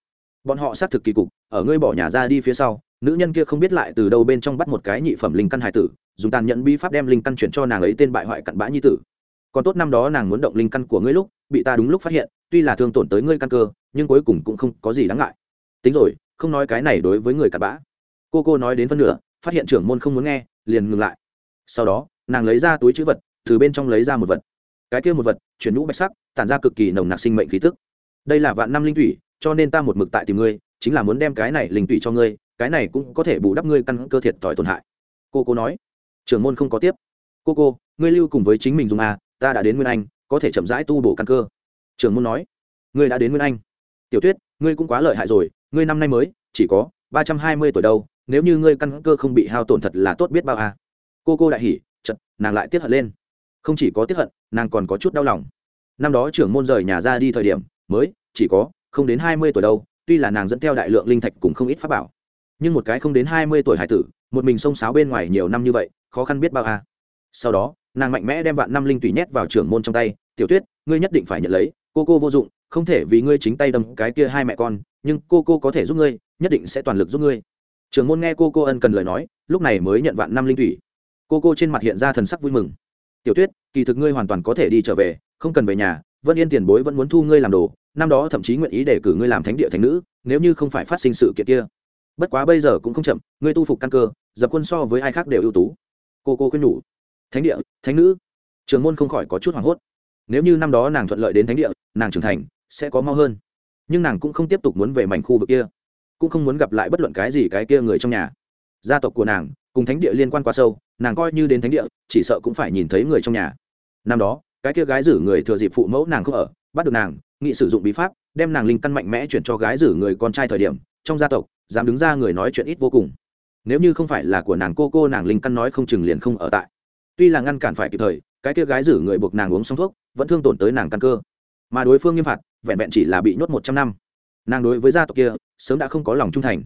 Bọn họ xác thực kỳ cục, ở ngươi bỏ nhà ra đi phía sau, nữ nhân kia không biết lại từ đâu bên trong bắt một cái nhị phẩm linh căn hải tử dùng tàn nhẫn bi pháp đem linh căn chuyển cho nàng ấy tên bại hoại cặn bã nhi tử. Còn tốt năm đó nàng muốn động linh căn của ngươi lúc, bị ta đúng lúc phát hiện, tuy là thương tổn tới ngươi căn cơ, nhưng cuối cùng cũng không có gì đáng ngại. Tính rồi, không nói cái này đối với người cặn bã. Cô cô nói đến phân nửa, phát hiện trưởng môn không muốn nghe, liền ngừng lại. Sau đó, nàng lấy ra túi chữ vật, từ bên trong lấy ra một vật. Cái kia một vật, chuyển nhũ bạch sắc, tản ra cực kỳ nồng nặc sinh mệnh khí tức. Đây là vạn năm linh thủy, cho nên ta một mực tại tìm ngươi, chính là muốn đem cái này linh thủy cho ngươi, cái này cũng có thể bù đắp ngươi căn cơ thiệt thòi tổn hại. Cô cô nói trưởng môn không có tiếp. Cô cô, ngươi lưu cùng với chính mình dùng à ta đã đến nguyên anh, có thể chậm rãi tu bổ căn cơ. Trưởng môn nói. Ngươi đã đến nguyên anh. Tiểu tuyết, ngươi cũng quá lợi hại rồi, ngươi năm nay mới, chỉ có ba trăm hai mươi tuổi đâu, nếu như ngươi căn cơ không bị hao tổn thật là tốt biết bao à. Cô cô đại hỉ chật nàng lại tiếp hận lên. Không chỉ có tiếp hận, nàng còn có chút đau lòng. Năm đó trưởng môn rời nhà ra đi thời điểm, mới, chỉ có không đến hai mươi tuổi đâu, tuy là nàng dẫn theo đại lượng linh thạch cùng không ít pháp bảo. Nhưng một cái không đến hai mươi tuổi hải tử một mình xông xáo bên ngoài nhiều năm như vậy, khó khăn biết bao à. sau đó, nàng mạnh mẽ đem vạn năm linh tùy nhét vào trưởng môn trong tay. Tiểu tuyết, ngươi nhất định phải nhận lấy, cô cô vô dụng, không thể vì ngươi chính tay đâm cái kia hai mẹ con, nhưng cô cô có thể giúp ngươi, nhất định sẽ toàn lực giúp ngươi. Trưởng môn nghe cô cô ân cần lời nói, lúc này mới nhận vạn năm linh thủy cô cô trên mặt hiện ra thần sắc vui mừng. Tiểu tuyết, kỳ thực ngươi hoàn toàn có thể đi trở về, không cần về nhà vân yên tiền bối vẫn muốn thu ngươi làm đồ, năm đó thậm chí nguyện ý để cử ngươi làm thánh địa thánh nữ, nếu như không phải phát sinh sự kiện kia. Bất quá bây giờ cũng không chậm, ngươi tu phục căn cơ dập quân so với ai khác đều ưu tú. Cô cô khuyên nhủ, thánh địa, thánh nữ. Trường môn không khỏi có chút hoảng hốt. Nếu như năm đó nàng thuận lợi đến thánh địa, nàng trưởng thành sẽ có mau hơn. Nhưng nàng cũng không tiếp tục muốn về mảnh khu vực kia, cũng không muốn gặp lại bất luận cái gì cái kia người trong nhà. Gia tộc của nàng cùng thánh địa liên quan quá sâu, nàng coi như đến thánh địa, chỉ sợ cũng phải nhìn thấy người trong nhà. Năm đó, cái kia gái rử người thừa dịp phụ mẫu nàng không ở, bắt được nàng, nghị sử dụng bí pháp, đem nàng linh căn mạnh mẽ chuyển cho gái rử người con trai thời điểm, trong gia tộc, dám đứng ra người nói chuyện ít vô cùng nếu như không phải là của nàng cô cô nàng linh căn nói không chừng liền không ở tại. Tuy là ngăn cản phải kịp thời, cái kia gái rử người buộc nàng uống xong thuốc, vẫn thương tổn tới nàng căn cơ. Mà đối phương nghiêm phạt, vẹn vẹn chỉ là bị nhốt một trăm năm. Nàng đối với gia tộc kia, sớm đã không có lòng trung thành.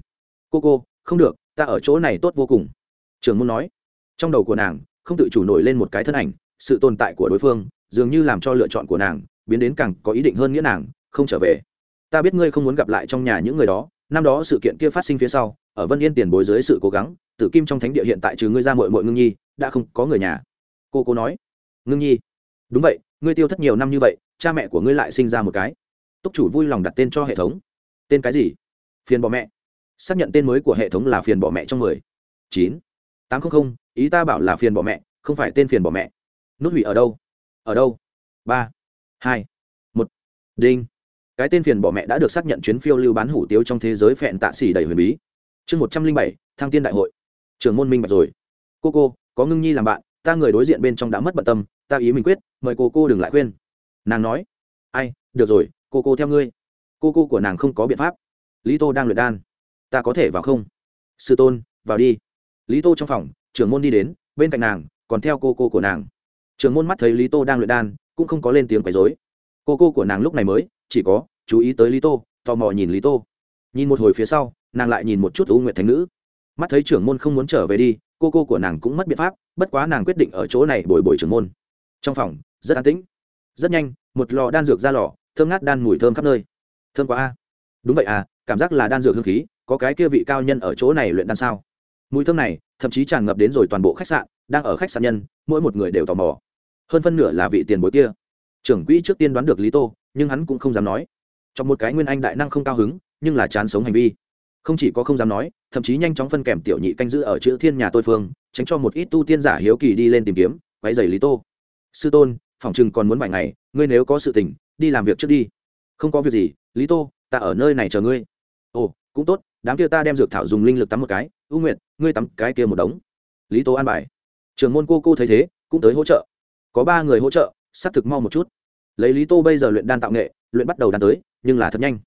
Cô cô, không được, ta ở chỗ này tốt vô cùng. Trường môn nói. Trong đầu của nàng, không tự chủ nổi lên một cái thân ảnh, sự tồn tại của đối phương, dường như làm cho lựa chọn của nàng, biến đến càng có ý định hơn nghĩa nàng, không trở về. Ta biết ngươi không muốn gặp lại trong nhà những người đó, năm đó sự kiện kia phát sinh phía sau ở vân yên tiền bối dưới sự cố gắng, tử kim trong thánh địa hiện tại trừ ngươi ra mội mội ngưng nhi, đã không có người nhà. Cô cô nói. Ngưng nhi. Đúng vậy, ngươi tiêu thất nhiều năm như vậy, cha mẹ của ngươi lại sinh ra một cái. Túc chủ vui lòng đặt tên cho hệ thống. Tên cái gì? Phiền bỏ mẹ. Xác nhận tên mới của hệ thống là phiền bỏ mẹ trong mười. Chín. Tám trăm linh ý ta bảo là phiền bỏ mẹ, không phải tên phiền bỏ mẹ. Nút hủy ở đâu? Ở đâu? Ba. Hai. Một. Đinh. Cái tên phiền bỏ mẹ đã được xác nhận chuyến phiêu lưu bán hủ tiếu trong thế giới phẹn tạ xỉ đầy huyền bí chương một trăm linh bảy, thăng tiên đại hội. Trường môn minh bạch rồi. Cô cô, có ngưng nhi làm bạn, ta người đối diện bên trong đã mất bận tâm, ta ý mình quyết, mời cô cô đừng lại khuyên. Nàng nói. Ai, được rồi, cô cô theo ngươi. Cô cô của nàng không có biện pháp. Lý tô đang luyện đan. Ta có thể vào không? Sư tôn, vào đi. Lý tô trong phòng, trưởng môn đi đến, bên cạnh nàng, còn theo cô cô của nàng. Trưởng môn mắt thấy lý tô đang luyện đan, cũng không có lên tiếng quấy dối cô cô của nàng lúc này mới, chỉ có, chú ý tới lý tô, tò mò nhìn lý tô. Nhìn một hồi phía sau nàng lại nhìn một chút u nguyệt thánh nữ. Mắt thấy trưởng môn không muốn trở về đi, cô cô của nàng cũng mất biện pháp, bất quá nàng quyết định ở chỗ này bồi bồi trưởng môn. Trong phòng, rất an tĩnh. Rất nhanh, một lò đan dược ra lò, thơm ngát đan mùi thơm khắp nơi. Thơm quá a. Đúng vậy à cảm giác là đan dược hương khí, có cái kia vị cao nhân ở chỗ này luyện đan sao? Mùi thơm này, thậm chí tràn ngập đến rồi toàn bộ khách sạn, đang ở khách sạn nhân, mỗi một người đều tò mò. Hơn phân nửa là vị tiền bối kia. Trưởng quỹ trước tiên đoán được lý tô, nhưng hắn cũng không dám nói. Trong một cái nguyên anh đại năng không cao hứng, nhưng là chán sống hành vi không chỉ có không dám nói, thậm chí nhanh chóng phân kèm tiểu nhị canh giữ ở chữ thiên nhà tôi phương, tránh cho một ít tu tiên giả hiếu kỳ đi lên tìm kiếm quay dày lý tô. Sư tôn, phòng chừng còn muốn vài ngày, ngươi nếu có sự tình, đi làm việc trước đi. Không có việc gì, lý tô, ta ở nơi này chờ ngươi. Ồ, cũng tốt, đám kia ta đem dược thảo dùng linh lực tắm một cái ưu nguyện ngươi tắm cái kia một đống. Lý tô an bài. Trường môn cô cô thấy thế, cũng tới hỗ trợ. Có ba người hỗ trợ, xác thực mau một chút. Lấy lý tô bây giờ luyện đan tạo nghệ, luyện bắt đầu đan tới, nhưng là thật nhanh.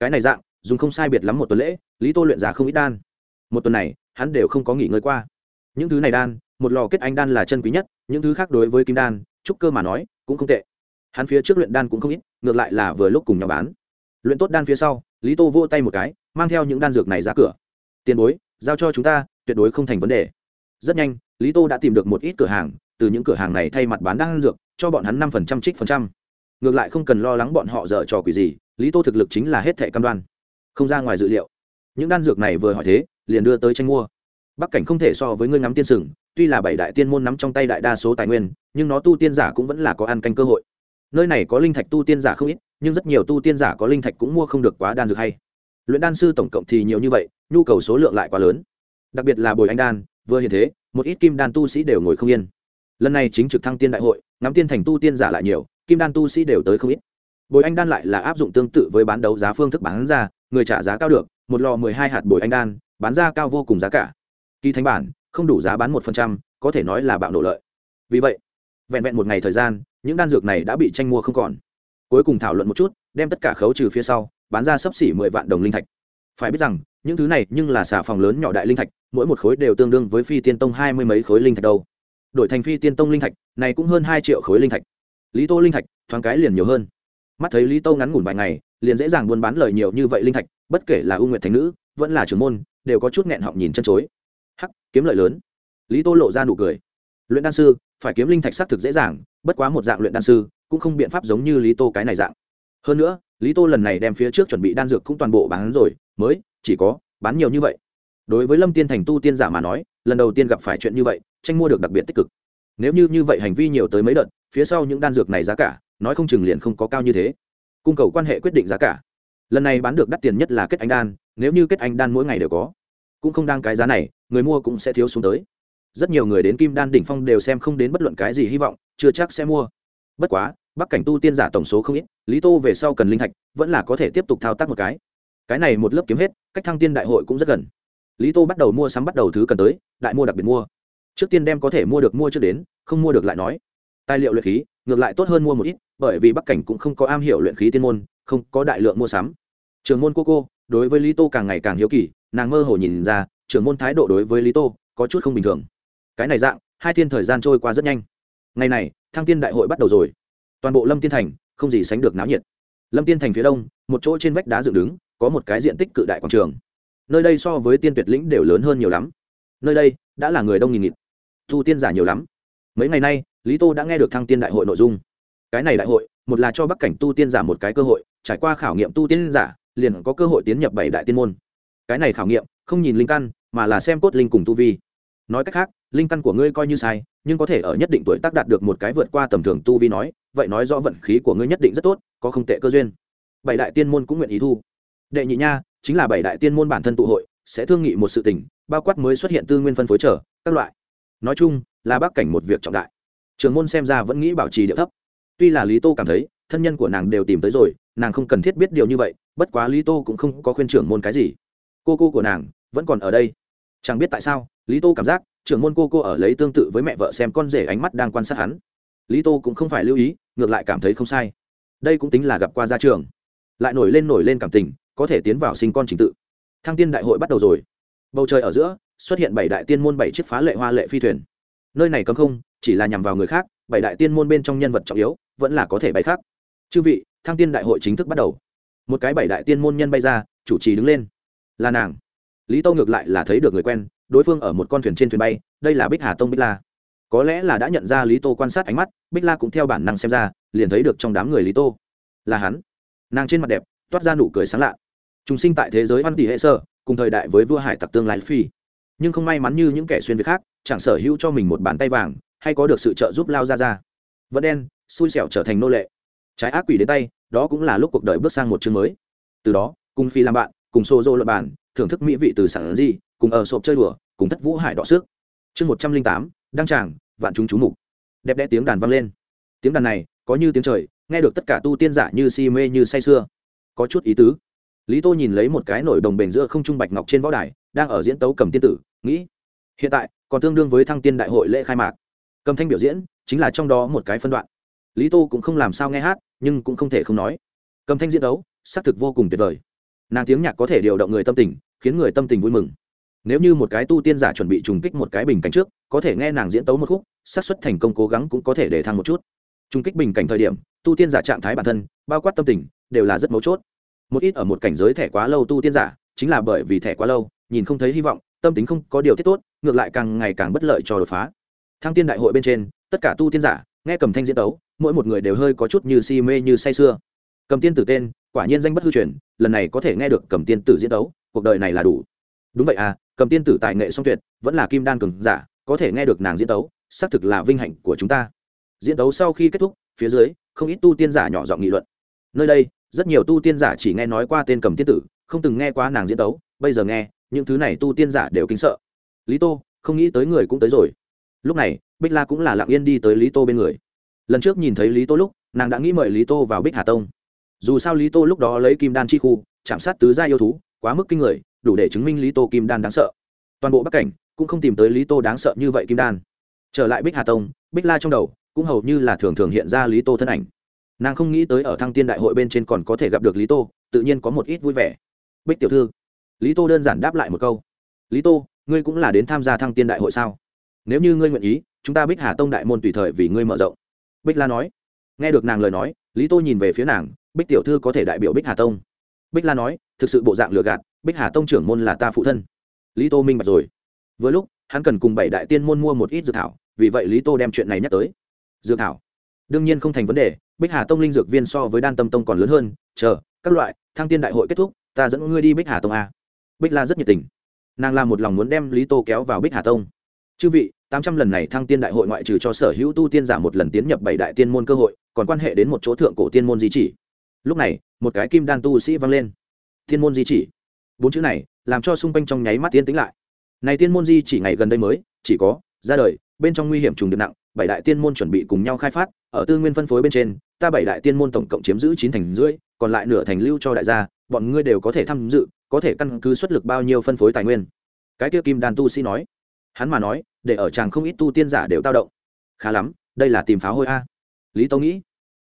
Cái này dạng dùng không sai biệt lắm một tuần lễ, lý tô luyện giả không ít đan. Một tuần này, hắn đều không có nghỉ ngơi qua. Những thứ này đan, một lò kết anh đan là chân quý nhất, những thứ khác đối với kim đan, trúc cơ mà nói, cũng không tệ. Hắn phía trước luyện đan cũng không ít, ngược lại là vừa lúc cùng nhau bán. Luyện tốt đan phía sau, lý tô vô tay một cái, mang theo những đan dược này ra cửa. Tiền bối, giao cho chúng ta, tuyệt đối không thành vấn đề. Rất nhanh, lý tô đã tìm được một ít cửa hàng, từ những cửa hàng này thay mặt bán đan dược, cho bọn hắn năm phần trăm trích phần trăm. Ngược lại không cần lo lắng bọn họ dở trò quỷ gì, lý tô thực lực chính là hết thẻ cam đoan không ra ngoài dự liệu. Những đan dược này vừa hỏi thế, liền đưa tới tranh mua. Bắc cảnh không thể so với ngươi ngắm tiên sừng, tuy là bảy đại tiên môn nắm trong tay đại đa số tài nguyên, nhưng nó tu tiên giả cũng vẫn là có ăn canh cơ hội. Nơi này có linh thạch tu tiên giả không ít, nhưng rất nhiều tu tiên giả có linh thạch cũng mua không được quá đan dược hay. Luyện đan sư tổng cộng thì nhiều như vậy, nhu cầu số lượng lại quá lớn. Đặc biệt là bồi anh đan, vừa hiện thế, một ít kim đan tu sĩ đều ngồi không yên. Lần này chính trực thăng tiên đại hội, ngắm tiên thành tu tiên giả lại nhiều, kim đan tu sĩ đều tới không ít. Bồi anh đan lại là áp dụng tương tự với bán đấu giá phương thức bán ra người trả giá cao được, một lò mười hai hạt bồi anh đan, bán ra cao vô cùng giá cả. Kỳ thánh bản, không đủ giá bán một phần trăm, có thể nói là bạo nổ lợi. Vì vậy, vẹn vẹn một ngày thời gian, những đan dược này đã bị tranh mua không còn. Cuối cùng thảo luận một chút, đem tất cả khấu trừ phía sau, bán ra sấp xỉ mười vạn đồng linh thạch. Phải biết rằng, những thứ này nhưng là xà phòng lớn nhỏ đại linh thạch, mỗi một khối đều tương đương với phi tiên tông hai mươi mấy khối linh thạch đâu. Đổi thành phi tiên tông linh thạch, này cũng hơn hai triệu khối linh thạch. Lý tô linh thạch, thoáng cái liền nhiều hơn mắt thấy lý tô ngắn ngủn vài ngày, liền dễ dàng buôn bán lời nhiều như vậy linh thạch, bất kể là ưu Nguyệt thành nữ, vẫn là trưởng môn, đều có chút nghẹn họng nhìn chân chối. Hắc, kiếm lợi lớn. Lý tô lộ ra nụ cười. Luyện đan sư, phải kiếm linh thạch xác thực dễ dàng, bất quá một dạng luyện đan sư, cũng không biện pháp giống như lý tô cái này dạng. Hơn nữa, lý tô lần này đem phía trước chuẩn bị đan dược cũng toàn bộ bán rồi, mới, chỉ có, bán nhiều như vậy. Đối với lâm tiên thành tu tiên giả mà nói, lần đầu tiên gặp phải chuyện như vậy, tranh mua được đặc biệt tích cực. Nếu như như vậy hành vi nhiều tới mấy đợt, phía sau những đan dược này giá cả nói không chừng liền không có cao như thế. Cung cầu quan hệ quyết định giá cả. Lần này bán được đắt tiền nhất là kết anh đan, nếu như kết anh đan mỗi ngày đều có, cũng không đang cái giá này, người mua cũng sẽ thiếu xuống tới. Rất nhiều người đến kim đan đỉnh phong đều xem không đến bất luận cái gì hy vọng, chưa chắc sẽ mua. Bất quá, bắc cảnh tu tiên giả tổng số không ít, lý tô về sau cần linh thạch, vẫn là có thể tiếp tục thao tác một cái. Cái này một lớp kiếm hết, cách thăng tiên đại hội cũng rất gần. Lý tô bắt đầu mua sắm bắt đầu thứ cần tới, đại mua đặc biệt mua. Trước tiên đem có thể mua được mua trước đến, không mua được lại nói. Tài liệu luyện khí ngược lại tốt hơn mua một ít, bởi vì bắc cảnh cũng không có am hiểu luyện khí tiên môn, không có đại lượng mua sắm. Trường môn cô cô, đối với lý tô càng ngày càng hiếu kỳ, nàng mơ hồ nhìn ra trường môn thái độ đối với lý tô có chút không bình thường. Cái này dạng, hai thiên thời gian trôi qua rất nhanh. Ngày này, thăng tiên đại hội bắt đầu rồi. Toàn bộ lâm tiên thành, không gì sánh được náo nhiệt. Lâm tiên thành phía đông, một chỗ trên vách đá dựng đứng, có một cái diện tích cự đại quảng trường. Nơi đây so với tiên tuyệt lĩnh đều lớn hơn nhiều lắm. Nơi đây, đã là người đông nghìn nghịt. Thu tiên giả nhiều lắm mấy ngày nay, lý tô đã nghe được thăng tiên đại hội nội dung. Cái này đại hội, một là cho bắc cảnh tu tiên giả một cái cơ hội, trải qua khảo nghiệm tu tiên giả, liền có cơ hội tiến nhập bảy đại tiên môn. Cái này khảo nghiệm, không nhìn linh căn, mà là xem cốt linh cùng tu vi. Nói cách khác, linh căn của ngươi coi như sai, nhưng có thể ở nhất định tuổi tác đạt được một cái vượt qua tầm thường tu vi nói, vậy nói rõ vận khí của ngươi nhất định rất tốt, có không tệ cơ duyên. Bảy đại tiên môn cũng nguyện ý thu. Đệ nhị nha, chính là bảy đại tiên môn bản thân tụ hội, sẽ thương nghị một sự tình, bao quát mới xuất hiện tư nguyên phân phối trở, các loại. Nói chung là bác cảnh một việc trọng đại. Trường môn xem ra vẫn nghĩ bảo trì điệu thấp. Tuy là lý tô cảm thấy, thân nhân của nàng đều tìm tới rồi, nàng không cần thiết biết điều như vậy, bất quá lý tô cũng không có khuyên trưởng môn cái gì. Cô cô của nàng vẫn còn ở đây. Chẳng biết tại sao, lý tô cảm giác, trưởng môn cô cô ở lấy tương tự với mẹ vợ xem con rể ánh mắt đang quan sát hắn. Lý tô cũng không phải lưu ý, ngược lại cảm thấy không sai. Đây cũng tính là gặp qua gia trường lại nổi lên nổi lên cảm tình, có thể tiến vào sinh con trình tự. Thăng tiên đại hội bắt đầu rồi. Bầu trời ở giữa, xuất hiện bảy đại tiên môn bảy chiếc phá lệ hoa lệ phi thuyền nơi này cấm không, chỉ là nhằm vào người khác, bảy đại tiên môn bên trong nhân vật trọng yếu, vẫn là có thể bay khác. Chư vị, thăng tiên đại hội chính thức bắt đầu. Một cái bảy đại tiên môn nhân bay ra, chủ trì đứng lên. Là nàng. Lý tâu ngược lại là thấy được người quen, đối phương ở một con thuyền trên thuyền bay, đây là bích hà tông bích la. Có lẽ là đã nhận ra lý tô quan sát ánh mắt, bích la cũng theo bản năng xem ra, liền thấy được trong đám người lý tô là hắn. Nàng trên mặt đẹp, toát ra nụ cười sáng lạ. Chúng sinh tại thế giới văn tỷ hệ sơ cùng thời đại với vua hải tặc tương lai phi. Nhưng không may mắn như những kẻ xuyên việt khác chẳng sở hữu cho mình một bàn tay vàng, hay có được sự trợ giúp lao ra ra vẫn đen, xui xẻo trở thành nô lệ. Trái ác quỷ đến tay, đó cũng là lúc cuộc đời bước sang một chương mới. Từ đó, cùng phi làm bạn, cùng xô dô luật bản thưởng thức mỹ vị từ sản di cùng ở sộp chơi đùa, cùng thất vũ hải đọ xước chương một trăm linh tám, đăng tràng, vạn chúng chú mục. Đẹp đẽ tiếng đàn vang lên. Tiếng đàn này, có như tiếng trời, nghe được tất cả tu tiên giả như si mê như say sưa. Có chút ý tứ. Lý tô nhìn lấy một cái nổi đồng bền giữa không trung bạch ngọc trên võ đài, đang ở diễn tấu cầm tiên tử, nghĩ hiện tại, còn tương đương với thăng tiên đại hội lễ khai mạc. Cầm thanh biểu diễn, chính là trong đó một cái phân đoạn. Lý tô cũng không làm sao nghe hát, nhưng cũng không thể không nói. Cầm thanh diễn đấu, xác thực vô cùng tuyệt vời. Nàng tiếng nhạc có thể điều động người tâm tình, khiến người tâm tình vui mừng. Nếu như một cái tu tiên giả chuẩn bị trùng kích một cái bình cảnh trước, có thể nghe nàng diễn tấu một khúc, xác suất thành công cố gắng cũng có thể để thăng một chút. Trùng kích bình cảnh thời điểm, tu tiên giả trạng thái bản thân, bao quát tâm tình, đều là rất mấu chốt. Một ít ở một cảnh giới thẻ quá lâu tu tiên giả, chính là bởi vì thẻ quá lâu, nhìn không thấy hy vọng tâm tính không có điều tiết tốt, ngược lại càng ngày càng bất lợi cho đột phá. Thăng tiên đại hội bên trên, tất cả tu tiên giả, nghe cầm thanh diễn tấu, mỗi một người đều hơi có chút như si mê như say sưa. Cầm tiên tử tên, quả nhiên danh bất hư truyền, lần này có thể nghe được cầm tiên tử diễn tấu, cuộc đời này là đủ. Đúng vậy à cầm tiên tử tài nghệ song tuyệt, vẫn là kim đan cường giả, có thể nghe được nàng diễn tấu, xác thực là vinh hạnh của chúng ta. Diễn tấu sau khi kết thúc, phía dưới, không ít tu tiên giả nhỏ giọng nghị luận. Nơi đây, rất nhiều tu tiên giả chỉ nghe nói qua tên cầm tiên tử, không từng nghe qua nàng diễn tấu, bây giờ nghe những thứ này tu tiên giả đều kính sợ. Lý tô, không nghĩ tới người cũng tới rồi. Lúc này, bích la cũng là lặng yên đi tới lý tô bên người. Lần trước nhìn thấy lý tô lúc, nàng đã nghĩ mời lý tô vào bích hà tông. Dù sao lý tô lúc đó lấy kim đan chi khu, chạm sát tứ gia yêu thú, quá mức kinh người, đủ để chứng minh lý tô kim đan đáng sợ. Toàn bộ bắc cảnh cũng không tìm tới lý tô đáng sợ như vậy kim đan. Trở lại bích hà tông, bích la trong đầu cũng hầu như là thường thường hiện ra lý tô thân ảnh. Nàng không nghĩ tới ở thăng tiên đại hội bên trên còn có thể gặp được lý tô, tự nhiên có một ít vui vẻ. Bích tiểu thư lý tô đơn giản đáp lại một câu. Lý tô, ngươi cũng là đến tham gia thăng tiên đại hội sao? Nếu như ngươi nguyện ý, chúng ta bích hà tông đại môn tùy thời vì ngươi mở rộng. Bích la nói. Nghe được nàng lời nói, lý tô nhìn về phía nàng, bích tiểu thư có thể đại biểu bích hà tông. Bích la nói, thực sự bộ dạng lừa gạt, bích hà tông trưởng môn là ta phụ thân. Lý tô minh bạch rồi. Vừa lúc, hắn cần cùng bảy đại tiên môn mua một ít dược thảo, vì vậy lý tô đem chuyện này nhắc tới. Dược thảo? Đương nhiên không thành vấn đề, bích hà tông linh dược viên so với đan tâm tông còn lớn hơn. Chờ, các loại, thăng tiên đại hội kết thúc, ta dẫn ngươi đi bích hà tông a bích la rất nhiệt tình. Nàng làm một lòng muốn đem lý tô kéo vào bích hà tông. Chư vị, tám trăm lần này thăng tiên đại hội ngoại trừ cho sở hữu tu tiên giả một lần tiến nhập bảy đại tiên môn cơ hội, còn quan hệ đến một chỗ thượng cổ tiên môn di chỉ. Lúc này, một cái kim đan tu sĩ vang lên. Tiên môn di chỉ? Bốn chữ này làm cho xung quanh trong nháy mắt tiên tính lại. Này tiên môn di chỉ ngày gần đây mới, chỉ có, ra đời, bên trong nguy hiểm trùng điệp nặng, bảy đại tiên môn chuẩn bị cùng nhau khai phát, ở tư nguyên phân phối bên trên, ta bảy đại tiên môn tổng cộng chiếm giữ chín thành rưỡi, còn lại nửa thành lưu cho đại gia, bọn ngươi đều có thể tham dự có thể căn cứ xuất lực bao nhiêu phân phối tài nguyên. Cái tiêu kim đan tu sĩ nói. Hắn mà nói, để ở chàng không ít tu tiên giả đều tao động. Khá lắm, đây là tìm pháo hôi a. Lý tâu nghĩ,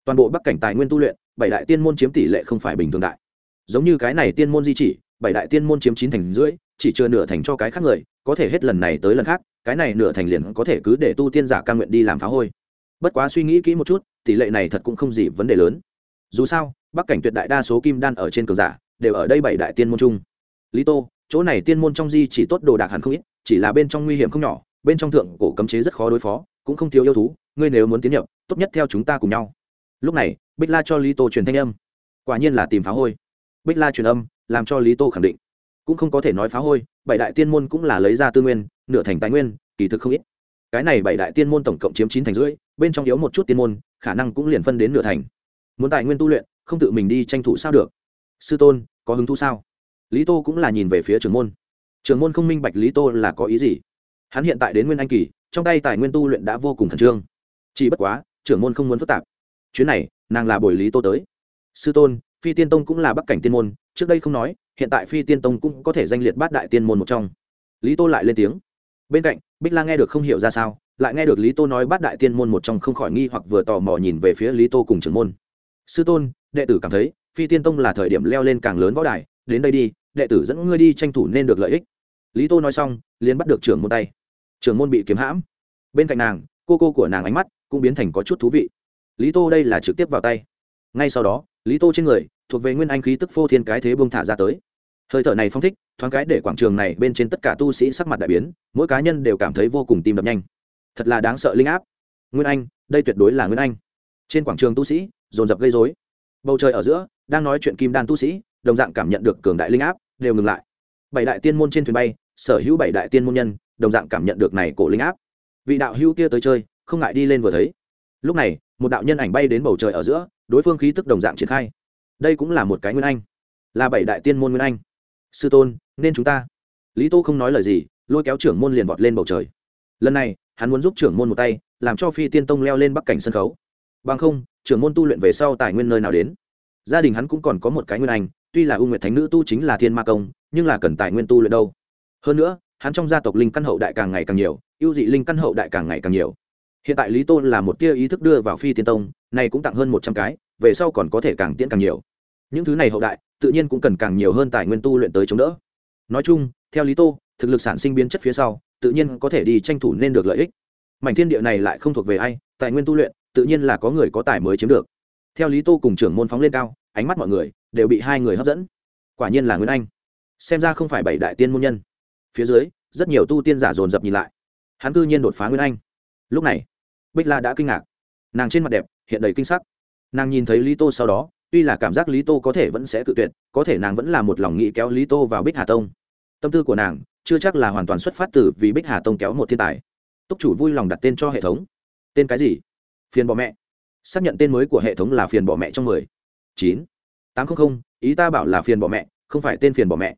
toàn bộ bắc cảnh tài nguyên tu luyện, bảy đại tiên môn chiếm tỷ lệ không phải bình thường đại. Giống như cái này tiên môn di chỉ, bảy đại tiên môn chiếm chín thành rưỡi, chỉ chưa nửa thành cho cái khác người, có thể hết lần này tới lần khác, cái này nửa thành liền có thể cứ để tu tiên giả ca nguyện đi làm phá hôi. Bất quá suy nghĩ kỹ một chút, tỷ lệ này thật cũng không gì vấn đề lớn. Dù sao, bắc cảnh tuyệt đại đa số kim đan ở trên cường giả đều ở đây bảy đại tiên môn chung. Lý tô, chỗ này tiên môn trong di chỉ tốt đồ đạc hẳn không ít, chỉ là bên trong nguy hiểm không nhỏ, bên trong thượng cổ cấm chế rất khó đối phó, cũng không thiếu yêu thú, ngươi nếu muốn tiến nhập, tốt nhất theo chúng ta cùng nhau. Lúc này, bích la cho lý tô truyền thanh âm. Quả nhiên là tìm phá hôi. Bích la truyền âm, làm cho lý tô khẳng định. Cũng không có thể nói phá hôi, bảy đại tiên môn cũng là lấy ra tư nguyên, nửa thành tài nguyên, kỳ thực không ít. Cái này bảy đại tiên môn tổng cộng chiếm chín thành rưỡi, bên trong yếu một chút tiên môn, khả năng cũng liền phân đến nửa thành. Muốn tài nguyên tu luyện, không tự mình đi tranh thủ sao được sư tôn, có hứng thú sao? Lý tô cũng là nhìn về phía trường môn. Trường môn không minh bạch lý tô là có ý gì. Hắn hiện tại đến nguyên anh kỳ, trong tay tài nguyên tu luyện đã vô cùng khẩn trương. Chỉ bất quá, trưởng môn không muốn phức tạp. Chuyến này, nàng là bồi lý tô tới. Sư tôn, phi tiên tông cũng là bắc cảnh tiên môn, trước đây không nói, hiện tại phi tiên tông cũng có thể danh liệt bát đại tiên môn một trong. Lý tô lại lên tiếng. Bên cạnh, bích la nghe được không hiểu ra sao, lại nghe được lý tô nói bát đại tiên môn một trong không khỏi nghi hoặc vừa tò mò nhìn về phía lý tô cùng trưởng môn. Sư tôn, đệ tử cảm thấy phi tiên tông là thời điểm leo lên càng lớn võ đài, đến đây đi, đệ tử dẫn ngươi đi tranh thủ nên được lợi ích. Lý tô nói xong, liền bắt được trưởng môn tay. Trưởng môn bị kiếm hãm. Bên cạnh nàng, cô cô của nàng ánh mắt cũng biến thành có chút thú vị. Lý tô đây là trực tiếp vào tay. Ngay sau đó, lý tô trên người, thuộc về nguyên anh khí tức phô thiên cái thế bông thả ra tới. Hơi thở này phong thích, thoáng cái để quảng trường này bên trên tất cả tu sĩ sắc mặt đại biến, mỗi cá nhân đều cảm thấy vô cùng tim đập nhanh. Thật là đáng sợ linh áp. Nguyên anh, đây tuyệt đối là nguyên anh. Trên quảng trường tu sĩ, dồn dập gây dối bầu trời ở giữa, đang nói chuyện kim đan tu sĩ, đồng dạng cảm nhận được cường đại linh áp, đều ngừng lại. Bảy đại tiên môn trên thuyền bay, sở hữu bảy đại tiên môn nhân, đồng dạng cảm nhận được này cổ linh áp. Vị đạo hữu kia tới chơi, không ngại đi lên vừa thấy. Lúc này, một đạo nhân ảnh bay đến bầu trời ở giữa, đối phương khí tức đồng dạng triển khai. Đây cũng là một cái nguyên anh. Là bảy đại tiên môn nguyên anh. Sư tôn, nên chúng ta. Lý tô không nói lời gì, lôi kéo trưởng môn liền vọt lên bầu trời. Lần này, hắn muốn giúp trưởng môn một tay, làm cho phi tiên tông leo lên bắc cảnh sân khấu. Bằng không trưởng môn tu luyện về sau tài nguyên nơi nào đến. Gia đình hắn cũng còn có một cái nguyên anh, tuy là u nguyệt thánh nữ tu chính là thiên ma công, nhưng là cần tài nguyên tu luyện đâu. Hơn nữa, hắn trong gia tộc linh căn hậu đại càng ngày càng nhiều, ưu dị linh căn hậu đại càng ngày càng nhiều. Hiện tại lý tôn là một tia ý thức đưa vào phi tiên tông, này cũng tặng hơn một trăm cái, về sau còn có thể càng tiễn càng nhiều. Những thứ này hậu đại, tự nhiên cũng cần càng nhiều hơn tài nguyên tu luyện tới chống đỡ. Nói chung, theo lý tô, thực lực sản sinh biến chất phía sau, tự nhiên có thể đi tranh thủ nên được lợi ích. Mảnh thiên địa này lại không thuộc về ai, tài nguyên tu luyện tự nhiên là có người có tài mới chiếm được. Theo lý tô cùng trưởng môn phóng lên cao, ánh mắt mọi người đều bị hai người hấp dẫn. Quả nhiên là nguyễn anh. Xem ra không phải bảy đại tiên môn nhân. Phía dưới, rất nhiều tu tiên giả dồn dập nhìn lại. Hắn cư nhiên đột phá nguyễn anh. Lúc này, bích la đã kinh ngạc. Nàng trên mặt đẹp, hiện đầy kinh sắc. Nàng nhìn thấy lý tô sau đó, tuy là cảm giác lý tô có thể vẫn sẽ tự tuyệt, có thể nàng vẫn là một lòng nghĩ kéo lý tô vào bích hà tông. Tâm tư của nàng chưa chắc là hoàn toàn xuất phát từ vì bích hà tông kéo một thiên tài. Túc chủ vui lòng đặt tên cho hệ thống. Tên cái gì? Phiền bỏ mẹ. Xác nhận tên mới của hệ thống là phiền bỏ mẹ trong mười. Chín. Tám trăm linh ý ta bảo là phiền bỏ mẹ, không phải tên phiền bỏ mẹ.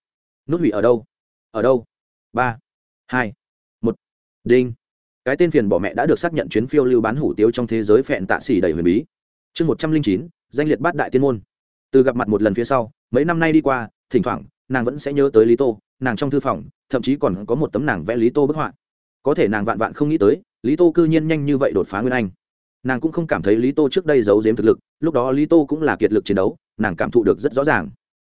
Nút hủy ở đâu? Ở đâu? Ba. Hai. Một. Đinh. Cái tên phiền bỏ mẹ đã được xác nhận chuyến phiêu lưu bán hủ tiếu trong thế giới phẹn tạ xỉ đầy huyền bí. Chương một trăm linh chín, danh liệt bát đại tiên môn. Từ gặp mặt một lần phía sau, mấy năm nay đi qua, thỉnh thoảng, nàng vẫn sẽ nhớ tới lý tô, nàng trong thư phòng, thậm chí còn có một tấm nàng vẽ lý tô bức họa. Có thể nàng vạn vạn không nghĩ tới, lý tô cư nhiên nhanh như vậy đột phá nguyên anh nàng cũng không cảm thấy lý tô trước đây giấu giếm thực lực, lúc đó lý tô cũng là kiệt lực chiến đấu, nàng cảm thụ được rất rõ ràng.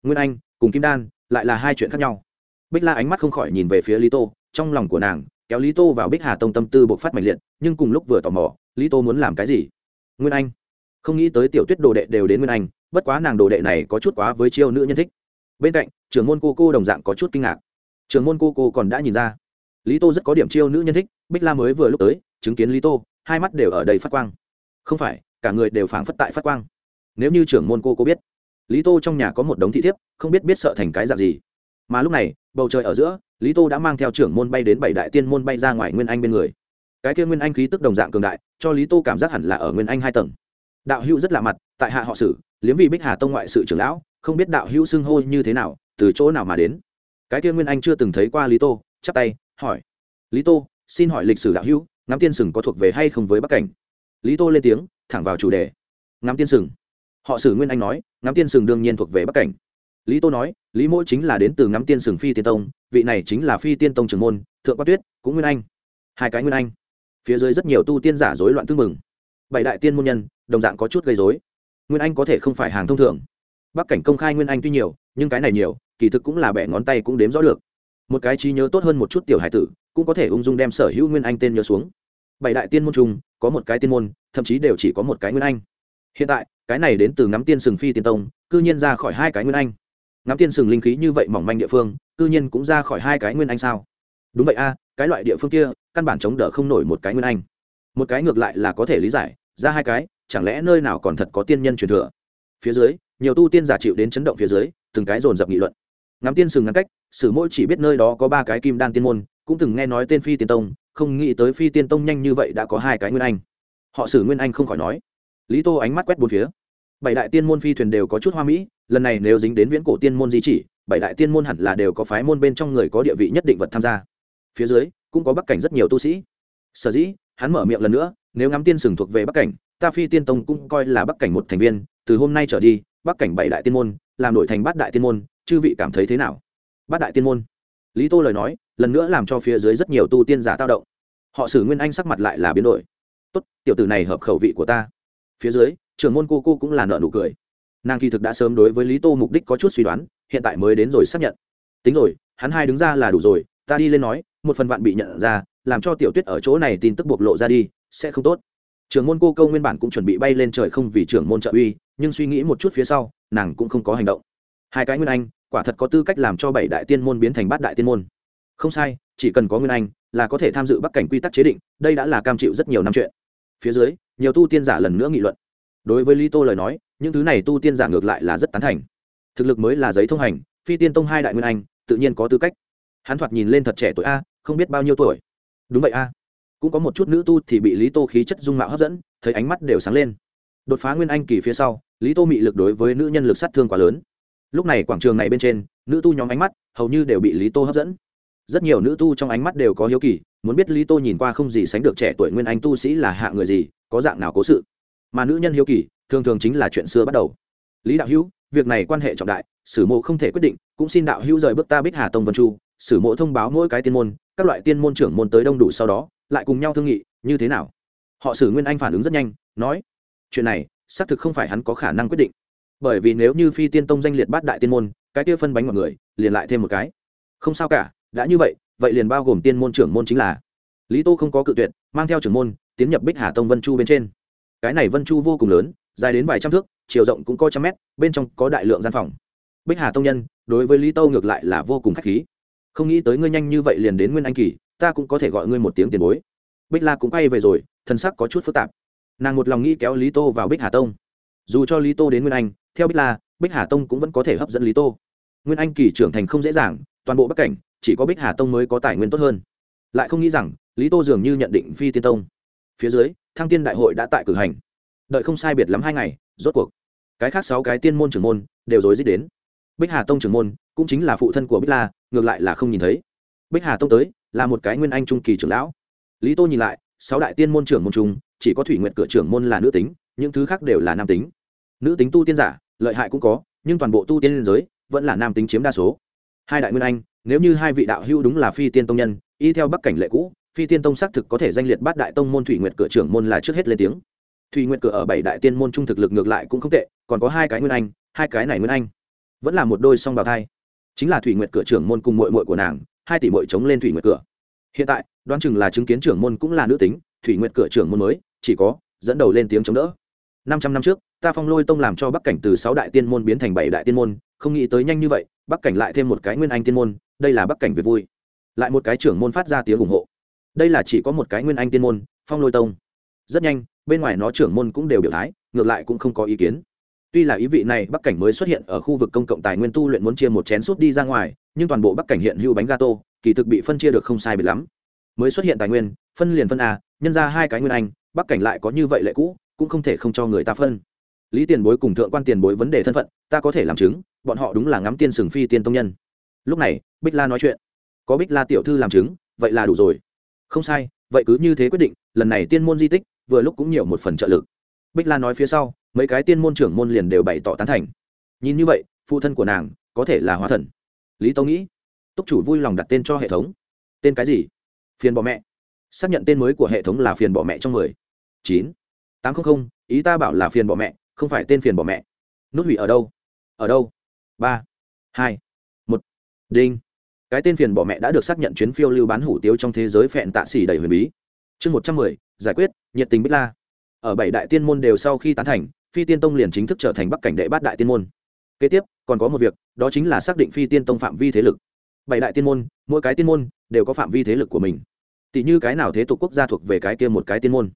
Nguyên anh cùng kim đan lại là hai chuyện khác nhau. Bích la ánh mắt không khỏi nhìn về phía lý tô, trong lòng của nàng, kéo lý tô vào bích hà tông tâm tư bộc phát mạnh liệt, nhưng cùng lúc vừa tò mò, lý tô muốn làm cái gì? Nguyên anh. Không nghĩ tới tiểu tuyết đồ đệ đều đến nguyên anh, bất quá nàng đồ đệ này có chút quá với chiêu nữ nhân thích. Bên cạnh, trưởng môn cô cô đồng dạng có chút kinh ngạc. Trưởng môn cô cô còn đã nhìn ra. Lý tô rất có điểm chiêu nữ nhân thích, bích la mới vừa lúc tới, chứng kiến lý tô hai mắt đều ở đây phát quang. Không phải, cả người đều phảng phất tại phát quang. Nếu như trưởng môn cô cô biết, lý tô trong nhà có một đống thị thiếp, không biết biết sợ thành cái dạng gì. Mà lúc này, bầu trời ở giữa, lý tô đã mang theo trưởng môn bay đến bảy đại tiên môn bay ra ngoài nguyên anh bên người. Cái kia nguyên anh khí tức đồng dạng cường đại, cho lý tô cảm giác hẳn là ở nguyên anh hai tầng. Đạo hữu rất lạ mặt, tại hạ họ sử, liếm vì bích hà tông ngoại sự trưởng lão, không biết đạo hữu xưng hô như thế nào, từ chỗ nào mà đến. Cái kia nguyên anh chưa từng thấy qua lý tô, chắp tay, hỏi. Lý tô, xin hỏi lịch sử đạo hữu ngắm tiên sừng có thuộc về hay không với bắc cảnh. Lý tô lên tiếng, thẳng vào chủ đề. Ngắm tiên sừng. Họ sử nguyên anh nói, ngắm tiên sừng đương nhiên thuộc về bắc cảnh. Lý tô nói, lý mỗi chính là đến từ ngắm tiên sừng phi tiên tông, vị này chính là phi tiên tông trường môn, thượng quan tuyết, cũng nguyên anh. Hai cái nguyên anh. Phía dưới rất nhiều tu tiên giả rối loạn tư mừng bảy đại tiên môn nhân, đồng dạng có chút gây dối nguyên anh có thể không phải hàng thông thường. Bắc cảnh công khai nguyên anh tuy nhiều, nhưng cái này nhiều, kỳ thực cũng là bẻ ngón tay cũng đếm rõ được một cái trí nhớ tốt hơn một chút tiểu hải tử, cũng có thể ung dung đem sở hữu nguyên anh tên nhớ xuống. Bảy đại tiên môn chung có một cái tiên môn, thậm chí đều chỉ có một cái nguyên anh. Hiện tại, cái này đến từ ngắm tiên sừng phi tiên tông, cư nhiên ra khỏi hai cái nguyên anh. Ngắm tiên sừng linh khí như vậy mỏng manh địa phương, cư nhiên cũng ra khỏi hai cái nguyên anh sao? Đúng vậy a, cái loại địa phương kia, căn bản chống đỡ không nổi một cái nguyên anh. Một cái ngược lại là có thể lý giải, ra hai cái, chẳng lẽ nơi nào còn thật có tiên nhân truyền thừa? Phía dưới, nhiều tu tiên giả chịu đến chấn động phía dưới, từng cái dồn dập nghị luận ngắm tiên sừng ngắn cách, sử mỗi chỉ biết nơi đó có ba cái kim đan tiên môn, cũng từng nghe nói tên phi tiên tông, không nghĩ tới phi tiên tông nhanh như vậy đã có hai cái nguyên anh. Họ sử nguyên anh không khỏi nói. Lý tô ánh mắt quét bốn phía. Bảy đại tiên môn phi thuyền đều có chút hoa mỹ, lần này nếu dính đến viễn cổ tiên môn di chỉ, bảy đại tiên môn hẳn là đều có phái môn bên trong người có địa vị nhất định vật tham gia. Phía dưới, cũng có bắc cảnh rất nhiều tu sĩ. Sở dĩ, hắn mở miệng lần nữa, nếu ngắm tiên sừng thuộc về bắc cảnh, ta phi tiên tông cũng coi là bắc cảnh một thành viên, từ hôm nay trở đi, bắc cảnh bảy đại tiên môn, làm đổi thành bát đại tiên môn chư vị cảm thấy thế nào? Bát đại tiên môn. Lý tô lời nói, lần nữa làm cho phía dưới rất nhiều tu tiên giả tao động. Họ xử nguyên anh sắc mặt lại là biến đổi. Tốt, tiểu tử này hợp khẩu vị của ta. Phía dưới, trưởng môn cô cô cũng là nợ nụ cười. Nàng kỳ thực đã sớm đối với lý tô mục đích có chút suy đoán, hiện tại mới đến rồi xác nhận. Tính rồi, hắn hai đứng ra là đủ rồi, ta đi lên nói, một phần vạn bị nhận ra, làm cho tiểu tuyết ở chỗ này tin tức bộc lộ ra đi, sẽ không tốt. Trưởng môn cô câu nguyên bản cũng chuẩn bị bay lên trời không vì trưởng môn trợ uy, nhưng suy nghĩ một chút phía sau, nàng cũng không có hành động. Hai cái nguyên anh quả thật có tư cách làm cho bảy đại tiên môn biến thành bát đại tiên môn. Không sai, chỉ cần có nguyên anh, là có thể tham dự bắc cảnh quy tắc chế định, đây đã là cam chịu rất nhiều năm chuyện. Phía dưới, nhiều tu tiên giả lần nữa nghị luận. Đối với lý tô lời nói, những thứ này tu tiên giả ngược lại là rất tán thành. Thực lực mới là giấy thông hành, phi tiên tông hai đại nguyên anh, tự nhiên có tư cách. Hắn thoạt nhìn lên thật trẻ tuổi a, không biết bao nhiêu tuổi. Đúng vậy a. Cũng có một chút nữ tu thì bị lý tô khí chất dung mạo hấp dẫn, thấy ánh mắt đều sáng lên. Đột phá nguyên anh kỳ phía sau, lý tô mị lực đối với nữ nhân lực sát thương quá lớn lúc này quảng trường này bên trên, nữ tu nhóm ánh mắt hầu như đều bị lý tô hấp dẫn. Rất nhiều nữ tu trong ánh mắt đều có hiếu kỳ, muốn biết lý tô nhìn qua không gì sánh được trẻ tuổi nguyên anh tu sĩ là hạ người gì, có dạng nào cố sự. Mà nữ nhân hiếu kỳ, thường thường chính là chuyện xưa bắt đầu. Lý đạo hữu, việc này quan hệ trọng đại, sử mộ không thể quyết định, cũng xin đạo hữu rời bước ta bích hà tông vân chu, sử mộ thông báo mỗi cái tiên môn, các loại tiên môn trưởng môn tới đông đủ sau đó, lại cùng nhau thương nghị, như thế nào? Họ sử nguyên anh phản ứng rất nhanh, nói, chuyện này, xác thực không phải hắn có khả năng quyết định bởi vì nếu như phi tiên tông danh liệt bát đại tiên môn, cái kia phân bánh mọi người, liền lại thêm một cái. Không sao cả, đã như vậy vậy liền bao gồm tiên môn trưởng môn chính là. Lý tô không có cự tuyệt, mang theo trưởng môn, tiến nhập bích hà tông vân chu bên trên. Cái này vân chu vô cùng lớn, dài đến vài trăm thước, chiều rộng cũng có trăm mét, bên trong có đại lượng gian phòng. Bích hà tông nhân, đối với lý tô ngược lại là vô cùng k h á c h khí. Không nghĩ tới ngươi nhanh như vậy liền đến nguyên anh kỳ, ta cũng có thể gọi ngươi một tiếng tiền bối. Bích la cũng quay về rồi, thân sắc có chút phức tạp. Nàng một lòng nghĩ kéo lý tô vào bích hà tông. Dù cho lý tô đến nguyên anh theo bích la, bích hà tông cũng vẫn có thể hấp dẫn lý tô. Nguyên anh kỳ trưởng thành không dễ dàng, toàn bộ bắc cảnh, chỉ có bích hà tông mới có tài nguyên tốt hơn. Lại không nghĩ rằng, lý tô dường như nhận định phi tiên tông. Phía dưới, thăng tiên đại hội đã tại cử hành. Đợi không sai biệt lắm hai ngày, rốt cuộc, cái khác sáu cái tiên môn trưởng môn đều rối rít đến. Bích hà tông trưởng môn cũng chính là phụ thân của bích la, ngược lại là không nhìn thấy. Bích hà tông tới, là một cái nguyên anh trung kỳ trưởng lão. Lý tô nhìn lại, sáu đại tiên môn trưởng môn trung chỉ có thủy nguyện cửa trưởng môn là nữ tính, những thứ khác đều là nam tính. Nữ tính tu tiên giả lợi hại cũng có, nhưng toàn bộ tu tiên liên giới vẫn là nam tính chiếm đa số. Hai đại nguyên anh, nếu như hai vị đạo hữu đúng là phi tiên tông nhân, y theo bắc cảnh lệ cũ, phi tiên tông xác thực có thể danh liệt bát đại tông môn thủy nguyện cửa trưởng môn là trước hết lên tiếng. Thủy nguyện cửa ở bảy đại tiên môn trung thực lực ngược lại cũng không tệ, còn có hai cái nguyên anh, hai cái này nguyên anh vẫn là một đôi song bào thai. Chính là thủy nguyện cửa trưởng môn cùng mội mội của nàng, hai tỷ mội chống lên thủy nguyện cửa. Hiện tại, đoán chừng là chứng kiến trưởng môn cũng là nữ tính, thủy nguyện cửa trưởng môn mới, chỉ có dẫn đầu lên tiếng chống đỡ năm trăm năm trước, ta phong lôi tông làm cho bắc cảnh từ sáu đại tiên môn biến thành bảy đại tiên môn, không nghĩ tới nhanh như vậy, bắc cảnh lại thêm một cái nguyên anh tiên môn, đây là bắc cảnh về vui. Lại một cái trưởng môn phát ra tiếng ủng hộ. Đây là chỉ có một cái nguyên anh tiên môn, phong lôi tông. Rất nhanh, bên ngoài nó trưởng môn cũng đều biểu thái, ngược lại cũng không có ý kiến. Tuy là ý vị này bắc cảnh mới xuất hiện ở khu vực công cộng tài nguyên tu luyện muốn chia một chén suốt đi ra ngoài, nhưng toàn bộ bắc cảnh hiện hữu bánh gato, kỳ thực bị phân chia được không sai biệt lắm. Mới xuất hiện tài nguyên, phân liền phân a, nhân ra hai cái nguyên anh, bắc cảnh lại có như vậy lệ cũ cũng không thể không cho người ta phân. Lý tiền bối cùng thượng quan tiền bối vấn đề thân phận, ta có thể làm chứng, bọn họ đúng là ngắm tiên sừng phi tiên tông nhân. Lúc này, bích la nói chuyện. Có bích la tiểu thư làm chứng, vậy là đủ rồi. Không sai, vậy cứ như thế quyết định, lần này tiên môn di tích, vừa lúc cũng nhiều một phần trợ lực. Bích la nói phía sau, mấy cái tiên môn trưởng môn liền đều bày tỏ tán thành. Nhìn như vậy, phụ thân của nàng, có thể là hóa thần. Lý tâu nghĩ, túc chủ vui lòng đặt tên cho hệ thống. Tên cái gì? Phiền bỏ mẹ. Xác nhận tên mới của hệ thống là phiền bỏ mẹ trong mười. Chín tám trăm linh ý ta bảo là phiền bỏ mẹ, không phải tên phiền bỏ mẹ. Nút hủy ở đâu? Ở đâu? Ba, hai, một. Đinh. Cái tên phiền bỏ mẹ đã được xác nhận chuyến phiêu lưu bán hủ tiếu trong thế giới phẹn tạ xỉ đầy huyền bí. Chương một trăm mười, giải quyết, nhiệt tình bích la. Ở bảy đại tiên môn đều sau khi tán thành, phi tiên tông liền chính thức trở thành bắc cảnh đệ bát đại tiên môn. Kế tiếp, còn có một việc, đó chính là xác định phi tiên tông phạm vi thế lực. Bảy đại tiên môn, mỗi cái tiên môn đều có phạm vi thế lực của mình. Tỷ như cái nào thế tục quốc gia thuộc về cái kia một cái tiên môn?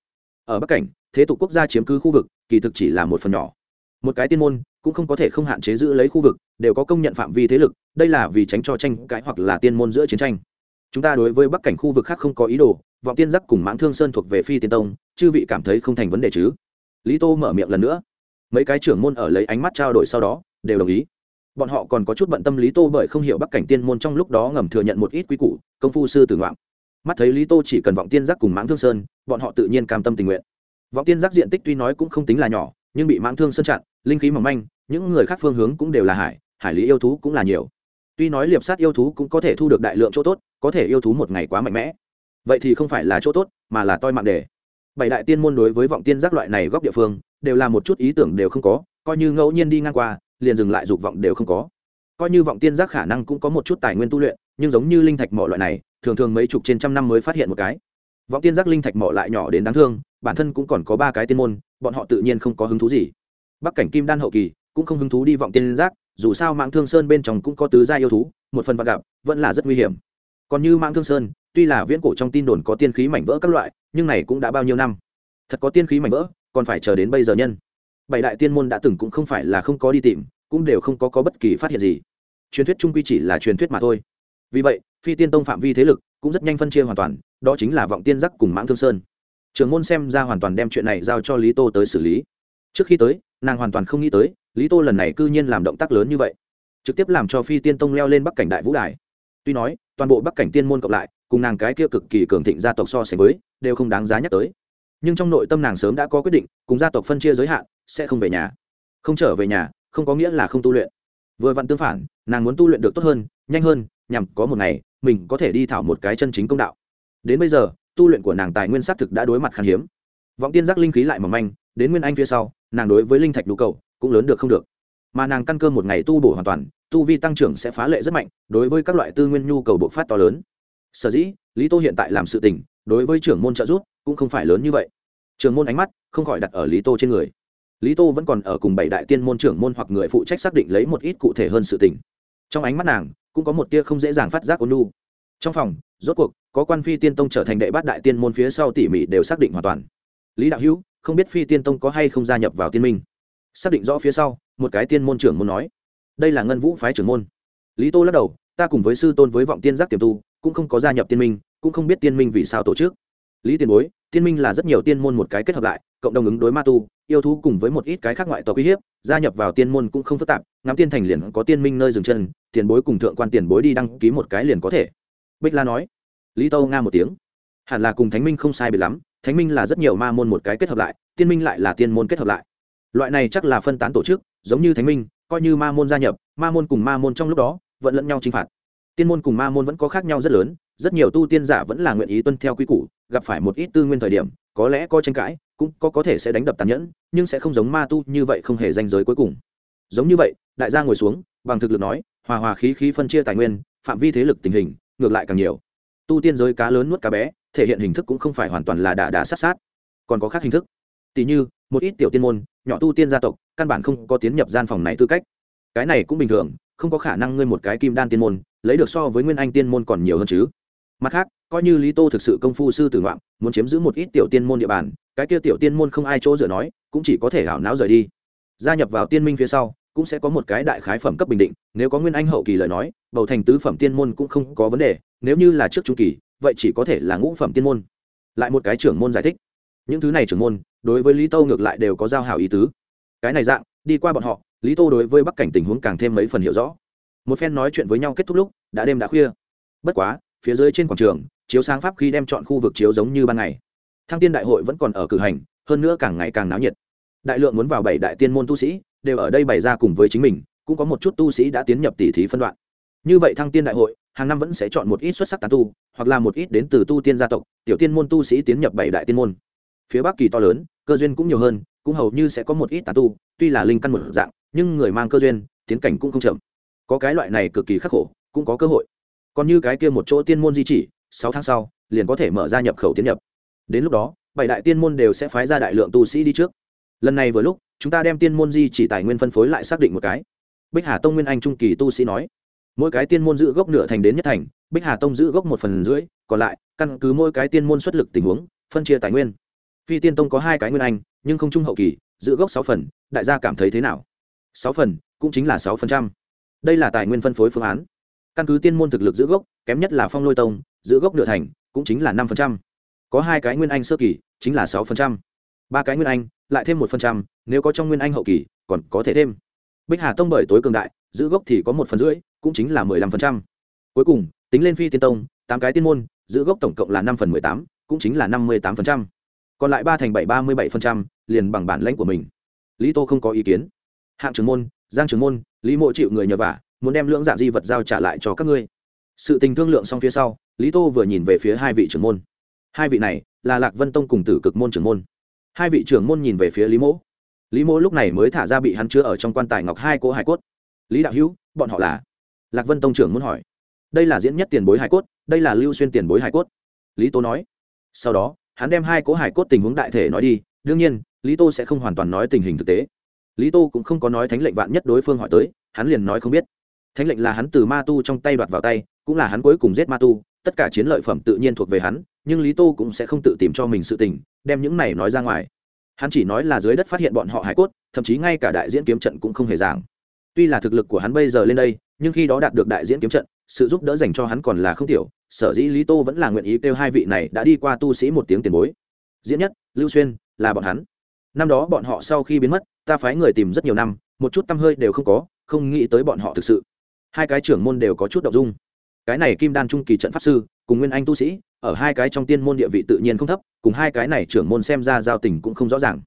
Ở bắc cảnh thế tục quốc gia chiếm cứ khu vực, kỳ thực chỉ là một phần nhỏ. Một cái tiên môn, cũng không có thể không hạn chế giữ lấy khu vực, đều có công nhận phạm vi thế lực, đây là vì tránh cho tranh cãi hoặc là tiên môn giữa chiến tranh. Chúng ta đối với bắc cảnh khu vực khác không có ý đồ, vọng tiên giác cùng mãng thương sơn thuộc về phi tiên tông, chư vị cảm thấy không thành vấn đề chứ? Lý tô mở miệng lần nữa. Mấy cái trưởng môn ở lấy ánh mắt trao đổi sau đó, đều đồng ý. Bọn họ còn có chút bận tâm lý tô bởi không hiểu bắc cảnh tiên môn trong lúc đó ngầm thừa nhận một ít quý củ, công phu sư tử ngoạm mắt thấy lý tô chỉ cần vọng tiên giác cùng mãng thương sơn, bọn họ tự nhiên cam tâm tình nguyện vọng tiên giác diện tích tuy nói cũng không tính là nhỏ, nhưng bị mãng thương sơn chặn, linh khí mỏng manh, những người khác phương hướng cũng đều là hải hải lý yêu thú cũng là nhiều. Tuy nói liệp sát yêu thú cũng có thể thu được đại lượng chỗ tốt, có thể yêu thú một ngày quá mạnh mẽ. Vậy thì không phải là chỗ tốt, mà là toi mạng đề. Bảy đại tiên môn đối với vọng tiên giác loại này góc địa phương, đều là một chút ý tưởng đều không có, coi như ngẫu nhiên đi ngang qua, liền dừng lại dục vọng đều không có. Coi như vọng tiên giác khả năng cũng có một chút tài nguyên tu luyện, nhưng giống như linh thạch mỏ loại này, thường thường mấy chục trên trăm năm mới phát hiện một cái. Vọng tiên giác linh thạch mỏ lại nhỏ đến đáng thương bản thân cũng còn có ba cái tiên môn bọn họ tự nhiên không có hứng thú gì. Bắc cảnh kim đan hậu kỳ cũng không hứng thú đi vọng tiên giác dù sao mạng thương sơn bên trong cũng có tứ gia yêu thú một phần vạn gặp vẫn là rất nguy hiểm. Còn như mạng thương sơn tuy là viễn cổ trong tin đồn có tiên khí mảnh vỡ các loại nhưng này cũng đã bao nhiêu năm. Thật có tiên khí mảnh vỡ còn phải chờ đến bây giờ nhân. Bảy đại tiên môn đã từng cũng không phải là không có đi tìm cũng đều không có, có bất kỳ phát hiện gì. Truyền thuyết trung quy chỉ là truyền thuyết mà thôi. Vì vậy phi tiên tông phạm vi thế lực cũng rất nhanh phân chia hoàn toàn đó chính là vọng tiên giác cùng mãng thương sơn trường môn xem ra hoàn toàn đem chuyện này giao cho lý tô tới xử lý. Trước khi tới, nàng hoàn toàn không nghĩ tới, lý tô lần này c ư nhiên làm động tác lớn như vậy. Trực tiếp làm cho phi tiên tông leo lên bắc cảnh đại vũ đài. Tuy nói, toàn bộ bắc cảnh tiên môn cộng lại, cùng nàng cái kia cực kỳ cường thịnh gia tộc so sánh với, đều không đáng giá nhắc tới. Nhưng trong nội tâm nàng sớm đã có quyết định, cùng gia tộc phân chia giới hạn, sẽ không về nhà. Không trở về nhà, không có nghĩa là không tu luyện. Vừa vặn tương phản, nàng muốn tu luyện được tốt hơn, nhanh hơn, nhằm có một ngày, mình có thể đi thảo một cái chân chính công đạo. Đến bây giờ tu luyện của nàng tài nguyên xác thực đã đối mặt khan hiếm. Vọng tiên giác linh khí lại mỏng manh, đến nguyên anh phía sau, nàng đối với linh thạch nhu cầu cũng lớn được không được. Mà nàng căn cơ một ngày tu bổ hoàn toàn, tu vi tăng trưởng sẽ phá lệ rất mạnh, đối với các loại tư nguyên nhu cầu bộc phát to lớn. Sở dĩ, lý tô hiện tại làm sự tình, đối với trưởng môn trợ giúp cũng không phải lớn như vậy. Trưởng môn ánh mắt không khỏi đặt ở lý tô trên người. Lý tô vẫn còn ở cùng bảy đại tiên môn trưởng môn hoặc người phụ trách xác định lấy một ít cụ thể hơn sự tình. Trong ánh mắt nàng, cũng có một tia không dễ dàng phát giác ôn nu trong phòng rốt cuộc, có quan phi tiên tông trở thành đệ bát đại tiên môn phía sau tỉ mỉ đều xác định hoàn toàn. Lý đạo hữu, không biết phi tiên tông có hay không gia nhập vào tiên minh? Xác định rõ phía sau, một cái tiên môn trưởng môn nói. Đây là ngân vũ phái trưởng môn. Lý tô lắc đầu, ta cùng với sư tôn với vọng tiên giác tiềm tu, cũng không có gia nhập tiên minh, cũng không biết tiên minh vì sao tổ chức. Lý tiền bối, tiên minh là rất nhiều tiên môn một cái kết hợp lại, cộng đồng ứng đối ma tu, yêu thú cùng với một ít cái khác ngoại tộc uy hiếp, gia nhập vào tiên môn cũng không phức tạp, ngắm tiên thành liền có tiên minh nơi dừng chân, tiền bối cùng thượng quan tiền bối đi đăng ký một cái liền có thể bích la nói. Lý tâu nga một tiếng. Hẳn là cùng thánh minh không sai biệt lắm, thánh minh là rất nhiều ma môn một cái kết hợp lại, tiên minh lại là tiên môn kết hợp lại. Loại này chắc là phân tán tổ chức, giống như thánh minh, coi như ma môn gia nhập, ma môn cùng ma môn trong lúc đó, vẫn lẫn nhau chinh phạt. Tiên môn cùng ma môn vẫn có khác nhau rất lớn, rất nhiều tu tiên giả vẫn là nguyện ý tuân theo quy củ, gặp phải một ít tư nguyên thời điểm, có lẽ có tranh cãi, cũng có có thể sẽ đánh đập tàn nhẫn, nhưng sẽ không giống ma tu như vậy không hề danh giới cuối cùng. Giống như vậy, đại gia ngồi xuống, bằng thực lực nói, hòa hòa khí khí phân chia tài nguyên, phạm vi thế lực tình hình ngược lại càng nhiều. Tu tiên giới cá lớn nuốt cá bé, thể hiện hình thức cũng không phải hoàn toàn là đà đà sát sát. Còn có khác hình thức. Tỷ như, một ít tiểu tiên môn, nhỏ tu tiên gia tộc, căn bản không có tiến nhập gian phòng này tư cách. Cái này cũng bình thường, không có khả năng ngươi một cái kim đan tiên môn, lấy được so với nguyên anh tiên môn còn nhiều hơn chứ. Mặt khác, coi như lý tô thực sự công phu sư tử ngoạm muốn chiếm giữ một ít tiểu tiên môn địa bàn, cái kia tiểu tiên môn không ai chỗ dựa nói, cũng chỉ có thể hảo não rời đi. Gia nhập vào tiên minh phía sau cũng sẽ có một cái đại khái phẩm cấp bình định, nếu có nguyên anh hậu kỳ lời nói, bầu thành tứ phẩm tiên môn cũng không có vấn đề, nếu như là trước trung kỳ, vậy chỉ có thể là ngũ phẩm tiên môn. Lại một cái trưởng môn giải thích. Những thứ này trưởng môn, đối với lý tô ngược lại đều có giao hảo ý tứ. Cái này dạng, đi qua bọn họ, lý tô đối với bắc cảnh tình huống càng thêm mấy phần hiểu rõ. Một phen nói chuyện với nhau kết thúc lúc, đã đêm đã khuya. Bất quá, phía dưới trên quảng trường, chiếu sáng pháp khi đem chọn khu vực chiếu giống như ban ngày. Thăng tiên đại hội vẫn còn ở cử hành, hơn nữa càng ngày càng náo nhiệt. Đại lượng muốn vào bảy đại tiên môn tu sĩ đều ở đây bày ra cùng với chính mình, cũng có một chút tu sĩ đã tiến nhập tỷ thí phân đoạn. Như vậy thăng tiên đại hội, hàng năm vẫn sẽ chọn một ít xuất sắc tán tu, hoặc là một ít đến từ tu tiên gia tộc, tiểu tiên môn tu sĩ tiến nhập bảy đại tiên môn. Phía bắc kỳ to lớn, cơ duyên cũng nhiều hơn, cũng hầu như sẽ có một ít tán tu, tuy là linh căn một dạng, nhưng người mang cơ duyên, tiến cảnh cũng không chậm. Có cái loại này cực kỳ khắc khổ, cũng có cơ hội. Còn như cái kia một chỗ tiên môn di chỉ, sáu tháng sau, liền có thể mở ra nhập khẩu tiến nhập. Đến lúc đó, bảy đại tiên môn đều sẽ phái ra đại lượng tu sĩ đi trước. Lần này vừa lúc chúng ta đem tiên môn di chỉ tài nguyên phân phối lại xác định một cái. Bích hà tông nguyên anh trung kỳ tu sĩ nói, mỗi cái tiên môn giữ gốc nửa thành đến nhất thành, bích hà tông giữ gốc một phần rưỡi, còn lại, căn cứ mỗi cái tiên môn xuất lực tình huống, phân chia tài nguyên. Phi tiên tông có hai cái nguyên anh, nhưng không trung hậu kỳ, giữ gốc sáu phần, đại gia cảm thấy thế nào? Sáu phần, cũng chính là sáu phần trăm. Đây là tài nguyên phân phối phương án. Căn cứ tiên môn thực lực giữ gốc, kém nhất là phong lôi tông, giữ gốc nửa thành, cũng chính là năm phần trăm. Có hai cái nguyên anh sơ kỳ, chính là sáu phần trăm ba cái nguyên anh lại thêm một phần trăm, nếu có trong nguyên anh hậu kỳ còn có thể thêm. Bích hà tông bởi tối cường đại giữ gốc thì có một phần rưỡi cũng chính là mười lăm phần trăm. Cuối cùng tính lên phi tiên tông tám cái tiên môn giữ gốc tổng cộng là năm phần mười tám cũng chính là năm mươi tám phần trăm. Còn lại ba thành bảy ba mươi bảy phần trăm liền bằng bản lãnh của mình. Lý tô không có ý kiến. Hạng trưởng môn giang trưởng môn lý mộ chịu người nhờ vả muốn đem lưỡng dạ di vật giao trả lại cho các ngươi. Sự tình thương lượng xong phía sau lý tô vừa nhìn về phía hai vị trưởng môn. Hai vị này là lạc vân tông cùng tử cực môn trưởng môn hai vị trưởng môn nhìn về phía lý mỗ. Lý mỗ lúc này mới thả ra bị hắn chứa ở trong quan tài ngọc hai cỗ hải cốt. Lý đạo hữu, bọn họ là? Lạc vân tông trưởng muốn hỏi. Đây là diễn nhất tiền bối hải cốt, đây là lưu xuyên tiền bối hải cốt. Lý tô nói. Sau đó, hắn đem hai cỗ hải cốt tình huống đại thể nói đi, đương nhiên, lý tô sẽ không hoàn toàn nói tình hình thực tế. Lý tô cũng không có nói thánh lệnh vạn nhất đối phương hỏi tới, hắn liền nói không biết. Thánh lệnh là hắn từ ma tu trong tay đoạt vào tay, cũng là hắn cuối cùng giết ma tu, tất cả chiến lợi phẩm tự nhiên thuộc về hắn nhưng lý tô cũng sẽ không tự tìm cho mình sự tình, đem những này nói ra ngoài. Hắn chỉ nói là dưới đất phát hiện bọn họ hải cốt, thậm chí ngay cả đại diễn kiếm trận cũng không hề giảng. Tuy là thực lực của hắn bây giờ lên đây, nhưng khi đó đạt được đại diễn kiếm trận, sự giúp đỡ dành cho hắn còn là không tiểu, sở dĩ lý tô vẫn là nguyện ý kêu hai vị này đã đi qua tu sĩ một tiếng tiền bối. Diễn nhất, lưu xuyên, là bọn hắn. Năm đó bọn họ sau khi biến mất, ta phái người tìm rất nhiều năm, một chút t hơi đều không có, không nghĩ tới bọn họ thực sự. Hai cái trưởng môn đều có chút đ ộ n g dung. Cái này kim đan trung kỳ trận pháp sư cùng nguyên anh tu sĩ, ở hai cái trong tiên môn địa vị tự nhiên không thấp, cùng hai cái này trưởng môn xem ra giao tình cũng không rõ ràng.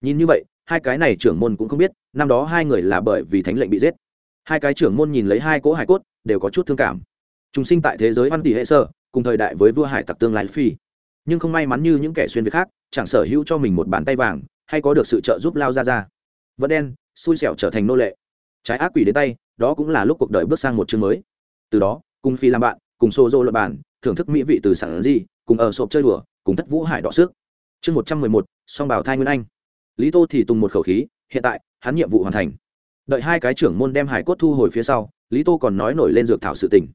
Nhìn như vậy, hai cái này trưởng môn cũng không biết, năm đó hai người là bởi vì thánh lệnh bị giết. Hai cái trưởng môn nhìn lấy hai cỗ hải cốt, đều có chút thương cảm. Chúng sinh tại thế giới văn tỷ hệ sơ cùng thời đại với vua hải tặc tương lai phi. Nhưng không may mắn như những kẻ xuyên việt khác, chẳng sở hữu cho mình một bàn tay vàng, hay có được sự trợ giúp lao ra ra. Vẫn đen, xui xẻo trở thành nô lệ. Trái ác quỷ đến tay, đó cũng là lúc cuộc đời bước sang một chương mới. Từ đó, cùng phi làm bạn, cùng xô dô luật bản thưởng thức mỹ vị từ sản gì, cùng ở sộp chơi đùa cùng thất vũ hải đỏ xước. Chương một trăm mười một song bảo thai nguyên anh. Lý tô thì tùng một khẩu khí hiện tại hắn nhiệm vụ hoàn thành. Đợi hai cái trưởng môn đem hải cốt thu hồi phía sau lý tô còn nói nổi lên dược thảo sự tình.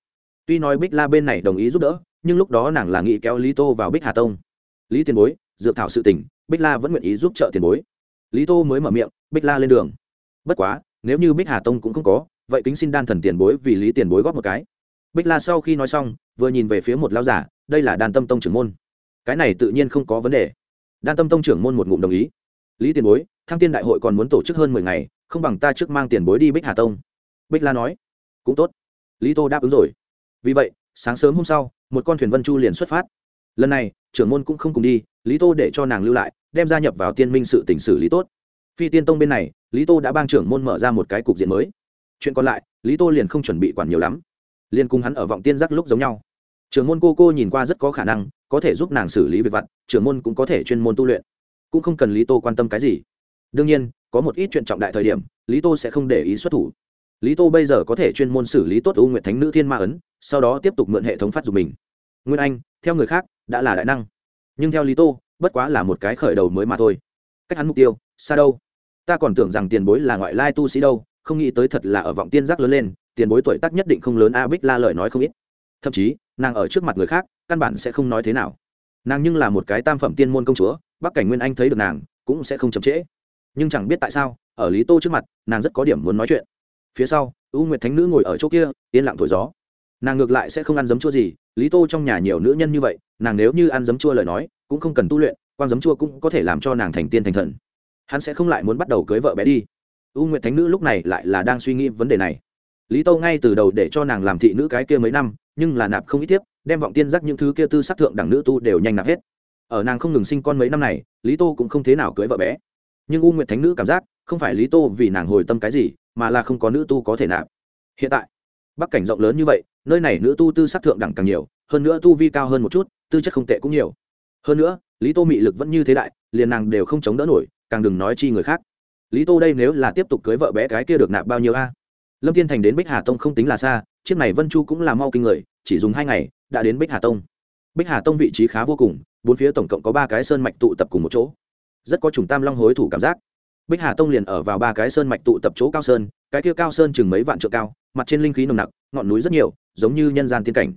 Tuy nói bích la bên này đồng ý giúp đỡ nhưng lúc đó nàng là nghĩ kéo lý tô vào bích hà tông. Lý tiền bối dược thảo sự tình bích la vẫn nguyện ý giúp trợ tiền bối. Lý tô mới mở miệng bích la lên đường. Bất quá nếu như bích hà tông cũng không có vậy kính xin đan thần tiền bối vì lý tiền bối góp một cái bích la sau khi nói xong, vừa nhìn về phía một lao giả, đây là đan tâm tông trưởng môn. Cái này tự nhiên không có vấn đề. Đan tâm tông trưởng môn một ngụm đồng ý. Lý tiền bối, thăng tiên đại hội còn muốn tổ chức hơn mười ngày, không bằng ta trước mang tiền bối đi bích hà tông. Bích la nói. Cũng tốt. Lý tô đáp ứng rồi. Vì vậy, sáng sớm hôm sau, một con thuyền vân chu liền xuất phát. Lần này, trưởng môn cũng không cùng đi, lý tô để cho nàng lưu lại, đem gia nhập vào tiên minh sự tỉnh xử lý tốt. Phi tiên tông bên này, lý tô đã bang trưởng môn mở ra một cái cục diện mới. Chuyện còn lại, lý tô liền không chuẩn bị quản nhiều lắm liền cùng hắn ở vọng tiên giác lúc giống nhau. Trưởng môn cô cô nhìn qua rất có khả năng, có thể giúp nàng xử lý việc vặt, trưởng môn cũng có thể chuyên môn tu luyện. Cũng không cần lý tô quan tâm cái gì. Đương nhiên, có một ít chuyện trọng đại thời điểm, lý tô sẽ không để ý xuất thủ. Lý tô bây giờ có thể chuyên môn xử lý tốt u nguyện thánh nữ thiên ma ấn, sau đó tiếp tục mượn hệ thống phát dụng mình. Nguyên anh, theo người khác, đã là đại năng. Nhưng theo lý tô, bất quá là một cái khởi đầu mới mà thôi. Cách hắn mục tiêu, xa đâu? Ta còn tưởng rằng tiền bối là ngoại lai tu sĩ đâu, không nghĩ tới thật là ở vọng tiên giác lớn lên tiền bối tuổi tác nhất định không lớn, a bích la lời nói không ít. Thậm chí, nàng ở trước mặt người khác, căn bản sẽ không nói thế nào. Nàng nhưng là một cái tam phẩm tiên môn công chúa, bắc cảnh nguyên anh thấy được nàng, cũng sẽ không chậm trễ. Nhưng chẳng biết tại sao, ở lý tô trước mặt, nàng rất có điểm muốn nói chuyện. Phía sau, u nguyệt thánh nữ ngồi ở chỗ kia, yên lặng thổi gió. Nàng ngược lại sẽ không ăn giấm chua gì, lý tô trong nhà nhiều nữ nhân như vậy, nàng nếu như ăn giấm chua lời nói, cũng không cần tu luyện quan giấm chua cũng có thể làm cho nàng thành tiên thành thần. Hắn sẽ không lại muốn bắt đầu cưới vợ bé đi. U nguyệt thánh nữ lúc này lại là đang suy nghĩ vấn đề này lý tô ngay từ đầu để cho nàng làm thị nữ cái kia mấy năm, nhưng là nạp không ít tiếp, đem vọng tiên giác những thứ kia tư sắc thượng đẳng nữ tu đều nhanh nạp hết. Ở nàng không ngừng sinh con mấy năm này, lý tô cũng không thế nào cưới vợ bé. Nhưng u nguyệt thánh nữ cảm giác, không phải lý tô vì nàng hồi tâm cái gì, mà là không có nữ tu có thể nạp. Hiện tại, bắc cảnh rộng lớn như vậy, nơi này nữ tu tư sắc thượng đẳng càng nhiều, hơn nữa tu vi cao hơn một chút, tư chất không tệ cũng nhiều. Hơn nữa, lý tô mị lực vẫn như thế đại, liền nàng đều không chống đỡ nổi, càng đừng nói chi người khác. Lý tô đây nếu là tiếp tục cưới vợ bé cái kia được nạp bao nhiêu a? Lâm Thiên thành đến bích hà tông không tính là xa, chiếc này vân chu cũng là mau kinh người, chỉ dùng hai ngày, đã đến bích hà tông. Bích hà tông vị trí khá vô cùng, bốn phía tổng cộng có ba cái sơn mạch tụ tập cùng một chỗ. Rất có chủng tam long hối thủ cảm giác. Bích hà tông liền ở vào ba cái sơn mạch tụ tập chỗ cao sơn, cái kia cao sơn chừng mấy vạn trượng cao, mặt trên linh khí nồng nặc, ngọn núi rất nhiều, giống như nhân gian tiên cảnh.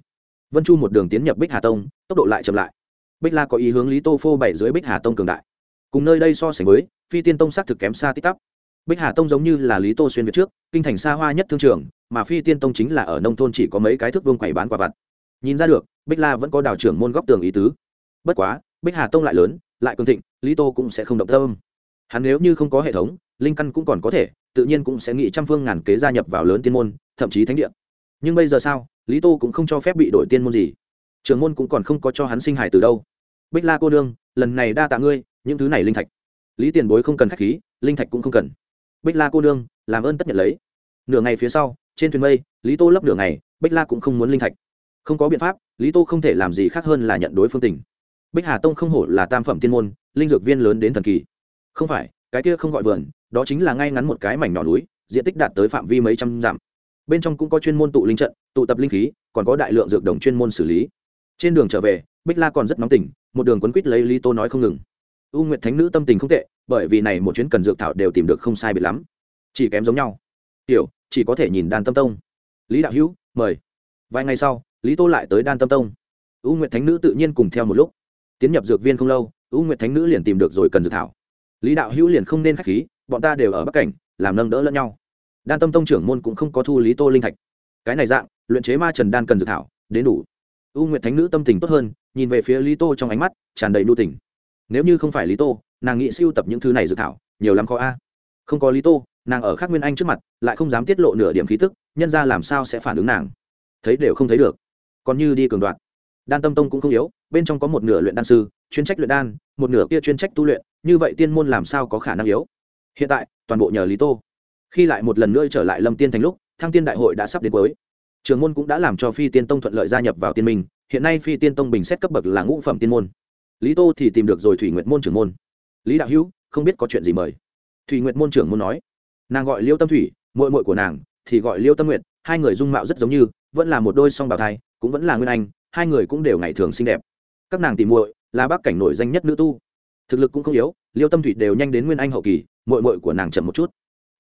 Vân chu một đường tiến nhập bích hà tông, tốc độ lại chậm lại. Bích la có ý hướng lý tô phô bảy dưới bích hà tông cường đại. Cùng nơi đây so sánh với, phi tiên tông xác thực kém xa tích tắp bích hà tông giống như là lý tô xuyên việt trước, kinh thành xa hoa nhất thương trường, mà phi tiên tông chính là ở nông thôn chỉ có mấy cái thước vương quầy bán quả vặt. Nhìn ra được, bích la vẫn có đào trưởng môn góc tường ý tứ. Bất quá, bích hà tông lại lớn, lại cường thịnh, lý tô cũng sẽ không động tâm. Hắn nếu như không có hệ thống, linh căn cũng còn có thể, tự nhiên cũng sẽ nghĩ trăm phương ngàn kế gia nhập vào lớn tiên môn, thậm chí thánh địa. Nhưng bây giờ sao, lý tô cũng không cho phép bị đổi tiên môn gì. Trường môn cũng còn không có cho hắn sinh hải từ đâu. Bích la cô nương, lần này đa tạ ngươi, những thứ này linh thạch. Lý tiền bối không cần k h á c h khí, linh thạch cũng không cần bích la cô nương, làm ơn tất nhận lấy. Nửa ngày phía sau, trên thuyền mây, lý tô lấp nửa ngày, bích la cũng không muốn linh thạch. Không có biện pháp, lý tô không thể làm gì khác hơn là nhận đối phương tình. Bích hà tông không hổ là tam phẩm tiên môn, linh dược viên lớn đến thần kỳ. Không phải, cái kia không gọi vườn, đó chính là ngay ngắn một cái mảnh nhỏ núi, diện tích đạt tới phạm vi mấy trăm dặm. Bên trong cũng có chuyên môn tụ linh trận, tụ tập linh khí, còn có đại lượng dược đồng chuyên môn xử lý. Trên đường trở về, bích la còn rất nóng tình một đường quấn quýt lấy lý tô nói không ngừng u nguyệt thánh nữ tâm tình không tệ, bởi vì này một chuyến cần dược thảo đều tìm được không sai biệt lắm. Chỉ kém giống nhau. Tiểu, chỉ có thể nhìn đan tâm tông. Lý đạo hữu, mời. Vài ngày sau, lý tô lại tới đan tâm tông. U nguyệt thánh nữ tự nhiên cùng theo một lúc. Tiến nhập dược viên không lâu, u nguyệt thánh nữ liền tìm được rồi cần dược thảo. Lý đạo hữu liền không nên k h á c h khí, bọn ta đều ở bắc cảnh, làm nâng đỡ lẫn nhau. Đan tâm tông trưởng môn cũng không có thu lý tô linh thạch. Cái này dạng, luyện chế ma trần đan cần dược thảo, đến đủ. U nguyệt thánh nữ tâm tình tốt hơn, nhìn về phía lý tô trong ánh mắt tràn đầy nu tình nếu như không phải lý tô, nàng nghĩ siêu tập những thứ này dự thảo, nhiều lắm khó a. Không có lý tô, nàng ở khắc nguyên anh trước mặt, lại không dám tiết lộ nửa điểm khí tức, nhân ra làm sao sẽ phản ứng nàng? Thấy đều không thấy được. Còn như đi cường đoạn đan tâm tông cũng không yếu, bên trong có một nửa luyện đan sư, chuyên trách luyện đan, một nửa kia chuyên trách tu luyện, như vậy tiên môn làm sao có khả năng yếu? Hiện tại, toàn bộ nhờ lý tô. Khi lại một lần nữa trở lại lâm tiên thành lúc, thăng tiên đại hội đã sắp đến cuối. Trường môn cũng đã làm cho phi tiên tông thuận lợi gia nhập vào tiên minh, hiện nay phi tiên tông bình xét cấp bậc là ngũ phẩm tiên môn lý tô thì tìm được rồi thủy nguyệt môn trưởng môn. Lý đạo hữu, không biết có chuyện gì mời. Thủy nguyệt môn trưởng môn nói. Nàng gọi liêu tâm thủy mội mội của nàng thì gọi liêu tâm nguyệt, hai người dung mạo rất giống như, vẫn là một đôi song bào thai, cũng vẫn là nguyên anh, hai người cũng đều ngày thường xinh đẹp. Các nàng tìm muội là bác cảnh nổi danh nhất nữ tu. Thực lực cũng không yếu, liêu tâm thủy đều nhanh đến nguyên anh hậu kỳ, muội muội của nàng chậm một chút.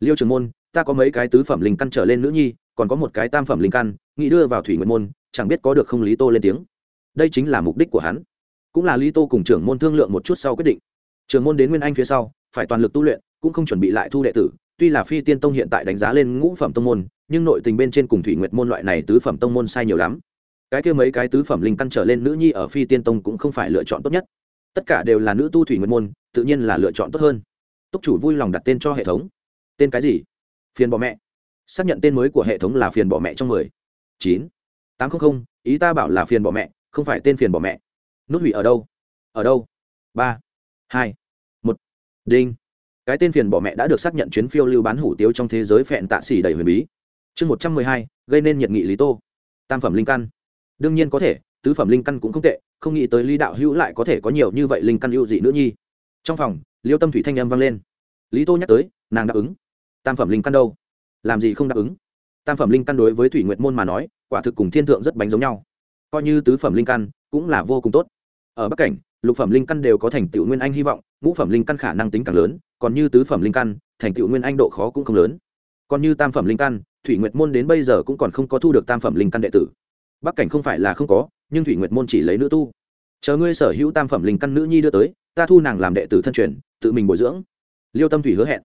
Liêu trường môn, ta có mấy cái tứ phẩm linh căn trở lên nữ nhi, còn có một cái tam phẩm linh căn, nghĩ đưa vào thủy nguyện môn, chẳng biết có được không lý tô lên tiếng. Đây chính là mục đích của hắn cũng là lý tô cùng trưởng môn thương lượng một chút sau quyết định. Trường môn đến nguyên anh phía sau, phải toàn lực tu luyện, cũng không chuẩn bị lại thu đệ tử. Tuy là phi tiên tông hiện tại đánh giá lên ngũ phẩm tông môn, nhưng nội tình bên trên cùng thủy nguyệt môn loại này tứ phẩm tông môn sai nhiều lắm. Cái kia mấy cái tứ phẩm linh căn trở lên nữ nhi ở phi tiên tông cũng không phải lựa chọn tốt nhất. Tất cả đều là nữ tu thủy nguyệt môn, tự nhiên là lựa chọn tốt hơn. Túc chủ vui lòng đặt tên cho hệ thống. Tên cái gì? Phiền bỏ mẹ. Xác nhận tên mới của hệ thống là phiền bỏ mẹ trong mười. Chín. Tám trăm linh ý ta bảo là phiền bỏ mẹ, không phải tên phiền bỏ mẹ nút hủy ở đâu? Ở đâu? Ba, hai, một. Đinh. Cái tên phiền bỏ mẹ đã được xác nhận chuyến phiêu lưu bán hủ tiếu trong thế giới phẹn tạ xỉ đầy huyền bí. Chương một trăm mười hai, gây nên nhiệt nghị lý tô. Tam phẩm linh căn. Đương nhiên có thể, tứ phẩm linh căn cũng không tệ, không nghĩ tới lý đạo hữu lại có thể có nhiều như vậy linh căn ưu dị nữ nhi. Trong phòng, liêu tâm thủy thanh âm vang lên. Lý tô nhắc tới, nàng đáp ứng. Tam phẩm linh căn đâu? Làm gì không đáp ứng? Tam phẩm linh căn đối với thủy nguyệt môn mà nói, quả thực cùng thiên thượng rất bánh giống nhau. Coi như tứ phẩm linh căn, cũng là vô cùng tốt ở bắc cảnh, lục phẩm linh căn đều có thành tựu nguyên anh hy vọng, ngũ phẩm linh căn khả năng tính càng lớn, còn như tứ phẩm linh căn, thành tựu nguyên anh độ khó cũng không lớn. Còn như tam phẩm linh căn, thủy nguyệt môn đến bây giờ cũng còn không có thu được tam phẩm linh căn đệ tử. Bắc cảnh không phải là không có, nhưng thủy nguyệt môn chỉ lấy nữ tu. Chờ ngươi sở hữu tam phẩm linh căn nữ nhi đưa tới, ta thu nàng làm đệ tử thân truyền, tự mình bồi dưỡng. Liêu tâm thủy hứa hẹn.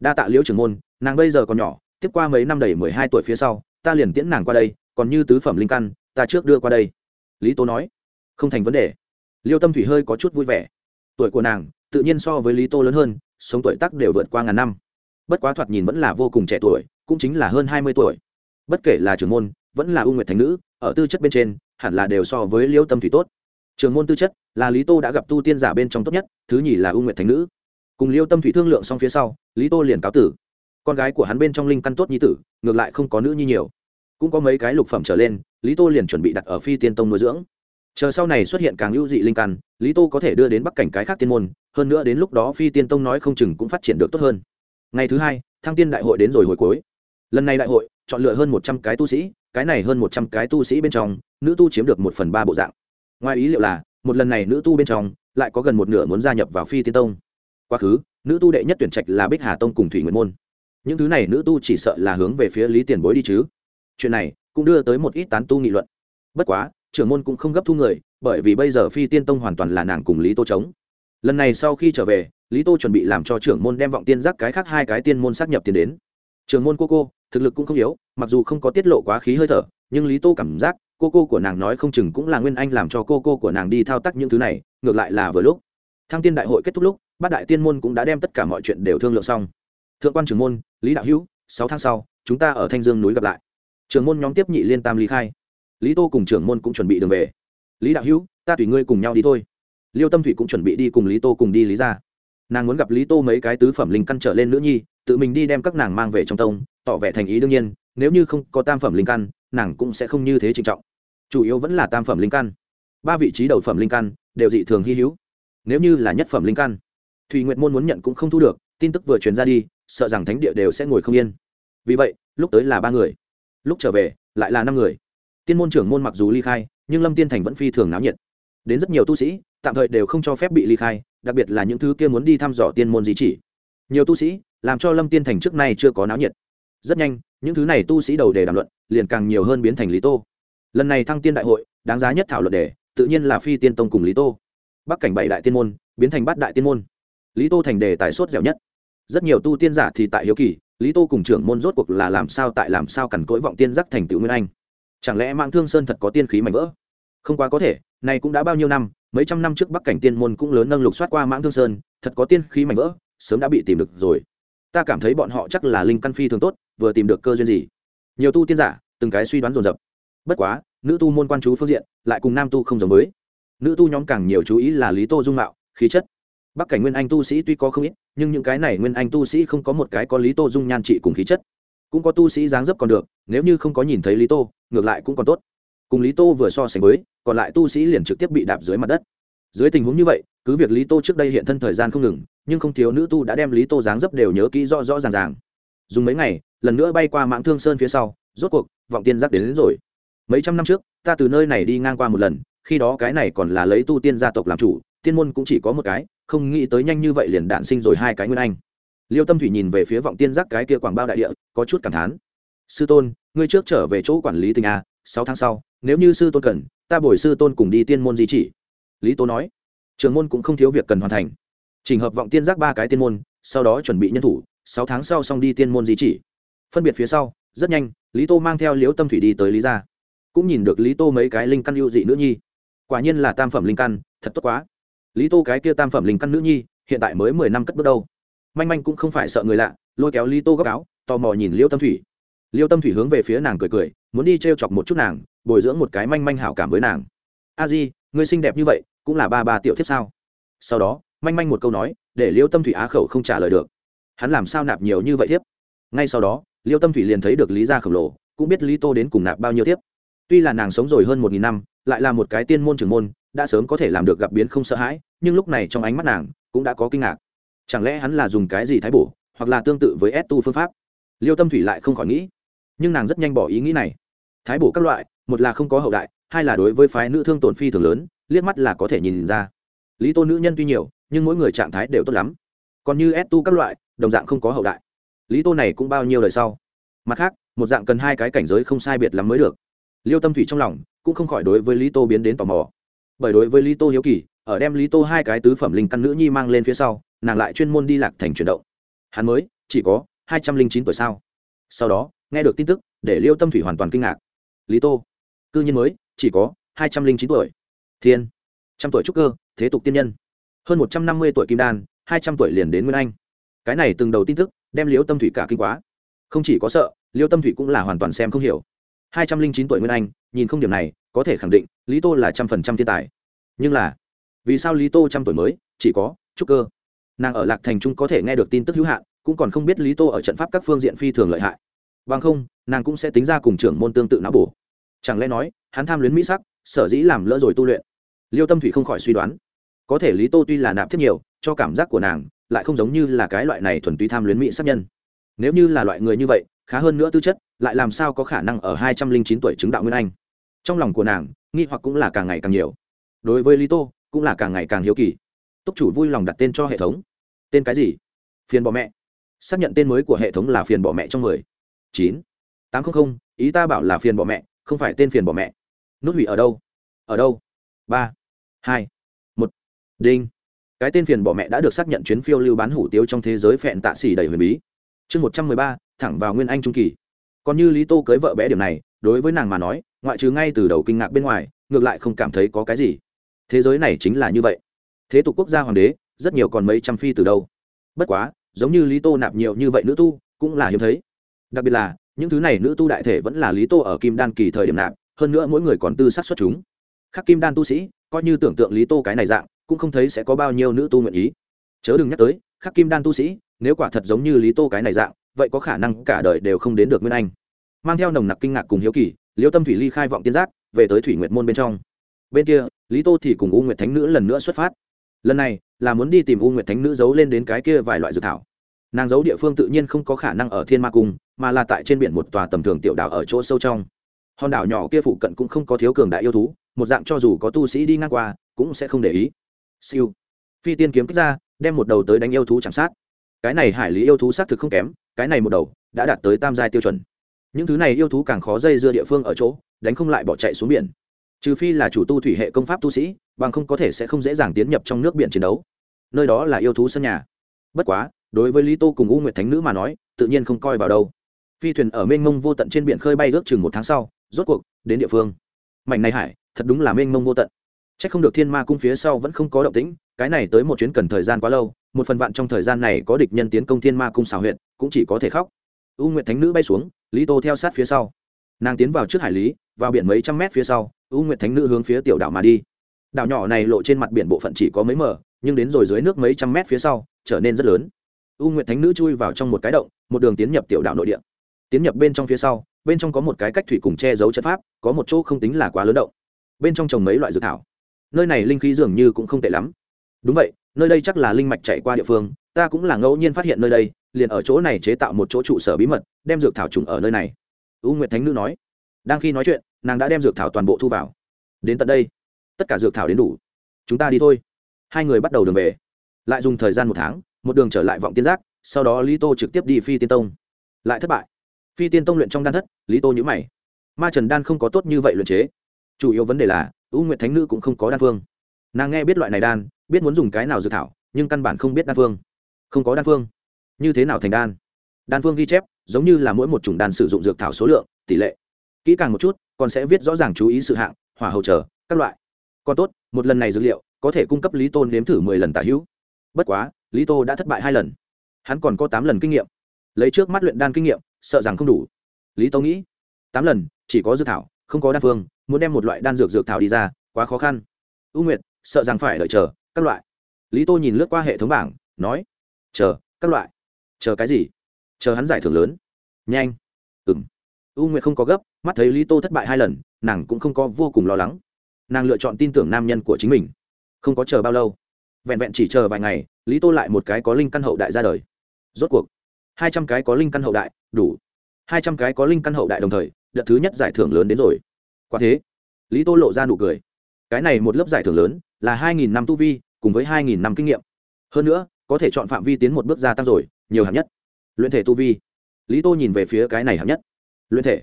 Đa tạ liễu trưởng môn, nàng bây giờ còn nhỏ, tiếp qua mấy năm đầy mười hai tuổi phía sau, ta liền tiễn nàng qua đây, còn như tứ phẩm linh căn, ta trước đưa qua đây. Lý tố nói. Không thành vấn đề liêu tâm thủy hơi có chút vui vẻ. Tuổi của nàng, tự nhiên so với lý tô lớn hơn, sống tuổi tắc đều vượt qua ngàn năm. Bất quá thoạt nhìn vẫn là vô cùng trẻ tuổi, cũng chính là hơn hai mươi tuổi. Bất kể là trưởng môn, vẫn là ưu nguyệt thành nữ, ở tư chất bên trên, hẳn là đều so với liêu tâm thủy tốt. Trường môn tư chất là lý tô đã gặp tu tiên giả bên trong tốt nhất, thứ nhì là ưu nguyệt thành nữ. Cùng liêu tâm thủy thương lượng xong phía sau, lý tô liền cáo tử. Con gái của hắn bên trong linh căn tốt nhi tử, ngược lại không có nữ nhi nhiều. Cũng có mấy cái lục phẩm trở lên, lý tô liền chuẩn bị đặt ở phi tiên tông nuôi dưỡng chờ sau này xuất hiện càng ưu dị linh căn, lý tô có thể đưa đến bắc cảnh cái khác tiên môn, hơn nữa đến lúc đó phi tiên tông nói không chừng cũng phát triển được tốt hơn. Ngày thứ hai, thăng tiên đại hội đến rồi hồi cuối. Lần này đại hội, chọn lựa hơn một trăm cái tu sĩ, cái này hơn một trăm cái tu sĩ bên trong, nữ tu chiếm được một phần ba bộ dạng. Ngoài ý liệu là, một lần này nữ tu bên trong, lại có gần một nửa muốn gia nhập vào phi tiên tông. Quá khứ, nữ tu đệ nhất tuyển trạch là bích hà tông cùng thủy nguyện môn. Những thứ này nữ tu chỉ sợ là hướng về phía lý tiền bối đi chứ. Chuyện này cũng đưa tới một ít tán tu nghị luận. Bất quá trưởng môn cũng không gấp thu người, bởi vì bây giờ phi tiên tông hoàn toàn là nàng cùng lý tô chống lần này sau khi trở về, lý tô chuẩn bị làm cho trưởng môn đem vọng tiên giác cái khác hai cái tiên môn xác nhập tiền đến. Trưởng môn cô cô, thực lực cũng không yếu, mặc dù không có tiết lộ quá khí hơi thở, nhưng lý tô cảm giác cô cô của nàng nói không chừng cũng là nguyên anh làm cho cô cô của nàng đi thao tác những thứ này, ngược lại là vừa lúc. Thăng tiên đại hội kết thúc lúc, bát đại tiên môn cũng đã đem tất cả mọi chuyện đều thương lượng xong. Thượng quan trưởng môn, lý đạo hữu, sáu tháng sau, chúng ta ở thanh dương núi gặp lại. Trưởng môn nhóm tiếp nhị liên tam lý khai lý tô cùng trưởng môn cũng chuẩn bị đường về. Lý đạo hữu, ta tùy ngươi cùng nhau đi thôi. Liêu tâm thủy cũng chuẩn bị đi cùng lý tô cùng đi lý ra nàng muốn gặp lý tô mấy cái tứ phẩm linh căn trở lên nữ nhi, tự mình đi đem các nàng mang về trong tông, tỏ vẻ thành ý đương nhiên, nếu như không có tam phẩm linh căn, nàng cũng sẽ không như thế trịnh trọng. Chủ yếu vẫn là tam phẩm linh căn. Ba vị trí đầu phẩm linh căn, đều dị thường hy hữu. Nếu như là nhất phẩm linh căn thùy nguyện môn muốn nhận cũng không thu được, tin tức vừa truyền ra đi, sợ rằng thánh địa đều sẽ ngồi không yên. Vì vậy, lúc tới là ba người, lúc trở về, lại là năm người tiên môn trưởng môn mặc dù ly khai, nhưng lâm tiên thành vẫn phi thường náo nhiệt. Đến rất nhiều tu sĩ, tạm thời đều không cho phép bị ly khai, đặc biệt là những thứ kia muốn đi thăm dò tiên môn di chỉ. Nhiều tu sĩ, làm cho lâm tiên thành trước nay chưa có náo nhiệt. Rất nhanh, những thứ này tu sĩ đầu đề đàm luận, liền càng nhiều hơn biến thành lý tô. Lần này thăng tiên đại hội, đáng giá nhất thảo luận đề, tự nhiên là phi tiên tông cùng lý tô. Bắc cảnh bảy đại tiên môn, biến thành bát đại tiên môn. Lý tô thành đề tài sốt dẻo nhất. Rất nhiều tu tiên giả thì tại hiếu kỳ, lý tô cùng trưởng môn rốt cuộc là làm sao tại làm sao cằn cỗi vọng tiên giác thành tựu nguyên anh chẳng lẽ mạng thương sơn thật có tiên khí mạnh vỡ? Không quá có thể, này cũng đã bao nhiêu năm, mấy trăm năm trước bắc cảnh tiên môn cũng lớn nâng lục soát qua mãng thương sơn, thật có tiên khí mạnh vỡ, sớm đã bị tìm được rồi. Ta cảm thấy bọn họ chắc là linh căn phi thường tốt, vừa tìm được cơ duyên gì. Nhiều tu tiên giả, từng cái suy đoán dồn dập. Bất quá, nữ tu môn quan chú phương diện, lại cùng nam tu không giống mới nữ tu nhóm càng nhiều chú ý là lý tô dung mạo, khí chất. Bắc cảnh nguyên anh tu sĩ tuy có không ít, nhưng những cái này nguyên anh tu sĩ không có một cái có lý tô dung nhan trị cùng khí chất cũng có tu sĩ dáng dấp còn được nếu như không có nhìn thấy lý tô ngược lại cũng còn tốt. Cùng lý tô vừa so sánh với còn lại tu sĩ liền trực tiếp bị đạp dưới mặt đất. Dưới tình huống như vậy cứ việc lý tô trước đây hiện thân thời gian không ngừng nhưng không thiếu nữ tu đã đem lý tô dáng dấp đều nhớ kỹ rõ rõ ràng ràng. Dùng mấy ngày lần nữa bay qua mạng thương sơn phía sau rốt cuộc vọng tiên giác đến, đến rồi. Mấy trăm năm trước ta từ nơi này đi ngang qua một lần khi đó cái này còn là lấy tu tiên gia tộc làm chủ tiên môn cũng chỉ có một cái không nghĩ tới nhanh như vậy liền đạn sinh rồi hai cái nguyên anh liêu tâm thủy nhìn về phía vọng tiên giác cái kia quảng bao đại địa, có chút cảm thán. Sư tôn, ngươi trước trở về chỗ quản lý tình a, sáu tháng sau, nếu như sư tôn cần, ta bồi sư tôn cùng đi tiên môn di chỉ. Lý tố nói. Trường môn cũng không thiếu việc cần hoàn thành. Trình hợp vọng tiên giác ba cái tiên môn, sau đó chuẩn bị nhân thủ, sáu tháng sau xong đi tiên môn di chỉ. Phân biệt phía sau, rất nhanh, lý tô mang theo liễu tâm thủy đi tới lý gia. Cũng nhìn được lý tô mấy cái linh căn hữu dị nữ nhi. Quả nhiên là tam phẩm linh căn, thật tốt quá. Lý tô cái kia tam phẩm linh căn nữ nhi, hiện tại mới mười năm cất bước đâu manh manh cũng không phải sợ người lạ, lôi kéo lý tô góc áo, tò mò nhìn liêu tâm thủy. Liêu tâm thủy hướng về phía nàng cười cười, muốn đi t r e o chọc một chút nàng, bồi dưỡng một cái manh manh hảo cảm với nàng. A di, ngươi xinh đẹp như vậy, cũng là ba ba tiểu thiếp sao? Sau đó, manh manh một câu nói, để liêu tâm thủy á khẩu không trả lời được. Hắn làm sao nạp nhiều như vậy thiếp? Ngay sau đó, liêu tâm thủy liền thấy được lý gia khổng lồ, cũng biết lý tô đến cùng nạp bao nhiêu thiếp. Tuy là nàng sống rồi hơn một nghìn năm, lại là một cái tiên môn trưởng môn, đã sớm có thể làm được gặp biến không sợ hãi, nhưng lúc này trong ánh mắt nàng cũng đã có kinh ngạc chẳng lẽ hắn là dùng cái gì thái bổ, hoặc là tương tự với ép tu phương pháp? Liêu tâm thủy lại không khỏi nghĩ. Nhưng nàng rất nhanh bỏ ý nghĩ này. Thái bổ các loại, một là không có hậu đại, hai là đối với phái nữ thương tổn phi thường lớn, liếc mắt là có thể nhìn ra. Lý tô nữ nhân tuy nhiều, nhưng mỗi người trạng thái đều tốt lắm. Còn như ép tu các loại, đồng dạng không có hậu đại. Lý tô này cũng bao nhiêu lời sau. Mặt khác, một dạng cần hai cái cảnh giới không sai biệt lắm mới được. Liêu tâm thủy trong lòng cũng không khỏi đối với lý tô biến đến tò mò. Bởi đối với lý tô hiếu kỳ, ở đem lý tô hai cái tứ phẩm linh căn nữ nhi mang lên phía sau nàng lại chuyên môn đi lạc thành chuyển động. Hắn mới, chỉ có hai trăm linh chín tuổi sao? Sau đó, nghe được tin tức, để liêu tâm thủy hoàn toàn kinh ngạc. Lý tô, cư nhiên mới, chỉ có hai trăm linh chín tuổi. Thiên, trăm tuổi trúc cơ, thế tục tiên nhân. Hơn một trăm năm mươi tuổi kim đan, hai trăm tuổi liền đến nguyên anh. Cái này từng đầu tin tức, đem liêu tâm thủy cả kinh quá. Không chỉ có sợ, liêu tâm thủy cũng là hoàn toàn xem không hiểu. hai trăm linh chín tuổi nguyên anh, nhìn không điểm này, có thể khẳng định lý tô là trăm phần trăm thiên tài. Nhưng là, vì sao lý tô trăm tuổi mới, chỉ có trúc cơ? Nàng ở lạc thành trung có thể nghe được tin tức hữu hạn, cũng còn không biết lý tô ở trận pháp các phương diện phi thường lợi hại. Bằng không, nàng cũng sẽ tính ra cùng trưởng môn tương tự não bổ. Chẳng lẽ nói, hắn tham luyến mỹ sắc, sở dĩ làm lỡ rồi tu luyện? Liêu tâm thủy không khỏi suy đoán. Có thể lý tô tuy là nạp thiết nhiều, cho cảm giác của nàng, lại không giống như là cái loại này thuần túy tham luyến mỹ sắc nhân. Nếu như là loại người như vậy, khá hơn nữa tư chất, lại làm sao có khả năng ở hai trăm linh chín tuổi chứng đạo nguyên anh? Trong lòng của nàng, nghi hoặc cũng là càng ngày càng nhiều. Đối với lý tô, cũng là càng ngày càng hiếu kỳ túc chủ vui lòng đặt tên cho hệ thống. Tên cái gì? Phiền bỏ mẹ. Xác nhận tên mới của hệ thống là phiền bỏ mẹ trong mười. Chín. Tám trăm linh ý ta bảo là phiền bỏ mẹ, không phải tên phiền bỏ mẹ. Nút hủy ở đâu? Ở đâu? Ba. Hai. Một. Đinh. Cái tên phiền bỏ mẹ đã được xác nhận chuyến phiêu lưu bán hủ tiếu trong thế giới phẹn tạ xỉ đầy huyền bí. Chương một trăm mười ba, thẳng vào nguyên anh trung kỳ. Còn như lý tô cưới vợ bé điểm này, đối với nàng mà nói, ngoại trừ ngay từ đầu kinh ngạc bên ngoài, ngược lại không cảm thấy có cái gì. Thế giới này chính là như vậy thế tục quốc gia hoàng đế, rất nhiều còn mấy trăm phi từ đâu. Bất quá, giống như lý tô nạp nhiều như vậy nữ tu, cũng là hiếm thấy. Đặc biệt là, những thứ này nữ tu đại thể vẫn là lý tô ở kim đan kỳ thời điểm nạp, hơn nữa mỗi người còn tư sát xuất chúng. Khắc kim đan tu sĩ, coi như tưởng tượng lý tô cái này dạng, cũng không thấy sẽ có bao nhiêu nữ tu nguyện ý. Chớ đừng nhắc tới khắc kim đan tu sĩ, nếu quả thật giống như lý tô cái này dạng, vậy có khả năng cả đời đều không đến được nguyên anh. Mang theo nồng nặc kinh ngạc cùng hiếu kỳ, liêu tâm thủy ly khai vọng tiên giác, về tới thủy nguyện môn bên trong. Bên kia, lý tô thì cùng u nguyệt thánh nữ lần nữa xuất phát lần này, là muốn đi tìm u nguyệt thánh nữ giấu lên đến cái kia vài loại dược thảo. Nàng giấu địa phương tự nhiên không có khả năng ở thiên ma cung, mà là tại trên biển một tòa tầm thường tiểu đảo ở chỗ sâu trong. Hòn đảo nhỏ kia phụ cận cũng không có thiếu cường đại yêu thú, một dạng cho dù có tu sĩ đi ngang qua, cũng sẽ không để ý. Siêu. Phi tiên kiếm kích ra, đem một đầu tới đánh yêu thú chạm sát. Cái này hải lý yêu thú xác thực không kém, cái này một đầu đã đạt tới tam giai tiêu chuẩn. Những thứ này yêu thú càng khó dây dưa địa phương ở chỗ, đánh không lại bỏ chạy xuống biển trừ phi là chủ tu thủy hệ công pháp tu sĩ, bằng không có thể sẽ không dễ dàng tiến nhập trong nước biển chiến đấu. Nơi đó là yêu thú sân nhà. Bất quá, đối với lý tô cùng u nguyệt thánh nữ mà nói, tự nhiên không coi vào đâu. Phi thuyền ở mênh mông vô tận trên biển khơi bay ước chừng một tháng sau, rốt cuộc đến địa phương. Mảnh này hải, thật đúng là mênh mông vô tận. C h ắ c không được thiên ma cung phía sau vẫn không có động tĩnh, cái này tới một chuyến cần thời gian quá lâu, một phần vạn trong thời gian này có địch nhân tiến công thiên ma cung xào huyện cũng chỉ có thể khóc. U nguyệt thánh nữ bay xuống, lý tô theo sát phía sau nàng tiến vào trước hải lý, vào biển mấy trăm mét phía sau, u nguyệt thánh nữ hướng phía tiểu đảo mà đi. Đảo nhỏ này lộ trên mặt biển bộ phận chỉ có mấy mờ, nhưng đến rồi dưới nước mấy trăm mét phía sau, trở nên rất lớn. U nguyệt thánh nữ chui vào trong một cái động, một đường tiến nhập tiểu đảo nội địa. Tiến nhập bên trong phía sau, bên trong có một cái cách thủy cùng che giấu chất pháp, có một chỗ không tính là quá lớn động. Bên trong trồng mấy loại dược thảo. Nơi này linh khí dường như cũng không tệ lắm. Đúng vậy, nơi đây chắc là linh mạch chạy qua địa phương, ta cũng là ngẫu nhiên phát hiện nơi đây, liền ở chỗ này chế tạo một chỗ trụ sở bí mật, đem dược thảo trùng ở nơi này u nguyệt thánh nữ nói, đang khi nói chuyện, nàng đã đem dược thảo toàn bộ thu vào. Đến tận đây, tất cả dược thảo đến đủ. Chúng ta đi thôi. Hai người bắt đầu đường về. Lại dùng thời gian một tháng, một đường trở lại vọng tiên giác, sau đó lý tô trực tiếp đi phi tiên tông. Lại thất bại. Phi tiên tông luyện trong đan thất, lý tô nhữ mày. Ma trần đan không có tốt như vậy luyện chế. Chủ yếu vấn đề là, u nguyệt thánh nữ cũng không có đan phương. Nàng nghe biết loại này đan, biết muốn dùng cái nào dược thảo, nhưng căn bản không biết đan phương. Không có đan phương. Như thế nào thành đan? Đan phương ghi chép, giống như là mỗi một chủng đan sử dụng dược thảo số lượng, tỷ lệ. Kỹ càng một chút, còn sẽ viết rõ ràng chú ý sự hạng, hỏa hậu chờ, các loại. Còn tốt, một lần này dược liệu, có thể cung cấp lý tôn nếm thử mười lần tả hữu. Bất quá, lý tô đã thất bại hai lần. Hắn còn có tám lần kinh nghiệm. Lấy trước mắt luyện đan kinh nghiệm, sợ rằng không đủ. Lý tô nghĩ, tám lần, chỉ có dược thảo, không có đan phương, muốn đem một loại đan dược dược thảo đi ra, quá khó khăn. Ưu nguyệt, sợ rằng phải đợi chờ, các loại. Lý tô nhìn lướt qua hệ thống bảng, nói, chờ, các loại. Chờ cái gì? Chờ hắn giải thưởng lớn. Nhanh. Ừng u nguyệt không có gấp, mắt thấy lý tô thất bại hai lần, nàng cũng không có vô cùng lo lắng. Nàng lựa chọn tin tưởng nam nhân của chính mình. Không có chờ bao lâu. Vẹn vẹn chỉ chờ vài ngày, lý tô lại một cái có linh căn hậu đại ra đời. Rốt cuộc, hai trăm cái có linh căn hậu đại, đủ. Hai trăm cái có linh căn hậu đại đồng thời, đợt thứ nhất giải thưởng lớn đến rồi. Quả thế, lý tô lộ ra nụ cười. Cái này một lớp giải thưởng lớn, là hai nghìn năm tu vi, cùng với hai nghìn năm kinh nghiệm. Hơn nữa, có thể chọn phạm vi tiến một bước gia tăng rồi, nhiều hạng nhất luyện thể tu vi. Lý tô nhìn về phía cái này hạng nhất. Luyện thể?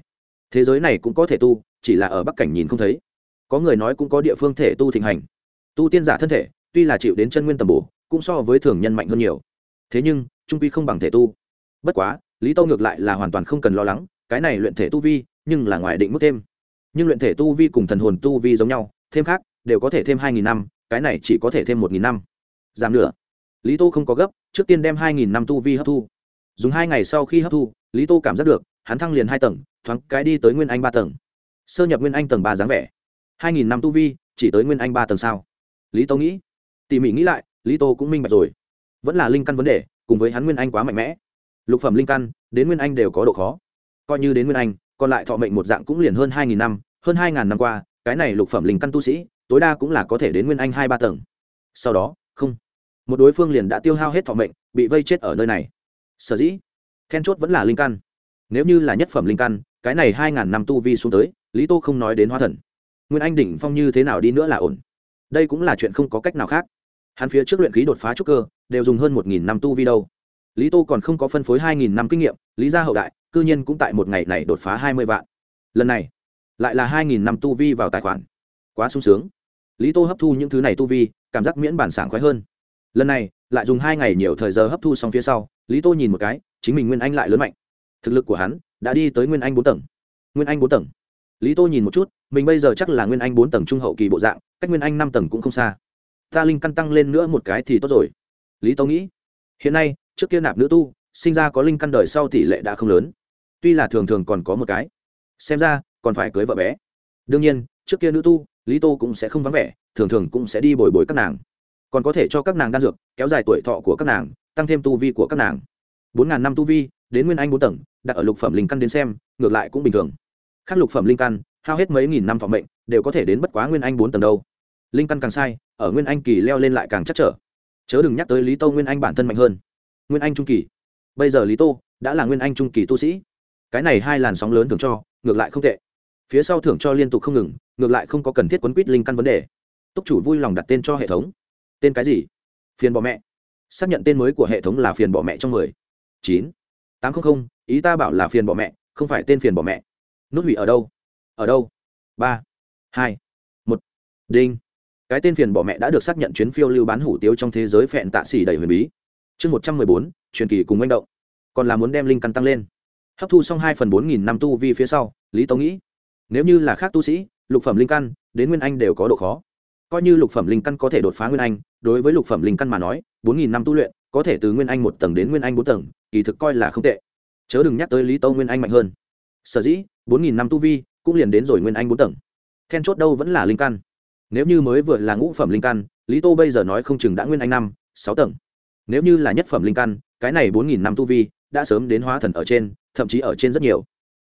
Thế giới này cũng có thể tu, chỉ là ở bắc cảnh nhìn không thấy. Có người nói cũng có địa phương thể tu thịnh hành. Tu tiên giả thân thể, tuy là chịu đến chân nguyên tầm bổ, cũng so với thường nhân mạnh hơn nhiều. Thế nhưng, trung quy không bằng thể tu. Bất quá, lý tô ngược lại là hoàn toàn không cần lo lắng, cái này luyện thể tu vi, nhưng là ngoài định mức thêm. Nhưng luyện thể tu vi cùng thần hồn tu vi giống nhau, thêm khác, đều có thể thêm hai nghìn năm, cái này chỉ có thể thêm một nghìn năm. Giảm nửa. lý tô không có gấp, trước tiên đem hai nghìn năm tu vi hấp thu dùng hai ngày sau khi hấp thu, lý tô cảm giác được, hắn thăng liền hai tầng, thoáng cái đi tới nguyên anh ba tầng. Sơ nhập nguyên anh tầng ba dáng vẻ. Hai nghìn năm tu vi, chỉ tới nguyên anh ba tầng sao? Lý tô nghĩ. Tỉ mỉ nghĩ lại, lý tô cũng minh bạch rồi. Vẫn là linh căn vấn đề, cùng với hắn nguyên anh quá mạnh mẽ. Lục phẩm linh căn, đến nguyên anh đều có độ khó. Coi như đến nguyên anh, còn lại thọ mệnh một dạng cũng liền hơn hai nghìn năm, hơn hai ngàn năm qua, cái này lục phẩm linh căn tu sĩ, tối đa cũng là có thể đến nguyên anh hai ba tầng. Sau đó, không. Một đối phương liền đã tiêu hao hết thọ mệnh, bị vây chết ở nơi này sở dĩ, then chốt vẫn là linh căn. Nếu như là nhất phẩm linh căn, cái này hai ngàn năm tu vi xuống tới, lý tô không nói đến hóa thần. Nguyên anh đỉnh phong như thế nào đi nữa là ổn. Đây cũng là chuyện không có cách nào khác. Hắn phía trước luyện khí đột phá trúc cơ, đều dùng hơn một nghìn năm tu vi đâu. Lý tô còn không có phân phối hai nghìn năm kinh nghiệm, lý gia hậu đại, cư nhiên cũng tại một ngày này đột phá hai mươi vạn. Lần này, lại là hai nghìn năm tu vi vào tài khoản. Quá sung sướng. Lý tô hấp thu những thứ này tu vi, cảm giác miễn bản sảng khoái hơn lần này, lại dùng hai ngày nhiều thời giờ hấp thu xong phía sau, lý tô nhìn một cái, chính mình nguyên anh lại lớn mạnh. Thực lực của hắn đã đi tới nguyên anh bốn tầng. Nguyên anh bốn tầng. Lý tô nhìn một chút, mình bây giờ chắc là nguyên anh bốn tầng trung hậu kỳ bộ dạng, cách nguyên anh năm tầng cũng không xa. Ta linh căn tăng lên nữa một cái thì tốt rồi. Lý tô nghĩ, hiện nay, trước kia nạp nữ tu, sinh ra có linh căn đời sau tỷ lệ đã không lớn. Tuy là thường thường còn có một cái. Xem ra, còn phải cưới vợ bé. Đương nhiên, trước kia nữ tu, lý tô cũng sẽ không vắng vẻ, thường thường cũng sẽ đi bồi bồi các nàng còn có thể cho các nàng đan dược, kéo dài tuổi thọ của các nàng, tăng thêm tu vi của các nàng. Bốn ngàn năm tu vi, đến nguyên anh bốn tầng, đặt ở lục phẩm linh căn đến xem, ngược lại cũng bình thường. Khác lục phẩm linh căn, hao hết mấy nghìn năm thọ mệnh, đều có thể đến bất quá nguyên anh bốn tầng đâu. Linh căn càng sai, ở nguyên anh kỳ leo lên lại càng chắc trở. Chớ đừng nhắc tới lý tô nguyên anh bản thân mạnh hơn. Nguyên anh trung kỳ. Bây giờ lý tô đã là nguyên anh trung kỳ tu sĩ. Cái này hai làn sóng lớn thường cho, ngược lại không tệ. Phía sau thưởng cho liên tục không ngừng, ngược lại không có cần thiết quấn quýt linh căn vấn đề. Túc chủ vui lòng đặt tên cho hệ thống tên cái gì? Phiền bỏ mẹ. Xác nhận tên mới của hệ thống là phiền bỏ mẹ trong mười. Chín. Tám trăm linh ý ta bảo là phiền bỏ mẹ, không phải tên phiền bỏ mẹ. Nút hủy ở đâu? Ở đâu? Ba. Hai. Một. Đinh. Cái tên phiền bỏ mẹ đã được xác nhận chuyến phiêu lưu bán hủ tiếu trong thế giới phẹn tạ xỉ đầy huyền bí. Chương một trăm mười bốn, truyền kỳ cùng manh động. Còn là muốn đem linh căn tăng lên. Hấp thu xong hai phần bốn nghìn năm tu vi phía sau, lý tống nghĩ, nếu như là khác tu sĩ, lục phẩm linh căn, đến nguyên anh đều có độ khó coi như lục phẩm linh căn có thể đột phá nguyên anh, đối với lục phẩm linh căn mà nói, bốn nghìn năm tu luyện, có thể từ nguyên anh một tầng đến nguyên anh bốn tầng, kỳ thực coi là không tệ. Chớ đừng nhắc tới lý tâu nguyên anh mạnh hơn. Sở dĩ, bốn nghìn năm tu vi cũng liền đến rồi nguyên anh bốn tầng. Then chốt đâu vẫn là linh căn. Nếu như mới vừa là ngũ phẩm linh căn, lý tô bây giờ nói không chừng đã nguyên anh năm, sáu tầng. Nếu như là nhất phẩm linh căn, cái này bốn nghìn năm tu vi đã sớm đến hóa thần ở trên, thậm chí ở trên rất nhiều.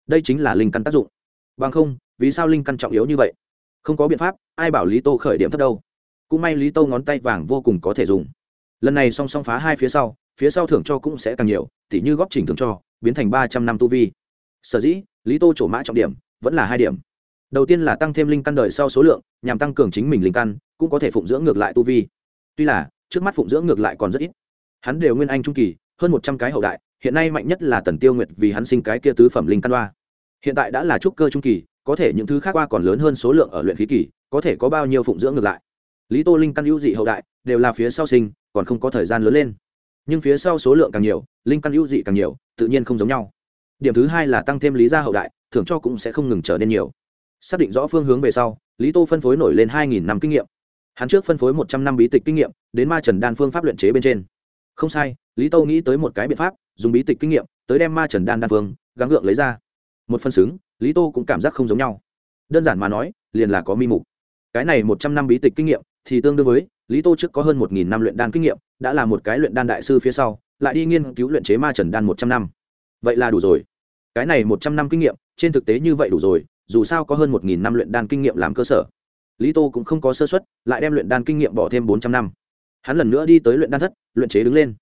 Đây chính là linh căn tác dụng. Bằng không, vì sao linh căn trọng yếu như vậy? Không có biện pháp, ai bảo lý tô khởi điểm thấp đâu. Cũng may lý tô ngón tay vàng vô cùng có thể dùng. Lần này song song phá hai phía sau phía sau thưởng cho cũng sẽ càng nhiều, tỉ như góp chỉnh thưởng cho, biến thành ba trăm năm tu vi. Sở dĩ, lý tô trổ mã trọng điểm vẫn là hai điểm. Đầu tiên là tăng thêm linh căn đời sau số lượng, nhằm tăng cường chính mình linh căn, cũng có thể phụng dưỡng ngược lại tu vi. Tuy là, trước mắt phụng dưỡng ngược lại còn rất ít. Hắn đều nguyên anh trung kỳ, hơn một trăm cái hậu đại, hiện nay mạnh nhất là tần tiêu nguyệt vì hắn sinh cái kia tứ phẩm linh căn đoa. Hiện tại đã là trúc cơ trung kỳ có thể những thứ khác qua còn lớn hơn số lượng ở luyện khí kỳ, có thể có bao nhiêu phụng dưỡng ngược lại. Lý tô linh căn hữu dị hậu đại, đều là phía sau sinh, còn không có thời gian lớn lên. Nhưng phía sau số lượng càng nhiều, linh căn hữu dị càng nhiều, tự nhiên không giống nhau. Điểm thứ hai là tăng thêm lý gia hậu đại, thưởng cho cũng sẽ không ngừng trở nên nhiều. Xác định rõ phương hướng về sau, lý tô phân phối nổi lên hai nghìn năm kinh nghiệm. Hắn trước phân phối một trăm năm bí tịch kinh nghiệm, đến ma trần đan phương pháp luyện chế bên trên. Không sai, lý tô nghĩ tới một cái biện pháp, dùng bí tịch kinh nghiệm, tới đem ma trần đan đan phương, gắng gượng lấy ra một phân xứng, lý tô cũng cảm giác không giống nhau. Đơn giản mà nói, liền là có mi mục. Cái này một trăm năm bí tịch kinh nghiệm thì tương đương với, lý tô trước có hơn một nghìn năm luyện đan kinh nghiệm, đã là một cái luyện đan đại sư phía sau, lại đi nghiên cứu luyện chế ma trần đan một trăm năm. Vậy là đủ rồi. Cái này một trăm năm kinh nghiệm, trên thực tế như vậy đủ rồi, dù sao có hơn một nghìn năm luyện đan kinh nghiệm làm cơ sở. Lý tô cũng không có sơ xuất lại đem luyện đan kinh nghiệm bỏ thêm bốn trăm năm. Hắn lần nữa đi tới luyện đan thất, luyện chế đứng lên.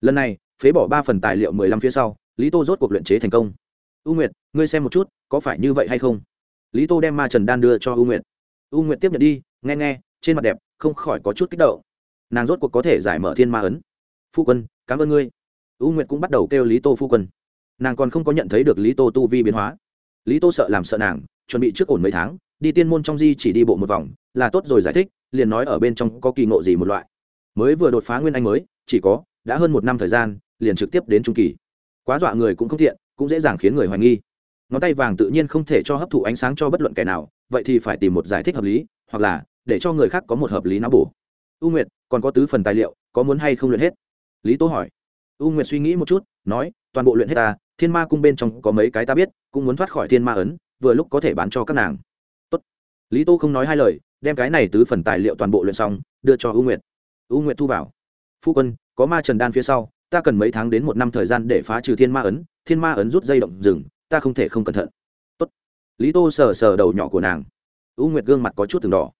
Lần này, phế bỏ ba phần tài liệu mười lăm phía sau, lý tô rốt cuộc luyện chế thành công u nguyệt, ngươi xem một chút, có phải như vậy hay không? Lý tô đem ma trần đan đưa cho u nguyệt. U nguyệt tiếp nhận đi, nghe nghe, trên mặt đẹp, không khỏi có chút kích động. Nàng rốt cuộc có thể giải mở thiên ma ấn. Phu quân, cảm ơn ngươi. U nguyệt cũng bắt đầu kêu lý tô phu quân. Nàng còn không có nhận thấy được lý tô tu vi biến hóa. Lý tô sợ làm sợ nàng, chuẩn bị trước ổn mấy tháng, đi tiên môn trong di chỉ đi bộ một vòng, là tốt rồi giải thích, liền nói ở bên trong có kỳ ngộ gì một loại. Mới vừa đột phá nguyên anh mới, chỉ có, đã hơn một năm thời gian, liền trực tiếp đến trung kỳ quá dọa người cũng không thiện, cũng dễ dàng khiến người hoài nghi. Ngón tay vàng tự nhiên không thể cho hấp thụ ánh sáng cho bất luận kẻ nào, vậy thì phải tìm một giải thích hợp lý, hoặc là để cho người khác có một hợp lý não bổ. U nguyệt, còn có tứ phần tài liệu, có muốn hay không luyện hết? Lý tố hỏi. U nguyệt suy nghĩ một chút, nói, toàn bộ luyện hết ta, thiên ma cung bên trong có mấy cái ta biết, cũng muốn thoát khỏi thiên ma ấn, vừa lúc có thể bán cho các nàng. Tốt. lý tô không nói hai lời, đem cái này tứ phần tài liệu toàn bộ luyện xong, đưa cho u nguyệt. U nguyệt thu vào. Phu quân, có ma trần đan phía sau ta cần mấy tháng đến một năm thời gian để phá trừ thiên ma ấn, thiên ma ấn rút dây động rừng, ta không thể không cẩn thận. Tốt. lý tô sờ sờ đầu nhỏ của nàng. U nguyệt gương mặt có chút từng đỏ.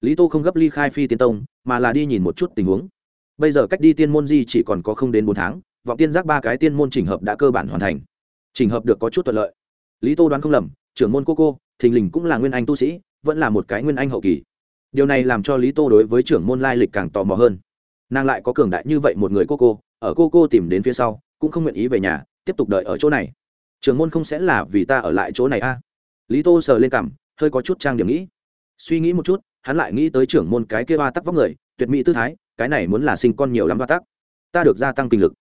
Lý tô không gấp ly khai phi tiên tông, mà là đi nhìn một chút tình huống. Bây giờ cách đi tiên môn di chỉ còn có không đến bốn tháng, vọng tiên giác ba cái tiên môn chỉnh hợp đã cơ bản hoàn thành. Chỉnh hợp được có chút thuận lợi. Lý tô đoán không lầm, trưởng môn cô cô, thình lình cũng là nguyên anh tu sĩ, vẫn là một cái nguyên anh hậu kỳ. Điều này làm cho lý tô đối với trưởng môn lai lịch càng tò mò hơn. Nàng lại có cường đại như vậy một người cô cô ở cô cô tìm đến phía sau, cũng không nguyện ý về nhà, tiếp tục đợi ở chỗ này. Trường môn không sẽ là vì ta ở lại chỗ này a. À? lý tô sờ lên cằm, hơi có chút trang điểm nghĩ. Suy nghĩ một chút, hắn lại nghĩ tới trưởng môn cái kia ba tắc vóc người, tuyệt mỹ tư thái, cái này muốn là sinh con nhiều lắm ba tắc. Ta được gia tăng kinh lực.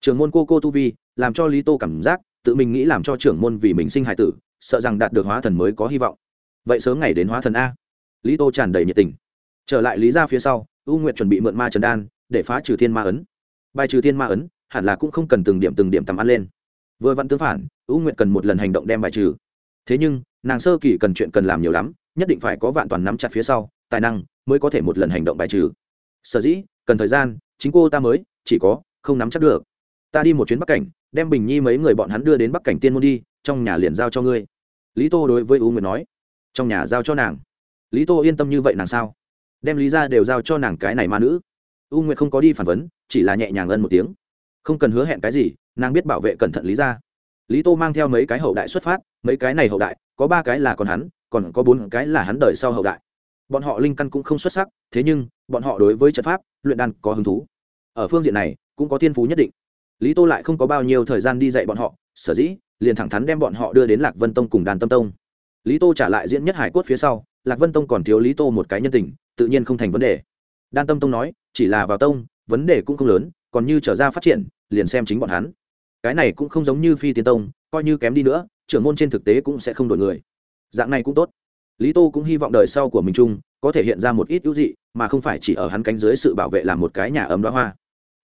Trưởng môn cô cô tu vi, làm cho lý tô cảm giác, tự mình nghĩ làm cho trưởng môn vì mình sinh hải tử, sợ rằng đạt được hóa thần mới có hy vọng. Vậy sớm ngày đến hóa thần a. Lý tô tràn đầy nhiệt tình. Trở lại lý ra phía sau, u nguyệt chuẩn bị mượn ma trần đan, để phá trừ thiên ma ấn bài trừ thiên ma ấn, hẳn là cũng không cần từng điểm từng điểm tầm ăn lên. Vừa vặn tương phản, u nguyện cần một lần hành động đem bài trừ. Thế nhưng, nàng sơ kỳ cần chuyện cần làm nhiều lắm, nhất định phải có vạn toàn nắm chặt phía sau, tài năng mới có thể một lần hành động bài trừ. Sở dĩ, cần thời gian, chính cô ta mới, chỉ có, không nắm chắc được. Ta đi một chuyến bắc cảnh, đem bình nhi mấy người bọn hắn đưa đến bắc cảnh tiên môn đi, trong nhà liền giao cho ngươi. Lý tô đối với u nguyệt nói. Trong nhà giao cho nàng. Lý tô yên tâm như vậy nàng sao? Đem lý ra đều giao cho nàng cái này ma nữ. U nguyệt không có đi phản vấn chỉ là nhẹ nhàng ân một tiếng. Không cần hứa hẹn cái gì, nàng biết bảo vệ cẩn thận lý ra lý tô mang theo mấy cái hậu đại xuất phát, mấy cái này hậu đại, có ba cái là còn hắn, còn có bốn cái là hắn đời sau hậu đại. Bọn họ linh căn cũng không xuất sắc, thế nhưng, bọn họ đối với trận pháp, luyện đan có hứng thú. Ở phương diện này, cũng có thiên phú nhất định. Lý tô lại không có bao nhiêu thời gian đi dạy bọn họ, sở dĩ, liền thẳng thắn đem bọn họ đưa đến lạc vân tông cùng đàn tâm tông. Lý tô trả lại diễn nhất hải cốt phía sau, lạc vân tông còn thiếu lý tô một cái nhân tình, tự nhiên không thành vấn đề. Đan tâm tông nói, chỉ là vào tông vấn đề cũng không lớn, còn như trở ra phát triển, liền xem chính bọn hắn. Cái này cũng không giống như phi tiên tông, coi như kém đi nữa, trưởng môn trên thực tế cũng sẽ không đổi người. Dạng này cũng tốt. Lý tô cũng hy vọng đời sau của mình chung, có thể hiện ra một ít ưu dị, mà không phải chỉ ở hắn cánh dưới sự bảo vệ làm một cái nhà ấm đoá hoa.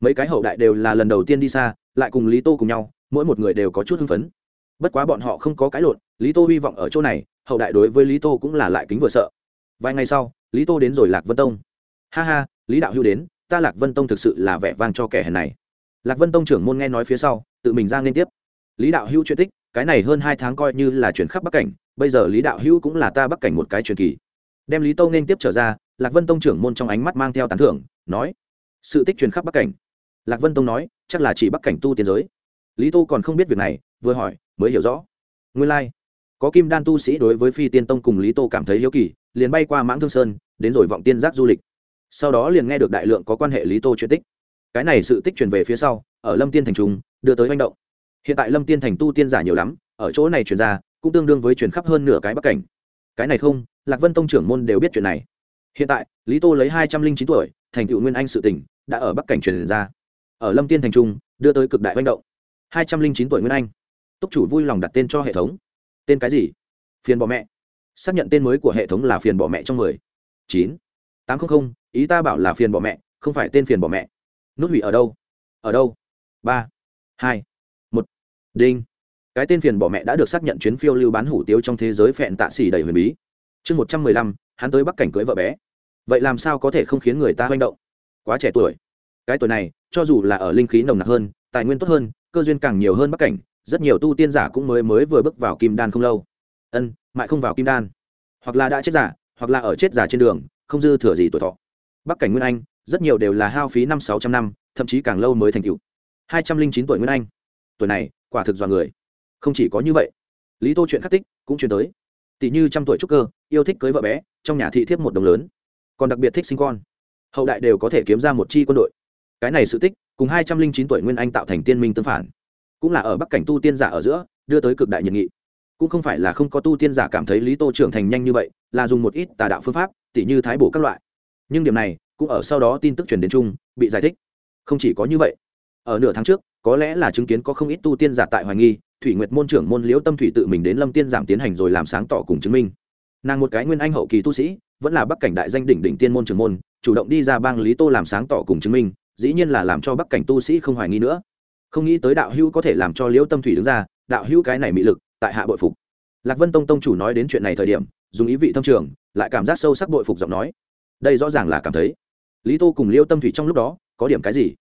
Mấy cái hậu đại đều là lần đầu tiên đi xa, lại cùng lý tô cùng nhau, mỗi một người đều có chút hưng phấn. Bất quá bọn họ không có cái lộn, lý tô hy vọng ở chỗ này, hậu đại đối với lý tô cũng là lại kính vừa sợ. Vài ngày sau, lý tô đến rồi lạc vân tông. Ha ha, lý đạo hưu đến ta lạc vân tông thực sự là vẻ vang cho kẻ hèn này. Lạc vân tông trưởng môn nghe nói phía sau, tự mình ra liên tiếp. Lý đạo hưu chuyện tích, cái này hơn hai tháng coi như là chuyển khắp bắc cảnh, bây giờ lý đạo hưu cũng là ta bắc cảnh một cái truyền kỳ. Đem lý tô nên tiếp trở ra, lạc vân tông trưởng môn trong ánh mắt mang theo tán thưởng, nói, sự tích truyền khắp bắc cảnh. Lạc vân tông nói, chắc là chỉ bắc cảnh tu tiên giới. Lý tô còn không biết việc này, vừa hỏi, mới hiểu rõ. Nguyên lai、like. có kim đan tu sĩ đối với phi tiên tông cùng lý tô cảm thấy hiếu kỳ, liền bay qua mãng thương sơn, đến rồi vọng tiên giác du lịch sau đó liền nghe được đại lượng có quan hệ lý tô chuyện tích. Cái này sự tích truyền về phía sau, ở lâm tiên thành trung, đưa tới manh động. Hiện tại lâm tiên thành tu tiên giả nhiều lắm, ở chỗ này truyền ra, cũng tương đương với truyền khắp hơn nửa cái bắc cảnh. Cái này không, lạc vân tông trưởng môn đều biết chuyện này. Hiện tại, lý tô lấy hai trăm linh chín tuổi, thành cựu nguyên anh sự tỉnh đã ở bắc cảnh truyền ra. Ở lâm tiên thành trung, đưa tới cực đại manh động. Hai trăm linh chín tuổi nguyên anh. Túc chủ vui lòng đặt tên cho hệ thống. Tên cái gì? Phiền bỏ mẹ. Xác nhận tên mới của hệ thống là phiền bỏ mẹ trong mười. Chín tám trăm linh ý ta bảo là phiền bỏ mẹ, không phải tên phiền bỏ mẹ. Nút hủy ở đâu? Ở đâu? Ba, hai, một. Đinh. Cái tên phiền bỏ mẹ đã được xác nhận chuyến phiêu lưu bán hủ tiếu trong thế giới phẹn tạ xỉ đầy huyền bí. Chương một trăm mười lăm, hắn tới bắc cảnh cưới vợ bé. Vậy làm sao có thể không khiến người ta manh động? Quá trẻ tuổi. Cái tuổi này, cho dù là ở linh khí nồng nặc hơn, tài nguyên tốt hơn, cơ duyên càng nhiều hơn bắc cảnh, rất nhiều tu tiên giả cũng mới mới vừa bước vào kim đan không lâu. Ân, mãi không vào kim đan. Hoặc là đã chết giả, hoặc là ở chết giả trên đường không dư thừa gì tuổi thọ. Bắc cảnh nguyên anh, rất nhiều đều là hao phí năm sáu trăm năm, thậm chí càng lâu mới thành cựu hai trăm linh chín tuổi nguyên anh. Tuổi này, quả thực dọa người. Không chỉ có như vậy, lý tô chuyện khắc tích cũng chuyển tới. Tỷ như trăm tuổi trúc cơ, yêu thích cưới vợ bé, trong nhà thị thiếp một đồng lớn. Còn đặc biệt thích sinh con. Hậu đại đều có thể kiếm ra một chi quân đội. Cái này sự tích, cùng hai trăm linh chín tuổi nguyên anh tạo thành tiên minh tương phản. Cũng là ở bắc cảnh tu tiên giả ở giữa, đưa tới cực đại nhiệt nghị cũng không phải là không có tu tiên giả cảm thấy lý tô trưởng thành nhanh như vậy, là dùng một ít tà đạo phương pháp, tỉ như thái bổ các loại. Nhưng điểm này, cũng ở sau đó tin tức truyền đến chung, bị giải thích. Không chỉ có như vậy. Ở nửa tháng trước, có lẽ là chứng kiến có không ít tu tiên giả tại hoài nghi, thủy nguyệt môn trưởng môn liễu tâm thủy tự mình đến lâm tiên giảm tiến hành rồi làm sáng tỏ cùng chứng minh. Nàng một cái nguyên anh hậu kỳ tu sĩ, vẫn là bắc cảnh đại danh đỉnh đỉnh tiên môn trưởng môn, chủ động đi ra bang lý tô làm sáng tỏ cùng chứng minh, dĩ nhiên là làm cho bắc cảnh tu sĩ không hoài nghi nữa. Không nghĩ tới đạo hữu có thể làm cho liễu tâm thủy đứng ra, đạo hữu cái này mị lực tại hạ bội phục. Lạc vân tông tông chủ nói đến chuyện này thời điểm, dùng ý vị thông trường, lại cảm giác sâu sắc bội phục giọng nói. Đây rõ ràng là cảm thấy. Lý tô cùng liêu tâm thủy trong lúc đó, có điểm cái gì?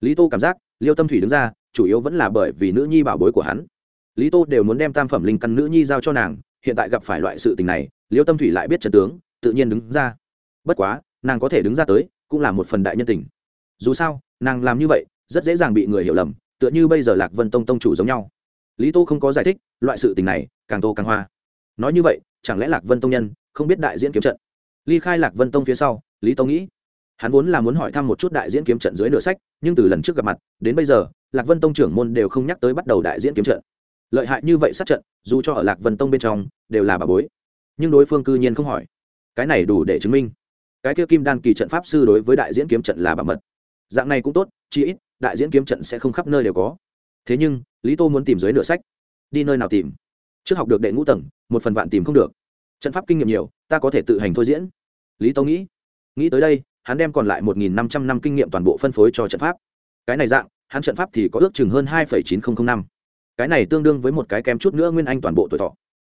Lý tô cảm giác, liêu tâm thủy đứng ra, chủ yếu vẫn là bởi vì nữ nhi bảo bối của hắn. Lý tô đều muốn đem tam phẩm linh căn nữ nhi giao cho nàng, hiện tại gặp phải loại sự tình này, liêu tâm thủy lại biết trần tướng, tự nhiên đứng ra. Bất quá, nàng có thể đứng ra tới, cũng là một phần đại nhân tình. Dù sao, nàng làm như vậy, rất dễ dàng bị người hiểu lầm, tựa như bây giờ lạc vân tông tông chủ giống nhau lý tô không có giải thích, loại sự tình này càng tô càng hoa. Nói như vậy, chẳng lẽ lạc vân tông nhân không biết đại diễn kiếm trận? Ly khai lạc vân tông phía sau, lý tô nghĩ, hắn vốn là muốn hỏi thăm một chút đại diễn kiếm trận dưới nửa sách, nhưng từ lần trước gặp mặt, đến bây giờ, lạc vân tông trưởng môn đều không nhắc tới bắt đầu đại diễn kiếm trận. Lợi hại như vậy sát trận, dù cho ở lạc vân tông bên trong, đều là bà bối. Nhưng đối phương cư nhiên không hỏi. Cái này đủ để chứng minh. Cái kia kim đan kỳ trận pháp sư đối với đại diễn kiếm trận là bảo mật. Dạng này cũng tốt chi ít, đại diễn kiếm trận sẽ không khắp nơi đều có thế nhưng, lý tô muốn tìm dưới nửa sách. Đi nơi nào tìm? Trước học được đệ ngũ tầng, một phần vạn tìm không được. Trận pháp kinh nghiệm nhiều, ta có thể tự hành thôi diễn. Lý Tô nghĩ. Nghĩ tới đây, hắn đem còn lại một nghìn năm trăm năm kinh nghiệm toàn bộ phân phối cho trận pháp. Cái này dạng, hắn trận pháp thì có ước chừng hơn hai chín nghìn năm. Cái này tương đương với một cái kém chút nữa nguyên anh toàn bộ tuổi thọ.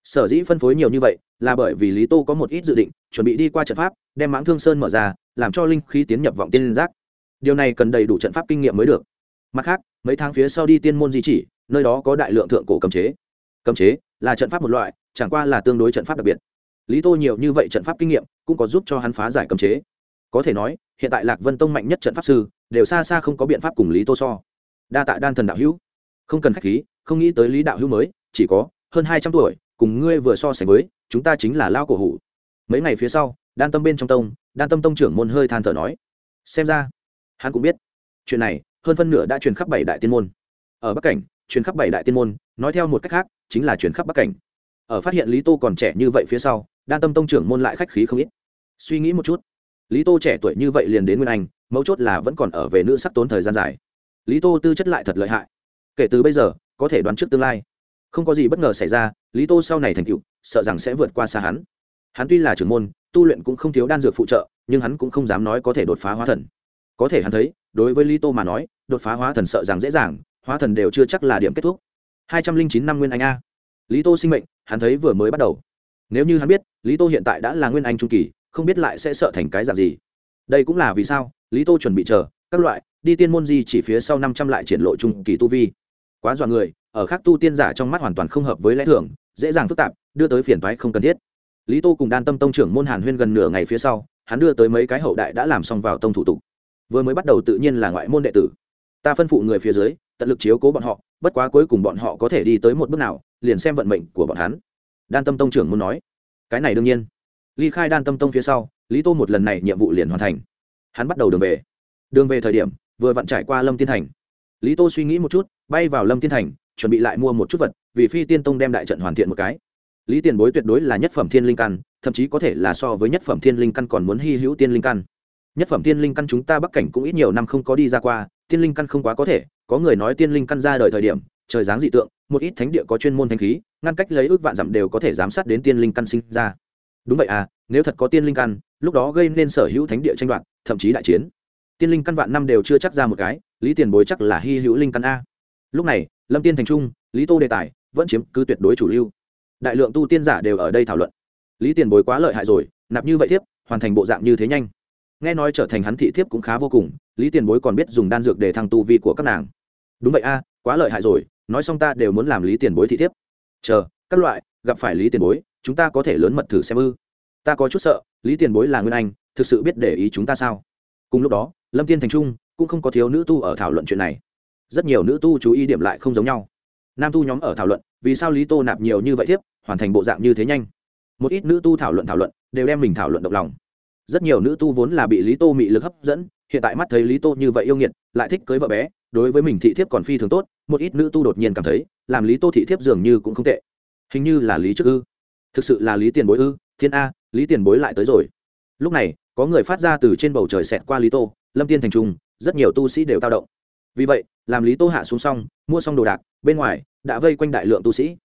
Sở dĩ phân phối nhiều như vậy, là bởi vì lý tô có một ít dự định, chuẩn bị đi qua trận pháp, đem mãng thương sơn mở ra, làm cho linh khí tiến nhập vọng tiên liên giác. Điều này cần đầy đủ trận pháp kinh nghiệm mới được mặt khác, mấy tháng phía sau đi tiên môn di chỉ, nơi đó có đại lượng thượng cổ cấm chế. Cấm chế là trận pháp một loại, chẳng qua là tương đối trận pháp đặc biệt. Lý tô nhiều như vậy trận pháp kinh nghiệm cũng có giúp cho hắn phá giải cấm chế. Có thể nói, hiện tại lạc vân tông mạnh nhất trận pháp sư, đều xa xa không có biện pháp cùng lý tô so. Đa tạ đan thần đạo hữu. Không cần k h á c h khí, không nghĩ tới lý đạo hữu mới, chỉ có hơn hai trăm tuổi, cùng ngươi vừa so sánh với, chúng ta chính là lao cổ hủ. Mấy ngày phía sau, đan tâm bên trong tông, đan tâm tông trưởng môn hơi than thở nói. Xem ra, hắn cũng biết. Chuyện này hơn phân nửa đã truyền khắp bảy đại tiên môn. Ở bắc cảnh, truyền khắp bảy đại tiên môn, nói theo một cách khác, chính là truyền khắp bắc cảnh. Ở phát hiện lý tô còn trẻ như vậy phía sau, đan tâm tông trưởng môn lại khách khí không ít. Suy nghĩ một chút, lý tô trẻ tuổi như vậy liền đến nguyên anh, mấu chốt là vẫn còn ở về nữ sắc tốn thời gian dài. Lý tô tư chất lại thật lợi hại. Kể từ bây giờ, có thể đoán trước tương lai. Không có gì bất ngờ xảy ra, lý tô sau này thành tựu, sợ rằng sẽ vượt qua xa hắn. Hắn tuy là trưởng môn, tu luyện cũng không thiếu đan dược phụ trợ, nhưng hắn cũng không dám nói có thể đột phá hóa thần có thể hắn thấy, đối với lý tô mà nói, đột phá hóa thần sợ rằng dễ dàng, hóa thần đều chưa chắc là điểm kết thúc. Hai trăm linh chín năm nguyên anh a. Lý tô sinh mệnh, hắn thấy vừa mới bắt đầu. Nếu như hắn biết lý tô hiện tại đã là nguyên anh trung kỳ, không biết lại sẽ sợ thành cái dạng gì. Đây cũng là vì sao lý tô chuẩn bị chờ, các loại, đi tiên môn di chỉ phía sau năm trăm lại triển lộ trung kỳ tu vi. Quá dọa người, ở khác tu tiên giả trong mắt hoàn toàn không hợp với lẽ thường, dễ dàng phức tạp, đưa tới phiền toái không cần thiết. Lý tô cùng đan tâm tông trưởng môn hàn huyên gần nửa ngày phía sau, hắn đưa tới mấy cái hậu đại đã làm xong vào tông thủ tục vừa mới bắt đầu tự nhiên là ngoại môn đệ tử. Ta phân phụ người phía dưới, tận lực chiếu cố bọn họ, bất quá cuối cùng bọn họ có thể đi tới một bước nào, liền xem vận mệnh của bọn hắn. Đan tâm tông trưởng muốn nói. Cái này đương nhiên. Ly khai đan tâm tông phía sau, lý tô một lần này nhiệm vụ liền hoàn thành. Hắn bắt đầu đường về. Đường về thời điểm, vừa vặn trải qua lâm tiên thành. Lý tô suy nghĩ một chút, bay vào lâm tiên thành, chuẩn bị lại mua một chút vật, vì phi tiên tông đem đại trận hoàn thiện một cái. Lý tiền bối tuyệt đối là nhất phẩm thiên linh căn, thậm chí có thể là so với nhất phẩm thiên linh căn còn muốn hy hữu tiên linh căn nhất phẩm tiên linh căn chúng ta bắc cảnh cũng ít nhiều năm không có đi ra qua tiên linh căn không quá có thể, có người nói tiên linh căn ra đời thời điểm, trời dáng dị tượng, một ít thánh địa có chuyên môn thanh khí, ngăn cách lấy ước vạn dặm đều có thể giám sát đến tiên linh căn sinh ra. Đúng vậy à nếu thật có tiên linh căn, lúc đó gây nên sở hữu thánh địa tranh đoạt, thậm chí đại chiến. Tiên linh căn vạn năm đều chưa chắc ra một cái, lý tiền bối chắc là hy hữu linh căn a. Lúc này, lâm tiên thành trung, lý tô đề tài vẫn chiếm cứ tuyệt đối chủ lưu. Đại lượng tu tiên giả đều ở đây thảo luận. Lý tiền bối quá lợi hại rồi, nạp như vậy thiếp, hoàn thành bộ dạng như thế nhanh nghe nói trở thành hắn thị thiếp cũng khá vô cùng, lý tiền bối còn biết dùng đan dược để thăng tu vi của các nàng. Đúng vậy a, quá lợi hại rồi, nói xong ta đều muốn làm lý tiền bối thị thiếp. Chờ, các loại, gặp phải lý tiền bối, chúng ta có thể lớn mật thử xem ư. Ta có chút sợ, lý tiền bối là nguyên anh, thực sự biết để ý chúng ta sao? Cùng lúc đó, lâm tiên thành trung cũng không có thiếu nữ tu ở thảo luận chuyện này. Rất nhiều nữ tu chú ý điểm lại không giống nhau. Nam tu nhóm ở thảo luận, vì sao lý tô nạp nhiều như vậy thiếp, hoàn thành bộ dạng như thế nhanh? Một ít nữ tu thảo luận thảo luận, đều đem mình thảo luận động lòng rất nhiều nữ tu vốn là bị lý tô mị lực hấp dẫn, hiện tại mắt thấy lý tô như vậy yêu nghiệt, lại thích cưới vợ bé, đối với mình thị thiếp còn phi thường tốt, một ít nữ tu đột nhiên cảm thấy, làm lý tô thị thiếp dường như cũng không tệ. Hình như là lý trước ư. Thực sự là lý tiền bối ư, thiên a, lý tiền bối lại tới rồi. Lúc này, có người phát ra từ trên bầu trời xẹt qua lý tô, lâm tiên thành trung, rất nhiều tu sĩ đều tao động. Vì vậy, làm lý tô hạ xuống xong, mua xong đồ đạc, bên ngoài, đã vây quanh đại lượng tu sĩ.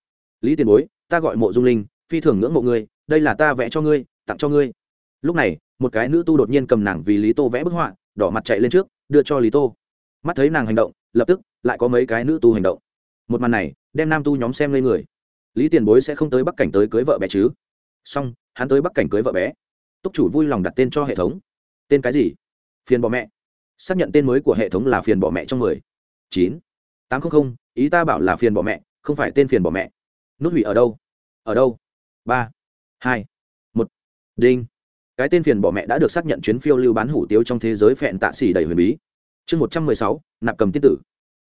Lý tiền bối, ta gọi mộ dung linh, phi thường ngưỡng mộ ngươi, đây là ta vẽ cho ngươi, tặng cho ngươi lúc này, một cái nữ tu đột nhiên cầm nàng vì lý tô vẽ bức họa, đỏ mặt chạy lên trước, đưa cho lý tô. Mắt thấy nàng hành động, lập tức lại có mấy cái nữ tu hành động. Một màn này, đem nam tu nhóm xem lên người. Lý tiền bối sẽ không tới bắc cảnh tới cưới vợ bé chứ? Xong, hắn tới bắc cảnh cưới vợ bé. Túc chủ vui lòng đặt tên cho hệ thống. Tên cái gì? Phiền bỏ mẹ. Xác nhận tên mới của hệ thống là phiền bỏ mẹ trong mười. Chín. Tám trăm linh ý ta bảo là phiền bỏ mẹ, không phải tên phiền bỏ mẹ. Nút hủy ở đâu? Ở đâu? Ba. Hai. Một. Đinh cái tên phiền bỏ mẹ đã được xác nhận chuyến phiêu lưu bán hủ tiếu trong thế giới phẹn tạ xỉ đầy huyền bí. Chương một trăm mười sáu, nạp cầm tiên tử.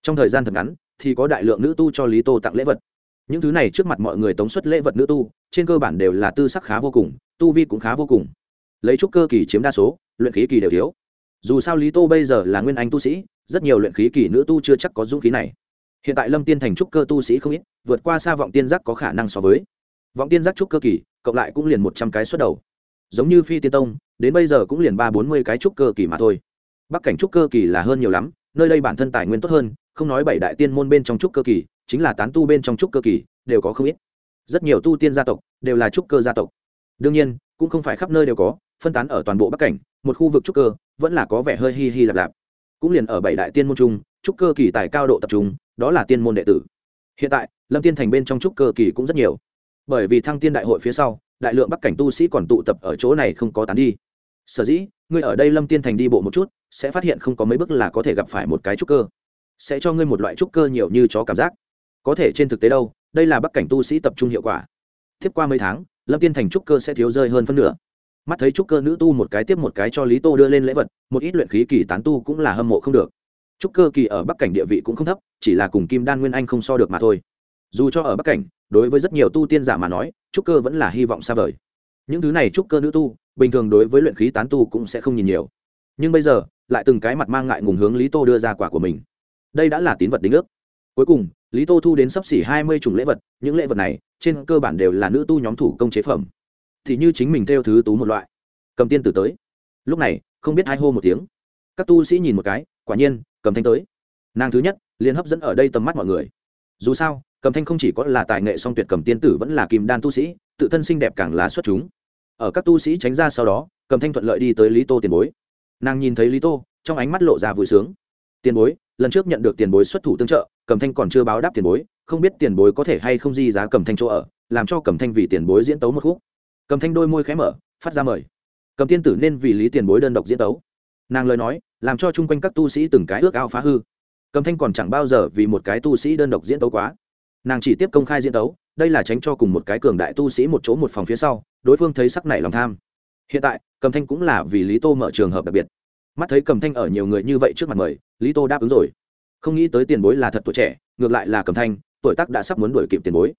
Trong thời gian thật ngắn, thì có đại lượng nữ tu cho lý tô tặng lễ vật. Những thứ này trước mặt mọi người tống xuất lễ vật nữ tu, trên cơ bản đều là tư sắc khá vô cùng, tu vi cũng khá vô cùng. Lấy trúc cơ kỳ chiếm đa số, luyện khí kỳ đều thiếu. Dù sao lý tô bây giờ là nguyên anh tu sĩ, rất nhiều luyện khí kỳ nữ tu chưa chắc có dũng khí này. Hiện tại lâm tiên thành trúc cơ tu sĩ không ít, vượt qua xa vọng tiên giác có khả năng so với. Vọng tiên giác trúc cơ kỳ, cộng lại cũng liền một trăm cái xuất đầu giống như phi tiên tông, đến bây giờ cũng liền ba bốn mươi cái trúc cơ kỳ mà thôi. Bắc cảnh trúc cơ kỳ là hơn nhiều lắm, nơi đây bản thân tài nguyên tốt hơn, không nói bảy đại tiên môn bên trong trúc cơ kỳ, chính là tán tu bên trong trúc cơ kỳ, đều có không ít. Rất nhiều tu tiên gia tộc đều là trúc cơ gia tộc. Đương nhiên, cũng không phải khắp nơi đều có, phân tán ở toàn bộ bắc cảnh, một khu vực trúc cơ vẫn là có vẻ hơi hi hi lạp lạp. Cũng liền ở bảy đại tiên môn trung trúc cơ kỳ tài cao độ tập trung, đó là tiên môn đệ tử. Hiện tại, lâm tiên thành bên trong trúc cơ kỳ cũng rất nhiều. Bởi vì thăng tiên đại hội phía sau đại lượng bắc cảnh tu sĩ còn tụ tập ở chỗ này không có tán đi. Sở dĩ, ngươi ở đây lâm tiên thành đi bộ một chút, sẽ phát hiện không có mấy bước là có thể gặp phải một cái trúc cơ. Sẽ cho ngươi một loại trúc cơ nhiều như chó cảm giác. Có thể trên thực tế đâu, đây là bắc cảnh tu sĩ tập trung hiệu quả. Tiếp qua mấy tháng, lâm tiên thành trúc cơ sẽ thiếu rơi hơn phân nửa. Mắt thấy trúc cơ nữ tu một cái tiếp một cái cho lý tô đưa lên lễ vật, một ít luyện khí kỳ tán tu cũng là hâm mộ không được. Trúc cơ kỳ ở bắc cảnh địa vị cũng không thấp, chỉ là cùng kim đan nguyên anh không so được mà thôi dù cho ở bắc cảnh, đối với rất nhiều tu tiên giả mà nói, trúc cơ vẫn là hy vọng xa vời. Những thứ này trúc cơ nữ tu, bình thường đối với luyện khí tán tu cũng sẽ không nhìn nhiều. Nhưng bây giờ, lại từng cái mặt mang ngại ngùng hướng lý tô đưa ra quả của mình. Đây đã là tín vật đính ước. Cuối cùng, lý tô thu đến sấp xỉ hai mươi chủng lễ vật, những lễ vật này, trên cơ bản đều là nữ tu nhóm thủ công chế phẩm. Thì như chính mình theo thứ tú một loại. Cầm tiên tử tới. Lúc này, không biết ai hô một tiếng. Các tu sĩ nhìn một cái, quả nhiên, cầm thanh tới. Nàng thứ nhất, liền hấp dẫn ở đây tầm mắt mọi người. Dù sao cầm thanh không chỉ có là tài nghệ song tuyệt cầm tiên tử vẫn là kim đan tu sĩ, tự thân xinh đẹp càng là xuất chúng. Ở các tu sĩ tránh ra sau đó, cầm thanh thuận lợi đi tới lý tô tiền bối. Nàng nhìn thấy lý tô, trong ánh mắt lộ ra vui sướng. Tiền bối, lần trước nhận được tiền bối xuất thủ tương trợ, cầm thanh còn chưa báo đáp tiền bối, không biết tiền bối có thể hay không di giá cầm thanh chỗ ở, làm cho cầm thanh vì tiền bối diễn tấu một khúc. Cầm thanh đôi môi khé mở, phát ra mời. Cầm tiên tử nên vì lý tiền bối đơn độc diễn tấu. Nàng lời nói, làm cho chung quanh các tu sĩ từng cái ước ao phá hư. Cầm thanh còn chẳng bao giờ vì một cái tu sĩ đơn độc diễn tấu quá nàng chỉ tiếp công khai diễn tấu, đây là tránh cho cùng một cái cường đại tu sĩ một chỗ một phòng phía sau, đối phương thấy sắc nảy lòng tham. Hiện tại, cầm thanh cũng là vì lý tô mở trường hợp đặc biệt. Mắt thấy cầm thanh ở nhiều người như vậy trước mặt mời, lý tô đáp ứng rồi. Không nghĩ tới tiền bối là thật tuổi trẻ, ngược lại là cầm thanh, tuổi tác đã sắp muốn đuổi kịp tiền bối.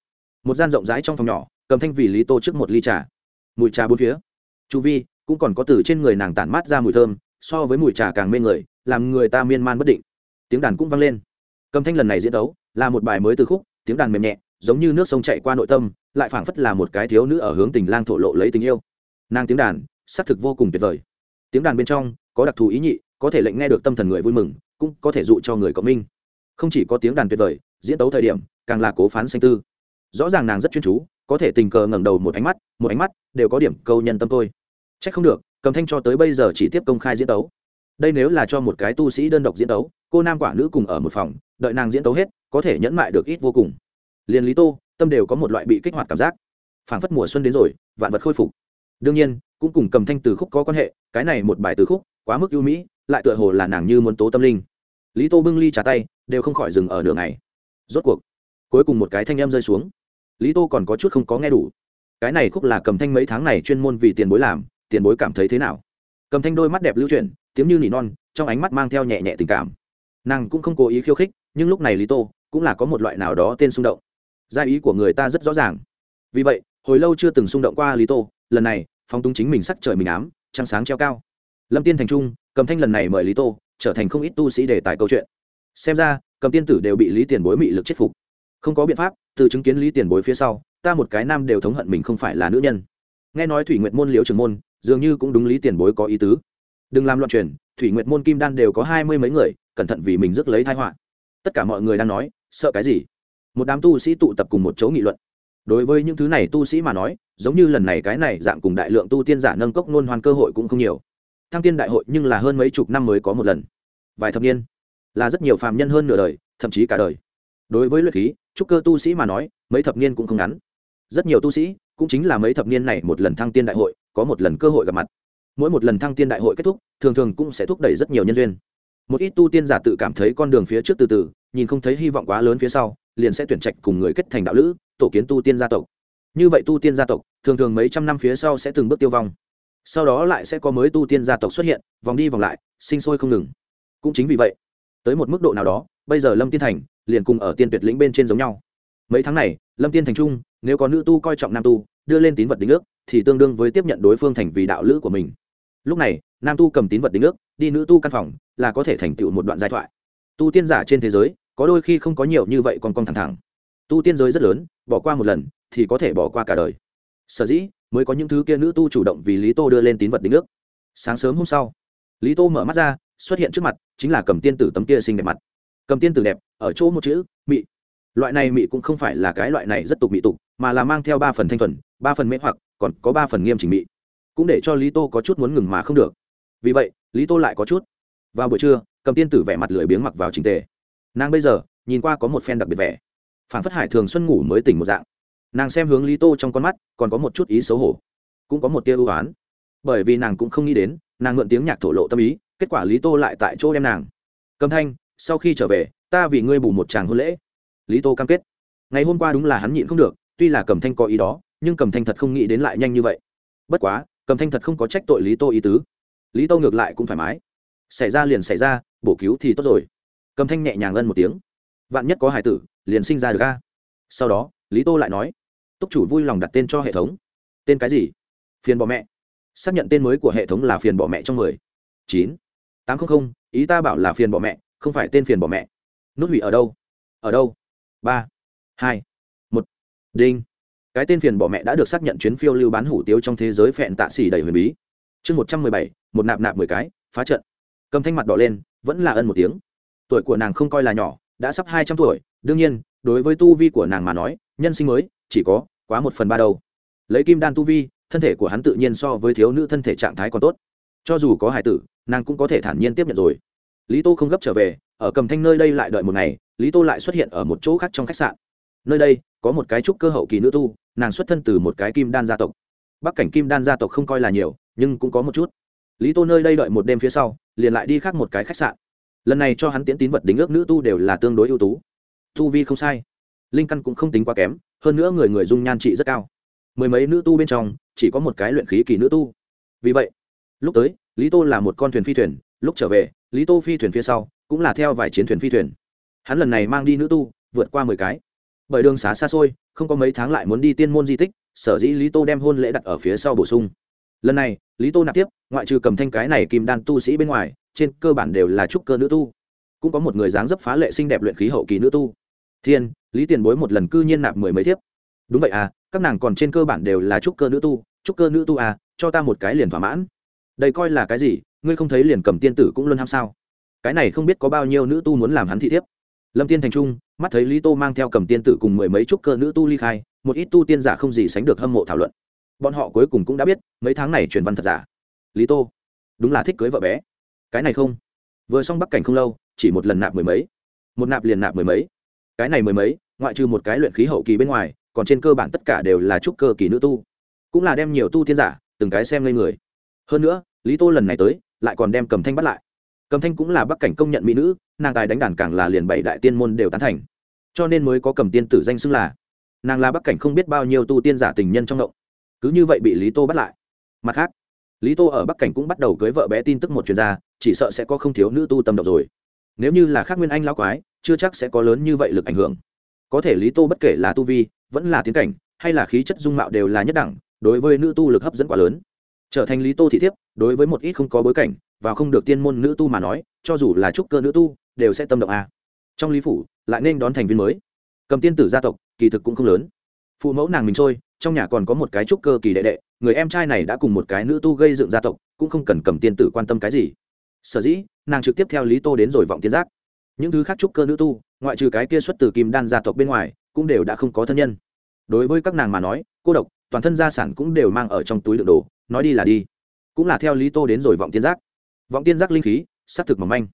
Một gian rộng rãi trong phòng nhỏ, cầm thanh vì lý tô trước một ly trà. Mùi trà bốn phía. Chu vi, cũng còn có từ trên người nàng tản mát ra mùi thơm, so với mùi trà càng mê người, làm người ta miên man bất định. Tiếng đàn cũng vang lên. Cầm thanh lần này diễn đấu là một bài mới từ khúc tiếng đàn mềm nhẹ, giống như nước sông chạy qua nội tâm, lại phảng phất là một cái thiếu nữ ở hướng tình lang thổ lộ lấy tình yêu. Nàng tiếng đàn, xác thực vô cùng tuyệt vời. Tiếng đàn bên trong, có đặc thù ý nhị, có thể lệnh nghe được tâm thần người vui mừng, cũng có thể dụ cho người cộng minh. Không chỉ có tiếng đàn tuyệt vời, diễn tấu thời điểm, càng là cố phán xanh tư. Rõ ràng nàng rất chuyên chú, có thể tình cờ ngẩng đầu một ánh mắt, một ánh mắt đều có điểm câu nhân tâm tôi. Trách không được, cầm thanh cho tới bây giờ chỉ tiếp công khai diễn tấu. Đây nếu là cho một cái tu sĩ đơn độc diễn tấu cô nam quả nữ cùng ở một phòng, đợi nàng diễn tấu hết, có thể nhẫn mại được ít vô cùng. Liền lý tô, tâm đều có một loại bị kích hoạt cảm giác. Phảng phất mùa xuân đến rồi, vạn vật khôi phục. Đương nhiên, cũng cùng cầm thanh từ khúc có quan hệ, cái này một bài từ khúc, quá mức ưu mỹ, lại tựa hồ là nàng như muốn tố tâm linh. Lý tô bưng ly trà tay, đều không khỏi dừng ở đường này rốt cuộc, cuối cùng một cái thanh em rơi xuống. Lý tô còn có chút không có nghe đủ. Cái này khúc là cầm thanh mấy tháng này chuyên môn vì tiền bối làm, tiền bối cảm thấy thế nào? Cầm thanh đôi mắt đẹp lưu chuyển, tiếng như nỉ non, trong ánh mắt mang theo nhẹ nhẹ tình cảm nàng cũng không cố ý khiêu khích, nhưng lúc này lý tô cũng là có một loại nào đó tên xung động. Gia ý của người ta rất rõ ràng. Vì vậy, hồi lâu chưa từng xung động qua lý tô, lần này phong túng chính mình sắc trời mình ám, trăng sáng treo cao. Lâm tiên thành trung, cầm thanh lần này mời lý tô trở thành không ít tu sĩ đề tài câu chuyện. Xem ra, cầm tiên tử đều bị lý tiền bối mị lực chết phục. Không có biện pháp, từ chứng kiến lý tiền bối phía sau, ta một cái nam đều thống hận mình không phải là nữ nhân. Nghe nói thủy nguyệt môn liễu trường môn, dường như cũng đúng lý tiền bối có ý tứ. Đừng làm loạn truyền, thủy nguyệt môn kim đan đều có hai mươi mấy người cẩn thận vì mình rước lấy thái họa. Tất cả mọi người đang nói, sợ cái gì? Một đám tu sĩ tụ tập cùng một chỗ nghị luận. Đối với những thứ này tu sĩ mà nói, giống như lần này cái này dạng cùng đại lượng tu tiên giả nâng cốc nôn hoan cơ hội cũng không nhiều. Thăng tiên đại hội nhưng là hơn mấy chục năm mới có một lần. Vài thập niên là rất nhiều phàm nhân hơn nửa đời, thậm chí cả đời. Đối với luyện khí, trúc cơ tu sĩ mà nói, mấy thập niên cũng không ngắn. Rất nhiều tu sĩ cũng chính là mấy thập niên này một lần thăng tiên đại hội, có một lần cơ hội gặp mặt. Mỗi một lần thăng tiên đại hội kết thúc, thường thường cũng sẽ thúc đẩy rất nhiều nhân duyên một ít tu tiên giả tự cảm thấy con đường phía trước từ từ, nhìn không thấy hy vọng quá lớn phía sau, liền sẽ tuyển trạch cùng người kết thành đạo lữ, tổ kiến tu tiên gia tộc. Như vậy tu tiên gia tộc, thường thường mấy trăm năm phía sau sẽ từng bước tiêu vong. Sau đó lại sẽ có mới tu tiên gia tộc xuất hiện, vòng đi vòng lại, sinh sôi không ngừng. Cũng chính vì vậy, tới một mức độ nào đó, bây giờ lâm tiên thành liền cùng ở tiên tuyệt lĩnh bên trên giống nhau. Mấy tháng này, lâm tiên thành trung nếu có nữ tu coi trọng nam tu, đưa lên tín vật đính ước, thì tương đương với tiếp nhận đối phương thành vì đạo lữ của mình. Lúc này, nam tu cầm tín vật đính ước đi nữ tu căn phòng là có thể thành tựu một đoạn giai thoại. Tu tiên giả trên thế giới, có đôi khi không có nhiều như vậy còn con thẳng thẳng. Tu tiên giới rất lớn, bỏ qua một lần thì có thể bỏ qua cả đời. Sở dĩ mới có những thứ kia nữ tu chủ động vì lý tô đưa lên tín vật đính nước. sáng sớm hôm sau, lý tô mở mắt ra, xuất hiện trước mặt chính là cầm tiên tử tấm kia xinh đẹp mặt. Cầm tiên tử đẹp, ở chỗ một chữ, mị. Loại này mị cũng không phải là cái loại này rất tục mị tục, mà là mang theo ba phần thanh thuần, ba phần mễ hoặc, còn có ba phần nghiêm chỉnh mị. Cũng để cho lý tô có chút muốn ngừng mà không được vì vậy, lý tô lại có chút. Vào buổi trưa, cầm tiên tử vẻ mặt lười biếng mặc vào trình tề. Nàng bây giờ, nhìn qua có một phen đặc biệt vẻ. Phản phất hải thường xuân ngủ mới tỉnh một dạng. Nàng xem hướng lý tô trong con mắt, còn có một chút ý xấu hổ. Cũng có một tia ưu oán bởi vì nàng cũng không nghĩ đến, nàng mượn tiếng nhạc thổ lộ tâm ý, kết quả lý tô lại tại chỗ đem nàng. Cầm thanh, sau khi trở về, ta vì ngươi bù một chàng hôn lễ. Lý tô cam kết. Ngày hôm qua đúng là hắn nhịn không được, tuy là cầm thanh có ý đó, nhưng cầm thanh thật không nghĩ đến lại nhanh như vậy. Bất quá, cầm thanh thật không có trách tội lý tô ý tứ lý tô ngược lại cũng thoải mái. Xảy ra liền xảy ra, bổ cứu thì tốt rồi. Cầm thanh nhẹ nhàng ân một tiếng. Vạn nhất có hải tử, liền sinh ra được ca sau đó, lý tô lại nói, túc chủ vui lòng đặt tên cho hệ thống. Tên cái gì? Phiền bỏ mẹ. Xác nhận tên mới của hệ thống là phiền bỏ mẹ trong mười. Chín. Tám trăm linh ý ta bảo là phiền bỏ mẹ, không phải tên phiền bỏ mẹ. Nút hủy ở đâu? Ở đâu? Ba. Hai. Một. Đinh. Cái tên phiền bỏ mẹ đã được xác nhận chuyến phiêu lưu bán hủ tiếu trong thế giới phẹn tạ xỉ đầy huyền bí chương một trăm mười bảy, một nạp nạp mười cái, phá trận. Cầm thanh mặt đỏ lên, vẫn là ân một tiếng. Tuổi của nàng không coi là nhỏ, đã sắp hai trăm tuổi, đương nhiên, đối với tu vi của nàng mà nói, nhân sinh mới, chỉ có quá một phần ba đâu lấy kim đan tu vi, thân thể của hắn tự nhiên so với thiếu nữ thân thể trạng thái còn tốt. Cho dù có hải tử, nàng cũng có thể thản nhiên tiếp nhận rồi. Lý tô không gấp trở về, ở cầm thanh nơi đây lại đợi một ngày, lý tô lại xuất hiện ở một chỗ khác trong khách sạn. Nơi đây, có một cái trúc cơ hậu kỳ nữ tu, nàng xuất thân từ một cái kim đan gia tộc. Bắc cảnh kim đan gia tộc không coi là nhiều nhưng cũng có một chút. Lý tô nơi đây đợi một đêm phía sau, liền lại đi khác một cái khách sạn. Lần này cho hắn tiễn tín vật đính ước nữ tu đều là tương đối ưu tú. Tu vi không sai. Linh căn cũng không tính quá kém, hơn nữa người người dung nhan trị rất cao. Mười mấy nữ tu bên trong, chỉ có một cái luyện khí kỳ nữ tu. Vì vậy, lúc tới, lý tô là một con thuyền phi thuyền, lúc trở về, lý tô phi thuyền phía sau, cũng là theo vài chiến thuyền phi thuyền. Hắn lần này mang đi nữ tu, vượt qua mười cái. Bởi đường xá xa xôi, không có mấy tháng lại muốn đi tiên môn di tích, sở dĩ lý tô đem hôn lễ đặt ở phía sau bổ sung lần này, lý tô nạp tiếp, ngoại trừ cầm thanh cái này kim đan tu sĩ bên ngoài, trên cơ bản đều là trúc cơ nữ tu. Cũng có một người dáng dấp phá lệ xinh đẹp luyện khí hậu kỳ nữ tu. Thiên, lý tiền bối một lần cư nhiên nạp mười mấy thiếp. Đúng vậy à các nàng còn trên cơ bản đều là trúc cơ nữ tu, trúc cơ nữ tu à cho ta một cái liền thỏa mãn. Đây coi là cái gì, ngươi không thấy liền cầm tiên tử cũng luôn ham sao? Cái này không biết có bao nhiêu nữ tu muốn làm hắn thị thiếp. Lâm tiên thành trung, mắt thấy lý tô mang theo cầm tiên tử cùng mười mấy trúc cơ nữ tu ly khai, một ít tu tiên giả không gì sánh được hâm mộ thảo luận bọn họ cuối cùng cũng đã biết mấy tháng này truyền văn thật giả. Lý tô, đúng là thích cưới vợ bé. Cái này không? Vừa xong bắc cảnh không lâu, chỉ một lần nạp mười mấy. Một nạp liền nạp mười mấy. Cái này mười mấy, ngoại trừ một cái luyện khí hậu kỳ bên ngoài, còn trên cơ bản tất cả đều là trúc cơ kỳ nữ tu. Cũng là đem nhiều tu tiên giả, từng cái xem lên người. Hơn nữa, lý tô lần này tới, lại còn đem cầm thanh bắt lại. Cầm thanh cũng là bắc cảnh công nhận mỹ nữ, nàng tài đánh đàn càng là liền bảy đại tiên môn đều tán thành. Cho nên mới có cầm tiên tử danh xưng là. Nàng là bắc cảnh không biết bao nhiêu tu tiên giả tình nhân trong động cứ như vậy bị lý tô bắt lại. Mặt khác, lý tô ở bắc cảnh cũng bắt đầu cưới vợ bé tin tức một chuyên gia, chỉ sợ sẽ có không thiếu nữ tu tâm động rồi. Nếu như là khác nguyên anh lao quái, chưa chắc sẽ có lớn như vậy lực ảnh hưởng. Có thể lý tô bất kể là tu vi, vẫn là tiến cảnh, hay là khí chất dung mạo đều là nhất đẳng, đối với nữ tu lực hấp dẫn quá lớn. Trở thành lý tô thị thiếp, đối với một ít không có bối cảnh và không được tiên môn nữ tu mà nói, cho dù là trúc cơ nữ tu, đều sẽ tâm động a. Trong lý phủ, lại nên đón thành viên mới. Cầm tiên tử gia tộc, kỳ thực cũng không lớn. Phụ mẫu nàng mình trôi trong nhà còn có một cái trúc cơ kỳ đệ đệ, người em trai này đã cùng một cái nữ tu gây dựng gia tộc, cũng không cần cầm tiên tử quan tâm cái gì. Sở dĩ, nàng trực tiếp theo lý tô đến rồi vọng tiên giác. Những thứ khác trúc cơ nữ tu, ngoại trừ cái kia xuất từ kim đan gia tộc bên ngoài, cũng đều đã không có thân nhân. Đối với các nàng mà nói, cô độc, toàn thân gia sản cũng đều mang ở trong túi đựng đồ, nói đi là đi. Cũng là theo lý tô đến rồi vọng tiên giác. Vọng tiên giác linh khí s á c thực mỏng manh,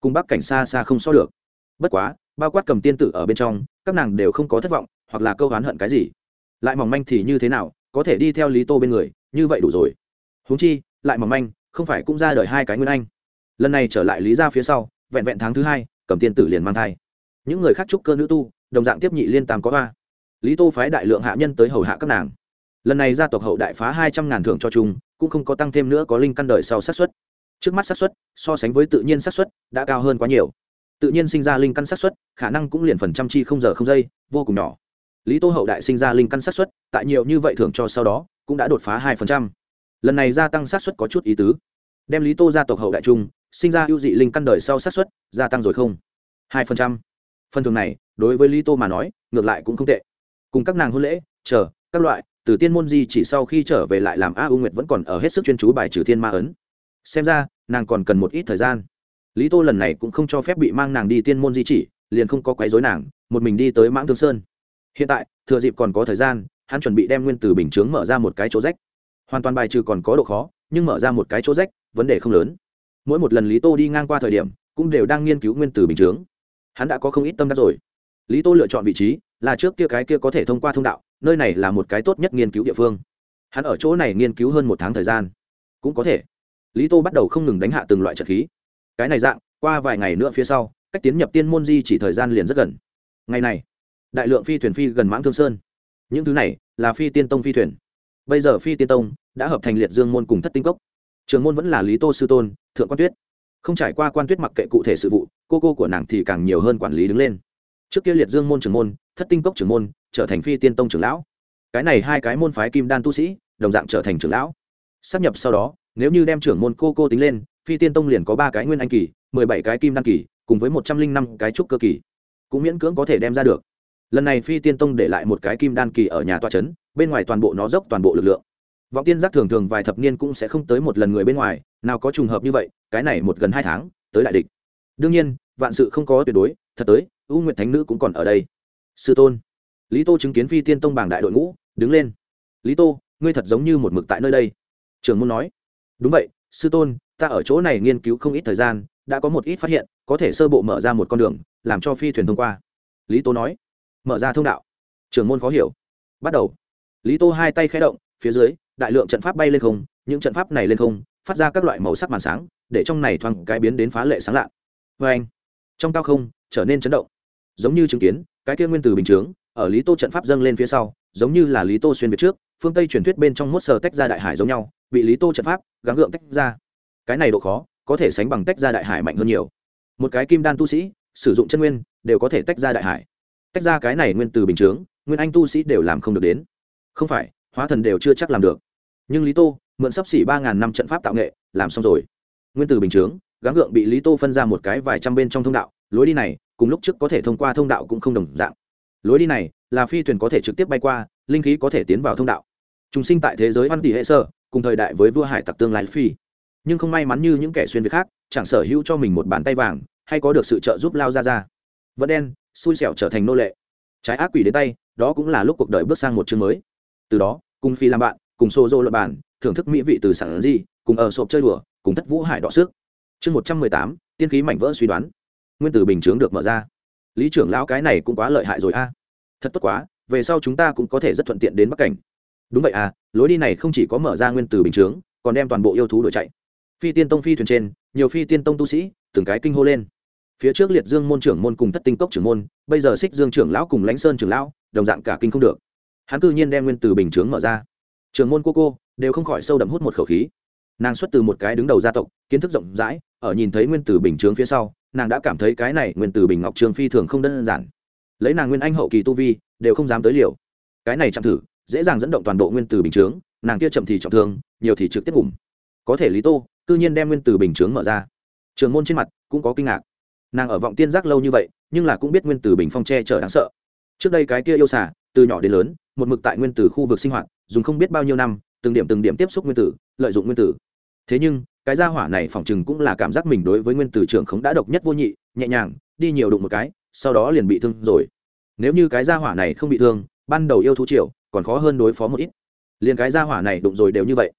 cùng bắc cảnh xa xa không so được. Bất quá, bao quát cầm tiên tử ở bên trong, các nàng đều không có thất vọng, hoặc là câu oán hận cái gì lại mỏng manh thì như thế nào, có thể đi theo lý tô bên người, như vậy đủ rồi. Huống chi, lại mỏng manh, không phải cũng ra đời hai cái nguyên anh. Lần này trở lại lý ra phía sau, vẹn vẹn tháng thứ hai, cầm tiên tử liền mang thai. Những người khác trúc cơ nữ tu, đồng dạng tiếp nhị liên tam có ba. Lý tô phái đại lượng hạ nhân tới hầu hạ các nàng. Lần này gia tộc hậu đại phá hai trăm ngàn thưởng cho chung, cũng không có tăng thêm nữa có linh căn đời sau sát xuất trước mắt sát xuất so sánh với tự nhiên sát xuất đã cao hơn quá nhiều. Tự nhiên sinh ra linh căn sát xuất khả năng cũng liền phần trăm chi không giờ không giây, vô cùng nhỏ lý tô hậu đại sinh ra linh căn sát xuất tại nhiều như vậy thưởng cho sau đó, cũng đã đột phá hai phần trăm. Lần này gia tăng sát xuất có chút ý tứ. Đem lý tô gia tộc hậu đại trung, sinh ra ưu dị linh căn đời sau sát xuất gia tăng rồi không? Hai phần trăm. Phần thường này, đối với lý tô mà nói, ngược lại cũng không tệ. Cùng các nàng hôn lễ, chờ, các loại, từ tiên môn di chỉ sau khi trở về lại làm a u nguyệt vẫn còn ở hết sức chuyên chú bài trừ thiên ma ấn. Xem ra, nàng còn cần một ít thời gian. Lý tô lần này cũng không cho phép bị mang nàng đi tiên môn di chỉ, liền không có quấy rối nàng, một mình đi tới mãng thương sơn hiện tại, thừa dịp còn có thời gian, hắn chuẩn bị đem nguyên tử bình chướng mở ra một cái chỗ rách. Hoàn toàn bài trừ còn có độ khó, nhưng mở ra một cái chỗ rách, vấn đề không lớn. Mỗi một lần lý tô đi ngang qua thời điểm, cũng đều đang nghiên cứu nguyên tử bình chướng. Hắn đã có không ít tâm đắc rồi. Lý tô lựa chọn vị trí là trước kia cái kia có thể thông qua thông đạo, nơi này là một cái tốt nhất nghiên cứu địa phương. Hắn ở chỗ này nghiên cứu hơn một tháng thời gian. Cũng có thể. Lý tô bắt đầu không ngừng đánh hạ từng loại trận khí. Cái này dạng, qua vài ngày nữa phía sau, cách tiến nhập tiên môn di chỉ thời gian liền rất gần. Ngày này đại lượng phi thuyền phi gần mãng thương sơn. Những thứ này là phi tiên tông phi thuyền. Bây giờ phi tiên tông đã hợp thành liệt dương môn cùng thất tinh cốc. Trường môn vẫn là lý tô sư tôn, thượng quan tuyết. Không trải qua quan tuyết mặc kệ cụ thể sự vụ, cô cô của nàng thì càng nhiều hơn quản lý đứng lên. Trước kia liệt dương môn trưởng môn, thất tinh cốc trưởng môn, trở thành phi tiên tông trưởng lão. Cái này hai cái môn phái kim đan tu sĩ, đồng dạng trở thành trưởng lão. Sắp nhập sau đó, nếu như đem trưởng môn cô cô tính lên, phi tiên tông liền có ba cái nguyên anh kỳ, mười bảy cái kim đan kỳ, cùng với một trăm linh năm cái trúc cơ kỳ. Cũng miễn cưỡng có thể đem ra được lần này phi tiên tông để lại một cái kim đan kỳ ở nhà tọa trấn bên ngoài toàn bộ nó dốc toàn bộ lực lượng. Vọng tiên giác thường thường vài thập niên cũng sẽ không tới một lần người bên ngoài, nào có trùng hợp như vậy, cái này một gần hai tháng, tới đại địch. Đương nhiên, vạn sự không có tuyệt đối, thật tới, u nguyệt thánh nữ cũng còn ở đây. Sư tôn. Lý tô chứng kiến phi tiên tông bảng đại đội ngũ, đứng lên. Lý tô, ngươi thật giống như một mực tại nơi đây. Trường môn nói. Đúng vậy, sư tôn, ta ở chỗ này nghiên cứu không ít thời gian, đã có một ít phát hiện, có thể sơ bộ mở ra một con đường, làm cho phi thuyền thông qua. Lý tô nói mở ra thông đạo. Trường môn khó hiểu. Bắt đầu. Lý tô hai tay khé động, phía dưới, đại lượng trận pháp bay lên không, những trận pháp này lên không, phát ra các loại màu sắc màn sáng, để trong này thoáng cái biến đến phá lệ sáng lạ. Vê anh trong cao không, trở nên chấn động. Giống như chứng kiến, cái kia nguyên từ bình chướng, ở lý tô trận pháp dâng lên phía sau, giống như là lý tô xuyên việt trước, phương tây truyền thuyết bên trong mốt sờ tách ra đại hải giống nhau, bị lý tô trận pháp gắng gượng tách ra. Cái này độ khó, có thể sánh bằng tách ra đại hải mạnh hơn nhiều. Một cái kim đan tu sĩ, sử dụng chân nguyên, đều có thể tách ra đại hải tách ra cái này nguyên từ bình chướng, nguyên anh tu sĩ đều làm không được đến. Không phải, hóa thần đều chưa chắc làm được. Nhưng lý tô, mượn sắp xỉ ba ngàn năm trận pháp tạo nghệ, làm xong rồi. Nguyên từ bình chướng, gắng gượng bị lý tô phân ra một cái vài trăm bên trong thông đạo, lối đi này, cùng lúc trước có thể thông qua thông đạo cũng không đồng dạng. Lối đi này, là phi thuyền có thể trực tiếp bay qua, linh khí có thể tiến vào thông đạo. Chúng sinh tại thế giới văn tỷ hệ sơ, cùng thời đại với vua hải tặc tương lai phi. Nhưng không may mắn như những kẻ xuyên việt khác, chẳng sở hữu cho mình một bàn tay vàng, hay có được sự trợ giúp lao ra ra vẫn đen xui xẻo trở thành nô lệ. Trái ác quỷ đến tay, đó cũng là lúc cuộc đời bước sang một chương mới. Từ đó, cùng phi làm bạn, cùng xô dô lập bản thưởng thức mỹ vị từ sản di cùng ở sộp chơi đùa, cùng thất vũ hải đọ xước chương một trăm mười tám, tiên khí mảnh vỡ suy đoán. Nguyên tử bình chướng được mở ra. Lý trưởng lão cái này cũng quá lợi hại rồi a. Thật tốt quá, về sau chúng ta cũng có thể rất thuận tiện đến bắc cảnh. Đúng vậy à lối đi này không chỉ có mở ra nguyên tử bình chướng, còn đem toàn bộ yêu thú đổi chạy. Phi tiên tông phi thuyền trên, nhiều phi tiên tông tu sĩ, từng cái kinh hô lên phía trước liệt dương môn trưởng môn cùng thất tinh cốc trưởng môn, bây giờ xích dương trưởng lão cùng lãnh sơn trưởng lão, đồng dạng cả kinh không được. Hắn cư nhiên đem nguyên tử bình chướng mở ra. Trưởng môn cô cô, đều không khỏi sâu đậm hút một khẩu khí. Nàng xuất từ một cái đứng đầu gia tộc, kiến thức rộng rãi, ở nhìn thấy nguyên tử bình chướng phía sau, nàng đã cảm thấy cái này nguyên tử bình ngọc trường phi thường không đơn giản. Lấy nàng nguyên anh hậu kỳ tu vi, đều không dám tới liều. Cái này chạm thử, dễ dàng dẫn động toàn bộ nguyên tử bình chướng, nàng kia chậm thì trọng thương nhiều thì trực tiếp ủng có thể lý tô, cư nhiên đem nguyên tử bình chướng mở ra. Trường môn trên mặt cũng có kinh ngạc nàng ở vọng tiên giác lâu như vậy, nhưng là cũng biết nguyên tử bình phong che chở đáng sợ. Trước đây cái kia yêu xả từ nhỏ đến lớn, một mực tại nguyên tử khu vực sinh hoạt, dùng không biết bao nhiêu năm, từng điểm từng điểm tiếp xúc nguyên tử, lợi dụng nguyên tử. Thế nhưng, cái gia hỏa này phỏng chừng cũng là cảm giác mình đối với nguyên tử trưởng khống đã độc nhất vô nhị, nhẹ nhàng, đi nhiều đụng một cái, sau đó liền bị thương rồi. Nếu như cái gia hỏa này không bị thương, ban đầu yêu thú triệu còn khó hơn đối phó một ít. Liền cái gia hỏa này đụng rồi đều như vậy.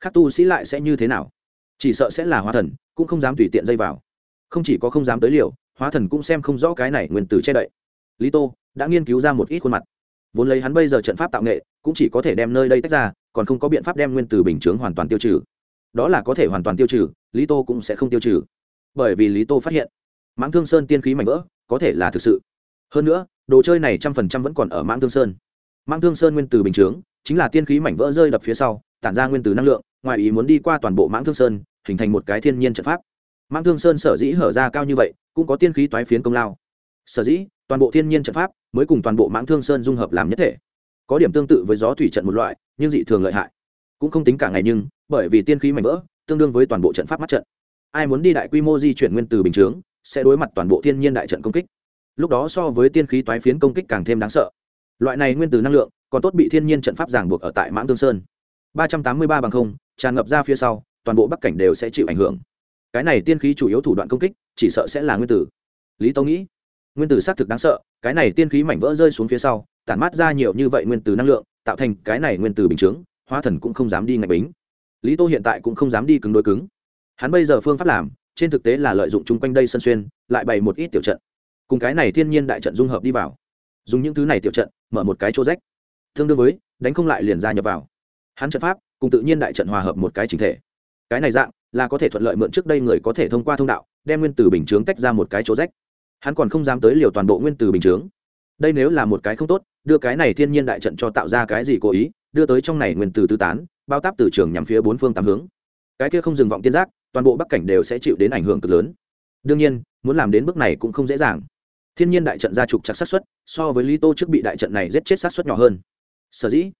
Khác tu sĩ lại sẽ như thế nào? Chỉ sợ sẽ là hóa thần, cũng không dám tùy tiện dây vào không chỉ có không dám tới liều, hóa thần cũng xem không rõ cái này nguyên tử che đậy. Lý tô đã nghiên cứu ra một ít khuôn mặt. Vốn lấy hắn bây giờ trận pháp tạo nghệ, cũng chỉ có thể đem nơi đây tách ra, còn không có biện pháp đem nguyên tử bình chướng hoàn toàn tiêu trừ. Đó là có thể hoàn toàn tiêu trừ, lý tô cũng sẽ không tiêu trừ. Bởi vì lý tô phát hiện, mãng thương sơn tiên khí mạnh vỡ, có thể là thực sự. Hơn nữa, đồ chơi này trăm phần trăm vẫn còn ở mãng thương sơn. Mãng thương sơn nguyên tử bình chướng, chính là tiên khí mảnh vỡ rơi đập phía sau, tản ra nguyên tử năng lượng, ngoài ý muốn đi qua toàn bộ mãng thương sơn, hình thành một cái thiên nhiên trận pháp mãng thương sơn sở dĩ hở ra cao như vậy, cũng có tiên khí toái phiến công lao. Sở dĩ, toàn bộ thiên nhiên trận pháp mới cùng toàn bộ mãng thương sơn dung hợp làm nhất thể. Có điểm tương tự với gió thủy trận một loại, nhưng dị thường lợi hại. Cũng không tính cả ngày nhưng, bởi vì tiên khí mạnh vỡ, tương đương với toàn bộ trận pháp mắt trận. Ai muốn đi đại quy mô di chuyển nguyên từ bình chướng, sẽ đối mặt toàn bộ thiên nhiên đại trận công kích. Lúc đó so với tiên khí toái phiến công kích càng thêm đáng sợ. Loại này nguyên từ năng lượng, còn tốt bị thiên nhiên trận pháp ràng buộc ở tại mãng Thương sơn. Ba trăm tám mươi ba bằng không, tràn ngập ra phía sau, toàn bộ bắc cảnh đều sẽ chịu ảnh hưởng cái này tiên khí chủ yếu thủ đoạn công kích, chỉ sợ sẽ là nguyên tử. Lý tâu nghĩ, nguyên tử xác thực đáng sợ, cái này tiên khí mảnh vỡ rơi xuống phía sau, tản mát ra nhiều như vậy nguyên tử năng lượng, tạo thành cái này nguyên tử bình chướng, hóa thần cũng không dám đi ngạch bính. Lý tô hiện tại cũng không dám đi cứng đối cứng. Hắn bây giờ phương pháp làm, trên thực tế là lợi dụng chung quanh đây sân xuyên, lại bày một ít tiểu trận. Cùng cái này thiên nhiên đại trận dung hợp đi vào. Dùng những thứ này tiểu trận, mở một cái chỗ rách. Tương đương với, đánh không lại liền ra nhập vào. Hắn trận pháp, cùng tự nhiên đại trận hòa hợp một cái chính thể. Cái này dạng là có thể thuận lợi mượn trước đây người có thể thông qua thông đạo, đem nguyên tử bình chướng tách ra một cái chỗ rách. Hắn còn không dám tới liều toàn bộ nguyên tử bình chướng. Đây nếu là một cái không tốt, đưa cái này thiên nhiên đại trận cho tạo ra cái gì cố ý, đưa tới trong này nguyên tử tứ tán, bao táp từ trường nhằm phía bốn phương tám hướng. Cái kia không dừng vọng tiên giác, toàn bộ bắc cảnh đều sẽ chịu đến ảnh hưởng cực lớn. Đương nhiên, muốn làm đến bước này cũng không dễ dàng. Thiên nhiên đại trận ra trục chặt sát xuất so với lý tô trước bị đại trận này giết chết sát xuất nhỏ hơn. Sở dĩ,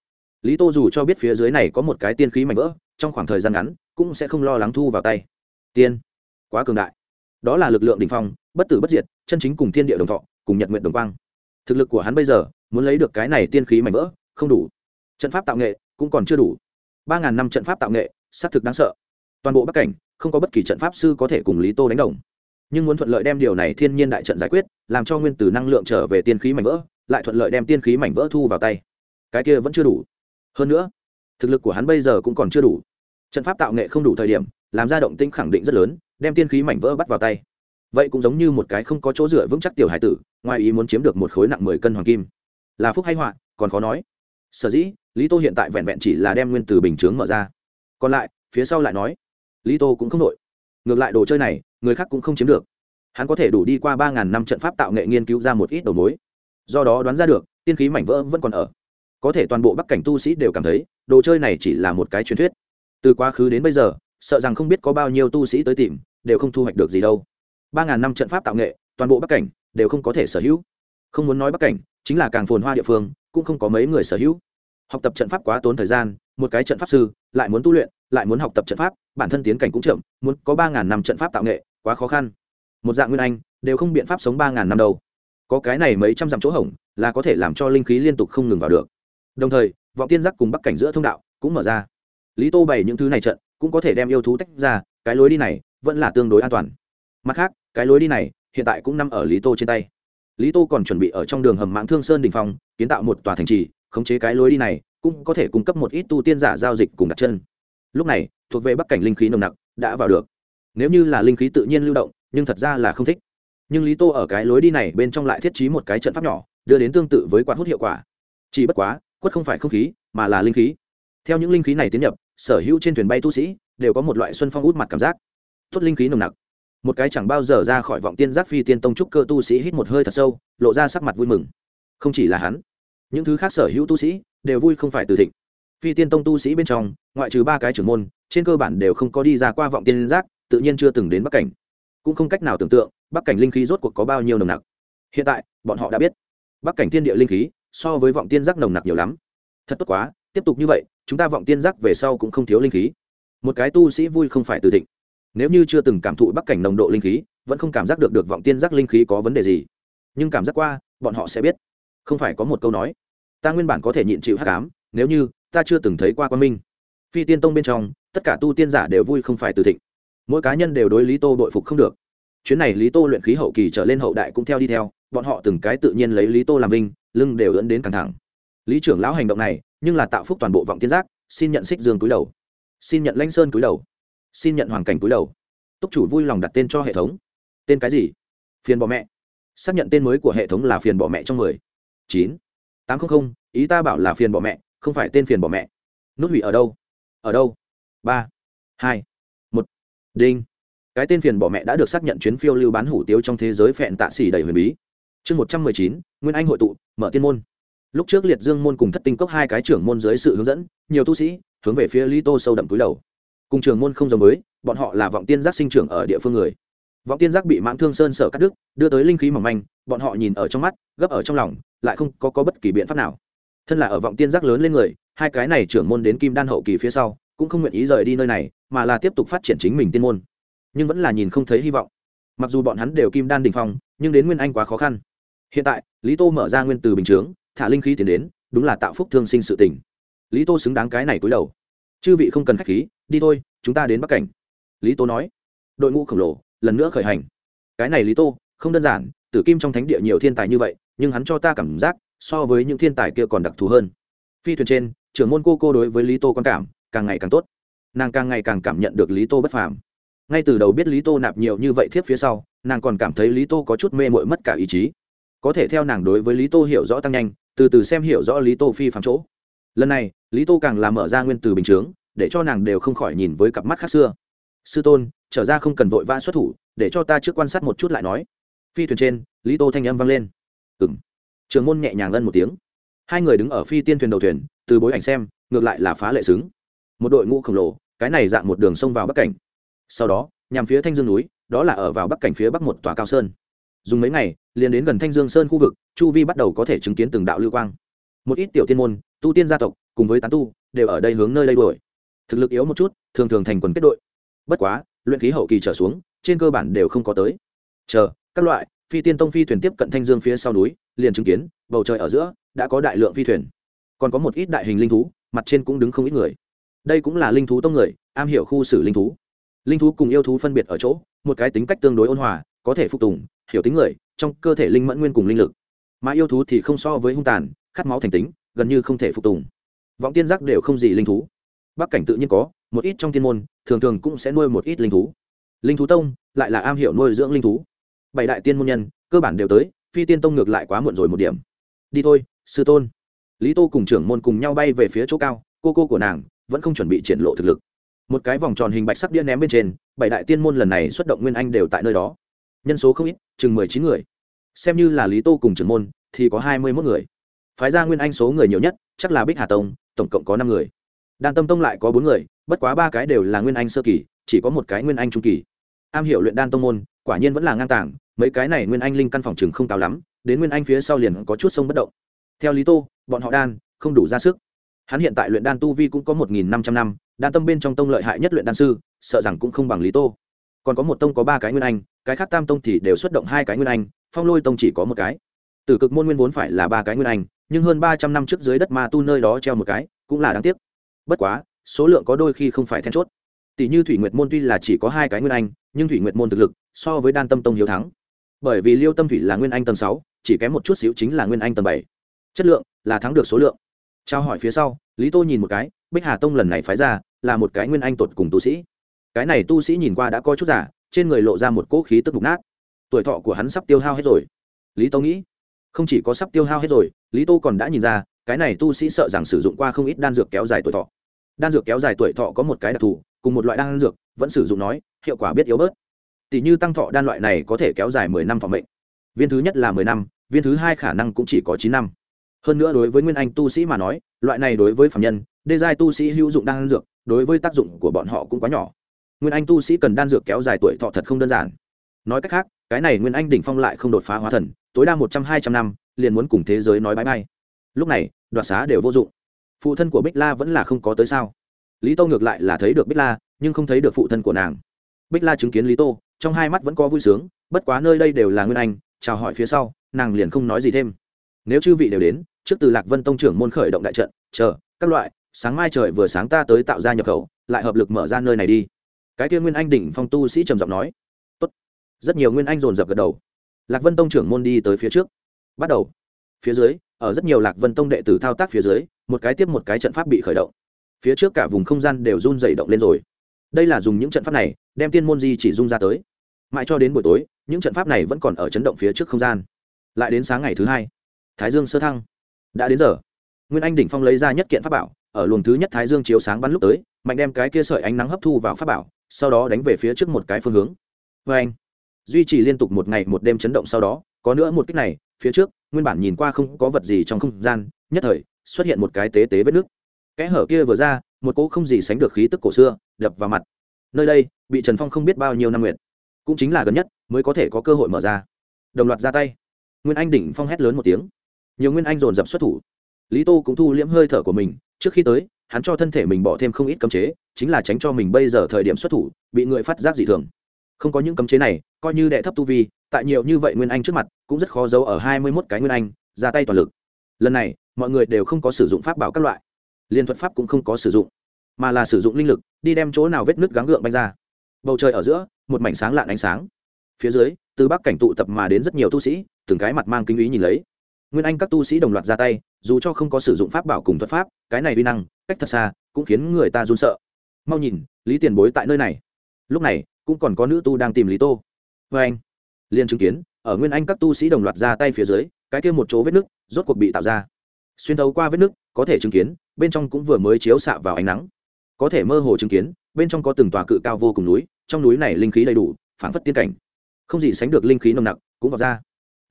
lý tô dù cho biết phía dưới này có một cái tiên khí mạnh vỡ trong khoảng thời gian ngắn, cũng sẽ không lo lắng thu vào tay. Tiên, quá cường đại. Đó là lực lượng đ ỉ n h phong, bất tử bất diệt, chân chính cùng thiên địa đồng thọ, cùng nhật nguyện đồng quang. Thực lực của hắn bây giờ, muốn lấy được cái này tiên khí mạnh vỡ, không đủ. Trận pháp tạo nghệ, cũng còn chưa đủ. Ba ngàn năm trận pháp tạo nghệ, xác thực đáng sợ. Toàn bộ bắc cảnh, không có bất kỳ trận pháp sư có thể cùng lý tô đánh đồng. Nhưng muốn thuận lợi đem điều này thiên nhiên đại trận giải quyết, làm cho nguyên tử năng lượng trở về tiên khí mảnh vỡ, lại thuận lợi đem tiên khí mảnh vỡ thu vào tay. Cái kia vẫn chưa đủ. Hơn nữa, thực lực của hắn bây giờ cũng còn chưa đủ trận pháp tạo nghệ không đủ thời điểm, làm ra động tĩnh khẳng định rất lớn, đem tiên khí mảnh vỡ bắt vào tay. Vậy cũng giống như một cái không có chỗ dựa vững chắc tiểu hải tử, ngoài ý muốn chiếm được một khối nặng mười cân hoàng kim. Là phúc hay họa, còn khó nói. Sở dĩ, lý tô hiện tại vẹn vẹn chỉ là đem nguyên từ bình chướng mở ra. Còn lại, phía sau lại nói, lý tô cũng không đội ngược lại đồ chơi này, người khác cũng không chiếm được. Hắn có thể đủ đi qua ba ngàn năm trận pháp tạo nghệ nghiên cứu ra một ít đầu mối. Do đó đoán ra được, tiên khí mảnh vỡ vẫn còn ở. Có thể toàn bộ bắc cảnh tu sĩ đều cảm thấy, đồ chơi này chỉ là một cái truyền thuyết từ quá khứ đến bây giờ, sợ rằng không biết có bao nhiêu tu sĩ tới tìm, đều không thu hoạch được gì đâu. Ba ngàn năm trận pháp tạo nghệ, toàn bộ bắc cảnh, đều không có thể sở hữu. Không muốn nói bắc cảnh, chính là càng phồn hoa địa phương, cũng không có mấy người sở hữu. Học tập trận pháp quá tốn thời gian, một cái trận pháp sư, lại muốn tu luyện, lại muốn học tập trận pháp, bản thân tiến cảnh cũng chậm, muốn có ba ngàn năm trận pháp tạo nghệ, quá khó khăn. Một dạng nguyên anh, đều không biện pháp sống ba ngàn năm đâu. Có cái này mấy trăm dặm chỗ hỏng là có thể làm cho linh khí liên tục không ngừng vào được. Đồng thời, vọng tiên giác cùng bắc cảnh giữa thông đạo cũng mở ra lý tô bày những thứ này trận, cũng có thể đem yêu thú tách ra, cái lối đi này vẫn là tương đối an toàn. Mặt khác, cái lối đi này hiện tại cũng nằm ở lý tô trên tay. Lý tô còn chuẩn bị ở trong đường hầm mạng thương sơn đình phong kiến tạo một tòa thành trì, khống chế cái lối đi này, cũng có thể cung cấp một ít tu tiên giả giao dịch cùng đặt chân. Lúc này, thuộc về bắc cảnh linh khí nồng nặc, đã vào được. Nếu như là linh khí tự nhiên lưu động, nhưng thật ra là không thích. Nhưng lý tô ở cái lối đi này bên trong lại thiết trí một cái trận pháp nhỏ, đưa đến tương tự với quạt hút hiệu quả. Chỉ bất quá, quất không phải không khí, mà là linh khí. Theo những linh khí này tiến nhập sở hữu trên thuyền bay tu sĩ, đều có một loại xuân phong út mặt cảm giác. Tốt linh khí nồng nặc. Một cái chẳng bao giờ ra khỏi vọng tiên giác phi tiên tông trúc cơ tu sĩ hít một hơi thật sâu, lộ ra sắc mặt vui mừng. Không chỉ là hắn, những thứ khác sở hữu tu sĩ đều vui không phải từ thịnh. Phi tiên tông tu sĩ bên trong, ngoại trừ ba cái trưởng môn, trên cơ bản đều không có đi ra qua vọng tiên giác, tự nhiên chưa từng đến bắc cảnh. Cũng không cách nào tưởng tượng, bắc cảnh linh khí rốt cuộc có bao nhiêu nồng nặc. Hiện tại, bọn họ đã biết, bắc cảnh thiên địa linh khí so với vọng tiên giác nồng nặc nhiều lắm. Thật tốt quá tiếp tục như vậy, chúng ta vọng tiên giác về sau cũng không thiếu linh khí. Một cái tu sĩ vui không phải từ thịnh. Nếu như chưa từng cảm thụ bắc cảnh nồng độ linh khí, vẫn không cảm giác được được vọng tiên giác linh khí có vấn đề gì. Nhưng cảm giác qua, bọn họ sẽ biết. Không phải có một câu nói. Ta nguyên bản có thể nhịn chịu hát cám nếu như ta chưa từng thấy qua quan minh. Phi tiên tông bên trong, tất cả tu tiên giả đều vui không phải từ thịnh. Mỗi cá nhân đều đối lý tô đội phục không được. Chuyến này lý tô luyện khí hậu kỳ trở lên hậu đại cũng theo đi theo, bọn họ từng cái tự nhiên lấy lý tô làm vinh, lưng đều dẫn đến căng thẳng. Lý trưởng lão hành động này nhưng là tạo phúc toàn bộ vọng tiên giác, xin nhận xích dương túi đầu. Xin nhận lanh sơn túi đầu. Xin nhận hoàng cảnh túi đầu. Túc chủ vui lòng đặt tên cho hệ thống. Tên cái gì? Phiền bỏ mẹ. Xác nhận tên mới của hệ thống là phiền bỏ mẹ trong mười. Chín. Tám trăm linh ý ta bảo là phiền bỏ mẹ, không phải tên phiền bỏ mẹ. Nút hủy ở đâu? Ở đâu? Ba. Hai. Một. Đinh. Cái tên phiền bỏ mẹ đã được xác nhận chuyến phiêu lưu bán hủ tiếu trong thế giới phẹn tạ xỉ đầy huyền bí. Chương một trăm mười chín, nguyên anh hội tụ, mở tiên môn lúc trước liệt dương môn cùng thất tinh cốc hai cái trưởng môn dưới sự hướng dẫn nhiều tu sĩ hướng về phía lý tô sâu đậm túi đầu. Cùng trường môn không giống mới, bọn họ là vọng tiên giác sinh trưởng ở địa phương người. Vọng tiên giác bị mãng thương sơn sở cắt đứt đưa tới linh khí mỏng manh bọn họ nhìn ở trong mắt gấp ở trong lòng lại không có, có bất kỳ biện pháp nào. Thân là ở vọng tiên giác lớn lên người hai cái này trưởng môn đến kim đan hậu kỳ phía sau cũng không nguyện ý rời đi nơi này mà là tiếp tục phát triển chính mình tiên môn. Nhưng vẫn là nhìn không thấy hy vọng. Mặc dù bọn hắn đều kim đan đình phong nhưng đến nguyên anh quá khó khăn. Hiện tại lý tô mở ra nguyên từ bình chướng thả linh khí tiến đến, đúng là tạo phúc thương sinh sự tình. Lý tô xứng đáng cái này cúi đầu. Chư vị không cần khách khí, đi thôi, chúng ta đến bắc cảnh. Lý tô nói. Đội ngũ khổng lồ, lần nữa khởi hành. Cái này lý tô, không đơn giản, tử kim trong thánh địa nhiều thiên tài như vậy, nhưng hắn cho ta cảm giác, so với những thiên tài kia còn đặc thù hơn. Phi thuyền trên, trưởng môn cô cô đối với lý tô quan cảm, càng ngày càng tốt. Nàng càng ngày càng cảm nhận được lý tô bất phàm. Ngay từ đầu biết lý tô nạp nhiều như vậy thiếp phía sau, nàng còn cảm thấy lý tô có chút mê mội mất cả ý chí có thể theo nàng đối với lý tô hiểu rõ tăng nhanh, từ từ xem hiểu rõ lý tô phi phạm chỗ. Lần này, lý tô càng làm mở ra nguyên từ bình chướng, để cho nàng đều không khỏi nhìn với cặp mắt khác xưa. Sư tôn, trở ra không cần vội vã xuất thủ, để cho ta trước quan sát một chút lại nói. Phi thuyền trên, lý tô thanh âm vang lên. Ừng trường môn nhẹ nhàng ân một tiếng. Hai người đứng ở phi tiên thuyền đầu thuyền, từ bối ảnh xem, ngược lại là phá lệ xứng. Một đội ngũ khổng lồ, cái này dạng một đường sông vào bắc cảnh. Sau đó, nhằm phía thanh dương núi, đó là ở vào bắc cảnh phía bắc một tòa cao sơn dùng mấy ngày, liền đến gần thanh dương sơn khu vực, chu vi bắt đầu có thể chứng kiến từng đạo lưu quang. Một ít tiểu tiên môn, tu tiên gia tộc, cùng với tán tu, đều ở đây hướng nơi đây đuổi. Thực lực yếu một chút, thường thường thành quần kết đội. Bất quá, luyện khí hậu kỳ trở xuống, trên cơ bản đều không có tới. Chờ, các loại, phi tiên tông phi thuyền tiếp cận thanh dương phía sau núi, liền chứng kiến, bầu trời ở giữa, đã có đại lượng phi thuyền. Còn có một ít đại hình linh thú, mặt trên cũng đứng không ít người. Đây cũng là linh thú tông người, am hiểu khu xử linh thú. Linh thú cùng yêu thú phân biệt ở chỗ, một cái tính cách tương đối ôn hòa có thể phục tùng, hiểu tính người, trong cơ thể linh mẫn nguyên cùng linh lực. Mà yêu thú thì không so với hung tàn, khát máu thành tính, gần như không thể phục tùng. Vọng tiên giác đều không gì linh thú. Bắc cảnh tự nhiên có, một ít trong tiên môn, thường thường cũng sẽ nuôi một ít linh thú. Linh thú tông, lại là am hiểu nuôi dưỡng linh thú. Bảy đại tiên môn nhân, cơ bản đều tới, phi tiên tông ngược lại quá muộn rồi một điểm. Đi thôi, sư tôn. Lý tô cùng trưởng môn cùng nhau bay về phía chỗ cao, cô cô của nàng vẫn không chuẩn bị triển lộ thực lực. Một cái vòng tròn hình bạch sắc đĩa ném bên trên, bảy đại tiên môn lần này xuất động nguyên anh đều tại nơi đó nhân số không ít, chừng mười chín người. Xem như là lý tô cùng trưởng môn, thì có hai mươi mốt người. Phái ra nguyên anh số người nhiều nhất, chắc là bích hà tông, tổng cộng có năm người. Đan tâm tông lại có bốn người, bất quá ba cái đều là nguyên anh sơ kỳ, chỉ có một cái nguyên anh trung kỳ. Am hiểu luyện đan tông môn, quả nhiên vẫn là ngang tàng, mấy cái này nguyên anh linh căn phòng chừng không cao lắm, đến nguyên anh phía sau liền có chút sông bất động. Theo lý tô, bọn họ đan, không đủ ra sức. Hắn hiện tại luyện đan tu vi cũng có một nghìn năm trăm năm, đan tâm bên trong tông lợi hại nhất luyện đan sư, sợ rằng cũng không bằng lý tô. Còn có một tông có ba cái nguyên anh cái khác tam tông thì đều xuất động hai cái nguyên anh, phong lôi tông chỉ có một cái. Tử cực môn nguyên vốn phải là ba cái nguyên anh, nhưng hơn ba trăm năm trước dưới đất ma tu nơi đó treo một cái, cũng là đáng tiếc. Bất quá, số lượng có đôi khi không phải then chốt. Tỷ như thủy nguyệt môn tuy là chỉ có hai cái nguyên anh, nhưng thủy nguyệt môn thực lực so với đan tâm tông hiếu thắng. Bởi vì liêu tâm thủy là nguyên anh tầng sáu, chỉ kém một chút xíu chính là nguyên anh tầng bảy. Chất lượng là thắng được số lượng. Trao hỏi phía sau, lý tô nhìn một cái, bích hà tông lần này phái ra là một cái nguyên anh tột cùng tu sĩ. Cái này tu sĩ nhìn qua đã có chút giả trên người lộ ra một cỗ khí tức mục nát. Tuổi thọ của hắn sắp tiêu hao hết rồi. Lý tô nghĩ, không chỉ có sắp tiêu hao hết rồi, lý tô còn đã nhìn ra, cái này tu sĩ sợ rằng sử dụng qua không ít đan dược kéo dài tuổi thọ. Đan dược kéo dài tuổi thọ có một cái đặc thù, cùng một loại đan dược, vẫn sử dụng nói, hiệu quả biết yếu bớt. Tỷ như tăng thọ đan loại này có thể kéo dài mười năm thọ mệnh. Viên thứ nhất là mười năm, viên thứ hai khả năng cũng chỉ có chín năm. Hơn nữa đối với nguyên anh tu sĩ mà nói, loại này đối với phạm nhân, đê giai tu sĩ hữu dụng đan dược, đối với tác dụng của bọn họ cũng quá nhỏ nguyên anh tu sĩ cần đan dược kéo dài tuổi thọ thật không đơn giản. Nói cách khác, cái này nguyên anh đỉnh phong lại không đột phá hóa thần, tối đa một trăm hai trăm năm, liền muốn cùng thế giới nói bãi bay. Lúc này, đoạt xá đều vô dụng. Phụ thân của bích la vẫn là không có tới sao? Lý tô ngược lại là thấy được bích la, nhưng không thấy được phụ thân của nàng. Bích la chứng kiến lý tô, trong hai mắt vẫn có vui sướng, bất quá nơi đây đều là nguyên anh, chào hỏi phía sau, nàng liền không nói gì thêm. Nếu chư vị đều đến, trước từ lạc vân tông trưởng môn khởi động đại trận, chờ, các loại, sáng mai trời vừa sáng ta tới tạo ra nhập khẩu, lại hợp lực mở ra nơi này đi cái kia nguyên anh đỉnh phong tu sĩ trầm giọng nói, Tốt. rất nhiều nguyên anh dồn dập gật đầu. Lạc vân tông trưởng môn đi tới phía trước. Bắt đầu. Phía dưới, ở rất nhiều lạc vân tông đệ tử thao tác phía dưới, một cái tiếp một cái trận pháp bị khởi động. Phía trước cả vùng không gian đều run dày động lên rồi. Đây là dùng những trận pháp này đem tiên môn di chỉ rung ra tới. Mãi cho đến buổi tối, những trận pháp này vẫn còn ở chấn động phía trước không gian. Lại đến sáng ngày thứ hai, thái dương sơ thăng. Đã đến giờ. Nguyên anh đỉnh phong lấy ra nhất kiện pháp bảo, ở luồng thứ nhất thái dương chiếu sáng bắn lúc tới, mạnh đem cái kia sợi ánh nắng hấp thu vào pháp bảo sau đó đánh về phía trước một cái phương hướng. Vê anh, duy trì liên tục một ngày một đêm chấn động sau đó, có nữa một cách này, phía trước, nguyên bản nhìn qua không có vật gì trong không gian, nhất thời, xuất hiện một cái tế tế vết nước. Kẽ hở kia vừa ra, một cỗ không gì sánh được khí tức cổ xưa, đập vào mặt. Nơi đây, bị trần phong không biết bao nhiêu năm nguyện cũng chính là gần nhất, mới có thể có cơ hội mở ra. Đồng loạt ra tay. Nguyên anh đỉnh phong hét lớn một tiếng. Nhiều nguyên anh dồn dập xuất thủ. Lý tô cũng thu liễm hơi thở của mình, trước khi tới hắn cho thân thể mình bỏ thêm không ít cấm chế, chính là tránh cho mình bây giờ thời điểm xuất thủ, bị người phát giác dị thường. Không có những cấm chế này, coi như đệ thấp tu vi, tại nhiều như vậy nguyên anh trước mặt, cũng rất khó giấu ở hai mươi mốt cái nguyên anh, ra tay toàn lực. Lần này, mọi người đều không có sử dụng pháp bảo các loại. Liên thuật pháp cũng không có sử dụng, mà là sử dụng linh lực, đi đem chỗ nào vết nứt gắng gượng banh ra. Bầu trời ở giữa, một mảnh sáng lạn ánh sáng. Phía dưới, từ bắc cảnh tụ tập mà đến rất nhiều tu sĩ, từng cái mặt mang kinh ý nhìn lấy. Nguyên anh các tu sĩ đồng loạt ra tay, dù cho không có sử dụng pháp bảo cùng thuật pháp, cái này uy năng cách thật xa, cũng khiến người ta run sợ. Mau nhìn, lý tiền bối tại nơi này. Lúc này, cũng còn có nữ tu đang tìm lý tô. Vê anh, liền chứng kiến, ở nguyên anh các tu sĩ đồng loạt ra tay phía dưới, cái kia một chỗ vết nứt, rốt cuộc bị tạo ra. Xuyên thấu qua vết nứt, có thể chứng kiến, bên trong cũng vừa mới chiếu xạ vào ánh nắng. Có thể mơ hồ chứng kiến, bên trong có từng tòa cự cao vô cùng núi, trong núi này linh khí đầy đủ, phảng phất tiên cảnh. Không gì sánh được linh khí nồng nặc, cũng vào ra.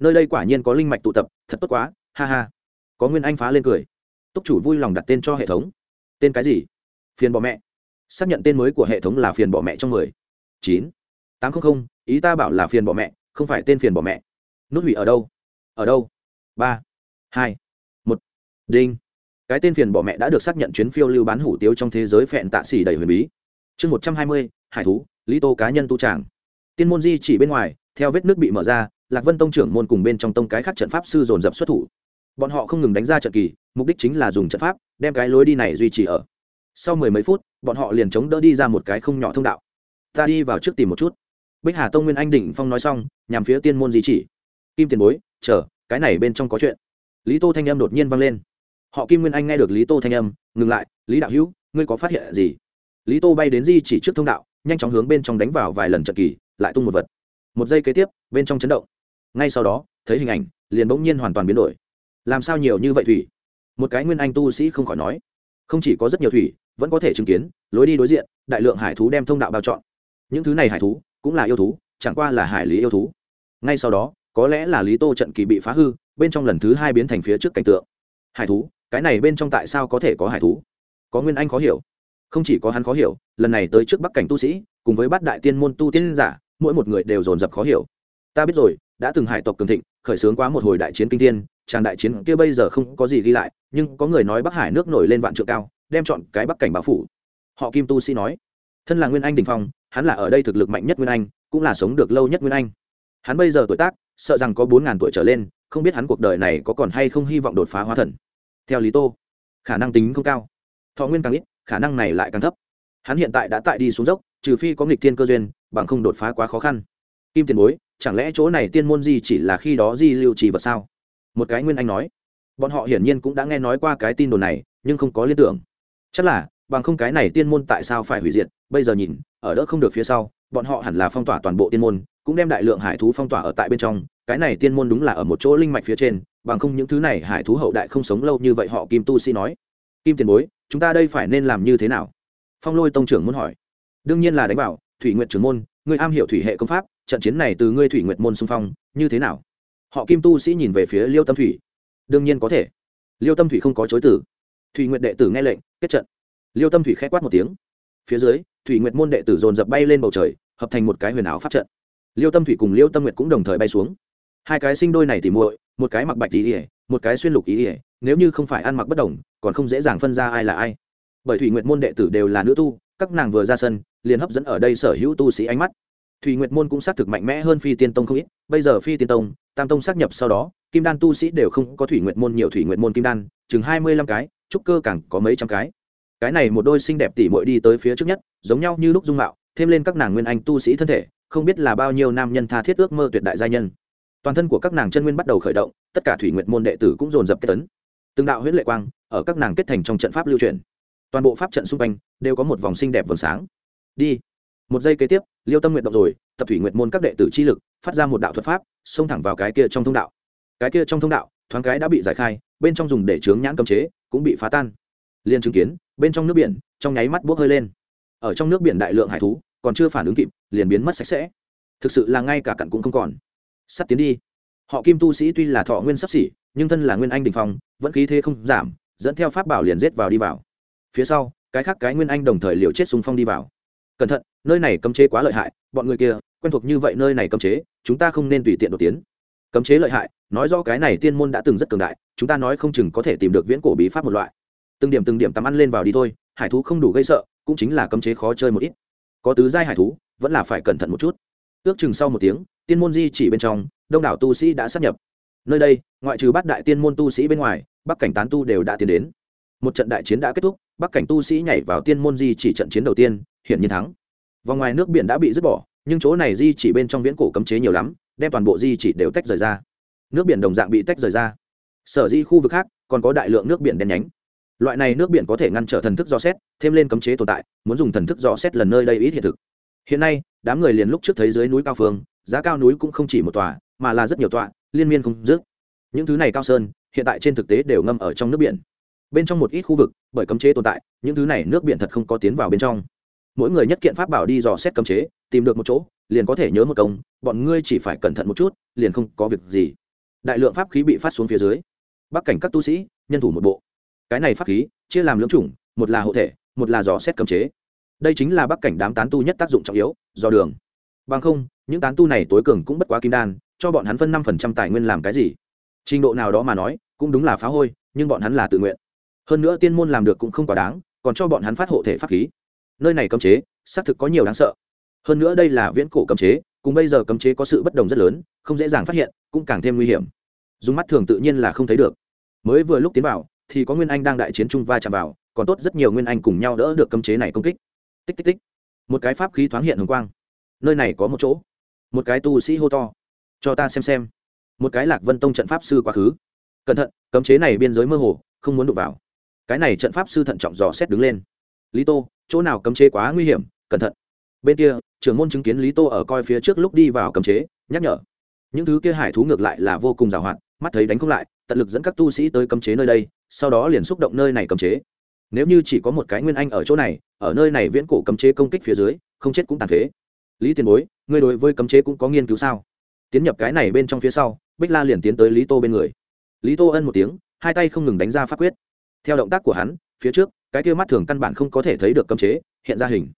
Nơi đây quả nhiên có linh mạch tụ tập, thật tốt quá, ha ha. Có nguyên anh phá lên cười. Túc chủ vui lòng đặt tên cho hệ thống tên cái gì? Phiền bỏ mẹ. Xác nhận tên mới của hệ thống là phiền bỏ mẹ trong mười. Chín. Tám trăm linh ý ta bảo là phiền bỏ mẹ, không phải tên phiền bỏ mẹ. Nút hủy ở đâu? Ở đâu? Ba. Hai. Một. Đinh. Cái tên phiền bỏ mẹ đã được xác nhận chuyến phiêu lưu bán hủ tiếu trong thế giới phẹn tạ xỉ đầy huyền bí. Chương một trăm hai mươi, hải thú, lý tô cá nhân tu tràng. Tiên môn di chỉ bên ngoài, theo vết nước bị mở ra, lạc vân tông trưởng môn cùng bên trong tông cái khác trận pháp sư dồn dập xuất thủ bọn họ không ngừng đánh ra trận kỳ, mục đích chính là dùng trận pháp, đem cái lối đi này duy trì ở. Sau mười mấy phút, bọn họ liền chống đỡ đi ra một cái không nhỏ thông đạo. Ta đi vào trước tìm một chút. Bích hà tông nguyên anh đỉnh phong nói xong, nhằm phía tiên môn di chỉ. Kim tiền bối, chờ, cái này bên trong có chuyện. Lý tô thanh âm đột nhiên vang lên. Họ kim nguyên anh nghe được lý tô thanh âm, ngừng lại, lý đạo hữu, ngươi có phát hiện gì? Lý tô bay đến di chỉ trước thông đạo, nhanh chóng hướng bên trong đánh vào vài lần trận kỳ, lại tung một vật. Một giây kế tiếp, bên trong chấn động. Ngay sau đó, thấy hình ảnh, liền bỗng nhiên hoàn toàn biến đổi làm sao nhiều như vậy thủy? Một cái nguyên anh tu sĩ không khỏi nói. Không chỉ có rất nhiều thủy, vẫn có thể chứng kiến, lối đi đối diện, đại lượng hải thú đem thông đạo bao trọn. Những thứ này hải thú, cũng là yêu thú, chẳng qua là hải lý yêu thú. Ngay sau đó, có lẽ là lý tô trận kỳ bị phá hư, bên trong lần thứ hai biến thành phía trước cảnh tượng. Hải thú, cái này bên trong tại sao có thể có hải thú? Có nguyên anh khó hiểu. Không chỉ có hắn khó hiểu, lần này tới trước bắc cảnh tu sĩ, cùng với bát đại tiên môn tu tiên giả, mỗi một người đều dồn dập khó hiểu. Ta biết rồi, đã từng hải tộc cường thịnh, khởi xướng quá một hồi đại chiến kinh thiên tràng đại chiến kia bây giờ không có gì ghi lại, nhưng có người nói bắc hải nước nổi lên vạn trượng cao, đem chọn cái bắc cảnh bao phủ. Họ kim tu sĩ nói, thân là nguyên anh đình phong, hắn là ở đây thực lực mạnh nhất nguyên anh, cũng là sống được lâu nhất nguyên anh. Hắn bây giờ tuổi tác, sợ rằng có bốn ngàn tuổi trở lên, không biết hắn cuộc đời này có còn hay không hy vọng đột phá hóa thần. Theo lý tô, khả năng tính không cao. Thọ nguyên càng ít, khả năng này lại càng thấp. Hắn hiện tại đã tại đi xuống dốc, trừ phi có nghịch thiên cơ duyên, bằng không đột phá quá khó khăn. Kim tiền bối, chẳng lẽ chỗ này tiên môn gì chỉ là khi đó di lưu trì vật sao? Một cái nguyên anh nói. Bọn họ hiển nhiên cũng đã nghe nói qua cái tin đồn này, nhưng không có liên tưởng. Chắc là, bằng không cái này tiên môn tại sao phải hủy diệt, bây giờ nhìn, ở đỡ không được phía sau, bọn họ hẳn là phong tỏa toàn bộ tiên môn, cũng đem đại lượng hải thú phong tỏa ở tại bên trong, cái này tiên môn đúng là ở một chỗ linh mạch phía trên, bằng không những thứ này hải thú hậu đại không sống lâu như vậy họ kim tu sĩ nói. Kim tiền bối, chúng ta đây phải nên làm như thế nào? Phong lôi tông trưởng muốn hỏi. Đương nhiên là đánh bảo thủy nguyện trưởng môn, ngươi am hiểu thủy hệ công pháp, trận chiến này từ ngươi thủy nguyện môn xung phong, như thế nào? Họ kim tu sĩ nhìn về phía liêu tâm thủy. Đương nhiên có thể. Liêu tâm thủy không có chối tử thủy nguyện đệ tử nghe lệnh, kết trận. Liêu tâm thủy k h ẽ quát một tiếng. Phía dưới, thủy nguyện môn đệ tử dồn dập bay lên bầu trời, hợp thành một cái huyền áo pháp trận. Liêu tâm thủy cùng liêu tâm nguyệt cũng đồng thời bay xuống. Hai cái sinh đôi này thì muội, một cái mặc bạch ý ỉa một cái xuyên lục ý ỉa nếu như không phải ăn mặc bất đồng, còn không dễ dàng phân ra ai là ai. Bởi thủy nguyệt môn đệ tử đều là nữ tu, các nàng vừa ra sân, liền hấp dẫn ở đây sở hữu tu sĩ ánh mắt thủy nguyệt môn cũng xác thực mạnh mẽ hơn phi tiên tông không ít, bây giờ phi tiên tông, tam tông xác nhập sau đó, kim đan tu sĩ đều không có thủy nguyệt môn nhiều thủy nguyệt môn kim đan, chừng hai mươi lăm cái, trúc cơ càng có mấy trăm cái. Cái này một đôi xinh đẹp tỉ mội đi tới phía trước nhất, giống nhau như lúc dung mạo, thêm lên các nàng nguyên anh tu sĩ thân thể, không biết là bao nhiêu nam nhân tha thiết ước mơ tuyệt đại gia nhân. Toàn thân của các nàng chân nguyên bắt đầu khởi động, tất cả thủy nguyệt môn đệ tử cũng dồn dập kết tấn. Từng đạo huyết lệ quang ở các nàng kết thành trong trận pháp lưu truyền. Toàn bộ pháp trận xung quanh đều có một vòng xinh đẹp vầng sáng. Đi một giây kế tiếp, liêu tâm nguyện động rồi, tập thủy nguyện môn các đệ tử chi lực, phát ra một đạo thuật pháp, xông thẳng vào cái kia trong thông đạo. Cái kia trong thông đạo, thoáng cái đã bị giải khai, bên trong dùng để chướng nhãn cấm chế, cũng bị phá tan. Liên chứng kiến, bên trong nước biển, trong nháy mắt bốc hơi lên. Ở trong nước biển đại lượng hải thú, còn chưa phản ứng kịp, liền biến mất sạch sẽ. Thực sự là ngay cả cặn cũng không còn. Sắt tiến đi. Họ kim tu sĩ tuy là thọ nguyên sắp xỉ, nhưng thân là nguyên anh đình phong, vẫn khí thế không giảm, dẫn theo pháp bảo liền rết vào đi vào. Phía sau, cái khác cái nguyên anh đồng thời liều chết xung phong đi vào cẩn thận, nơi này cấm chế quá lợi hại, bọn người kia, quen thuộc như vậy nơi này cấm chế, chúng ta không nên tùy tiện đột tiến. Cấm chế lợi hại, nói do cái này tiên môn đã từng rất cường đại, chúng ta nói không chừng có thể tìm được viễn cổ bí pháp một loại. Từng điểm từng điểm tắm ăn lên vào đi thôi, hải thú không đủ gây sợ, cũng chính là cấm chế khó chơi một ít. Có tứ giai hải thú, vẫn là phải cẩn thận một chút. Ước chừng sau một tiếng, tiên môn di chỉ bên trong, đông đảo tu sĩ đã sắp nhập. Nơi đây, ngoại trừ bát đại tiên môn tu sĩ bên ngoài, bắc cảnh tán tu đều đã tiến đến. Một trận đại chiến đã kết thúc, bắc cảnh tu sĩ nhảy vào tiên môn di chỉ trận chiến đầu tiên hiện nhiên thắng. Vòng ngoài nước biển đã bị dứt bỏ, nhưng chỗ này di chỉ bên trong viễn cổ cấm chế nhiều lắm, đem toàn bộ di chỉ đều tách rời ra. Nước biển đồng dạng bị tách rời ra. Sở di khu vực khác, còn có đại lượng nước biển đen nhánh. Loại này nước biển có thể ngăn trở thần thức do xét, thêm lên cấm chế tồn tại, muốn dùng thần thức do xét lần nơi đây ít hiện thực. Hiện nay, đám người liền lúc trước thấy dưới núi cao phương, giá cao núi cũng không chỉ một tòa, mà là rất nhiều tọa, liên miên không dứt. Những thứ này cao sơn, hiện tại trên thực tế đều ngâm ở trong nước biển. Bên trong một ít khu vực, bởi cấm chế tồn tại, những thứ này nước biển thật không có tiến vào bên trong mỗi người nhất kiện pháp bảo đi dò xét cấm chế, tìm được một chỗ, liền có thể nhớ một công, bọn ngươi chỉ phải cẩn thận một chút, liền không có việc gì. Đại lượng pháp khí bị phát xuống phía dưới. Bắc cảnh các tu sĩ, nhân thủ một bộ. Cái này pháp khí, chia làm lưỡng chủng, một là hộ thể, một là dò xét cấm chế. Đây chính là bắc cảnh đám tán tu nhất tác dụng trọng yếu, do đường. Bằng không, những tán tu này tối cường cũng bất quá kim đan, cho bọn hắn phân năm phần trăm tài nguyên làm cái gì? Trình độ nào đó mà nói, cũng đúng là phá hôi, nhưng bọn hắn là tự nguyện. Hơn nữa tiên môn làm được cũng không quá đáng, còn cho bọn hắn phát hộ thể pháp khí nơi này cấm chế, xác thực có nhiều đáng sợ. Hơn nữa đây là viễn cổ cấm chế, cùng bây giờ cấm chế có sự bất đồng rất lớn, không dễ dàng phát hiện, cũng càng thêm nguy hiểm. Dùng mắt thường tự nhiên là không thấy được. Mới vừa lúc tiến vào, thì có nguyên anh đang đại chiến trung va chạm vào, còn tốt rất nhiều nguyên anh cùng nhau đỡ được cấm chế này công kích. Tích tích tích. Một cái pháp khí thoáng hiện hồng quang. Nơi này có một chỗ. Một cái tu sĩ hô to. Cho ta xem xem. Một cái lạc vân tông trận pháp sư quá khứ. Cẩn thận, cấm chế này biên giới mơ hồ, không muốn đụng vào. Cái này trận pháp sư thận trọng dò xét đứng lên. Lý tô chỗ nào cấm chế quá nguy hiểm, cẩn thận. Bên kia, trưởng môn chứng kiến lý tô ở coi phía trước lúc đi vào cấm chế, nhắc nhở. Những thứ kia hải thú ngược lại là vô cùng giàu hạn, mắt thấy đánh không lại, tận lực dẫn các tu sĩ tới cấm chế nơi đây, sau đó liền xúc động nơi này cấm chế. Nếu như chỉ có một cái nguyên anh ở chỗ này, ở nơi này viễn cổ cấm chế công kích phía dưới, không chết cũng tàn phế. Lý tiền bối, ngươi đối với cấm chế cũng có nghiên cứu sao? Tiến nhập cái này bên trong phía sau, bích la liền tiến tới lý tô bên người. Lý tô ân một tiếng, hai tay không ngừng đánh ra pháp quyết. Theo động tác của hắn, phía trước cái kia mắt thường căn bản không có thể thấy được cấm chế, hiện ra hình.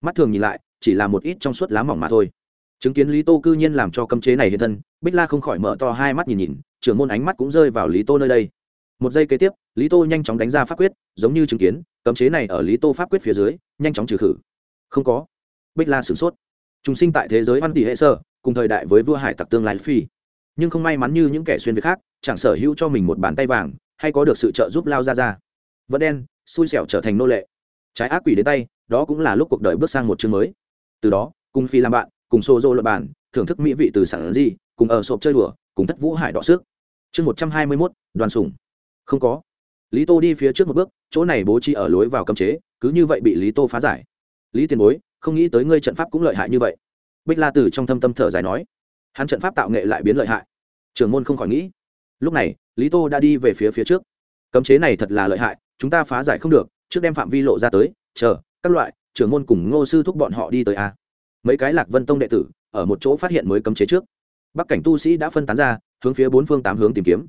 Mắt thường nhìn lại, chỉ là một ít trong suốt lá mỏng mà thôi. Chứng kiến lý tô cư nhiên làm cho cấm chế này hiện thân, bích la không khỏi mở to hai mắt nhìn nhìn, trưởng môn ánh mắt cũng rơi vào lý tô nơi đây. Một giây kế tiếp, lý tô nhanh chóng đánh ra pháp quyết, giống như chứng kiến, cấm chế này ở lý tô pháp quyết phía dưới, nhanh chóng trừ khử. Không có. Bích la sửng sốt. Chúng sinh tại thế giới văn tỷ hệ sơ cùng thời đại với vua hải tặc tương lai phi. Nhưng không may mắn như những kẻ xuyên việt khác, chẳng sở hữu cho mình một bàn tay vàng, hay có được sự trợ giúp lao ra ra vẫn đen xui xẻo trở thành nô lệ. Trái ác quỷ đến tay, đó cũng là lúc cuộc đời bước sang một chương mới. Từ đó, cùng phi làm bạn, cùng xô dô luật bản thưởng thức mỹ vị từ sản di, cùng ở sộp chơi đùa, cùng thất vũ hải đọ xước chương một trăm hai mươi mốt, đoàn sủng. Không có. Lý tô đi phía trước một bước, chỗ này bố trí ở lối vào cấm chế, cứ như vậy bị lý tô phá giải. Lý tiền bối, không nghĩ tới ngươi trận pháp cũng lợi hại như vậy. Bích la từ trong thâm tâm thở dài nói, hắn trận pháp tạo nghệ lại biến lợi hại. Trường môn không khỏi nghĩ. Lúc này, lý tô đã đi về phía phía trước. Cấm chế này thật là lợi hại chúng ta phá giải không được, trước đem phạm vi lộ ra tới, chờ, các loại, trưởng môn cùng ngô sư thúc bọn họ đi tới a. Mấy cái lạc vân tông đệ tử, ở một chỗ phát hiện mới cấm chế trước. Bắc cảnh tu sĩ đã phân tán ra, hướng phía bốn phương tám hướng tìm kiếm.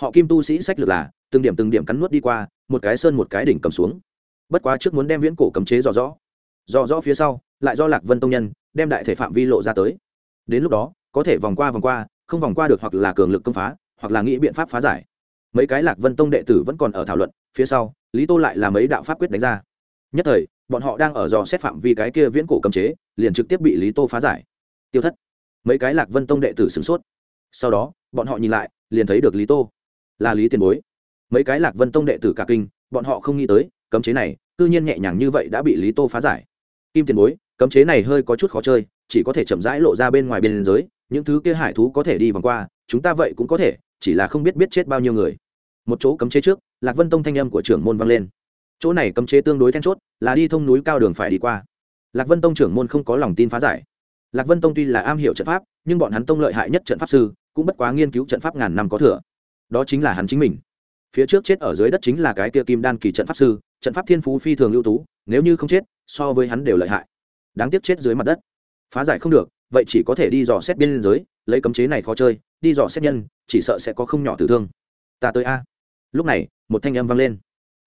Họ kim tu sĩ sách lược là, từng điểm từng điểm cắn nuốt đi qua, một cái sơn một cái đỉnh cầm xuống. Bất quá trước muốn đem viễn cổ cấm chế dò rõ dò rõ phía sau, lại do lạc vân tông nhân, đem đại thể phạm vi lộ ra tới. Đến lúc đó, có thể vòng qua vòng qua, không vòng qua được hoặc là cường lực công phá, hoặc là nghĩ biện pháp phá giải. Mấy cái lạc vân tông đệ tử vẫn còn ở thảo luận phía sau, lý tô lại là mấy đạo pháp quyết đánh ra. Nhất thời, bọn họ đang ở dò xét phạm vi cái kia viễn cổ cấm chế, liền trực tiếp bị lý tô phá giải. Tiêu thất. Mấy cái lạc vân tông đệ tử sửng sốt. Sau đó, bọn họ nhìn lại, liền thấy được lý tô. Là lý tiền bối. Mấy cái lạc vân tông đệ tử cả kinh, bọn họ không nghĩ tới, cấm chế này, cư nhiên nhẹ nhàng như vậy đã bị lý tô phá giải. Kim tiền bối, cấm chế này hơi có chút khó chơi, chỉ có thể chậm rãi lộ ra bên ngoài biên giới, những thứ kia hải thú có thể đi vòng qua, chúng ta vậy cũng có thể, chỉ là không biết biết chết bao nhiêu người. Một chỗ cấm chế trước lạc vân tông thanh âm của trưởng môn vang lên. Chỗ này cấm chế tương đối then chốt, là đi thông núi cao đường phải đi qua. Lạc vân tông trưởng môn không có lòng tin phá giải. Lạc vân tông tuy là am hiểu trận pháp, nhưng bọn hắn tông lợi hại nhất trận pháp sư, cũng bất quá nghiên cứu trận pháp ngàn năm có thừa. Đó chính là hắn chính mình. Phía trước chết ở dưới đất chính là cái kia kim đan kỳ trận pháp sư, trận pháp thiên phú phi thường ưu tú, nếu như không chết, so với hắn đều lợi hại. Đáng tiếc chết dưới mặt đất. Phá giải không được, vậy chỉ có thể đi dò xét biên giới, lấy cấm chế này khó chơi, đi dò xét nhân, chỉ sợ sẽ có không nhỏ tử thương. Ta tới a. Lúc này một thanh âm vang lên.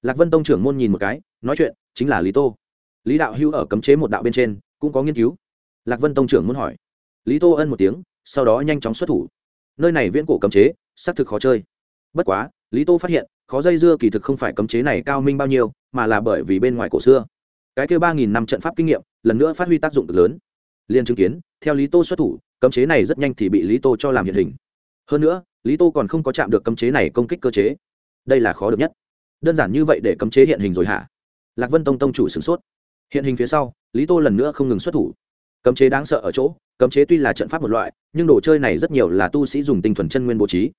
Lạc vân tông trưởng môn nhìn một cái, nói chuyện, chính là lý tô. Lý đạo hữu ở cấm chế một đạo bên trên, cũng có nghiên cứu. Lạc vân tông trưởng muốn hỏi. Lý tô ân một tiếng, sau đó nhanh chóng xuất thủ. Nơi này viễn cổ cấm chế, xác thực khó chơi. Bất quá, lý tô phát hiện, khó dây dưa kỳ thực không phải cấm chế này cao minh bao nhiêu, mà là bởi vì bên ngoài cổ xưa. Cái kêu ba nghìn năm trận pháp kinh nghiệm, lần nữa phát huy tác dụng cực lớn. Liên chứng kiến, theo lý tô xuất thủ, cấm chế này rất nhanh thì bị lý tô cho làm hiện hình. Hơn nữa, lý tô còn không có chạm được cấm chế này công kích cơ chế đây là khó được nhất. Đơn giản như vậy để cấm chế hiện hình rồi hả? Lạc vân tông tông chủ sửng sốt. Hiện hình phía sau, lý tô lần nữa không ngừng xuất thủ. Cấm chế đáng sợ ở chỗ, cấm chế tuy là trận pháp một loại, nhưng đồ chơi này rất nhiều là tu sĩ dùng tinh thuần chân nguyên bố trí.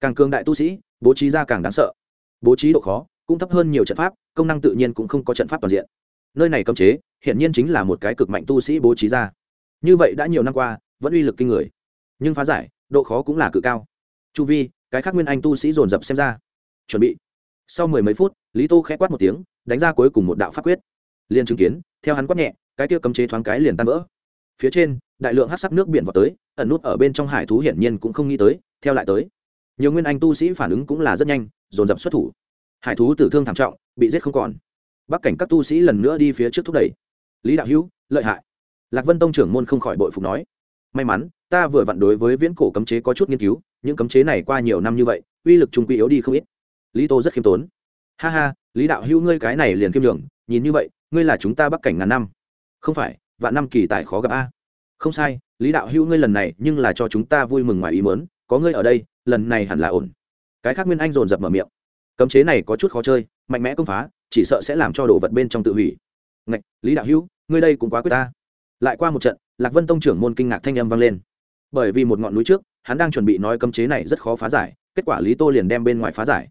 Càng cường đại tu sĩ, bố trí ra càng đáng sợ. Bố trí độ khó, cũng thấp hơn nhiều trận pháp, công năng tự nhiên cũng không có trận pháp toàn diện. Nơi này cấm chế hiện nhiên chính là một cái cực mạnh tu sĩ bố trí ra. Như vậy đã nhiều năm qua, vẫn uy lực kinh người. Nhưng phá giải, độ khó cũng là cự cao. Chu vi, cái khác nguyên anh tu sĩ dồn dập xem ra chuẩn bị. Sau mười mấy phút, lý tô khẽ quát một tiếng, đánh ra cuối cùng một đạo pháp quyết. Liền chứng kiến, theo hắn quát nhẹ, cái kia cấm chế thoáng cái liền tan vỡ. Phía trên, đại lượng hát sắc nước biển vào tới, ẩn nút ở bên trong hải thú hiển nhiên cũng không nghĩ tới, theo lại tới. Nhiều nguyên anh tu sĩ phản ứng cũng là rất nhanh, dồn dập xuất thủ. Hải thú tử thương thảm trọng, bị giết không còn. Bắc cảnh các tu sĩ lần nữa đi phía trước thúc đẩy. Lý đạo hữu, lợi hại. Lạc vân tông trưởng môn không khỏi bội phục nói. May mắn, ta vừa vặn đối với viễn cổ cấm chế có chút nghiên cứu, những cấm chế này qua nhiều năm như vậy, uy lực trung quy yếu đi không ít lý tô rất khiêm tốn. Ha ha, lý đạo hữu ngươi cái này liền kiêm đường nhìn như vậy, ngươi là chúng ta bắc cảnh ngàn năm. Không phải, vạn năm kỳ tài khó gặp a. Không sai, lý đạo hữu ngươi lần này nhưng là cho chúng ta vui mừng ngoài ý mớn có ngươi ở đây, lần này hẳn là ổn. Cái khác nguyên anh dồn dập mở miệng. Cấm chế này có chút khó chơi, mạnh mẽ công phá, chỉ sợ sẽ làm cho đồ vật bên trong tự hủy. Ngạch, lý đạo hữu, ngươi đây cũng quá quyết ta. Lại qua một trận, lạc vân tông trưởng môn kinh ngạc thanh âm vang lên. Bởi vì một ngọn núi trước, hắn đang chuẩn bị nói cấm chế này rất khó phá giải, kết quả lý tô liền đem bên ngoài phá giải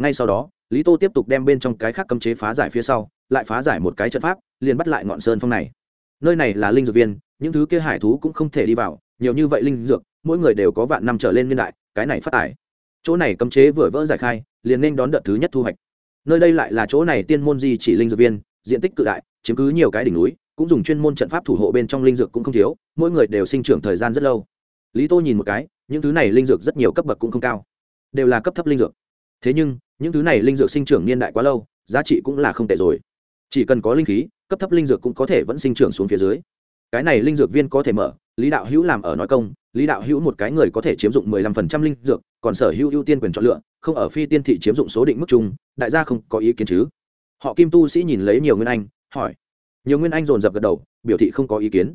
ngay sau đó, lý tô tiếp tục đem bên trong cái khác cấm chế phá giải phía sau, lại phá giải một cái trận pháp, liền bắt lại ngọn sơn phong này. Nơi này là linh dược viên, những thứ kia hải thú cũng không thể đi vào, nhiều như vậy linh dược, mỗi người đều có vạn năm trở lên niên đại, cái này phát tải chỗ này cấm chế vừa vỡ giải khai, liền nên đón đợt thứ nhất thu hoạch. Nơi đây lại là chỗ này tiên môn di chỉ linh dược viên, diện tích cự đại, chiếm cứ nhiều cái đỉnh núi, cũng dùng chuyên môn trận pháp thủ hộ bên trong linh dược cũng không thiếu, mỗi người đều sinh trưởng thời gian rất lâu. Lý tô nhìn một cái, những thứ này linh dược rất nhiều cấp bậc cũng không cao, đều là cấp thấp linh dược. Thế nhưng những thứ này linh dược sinh trưởng niên đại quá lâu, giá trị cũng là không tệ rồi. Chỉ cần có linh khí, cấp thấp linh dược cũng có thể vẫn sinh trưởng xuống phía dưới. Cái này linh dược viên có thể mở, lý đạo hữu làm ở nói công, lý đạo hữu một cái người có thể chiếm dụng mười lăm phần trăm linh dược, còn sở hữu ưu tiên quyền chọn lựa, không ở phi tiên thị chiếm dụng số định mức chung, đại gia không có ý kiến chứ. Họ kim tu sĩ nhìn lấy nhiều nguyên anh, hỏi. Nhiều nguyên anh dồn dập gật đầu, biểu thị không có ý kiến.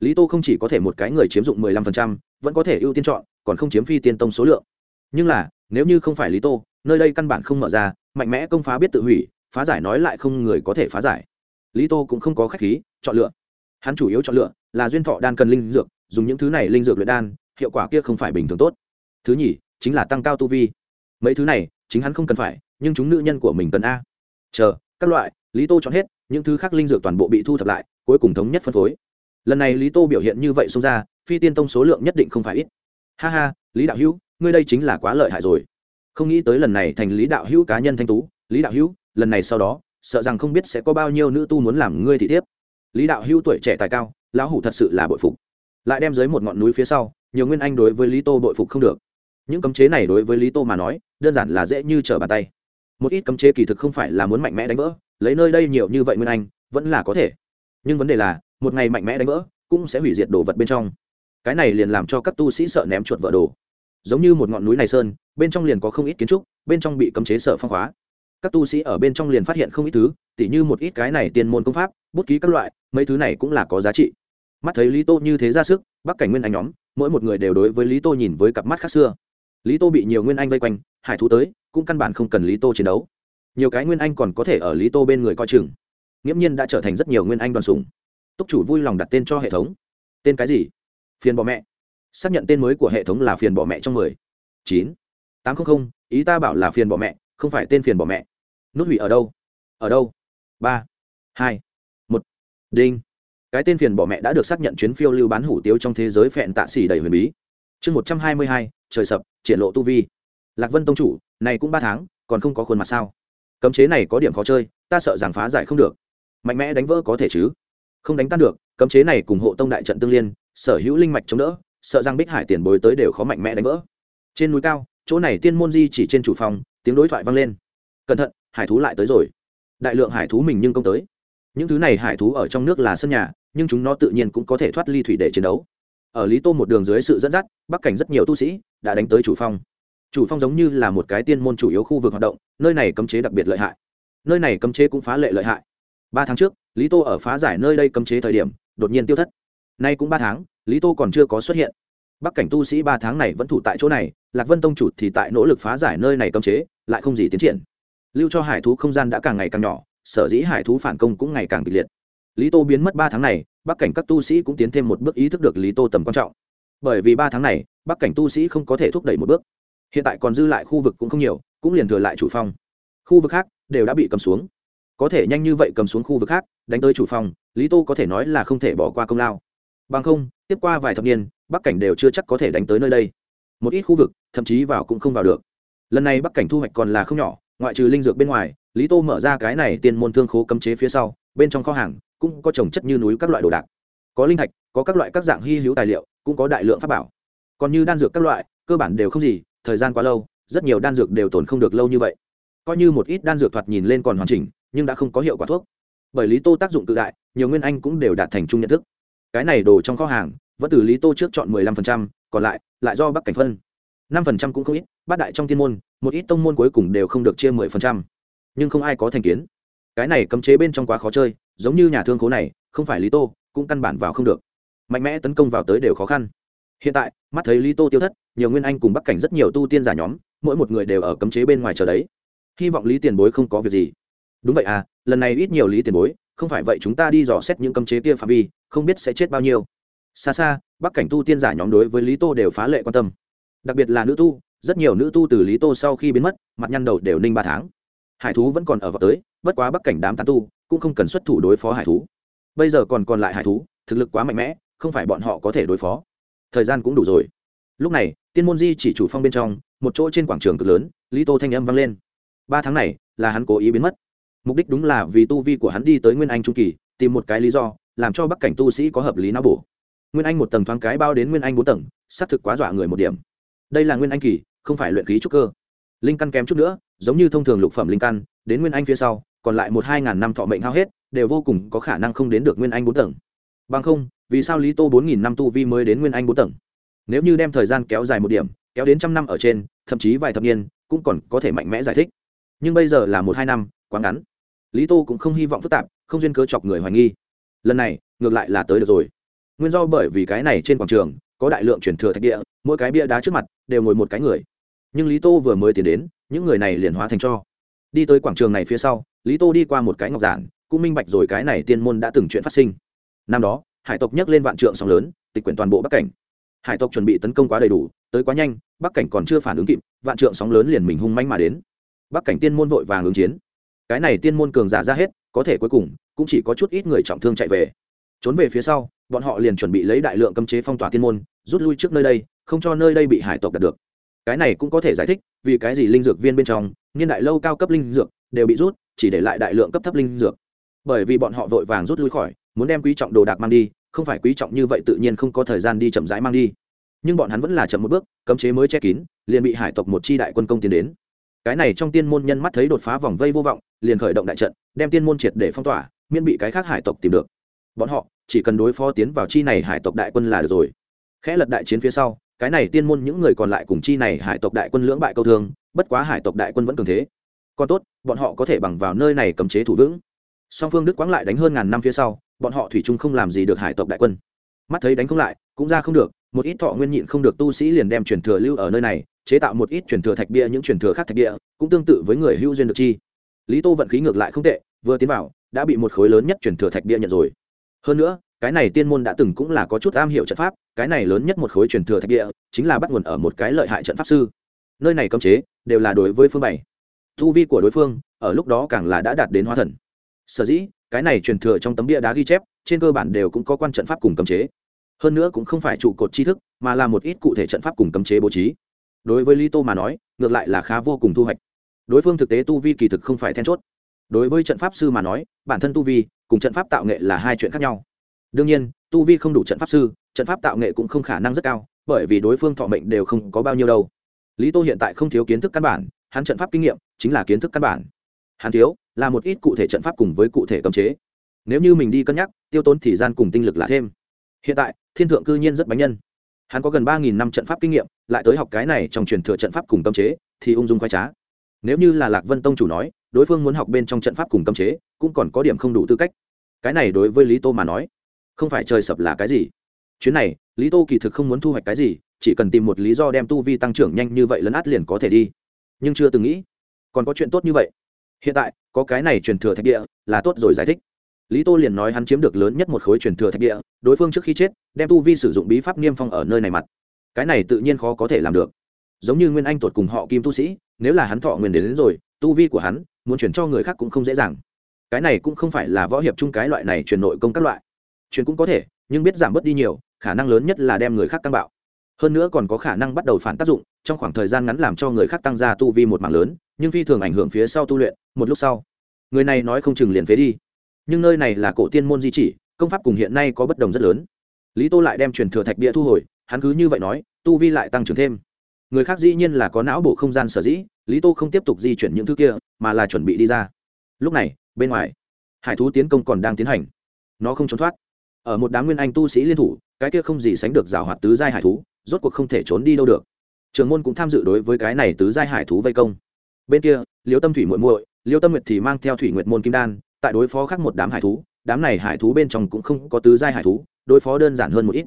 Lý tô không chỉ có thể một cái người chiếm dụng mười lăm phần trăm, vẫn có thể ưu tiên chọn, còn không chiếm phi tiên tông số lượng. Nhưng là, nếu như không phải lý tô nơi đây căn bản không mở ra, mạnh mẽ công phá biết tự hủy, phá giải nói lại không người có thể phá giải. Lý tô cũng không có khách khí, chọn lựa. Hắn chủ yếu chọn lựa là duyên thọ đan cần linh dược, dùng những thứ này linh dược luyện đan, hiệu quả kia không phải bình thường tốt. Thứ nhì, chính là tăng cao tu vi. Mấy thứ này, chính hắn không cần phải, nhưng chúng nữ nhân của mình cần a. Chờ, các loại, lý tô chọn hết, những thứ khác linh dược toàn bộ bị thu thập lại, cuối cùng thống nhất phân phối. Lần này lý tô biểu hiện như vậy xông ra, phi tiên tông số lượng nhất định không phải ít. Ha ha, lý đạo hữu, ngươi đây chính là quá lợi hại rồi không nghĩ tới lần này thành lý đạo hữu cá nhân thanh tú. Lý đạo hữu, lần này sau đó, sợ rằng không biết sẽ có bao nhiêu nữ tu muốn làm ngươi thị thiếp. Lý đạo hữu tuổi trẻ tài cao, lão hủ thật sự là bội phục. Lại đem dưới một ngọn núi phía sau, nhiều nguyên anh đối với lý tô bội phục không được. Những cấm chế này đối với lý tô mà nói, đơn giản là dễ như trở bàn tay. Một ít cấm chế kỳ thực không phải là muốn mạnh mẽ đánh vỡ, lấy nơi đây nhiều như vậy nguyên anh, vẫn là có thể. Nhưng vấn đề là, một ngày mạnh mẽ đánh vỡ, cũng sẽ hủy diệt đồ vật bên trong. Cái này liền làm cho các tu sĩ sợ ném chuột vợ đồ giống như một ngọn núi này sơn, bên trong liền có không ít kiến trúc, bên trong bị cấm chế sở phong khóa. Các tu sĩ ở bên trong liền phát hiện không ít thứ, tỉ như một ít cái này tiền môn công pháp, bút ký các loại, mấy thứ này cũng là có giá trị. Mắt thấy lý tô như thế ra sức, bắc cảnh nguyên anh nhóm, mỗi một người đều đối với lý tô nhìn với cặp mắt khác xưa. Lý tô bị nhiều nguyên anh vây quanh, hải thú tới, cũng căn bản không cần lý tô chiến đấu. Nhiều cái nguyên anh còn có thể ở lý tô bên người coi chừng. Nghiễm nhiên đã trở thành rất nhiều nguyên anh đoàn sùng túc chủ vui lòng đặt tên cho hệ thống. Tên cái gì? Phiền bỏ mẹ xác nhận tên mới của hệ thống là phiền bỏ mẹ trong mười. Chín. Tám trăm linh ý ta bảo là phiền bỏ mẹ, không phải tên phiền bỏ mẹ. Nút hủy ở đâu? Ở đâu? Ba. Hai. Một. Đinh. Cái tên phiền bỏ mẹ đã được xác nhận chuyến phiêu lưu bán hủ tiếu trong thế giới phẹn tạ xỉ đầy huyền bí. Chương một trăm hai mươi hai, trời sập, triển lộ tu vi. Lạc vân tông chủ, này cũng ba tháng, còn không có khuôn mặt sao? Cấm chế này có điểm khó chơi, ta sợ rằng phá giải không được. Mạnh mẽ đánh vỡ có thể chứ? Không đánh tan được, cấm chế này cùng hộ tông đại trận tương liên, sở hữu linh mạch chống đỡ sợ rằng bích hải tiền bối tới đều khó mạnh mẽ đánh vỡ. Trên núi cao, chỗ này tiên môn di chỉ trên chủ phòng, tiếng đối thoại vang lên. Cẩn thận, hải thú lại tới rồi. Đại lượng hải thú mình nhưng công tới. Những thứ này hải thú ở trong nước là sân nhà, nhưng chúng nó tự nhiên cũng có thể thoát ly thủy để chiến đấu. Ở lý tô một đường dưới sự dẫn dắt, bắc cảnh rất nhiều tu sĩ đã đánh tới chủ phong chủ phong giống như là một cái tiên môn chủ yếu khu vực hoạt động, nơi này cấm chế đặc biệt lợi hại. Nơi này cấm chế cũng phá lệ lợi hại. Ba tháng trước, lý tô ở phá giải nơi đây cấm chế thời điểm, đột nhiên tiêu thất. Nay cũng ba tháng lý tô còn chưa có xuất hiện. Bắc cảnh tu sĩ ba tháng này vẫn thủ tại chỗ này, lạc vân tông chủ thì tại nỗ lực phá giải nơi này cấm chế, lại không gì tiến triển. Lưu cho hải thú không gian đã càng ngày càng nhỏ, sở dĩ hải thú phản công cũng ngày càng kịch liệt. Lý tô biến mất ba tháng này, bắc cảnh các tu sĩ cũng tiến thêm một bước ý thức được lý tô tầm quan trọng. Bởi vì ba tháng này, bắc cảnh tu sĩ không có thể thúc đẩy một bước. Hiện tại còn dư lại khu vực cũng không nhiều, cũng liền thừa lại chủ phong. Khu vực khác đều đã bị cầm xuống. Có thể nhanh như vậy cầm xuống khu vực khác, đánh tới chủ phong, lý tô có thể nói là không thể bỏ qua công lao. Bằng không tiếp qua vài thập niên, bắc cảnh đều chưa chắc có thể đánh tới nơi đây. Một ít khu vực, thậm chí vào cũng không vào được. Lần này bắc cảnh thu hoạch còn là không nhỏ, ngoại trừ linh dược bên ngoài, lý tô mở ra cái này tiền môn thương khố cấm chế phía sau, bên trong kho hàng cũng có trồng chất như núi các loại đồ đạc. Có linh thạch, có các loại các dạng hy hữu tài liệu, cũng có đại lượng pháp bảo. Còn như đan dược các loại, cơ bản đều không gì, thời gian quá lâu, rất nhiều đan dược đều tồn không được lâu như vậy. Coi như một ít đan dược thoạt nhìn lên còn hoàn chỉnh, nhưng đã không có hiệu quả thuốc. Bởi lý tô tác dụng tự đại, nhiều nguyên anh cũng đều đạt thành chung nhận thức cái này đồ trong kho hàng, vẫn từ lý tô trước chọn mười lăm phần trăm, còn lại lại do bắc cảnh phân. năm phần trăm cũng không ít, bát đại trong thiên môn, một ít tông môn cuối cùng đều không được chia mười phần trăm. Nhưng không ai có thành kiến. Cái này cấm chế bên trong quá khó chơi, giống như nhà thương khố này, không phải lý tô, cũng căn bản vào không được. Mạnh mẽ tấn công vào tới đều khó khăn. Hiện tại, mắt thấy lý tô tiêu thất, nhiều nguyên anh cùng bắc cảnh rất nhiều tu tiên giả nhóm, mỗi một người đều ở cấm chế bên ngoài chờ đấy. Hy vọng lý tiền bối không có việc gì. Đúng vậy à lần này ít nhiều lý tiền bối không phải vậy chúng ta đi dò xét những cấm chế kia phạm vi, không biết sẽ chết bao nhiêu. Xa xa, bắc cảnh tu tiên giả nhóm đối với lý tô đều phá lệ quan tâm. Đặc biệt là nữ tu, rất nhiều nữ tu từ lý tô sau khi biến mất, mặt nhăn đầu đều ninh ba tháng. Hải thú vẫn còn ở vào tới, bất quá bắc cảnh đám tán tu cũng không cần xuất thủ đối phó hải thú. Bây giờ còn còn lại hải thú, thực lực quá mạnh mẽ, không phải bọn họ có thể đối phó. Thời gian cũng đủ rồi. Lúc này, tiên môn di chỉ chủ phong bên trong, một chỗ trên quảng trường cực lớn, lý tô thanh âm vang lên. Ba tháng này, là hắn cố ý biến mất mục đích đúng là vì tu vi của hắn đi tới nguyên anh trung kỳ, tìm một cái lý do, làm cho bắc cảnh tu sĩ có hợp lý não bổ. Nguyên anh một tầng thoáng cái bao đến nguyên anh bốn tầng, xác thực quá dọa người một điểm. Đây là nguyên anh kỳ, không phải luyện khí trúc cơ. Linh căn kém chút nữa, giống như thông thường lục phẩm linh căn, đến nguyên anh phía sau, còn lại một hai ngàn năm thọ mệnh hao hết, đều vô cùng có khả năng không đến được nguyên anh bốn tầng. Bằng không, vì sao lý tô bốn nghìn năm tu vi mới đến nguyên anh bốn tầng? Nếu như đem thời gian kéo dài một điểm, kéo đến trăm năm ở trên, thậm chí vài thập niên, cũng còn có thể mạnh mẽ giải thích. Nhưng bây giờ là một hai năm, quá ngắn lý tô cũng không hy vọng phức tạp, không duyên cớ chọc người hoài nghi. Lần này, ngược lại là tới được rồi. Nguyên do bởi vì cái này trên quảng trường, có đại lượng chuyển thừa thạch địa, mỗi cái bia đá trước mặt đều ngồi một cái người. Nhưng lý tô vừa mới tiến đến, những người này liền hóa thành cho. Đi tới quảng trường này phía sau, lý tô đi qua một cái ngọc giản, cũng minh bạch rồi cái này tiên môn đã từng chuyện phát sinh. Năm đó, hải tộc nhấc lên vạn trượng sóng lớn, tịch quyển toàn bộ bắc cảnh. Hải tộc chuẩn bị tấn công quá đầy đủ, tới quá nhanh, bắc cảnh còn chưa phản ứng kịp, vạn trượng sóng lớn liền mình hung manh mà đến. Bắc cảnh tiên môn vội vàng ứng chiến cái này tiên môn cường giả ra hết, có thể cuối cùng, cũng chỉ có chút ít người trọng thương chạy về. Trốn về phía sau, bọn họ liền chuẩn bị lấy đại lượng cấm chế phong tỏa tiên môn, rút lui trước nơi đây, không cho nơi đây bị hải tộc đạt được. Cái này cũng có thể giải thích, vì cái gì linh dược viên bên trong, niên đại lâu cao cấp linh dược đều bị rút, chỉ để lại đại lượng cấp thấp linh dược. Bởi vì bọn họ vội vàng rút lui khỏi, muốn đem quý trọng đồ đạc mang đi, không phải quý trọng như vậy tự nhiên không có thời gian đi chậm rãi mang đi. Nhưng bọn hắn vẫn là chậm một bước, cấm chế mới che kín, liền bị hải tộc một chi đại quân công tiến đến. Cái này trong tiên môn nhân mắt thấy đột phá vòng vây vô vọng liền khởi động đại trận, đem tiên môn triệt để phong tỏa, miễn bị cái khác hải tộc tìm được. Bọn họ, chỉ cần đối phó tiến vào chi này hải tộc đại quân là được rồi. Khẽ lật đại chiến phía sau, cái này tiên môn những người còn lại cùng chi này hải tộc đại quân lưỡng bại câu thương, bất quá hải tộc đại quân vẫn cường thế. Còn tốt, bọn họ có thể bằng vào nơi này cấm chế thủ vững. Song phương đức quáng lại đánh hơn ngàn năm phía sau, bọn họ thủy chung không làm gì được hải tộc đại quân. Mắt thấy đánh không lại, cũng ra không được, một ít thọ nguyên nhịn không được tu sĩ liền đem truyền thừa lưu ở nơi này, chế tạo một ít truyền thừa thạch bia, những truyền thừa khác thạch bia, cũng tương tự với người hữu duyên được chi lý tô vận khí ngược lại không tệ, vừa tiến vào, đã bị một khối lớn nhất truyền thừa thạch bia nhận rồi. Hơn nữa, cái này tiên môn đã từng cũng là có chút am hiểu trận pháp, cái này lớn nhất một khối truyền thừa thạch địa chính là bắt nguồn ở một cái lợi hại trận pháp sư. Nơi này cấm chế, đều là đối với phương bảy thu vi của đối phương, ở lúc đó càng là đã đạt đến hóa thần. Sở dĩ, cái này truyền thừa trong tấm bia đá ghi chép, trên cơ bản đều cũng có quan trận pháp cùng cấm chế. Hơn nữa cũng không phải trụ cột tri thức, mà là một ít cụ thể trận pháp cùng cấm chế bố trí. Đối với lý tô mà nói, ngược lại là khá vô cùng thu hoạch đối phương thực tế tu vi kỳ thực không phải then chốt. Đối với trận pháp sư mà nói, bản thân tu vi cùng trận pháp tạo nghệ là hai chuyện khác nhau. Đương nhiên, tu vi không đủ trận pháp sư, trận pháp tạo nghệ cũng không khả năng rất cao, bởi vì đối phương thọ mệnh đều không có bao nhiêu đâu. Lý tô hiện tại không thiếu kiến thức căn bản, hắn trận pháp kinh nghiệm chính là kiến thức căn bản. Hắn thiếu là một ít cụ thể trận pháp cùng với cụ thể cấm chế. Nếu như mình đi cân nhắc, tiêu tốn thời gian cùng tinh lực là thêm. Hiện tại, thiên thượng cư nhiên rất bánh nhân. Hắn có gần ba nghìn năm trận pháp kinh nghiệm, lại tới học cái này trong truyền thừa trận pháp cùng cấm chế, thì ung dung khoai trá nếu như là lạc vân tông chủ nói, đối phương muốn học bên trong trận pháp cùng cấm chế, cũng còn có điểm không đủ tư cách. Cái này đối với lý tô mà nói, không phải trời sập là cái gì? Chuyến này, lý tô kỳ thực không muốn thu hoạch cái gì, chỉ cần tìm một lý do đem tu vi tăng trưởng nhanh như vậy lấn át liền có thể đi. Nhưng chưa từng nghĩ, còn có chuyện tốt như vậy. Hiện tại, có cái này truyền thừa thạch địa, là tốt rồi giải thích. Lý tô liền nói hắn chiếm được lớn nhất một khối truyền thừa thạch địa, đối phương trước khi chết, đem tu vi sử dụng bí pháp niêm phong ở nơi này mặt. Cái này tự nhiên khó có thể làm được giống như nguyên anh tuột cùng họ kim tu sĩ nếu là hắn thọ nguyên đến, đến rồi tu vi của hắn muốn chuyển cho người khác cũng không dễ dàng. Cái này cũng không phải là võ hiệp chung cái loại này truyền nội công các loại. Truyền cũng có thể nhưng biết giảm bớt đi nhiều khả năng lớn nhất là đem người khác tăng bạo. Hơn nữa còn có khả năng bắt đầu phản tác dụng trong khoảng thời gian ngắn làm cho người khác tăng ra tu vi một mạng lớn nhưng phi thường ảnh hưởng phía sau tu luyện một lúc sau người này nói không chừng liền phế đi. Nhưng nơi này là cổ tiên môn di chỉ công pháp cùng hiện nay có bất đồng rất lớn. Lý tô lại đem truyền thừa thạch bia thu hồi hắn cứ như vậy nói tu vi lại tăng trưởng thêm người khác dĩ nhiên là có não bộ không gian sở dĩ, lý tô không tiếp tục di chuyển những thứ kia, mà là chuẩn bị đi ra. Lúc này, bên ngoài, hải thú tiến công còn đang tiến hành. Nó không trốn thoát. Ở một đám nguyên anh tu sĩ liên thủ, cái kia không gì sánh được rào hoạt tứ giai hải thú, rốt cuộc không thể trốn đi đâu được. Trường môn cũng tham dự đối với cái này tứ giai hải thú vây công. Bên kia, liêu tâm thủy muội muội, liêu tâm nguyệt thì mang theo thủy nguyệt môn kim đan, tại đối phó khác một đám hải thú, đám này hải thú bên trong cũng không có tứ giai hải thú, đối phó đơn giản hơn một ít.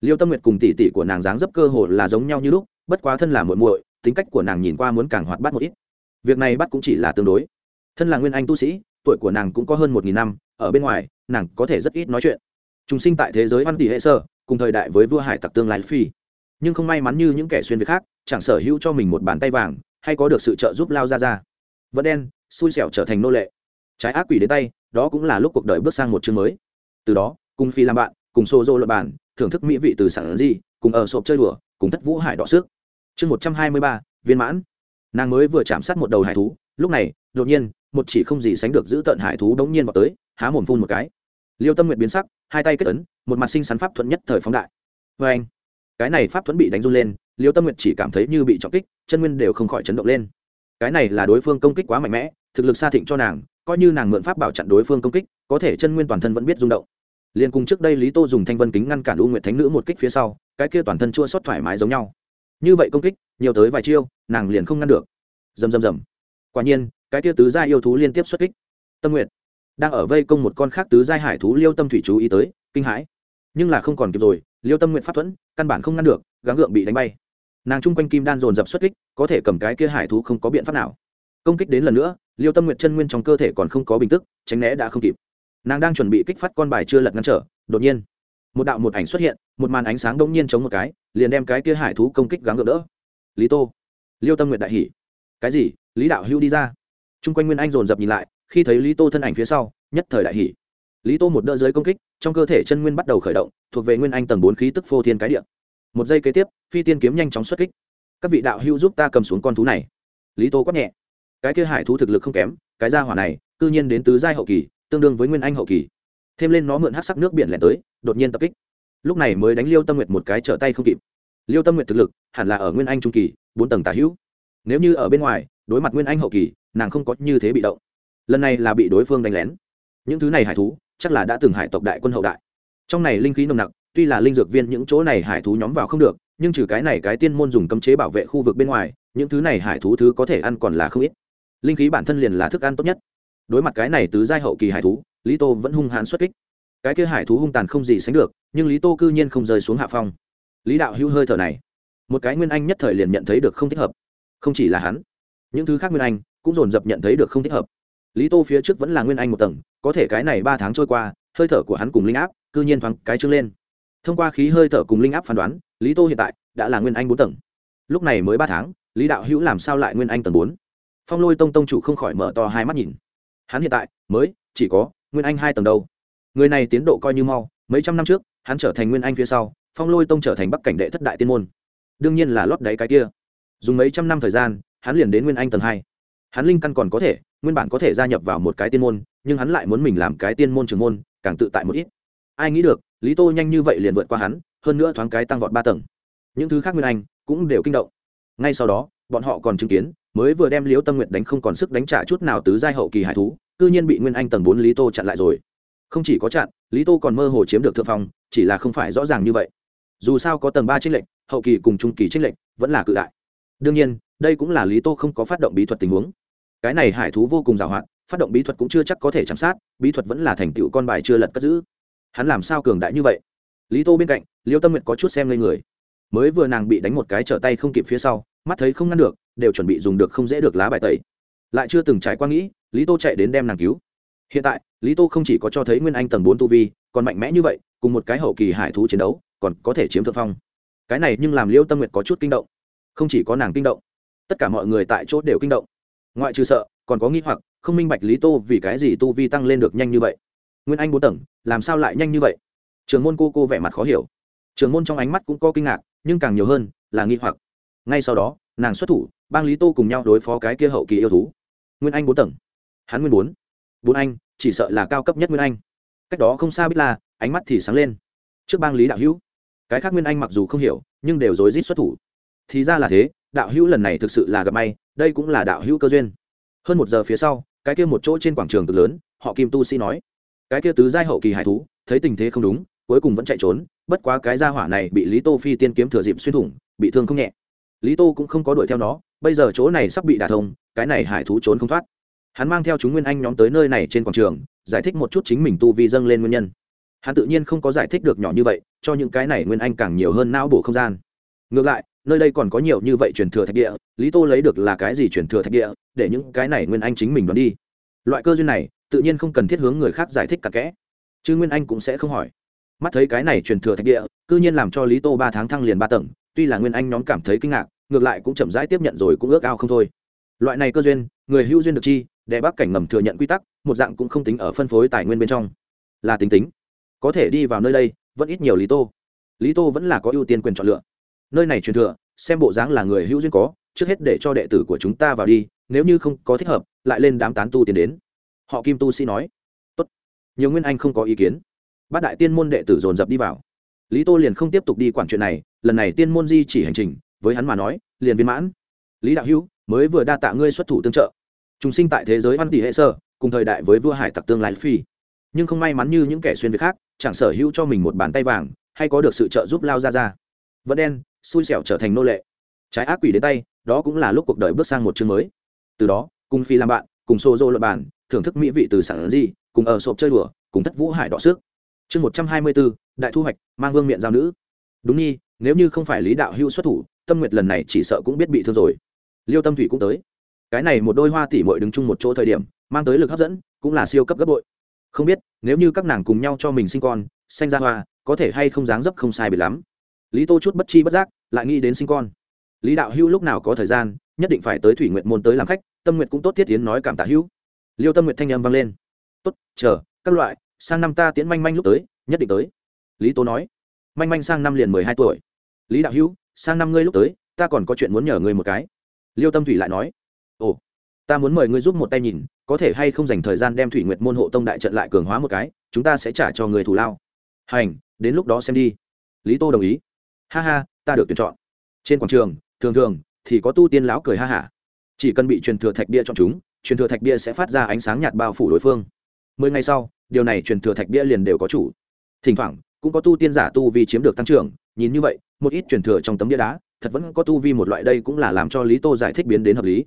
Liêu tâm nguyệt cùng tỷ tỷ của nàng dáng dấp cơ hồ là giống nhau như lúc bất quá thân là muội muội, tính cách của nàng nhìn qua muốn càng hoạt bát một ít. Việc này bắt cũng chỉ là tương đối. Thân là nguyên anh tu sĩ, tuổi của nàng cũng có hơn một nghìn năm, ở bên ngoài, nàng có thể rất ít nói chuyện. Chúng sinh tại thế giới văn tỷ hệ sơ cùng thời đại với vua hải tặc tương lai phi. Nhưng không may mắn như những kẻ xuyên việt khác, chẳng sở hữu cho mình một bàn tay vàng, hay có được sự trợ giúp lao ra ra vẫn đen, xui xẻo trở thành nô lệ. Trái ác quỷ đến tay, đó cũng là lúc cuộc đời bước sang một chương mới. Từ đó, cùng phi làm bạn, cùng xô dô luật bàn, thưởng thức mỹ vị từ sản gì, cùng ở sộp chơi đùa, cùng thất vũ hải đỏ sức chương một trăm hai mươi ba, viên mãn. Nàng mới vừa chạm sát một đầu hải thú, lúc này, đột nhiên, một chỉ không gì sánh được giữ tận hải thú đống nhiên vào tới, há mồm phun một cái. Liêu tâm nguyện biến sắc, hai tay kết ấn, một mặt sinh sắn pháp thuận nhất thời phóng đại. Vê anh cái này pháp thuẫn bị đánh run lên, liêu tâm nguyện chỉ cảm thấy như bị trọng kích, chân nguyên đều không khỏi chấn động lên. Cái này là đối phương công kích quá mạnh mẽ, thực lực xa thịnh cho nàng, coi như nàng mượn pháp bảo chặn đối phương công kích, có thể chân nguyên toàn thân vẫn biết rung động. Liền cùng trước đây lý tô dùng thanh vân kính ngăn cản u nguyệt thánh nữ một kích phía sau, cái kia toàn thân chua xót thoải mái giống nhau như vậy công kích, nhiều tới vài chiêu, nàng liền không ngăn được. Rầm rầm rầm. Quả nhiên, cái kia tứ gia yêu thú liên tiếp xuất kích. Tâm nguyện đang ở vây công một con khác tứ giai hải thú liêu tâm thủy chú ý tới, kinh hãi. Nhưng là không còn kịp rồi, liêu tâm nguyện pháp thuẫn, căn bản không ngăn được, gắng gượng bị đánh bay. Nàng chung quanh kim đan dồn dập xuất kích, có thể cầm cái kia hải thú không có biện pháp nào. Công kích đến lần nữa, liêu tâm nguyện chân nguyên trong cơ thể còn không có bình tức, tránh né đã không kịp. Nàng đang chuẩn bị kích phát con bài chưa lật ngăn trở, đột nhiên một đạo một ảnh xuất hiện, một màn ánh sáng đông nhiên chống một cái, liền đem cái kia hải thú công kích gắng gỡ đỡ. Lý tô, liêu tâm nguyện đại hỉ. Cái gì? Lý đạo hưu đi ra. Chung quanh nguyên anh dồn dập nhìn lại, khi thấy lý tô thân ảnh phía sau, nhất thời đại hỉ. lý tô một đỡ dưới công kích, trong cơ thể chân nguyên bắt đầu khởi động, thuộc về nguyên anh tầng bốn khí tức phô thiên cái điện một giây kế tiếp, phi tiên kiếm nhanh chóng xuất kích. Các vị đạo hưu giúp ta cầm xuống con thú này. Lý tô quát nhẹ. Cái kia hải thú thực lực không kém, cái gia hỏa này, cư nhiên đến tứ giai hậu kỳ, tương đương với nguyên anh hậu kỳ thêm lên nó mượn hát sắc nước biển lẻn tới, đột nhiên tập kích. Lúc này mới đánh liêu tâm nguyệt một cái trở tay không kịp. Liêu tâm nguyệt thực lực hẳn là ở nguyên anh trung kỳ, bốn tầng tả hữu. Nếu như ở bên ngoài, đối mặt nguyên anh hậu kỳ, nàng không có như thế bị động. Lần này là bị đối phương đánh lén. Những thứ này hải thú, chắc là đã từng hải tộc đại quân hậu đại. Trong này linh khí nồng nặc, tuy là linh dược viên những chỗ này hải thú nhóm vào không được, nhưng trừ cái này cái tiên môn dùng cấm chế bảo vệ khu vực bên ngoài, những thứ này hải thú thứ có thể ăn còn là không ít. Linh khí bản thân liền là thức ăn tốt nhất. Đối mặt cái này tứ giai hậu kỳ hải thú lý tô vẫn hung hãn xuất kích. Cái kia hải thú hung tàn không gì sánh được, nhưng lý tô cư nhiên không rơi xuống hạ phong. Lý đạo hữu hơi thở này. Một cái nguyên anh nhất thời liền nhận thấy được không thích hợp. Không chỉ là hắn, những thứ khác nguyên anh cũng dồn dập nhận thấy được không thích hợp. Lý tô phía trước vẫn là nguyên anh một tầng, có thể cái này ba tháng trôi qua, hơi thở của hắn cùng linh áp cư nhiên thoáng cái trưng lên. Thông qua khí hơi thở cùng linh áp phán đoán, lý tô hiện tại đã là nguyên anh bốn tầng. Lúc này mới ba tháng, lý đạo hữu làm sao lại nguyên anh tầng bốn? Phong lôi tông tông chủ không khỏi mở to hai mắt nhìn. Hắn hiện tại mới chỉ có nguyên anh hai tầng đâu? Người này tiến độ coi như mau, mấy trăm năm trước, hắn trở thành nguyên anh phía sau, phong lôi tông trở thành bắc cảnh đệ thất đại tiên môn. Đương nhiên là lót đáy cái kia. Dùng mấy trăm năm thời gian, hắn liền đến nguyên anh tầng hai. Hắn linh căn còn có thể, nguyên bản có thể gia nhập vào một cái tiên môn, nhưng hắn lại muốn mình làm cái tiên môn trường môn, càng tự tại một ít. Ai nghĩ được, lý tô nhanh như vậy liền vượt qua hắn, hơn nữa thoáng cái tăng vọt ba tầng. Những thứ khác nguyên anh cũng đều kinh động. Ngay sau đó, bọn họ còn chứng kiến, mới vừa đem liếu tâm nguyện đánh không còn sức đánh trả chút nào tứ giai hậu kỳ hải thú cư nhiên bị nguyên anh tầng bốn lý tô chặn lại rồi. Không chỉ có chặn, lý tô còn mơ hồ chiếm được thượng phong, chỉ là không phải rõ ràng như vậy. Dù sao có tầng ba tranh lệnh hậu kỳ cùng trung kỳ tranh lệnh vẫn là cự đại. Đương nhiên, đây cũng là lý tô không có phát động bí thuật tình huống. Cái này hải thú vô cùng giàu hạn, phát động bí thuật cũng chưa chắc có thể chạm sát, bí thuật vẫn là thành tựu con bài chưa lật cất giữ. Hắn làm sao cường đại như vậy? Lý tô bên cạnh, liêu tâm nguyện có chút xem lên người. Mới vừa nàng bị đánh một cái trở tay không kịp phía sau, mắt thấy không ngăn được, đều chuẩn bị dùng được không dễ được lá bài tẩy lại chưa từng trải qua nghĩ, lý tô chạy đến đem nàng cứu. Hiện tại, lý tô không chỉ có cho thấy nguyên anh tầng bốn tu vi, còn mạnh mẽ như vậy, cùng một cái hậu kỳ hải thú chiến đấu, còn có thể chiếm thượng phong. Cái này nhưng làm liêu tâm nguyệt có chút kinh động. Không chỉ có nàng kinh động, tất cả mọi người tại chỗ đều kinh động. Ngoại trừ sợ, còn có nghi hoặc, không minh bạch lý tô vì cái gì tu vi tăng lên được nhanh như vậy. Nguyên anh bốn tầng, làm sao lại nhanh như vậy? Trường môn cô cô vẻ mặt khó hiểu. Trường môn trong ánh mắt cũng có kinh ngạc, nhưng càng nhiều hơn là nghi hoặc. Ngay sau đó, nàng xuất thủ, bang lý tô cùng nhau đối phó cái kia hậu kỳ yêu thú nguyên anh bốn tầng. Hắn nguyên bốn. Bốn anh, chỉ sợ là cao cấp nhất nguyên anh. Cách đó không xa biết là, ánh mắt thì sáng lên. Trước bang lý đạo hữu. Cái khác nguyên anh mặc dù không hiểu, nhưng đều rối rít xuất thủ. Thì ra là thế, đạo hữu lần này thực sự là gặp may, đây cũng là đạo hữu cơ duyên. Hơn một giờ phía sau, cái kia một chỗ trên quảng trường cực lớn, họ kim tu sĩ nói. Cái kia tứ giai hậu kỳ hải thú, thấy tình thế không đúng, cuối cùng vẫn chạy trốn, bất quá cái gia hỏa này bị lý tô phi tiên kiếm thừa dịp xuyên thủng, bị thương không nhẹ. Lý tô cũng không có đuổi theo nó bây giờ chỗ này sắp bị đả thông, cái này hải thú trốn không thoát. Hắn mang theo chúng nguyên anh nhóm tới nơi này trên quảng trường, giải thích một chút chính mình tu vi dâng lên nguyên nhân. Hắn tự nhiên không có giải thích được nhỏ như vậy, cho những cái này nguyên anh càng nhiều hơn não bổ không gian. Ngược lại, nơi đây còn có nhiều như vậy truyền thừa thạch địa, lý tô lấy được là cái gì truyền thừa thạch địa, để những cái này nguyên anh chính mình đoán đi. Loại cơ duyên này, tự nhiên không cần thiết hướng người khác giải thích cả kẽ. Chứ nguyên anh cũng sẽ không hỏi. Mắt thấy cái này truyền thừa thạch địa, cư nhiên làm cho lý tô ba tháng thăng liền ba tầng, tuy là nguyên anh nhóm cảm thấy kinh ngạc ngược lại cũng chậm rãi tiếp nhận rồi cũng ước ao không thôi. Loại này cơ duyên, người hữu duyên được chi đệ bác cảnh ngầm thừa nhận quy tắc, một dạng cũng không tính ở phân phối tài nguyên bên trong. Là tính tính. Có thể đi vào nơi đây, vẫn ít nhiều lý tô. Lý tô vẫn là có ưu tiên quyền chọn lựa. Nơi này truyền thừa, xem bộ dáng là người hữu duyên có, trước hết để cho đệ tử của chúng ta vào đi, nếu như không có thích hợp, lại lên đám tán tu tiến đến. Họ kim tu sĩ nói. Tốt. Nhiều nguyên anh không có ý kiến. Bát đại tiên môn đệ tử dồn dập đi vào. Lý tô liền không tiếp tục đi quản chuyện này, lần này tiên môn di chỉ hành trình với hắn mà nói, liền viên mãn. Lý đạo hữu, mới vừa đa tạ ngươi xuất thủ tương trợ. Chúng sinh tại thế giới văn tỷ hệ sơ cùng thời đại với vua hải tặc tương lai phi. Nhưng không may mắn như những kẻ xuyên việt khác, chẳng sở hữu cho mình một bàn tay vàng, hay có được sự trợ giúp lao ra ra. Vẫn đen, xui xẻo trở thành nô lệ. Trái ác quỷ đến tay, đó cũng là lúc cuộc đời bước sang một chương mới. Từ đó, cùng phi làm bạn, cùng xô dô luật bản thưởng thức mỹ vị từ sản di cùng ở sộp chơi đùa, cùng thất vũ hải đọ sức chương một trăm hai mươi bốn, đại thu hoạch, mang vương miệng giao nữ. Đúng nhi, nếu như không phải lý đạo hữu xuất thủ tâm nguyệt lần này chỉ sợ cũng biết bị thương rồi. Liêu tâm thủy cũng tới. Cái này một đôi hoa tỷ mội đứng chung một chỗ thời điểm, mang tới lực hấp dẫn, cũng là siêu cấp gấp bội. Không biết, nếu như các nàng cùng nhau cho mình sinh con, sanh ra hoa, có thể hay không dáng dấp không sai bị lắm. Lý tô chút bất chi bất giác, lại nghĩ đến sinh con. Lý đạo hữu lúc nào có thời gian, nhất định phải tới thủy nguyện môn tới làm khách, tâm nguyện cũng tốt thiết tiến nói cảm tạ hữu liêu tâm nguyện thanh âm vang lên. Tốt, chờ, các loại, sang năm ta tiến manh manh lúc tới, nhất định tới. Lý tô nói. Manh manh sang năm liền mười hai tuổi. Lý đạo hữu sang năm ngươi lúc tới, ta còn có chuyện muốn nhờ ngươi một cái. Liêu tâm thủy lại nói, ồ, ta muốn mời ngươi giúp một tay nhìn, có thể hay không dành thời gian đem thủy nguyệt môn hộ tông đại trận lại cường hóa một cái, chúng ta sẽ trả cho người thù lao. Hành, đến lúc đó xem đi. Lý tô đồng ý. Ha ha, ta được tuyển chọn. Trên quảng trường, thường thường thì có tu tiên lão cười ha hả. Chỉ cần bị truyền thừa thạch bia chọn chúng, truyền thừa thạch bia sẽ phát ra ánh sáng nhạt bao phủ đối phương. Mười ngày sau, điều này truyền thừa thạch bia liền đều có chủ. Thỉnh thoảng cũng có tu tiên giả tu vi chiếm được tăng trưởng, nhìn như vậy, một ít truyền thừa trong tấm đĩa đá, thật vẫn có tu vi một loại đây cũng là làm cho lý tô giải thích biến đến hợp lý.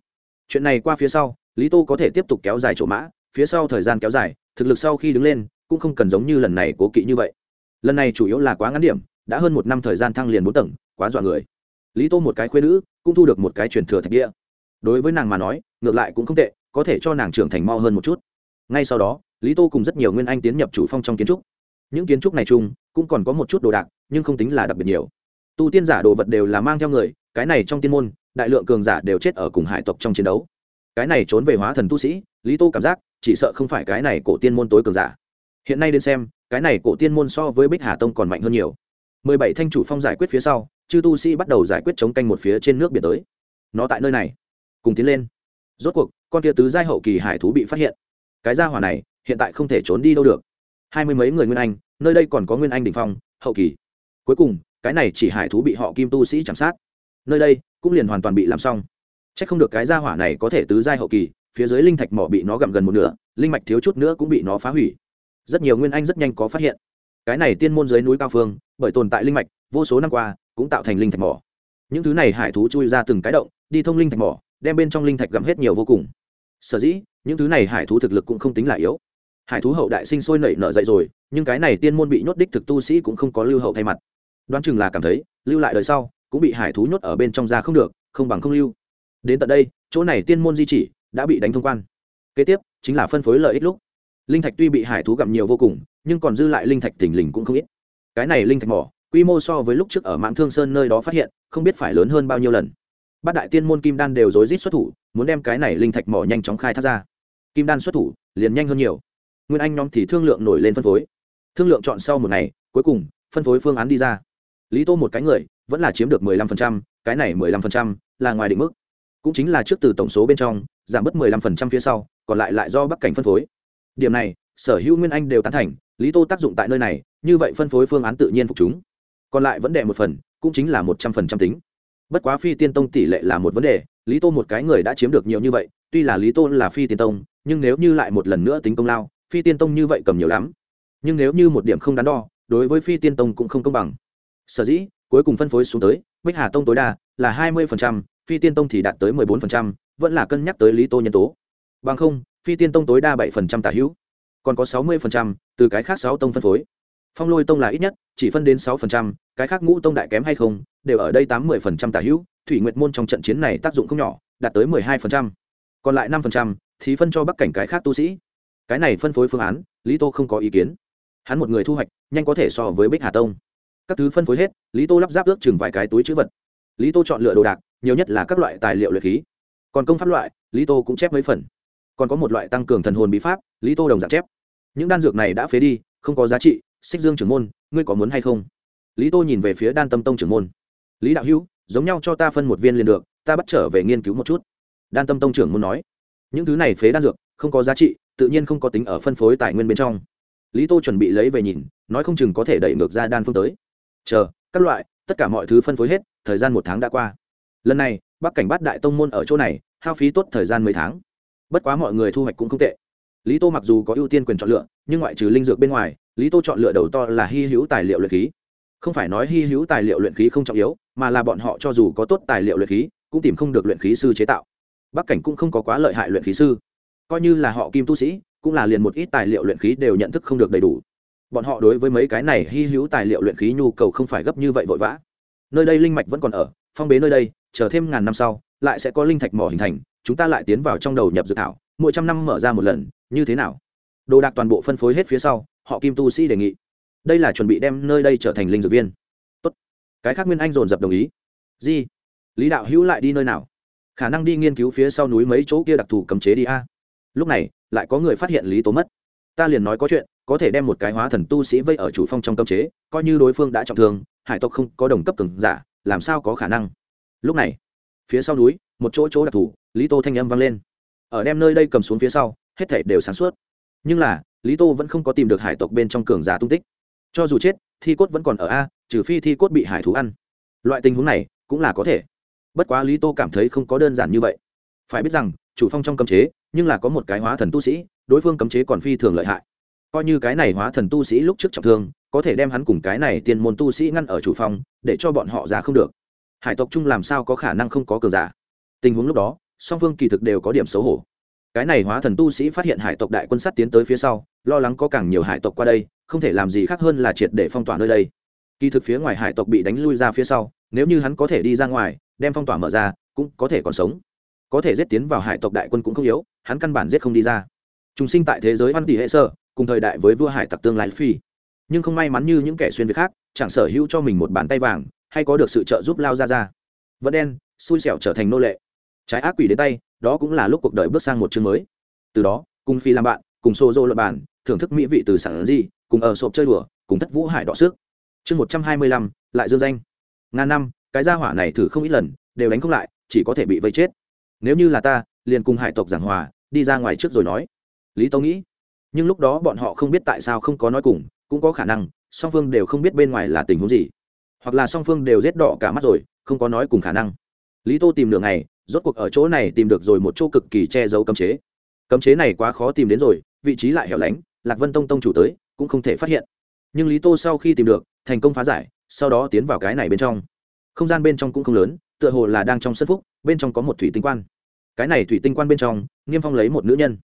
Chuyện này qua phía sau, lý tô có thể tiếp tục kéo dài chỗ mã, phía sau thời gian kéo dài, thực lực sau khi đứng lên, cũng không cần giống như lần này cố kỵ như vậy. Lần này chủ yếu là quá ngắn điểm, đã hơn một năm thời gian thăng liền bốn tầng, quá dọa người. Lý tô một cái khuyên nữ, cũng thu được một cái truyền thừa thạch địa đối với nàng mà nói, ngược lại cũng không tệ, có thể cho nàng trưởng thành mo hơn một chút. Ngay sau đó, lý tô cùng rất nhiều nguyên anh tiến nhập chủ phong trong kiến trúc những kiến trúc này chung cũng còn có một chút đồ đạc, nhưng không tính là đặc biệt nhiều. Tu tiên giả đồ vật đều là mang theo người, cái này trong tiên môn, đại lượng cường giả đều chết ở cùng hải tộc trong chiến đấu. Cái này trốn về hóa thần tu sĩ, lý tô cảm giác chỉ sợ không phải cái này cổ tiên môn tối cường giả. Hiện nay đến xem, cái này cổ tiên môn so với bích hà tông còn mạnh hơn nhiều. Mười bảy thanh chủ phong giải quyết phía sau, chư tu sĩ bắt đầu giải quyết chống canh một phía trên nước biển tới. Nó tại nơi này. Cùng tiến lên. Rốt cuộc, con tia tứ giai hậu kỳ hải thú bị phát hiện. Cái gia hỏa này hiện tại không thể trốn đi đâu được hai mươi mấy người nguyên anh, nơi đây còn có nguyên anh đình phong, hậu kỳ. Cuối cùng, cái này chỉ hải thú bị họ kim tu sĩ chạm sát. Nơi đây, cũng liền hoàn toàn bị làm xong. C h ắ c không được cái gia hỏa này có thể tứ giai hậu kỳ, phía dưới linh thạch mỏ bị nó gặm gần một nửa, linh mạch thiếu chút nữa cũng bị nó phá hủy. Rất nhiều nguyên anh rất nhanh có phát hiện. Cái này tiên môn dưới núi cao phương, bởi tồn tại linh mạch, vô số năm qua, cũng tạo thành linh thạch mỏ. Những thứ này hải thú chui ra từng cái động, đi thông linh thạch mỏ, đem bên trong linh thạch gặm hết nhiều vô cùng. Sở dĩ, những thứ này hải thú thực lực cũng không tính là yếu hải thú hậu đại sinh sôi nảy nở dậy rồi, nhưng cái này tiên môn bị nhốt đích thực tu sĩ cũng không có lưu hậu thay mặt. Đoán chừng là cảm thấy, lưu lại đời sau, cũng bị hải thú nhốt ở bên trong ra không được, không bằng không lưu. Đến tận đây, chỗ này tiên môn di chỉ đã bị đánh thông quan. Kế tiếp, chính là phân phối lợi ích lúc. Linh thạch tuy bị hải thú gặm nhiều vô cùng, nhưng còn dư lại linh thạch thình lình cũng không ít. Cái này linh thạch mỏ, quy mô so với lúc trước ở mạng thương sơn nơi đó phát hiện, không biết phải lớn hơn bao nhiêu lần. Bát đại tiên môn kim đan đều rối rít xuất thủ, muốn đem cái này linh thạch mỏ nhanh chóng khai thác ra. Kim đan xuất thủ, liền nhanh hơn nhiều nguyên anh nhóm thì thương lượng nổi lên phân phối. Thương lượng chọn sau một ngày, cuối cùng, phân phối phương án đi ra. Lý tô một cái người, vẫn là chiếm được mười lăm phần trăm, cái này mười lăm phần trăm là ngoài định mức. Cũng chính là trước từ tổng số bên trong, giảm bớt mười lăm phần trăm phía sau, còn lại lại do bắc cảnh phân phối. Điểm này, sở hữu nguyên anh đều tán thành, lý tô tác dụng tại nơi này, như vậy phân phối phương án tự nhiên phục chúng. Còn lại vẫn đệ một phần, cũng chính là một trăm phần trăm tính. Bất quá phi tiên tông tỷ lệ là một vấn đề, lý tô một cái người đã chiếm được nhiều như vậy, tuy là lý tô là phi tiên tông, nhưng nếu như lại một lần nữa tính công lao phi tiên tông như vậy cầm nhiều lắm. Nhưng nếu như một điểm không đắn đo, đối với phi tiên tông cũng không công bằng. Sở dĩ, cuối cùng phân phối xuống tới, bích hà tông tối đa là hai mươi phi tiên tông thì đạt tới mười bốn vẫn là cân nhắc tới lý tô nhân tố. Bằng không, phi tiên tông tối đa bảy tả hữu. Còn có sáu mươi từ cái khác sáu tông phân phối. Phong lôi tông là ít nhất, chỉ phân đến sáu cái khác ngũ tông đại kém hay không, đều ở đây tám mươi tả hữu, thủy nguyệt môn trong trận chiến này tác dụng không nhỏ, đạt tới mười hai còn lại năm thì phân cho bắc cảnh cái khác tu sĩ cái này phân phối phương án, lý tô không có ý kiến. Hắn một người thu hoạch, nhanh có thể so với bích hà tông. Các thứ phân phối hết, lý tô lắp ráp ước chừng vài cái túi chữ vật. Lý tô chọn lựa đồ đạc, nhiều nhất là các loại tài liệu luyện khí. Còn công pháp loại, lý tô cũng chép mấy phần. Còn có một loại tăng cường thần hồn bí pháp, lý tô đồng dạng chép. Những đan dược này đã phế đi, không có giá trị, xích dương trưởng môn, ngươi có muốn hay không? Lý tô nhìn về phía đan tâm tông trưởng môn. Lý đạo hữu, giống nhau cho ta phân một viên liền được, ta bắt trở về nghiên cứu một chút. Đan tâm tông trưởng môn nói. Những thứ này phế đan dược, không có giá trị tự nhiên không có tính ở phân phối tài nguyên bên trong. Lý tô chuẩn bị lấy về nhìn, nói không chừng có thể đẩy ngược ra đan phương tới. Chờ, các loại, tất cả mọi thứ phân phối hết, thời gian một tháng đã qua. Lần này, bắc cảnh bát đại tông môn ở chỗ này, hao phí tốt thời gian mấy tháng. Bất quá mọi người thu hoạch cũng không tệ. Lý tô mặc dù có ưu tiên quyền chọn lựa, nhưng ngoại trừ linh dược bên ngoài, lý tô chọn lựa đầu to là hy hữu tài liệu luyện khí. Không phải nói hy hữu tài liệu luyện khí không trọng yếu, mà là bọn họ cho dù có tốt tài liệu luyện khí, cũng tìm không được luyện khí sư chế tạo. Bắc cảnh cũng không có quá lợi hại luyện khí sư coi như là họ kim tu sĩ, cũng là liền một ít tài liệu luyện khí đều nhận thức không được đầy đủ. Bọn họ đối với mấy cái này hy hữu tài liệu luyện khí nhu cầu không phải gấp như vậy vội vã. Nơi đây linh mạch vẫn còn ở, phong bế nơi đây, chờ thêm ngàn năm sau, lại sẽ có linh thạch mỏ hình thành, chúng ta lại tiến vào trong đầu nhập dự thảo, mỗi trăm năm mở ra một lần, như thế nào? Đồ đạc toàn bộ phân phối hết phía sau, họ kim tu sĩ đề nghị. Đây là chuẩn bị đem nơi đây trở thành linh dược viên. Tốt. cái khác nguyên anh dồn dập đồng ý. Di. Lý đạo hữu lại đi nơi nào? Khả năng đi nghiên cứu phía sau núi mấy chỗ kia đặc thù cấm chế đi a lúc này, lại có người phát hiện lý tố mất. Ta liền nói có chuyện, có thể đem một cái hóa thần tu sĩ vây ở chủ phong trong cấm chế, coi như đối phương đã trọng thương, hải tộc không có đồng cấp từng giả, làm sao có khả năng? Lúc này, phía sau núi, một chỗ chỗ đặc thù, lý tô thanh âm vang lên. Ở đem nơi đây cầm xuống phía sau, hết thể đều sáng suốt. Nhưng là, lý tô vẫn không có tìm được hải tộc bên trong cường giả tung tích. Cho dù chết, thi cốt vẫn còn ở a, trừ phi thi cốt bị hải thú ăn. Loại tình huống này, cũng là có thể. Bất quá lý tô cảm thấy không có đơn giản như vậy. Phải biết rằng, chủ phong trong cấm chế nhưng là có một cái hóa thần tu sĩ, đối phương cấm chế còn phi thường lợi hại. Coi như cái này hóa thần tu sĩ lúc trước trọng thương, có thể đem hắn cùng cái này tiên môn tu sĩ ngăn ở chủ phong để cho bọn họ ra không được. Hải tộc chung làm sao có khả năng không có cờ giả? Tình huống lúc đó, song phương kỳ thực đều có điểm xấu hổ. Cái này hóa thần tu sĩ phát hiện hải tộc đại quân sát tiến tới phía sau, lo lắng có càng nhiều hải tộc qua đây, không thể làm gì khác hơn là triệt để phong tỏa nơi đây. Kỳ thực phía ngoài hải tộc bị đánh lui ra phía sau, nếu như hắn có thể đi ra ngoài, đem phong tỏa mở ra, cũng có thể còn sống có thể giết tiến vào hải tộc đại quân cũng không yếu, hắn căn bản giết không đi ra. Chúng sinh tại thế giới văn tỷ hệ sơ, cùng thời đại với vua hải tặc tương lai phi. Nhưng không may mắn như những kẻ xuyên việt khác, chẳng sở hữu cho mình một bàn tay vàng, hay có được sự trợ giúp lao ra ra vẫn đen, xui xẻo trở thành nô lệ. Trái ác quỷ đến tay, đó cũng là lúc cuộc đời bước sang một chương mới. Từ đó, cùng phi làm bạn, cùng xô dô luật bản thưởng thức mỹ vị từ sản di cùng ở sộp chơi đùa, cùng thất vũ hải đỏ xước chương một trăm hai mươi lăm, lại dương danh. Ngàn năm, cái gia hỏa này thử không ít lần, đều đánh không lại, chỉ có thể bị vây chết nếu như là ta, liền cùng hải tộc giảng hòa, đi ra ngoài trước rồi nói. Lý tâu nghĩ, nhưng lúc đó bọn họ không biết tại sao không có nói cùng, cũng có khả năng, song phương đều không biết bên ngoài là tình huống gì. Hoặc là song phương đều rét đỏ cả mắt rồi, không có nói cùng khả năng. Lý tô tìm đường ngày, rốt cuộc ở chỗ này tìm được rồi một chỗ cực kỳ che giấu cấm chế. Cấm chế này quá khó tìm đến rồi, vị trí lại hẻo lánh, lạc vân tông tông chủ tới, cũng không thể phát hiện. Nhưng lý tô sau khi tìm được, thành công phá giải, sau đó tiến vào cái này bên trong. Không gian bên trong cũng không lớn tựa hồ là đang trong sân phúc, bên trong có một thủy tinh quan. Cái này thủy tinh quan bên trong niêm phong lấy một nữ nhân.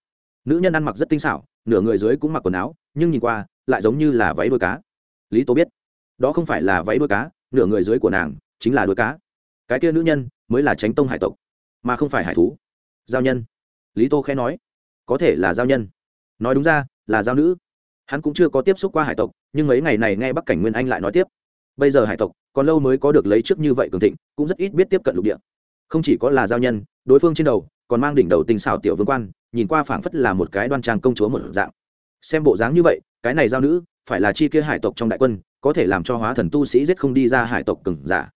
Nữ nhân ăn mặc rất tinh xảo, nửa người dưới cũng mặc quần áo, nhưng nhìn qua, lại giống như là váy đuôi cá. Lý tô biết, đó không phải là váy đuôi cá, nửa người dưới của nàng chính là đuôi cá. Cái kia nữ nhân mới là tránh tông hải tộc, mà không phải hải thú. Giao nhân. Lý tô khẽ nói, có thể là giao nhân. Nói đúng ra, là giao nữ. Hắn cũng chưa có tiếp xúc qua hải tộc, nhưng mấy ngày này nghe bắc cảnh nguyên anh lại nói tiếp bây giờ hải tộc còn lâu mới có được lấy trước như vậy cường thịnh, cũng rất ít biết tiếp cận lục địa. Không chỉ có là giao nhân, đối phương trên đầu còn mang đỉnh đầu tinh xảo tiểu vương quan, nhìn qua phảng phất là một cái đoan trang công chúa một dạng. Xem bộ dáng như vậy, cái này giao nữ, phải là chi kia hải tộc trong đại quân, có thể làm cho hóa thần tu sĩ giết không đi ra hải tộc cừng giả.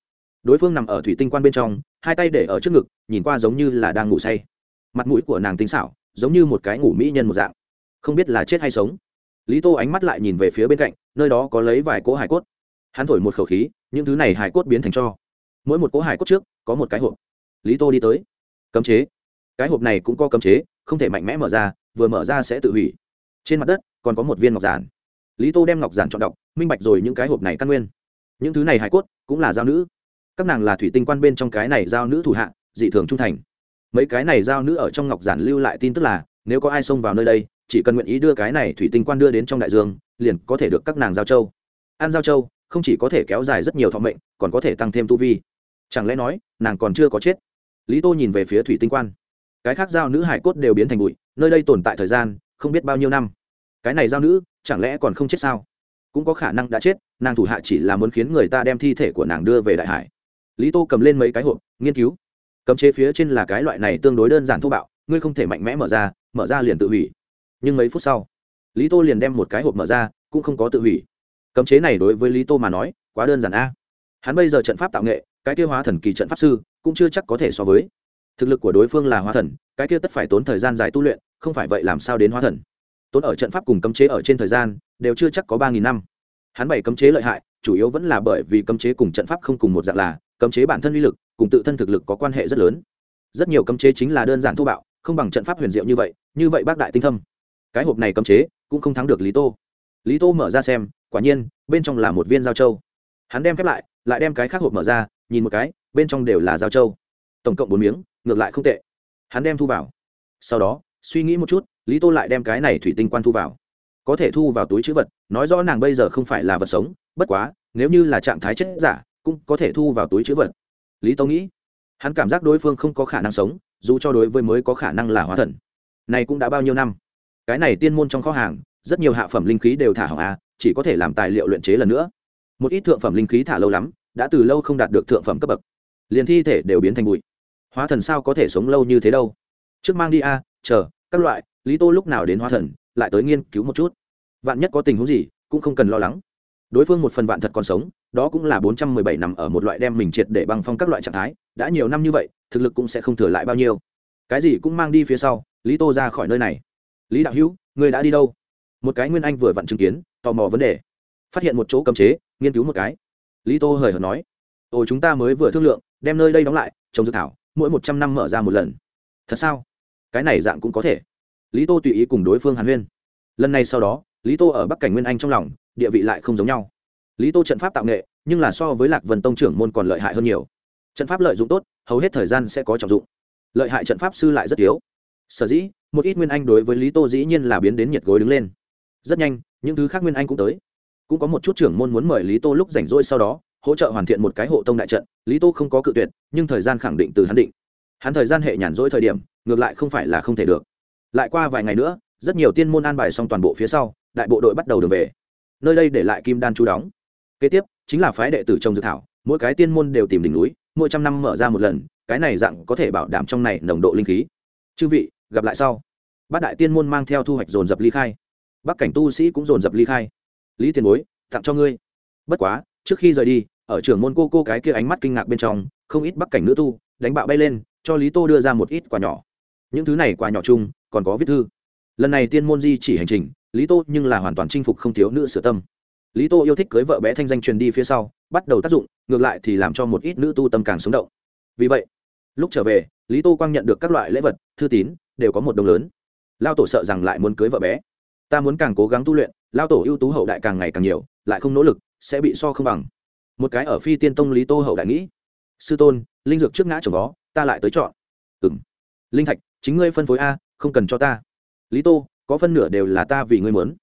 Đối phương nằm ở thủy tinh quan bên trong, hai tay để ở trước ngực, nhìn qua giống như là đang ngủ say. Mặt mũi của nàng tinh xảo, giống như một cái ngủ mỹ nhân một dạng. Không biết là chết hay sống. Lý tô ánh mắt lại nhìn về phía bên cạnh, nơi đó có lấy vài cỗ hải cốt hắn thổi một khẩu khí, những thứ này hải cốt biến thành cho. Mỗi một cỗ hải cốt trước, có một cái hộp. Lý tô đi tới. Cấm chế. Cái hộp này cũng có cấm chế, không thể mạnh mẽ mở ra, vừa mở ra sẽ tự hủy. Trên mặt đất, còn có một viên ngọc giản. Lý tô đem ngọc giản chọn đọc, minh bạch rồi những cái hộp này căn nguyên. Những thứ này hải cốt, cũng là giao nữ. Các nàng là thủy tinh quan bên trong cái này giao nữ thủ hạ, dị thường trung thành. Mấy cái này giao nữ ở trong ngọc giản lưu lại tin tức là, nếu có ai xông vào nơi đây, chỉ cần nguyện ý đưa cái này thủy tinh quan đưa đến trong đại dương, liền có thể được các nàng giao châu. Ăn giao châu không chỉ có thể kéo dài rất nhiều thọ mệnh, còn có thể tăng thêm tu vi. Chẳng lẽ nói, nàng còn chưa có chết? Lý tô nhìn về phía thủy tinh quan. Cái khác giao nữ hải cốt đều biến thành bụi, nơi đây tồn tại thời gian, không biết bao nhiêu năm. Cái này giao nữ, chẳng lẽ còn không chết sao? Cũng có khả năng đã chết, nàng thủ hạ chỉ là muốn khiến người ta đem thi thể của nàng đưa về đại hải. Lý tô cầm lên mấy cái hộp, nghiên cứu. Cấm chế phía trên là cái loại này tương đối đơn giản thô bạo, ngươi không thể mạnh mẽ mở ra mở ra liền tự hủy. Nhưng mấy phút sau, lý tô liền đem một cái hộp mở ra, cũng không có tự hủy cấm chế này đối với lý tô mà nói, quá đơn giản a. Hắn bây giờ trận pháp tạo nghệ, cái tiêu hóa thần kỳ trận pháp sư, cũng chưa chắc có thể so với. Thực lực của đối phương là hóa thần, cái kia tất phải tốn thời gian dài tu luyện, không phải vậy làm sao đến hóa thần. Tốn ở trận pháp cùng cấm chế ở trên thời gian, đều chưa chắc có ba nghìn năm. Hắn bày cấm chế lợi hại, chủ yếu vẫn là bởi vì cấm chế cùng trận pháp không cùng một dạng là, cấm chế bản thân uy lực, cùng tự thân thực lực có quan hệ rất lớn. Rất nhiều cấm chế chính là đơn giản thô bạo, không bằng trận pháp huyền diệu như vậy như vậy bác đại tinh thâm. Cái hộp này cấm chế cũng không thắng được lý tô. Lý tô mở ra xem quả nhiên, bên trong là một viên giao châu. Hắn đem khép lại lại đem cái khác hộp mở ra, nhìn một cái, bên trong đều là giao châu. Tổng cộng bốn miếng, ngược lại không tệ. Hắn đem thu vào. Sau đó, suy nghĩ một chút, lý tô lại đem cái này thủy tinh quan thu vào. Có thể thu vào túi chữ vật, nói rõ nàng bây giờ không phải là vật sống, bất quá, nếu như là trạng thái chết giả, cũng có thể thu vào túi chữ vật. Lý tô nghĩ, hắn cảm giác đối phương không có khả năng sống, dù cho đối với mới có khả năng là hóa thần. Này cũng đã bao nhiêu năm? Cái này tiên môn trong kho hàng, rất nhiều hạ phẩm linh khí đều thả hỏng à? Chỉ có thể làm tài liệu luyện chế lần nữa. Một ít thượng phẩm linh khí thả lâu lắm, đã từ lâu không đạt được thượng phẩm cấp bậc. Liền thi thể đều biến thành bụi. Hóa thần sao có thể sống lâu như thế đâu? Trước mang đi a, chờ, các loại, lý tô lúc nào đến hóa thần, lại tới nghiên cứu một chút. Vạn nhất có tình huống gì, cũng không cần lo lắng. Đối phương một phần vạn thật còn sống, đó cũng là bốn trăm mười bảy năm ở một loại đem mình triệt để băng phong các loại trạng thái, đã nhiều năm như vậy, thực lực cũng sẽ không thừa lại bao nhiêu. Cái gì cũng mang đi phía sau, lý tô ra khỏi nơi này. Lý đạo hữu người đã đi đâu? Một cái nguyên anh vừa vặn chứng kiến, tò mò vấn đề. Phát hiện một chỗ cấm chế, nghiên cứu một cái. Lý tô hời hợt nói, ồ, chúng ta mới vừa thương lượng, đem nơi đây đóng lại, trồng dược thảo, mỗi một trăm năm mở ra một lần. Thật sao? Cái này dạng cũng có thể. Lý tô tùy ý cùng đối phương hàn huyên. Lần này sau đó, lý tô ở bắc cảnh nguyên anh trong lòng, địa vị lại không giống nhau. Lý tô trận pháp tạo nghệ, nhưng là so với lạc vân tông trưởng môn còn lợi hại hơn nhiều. Trận pháp lợi dụng tốt, hầu hết thời gian sẽ có trọng dụng. Lợi hại trận pháp sư lại rất yếu. Sở dĩ, một ít nguyên anh đối với lý tô dĩ nhiên là biến đến nhiệt gối đứng lên rất nhanh, những thứ khác nguyên anh cũng tới. Cũng có một chút trưởng môn muốn mời lý tô lúc rảnh rỗi sau đó, hỗ trợ hoàn thiện một cái hộ tông đại trận. Lý tô không có cự tuyệt, nhưng thời gian khẳng định từ hắn định. Hắn thời gian hệ nhàn rỗi thời điểm, ngược lại không phải là không thể được. Lại qua vài ngày nữa, rất nhiều tiên môn an bài xong toàn bộ phía sau, đại bộ đội bắt đầu đường về. Nơi đây để lại kim đan chú đóng. Kế tiếp, chính là phái đệ tử trồng dược thảo, mỗi cái tiên môn đều tìm đỉnh núi, mỗi trăm năm mở ra một lần, cái này dạng có thể bảo đảm trong này nồng độ linh khí. Chư vị, gặp lại sau. Bát đại tiên môn mang theo thu hoạch dồn dập ly khai bắc cảnh tu sĩ cũng dồn dập ly khai. Lý tiền bối, tặng cho ngươi. Bất quá, trước khi rời đi, ở trường môn cô cô cái kia ánh mắt kinh ngạc bên trong, không ít bắc cảnh nữ tu đánh bạo bay lên, cho lý tô đưa ra một ít quà nhỏ. Những thứ này quà nhỏ chung, còn có viết thư. Lần này tiên môn di chỉ hành trình, lý tô nhưng là hoàn toàn chinh phục không thiếu nữ sửa tâm. Lý tô yêu thích cưới vợ bé thanh danh truyền đi phía sau, bắt đầu tác dụng, ngược lại thì làm cho một ít nữ tu tâm càng sống động. Vì vậy, lúc trở về, lý tô quang nhận được các loại lễ vật, thư tín, đều có một đồng lớn. Lao tổ sợ rằng lại muốn cưới vợ bé ta muốn càng cố gắng tu luyện, lao tổ ưu tú hậu đại càng ngày càng nhiều, lại không nỗ lực, sẽ bị so không bằng. Một cái ở phi tiên tông lý tô hậu đại nghĩ. Sư tôn, linh dược trước ngã chồng vó, ta lại tới chọn. Ừng linh thạch, chính ngươi phân phối a, không cần cho ta. Lý tô, có phân nửa đều là ta vì ngươi muốn.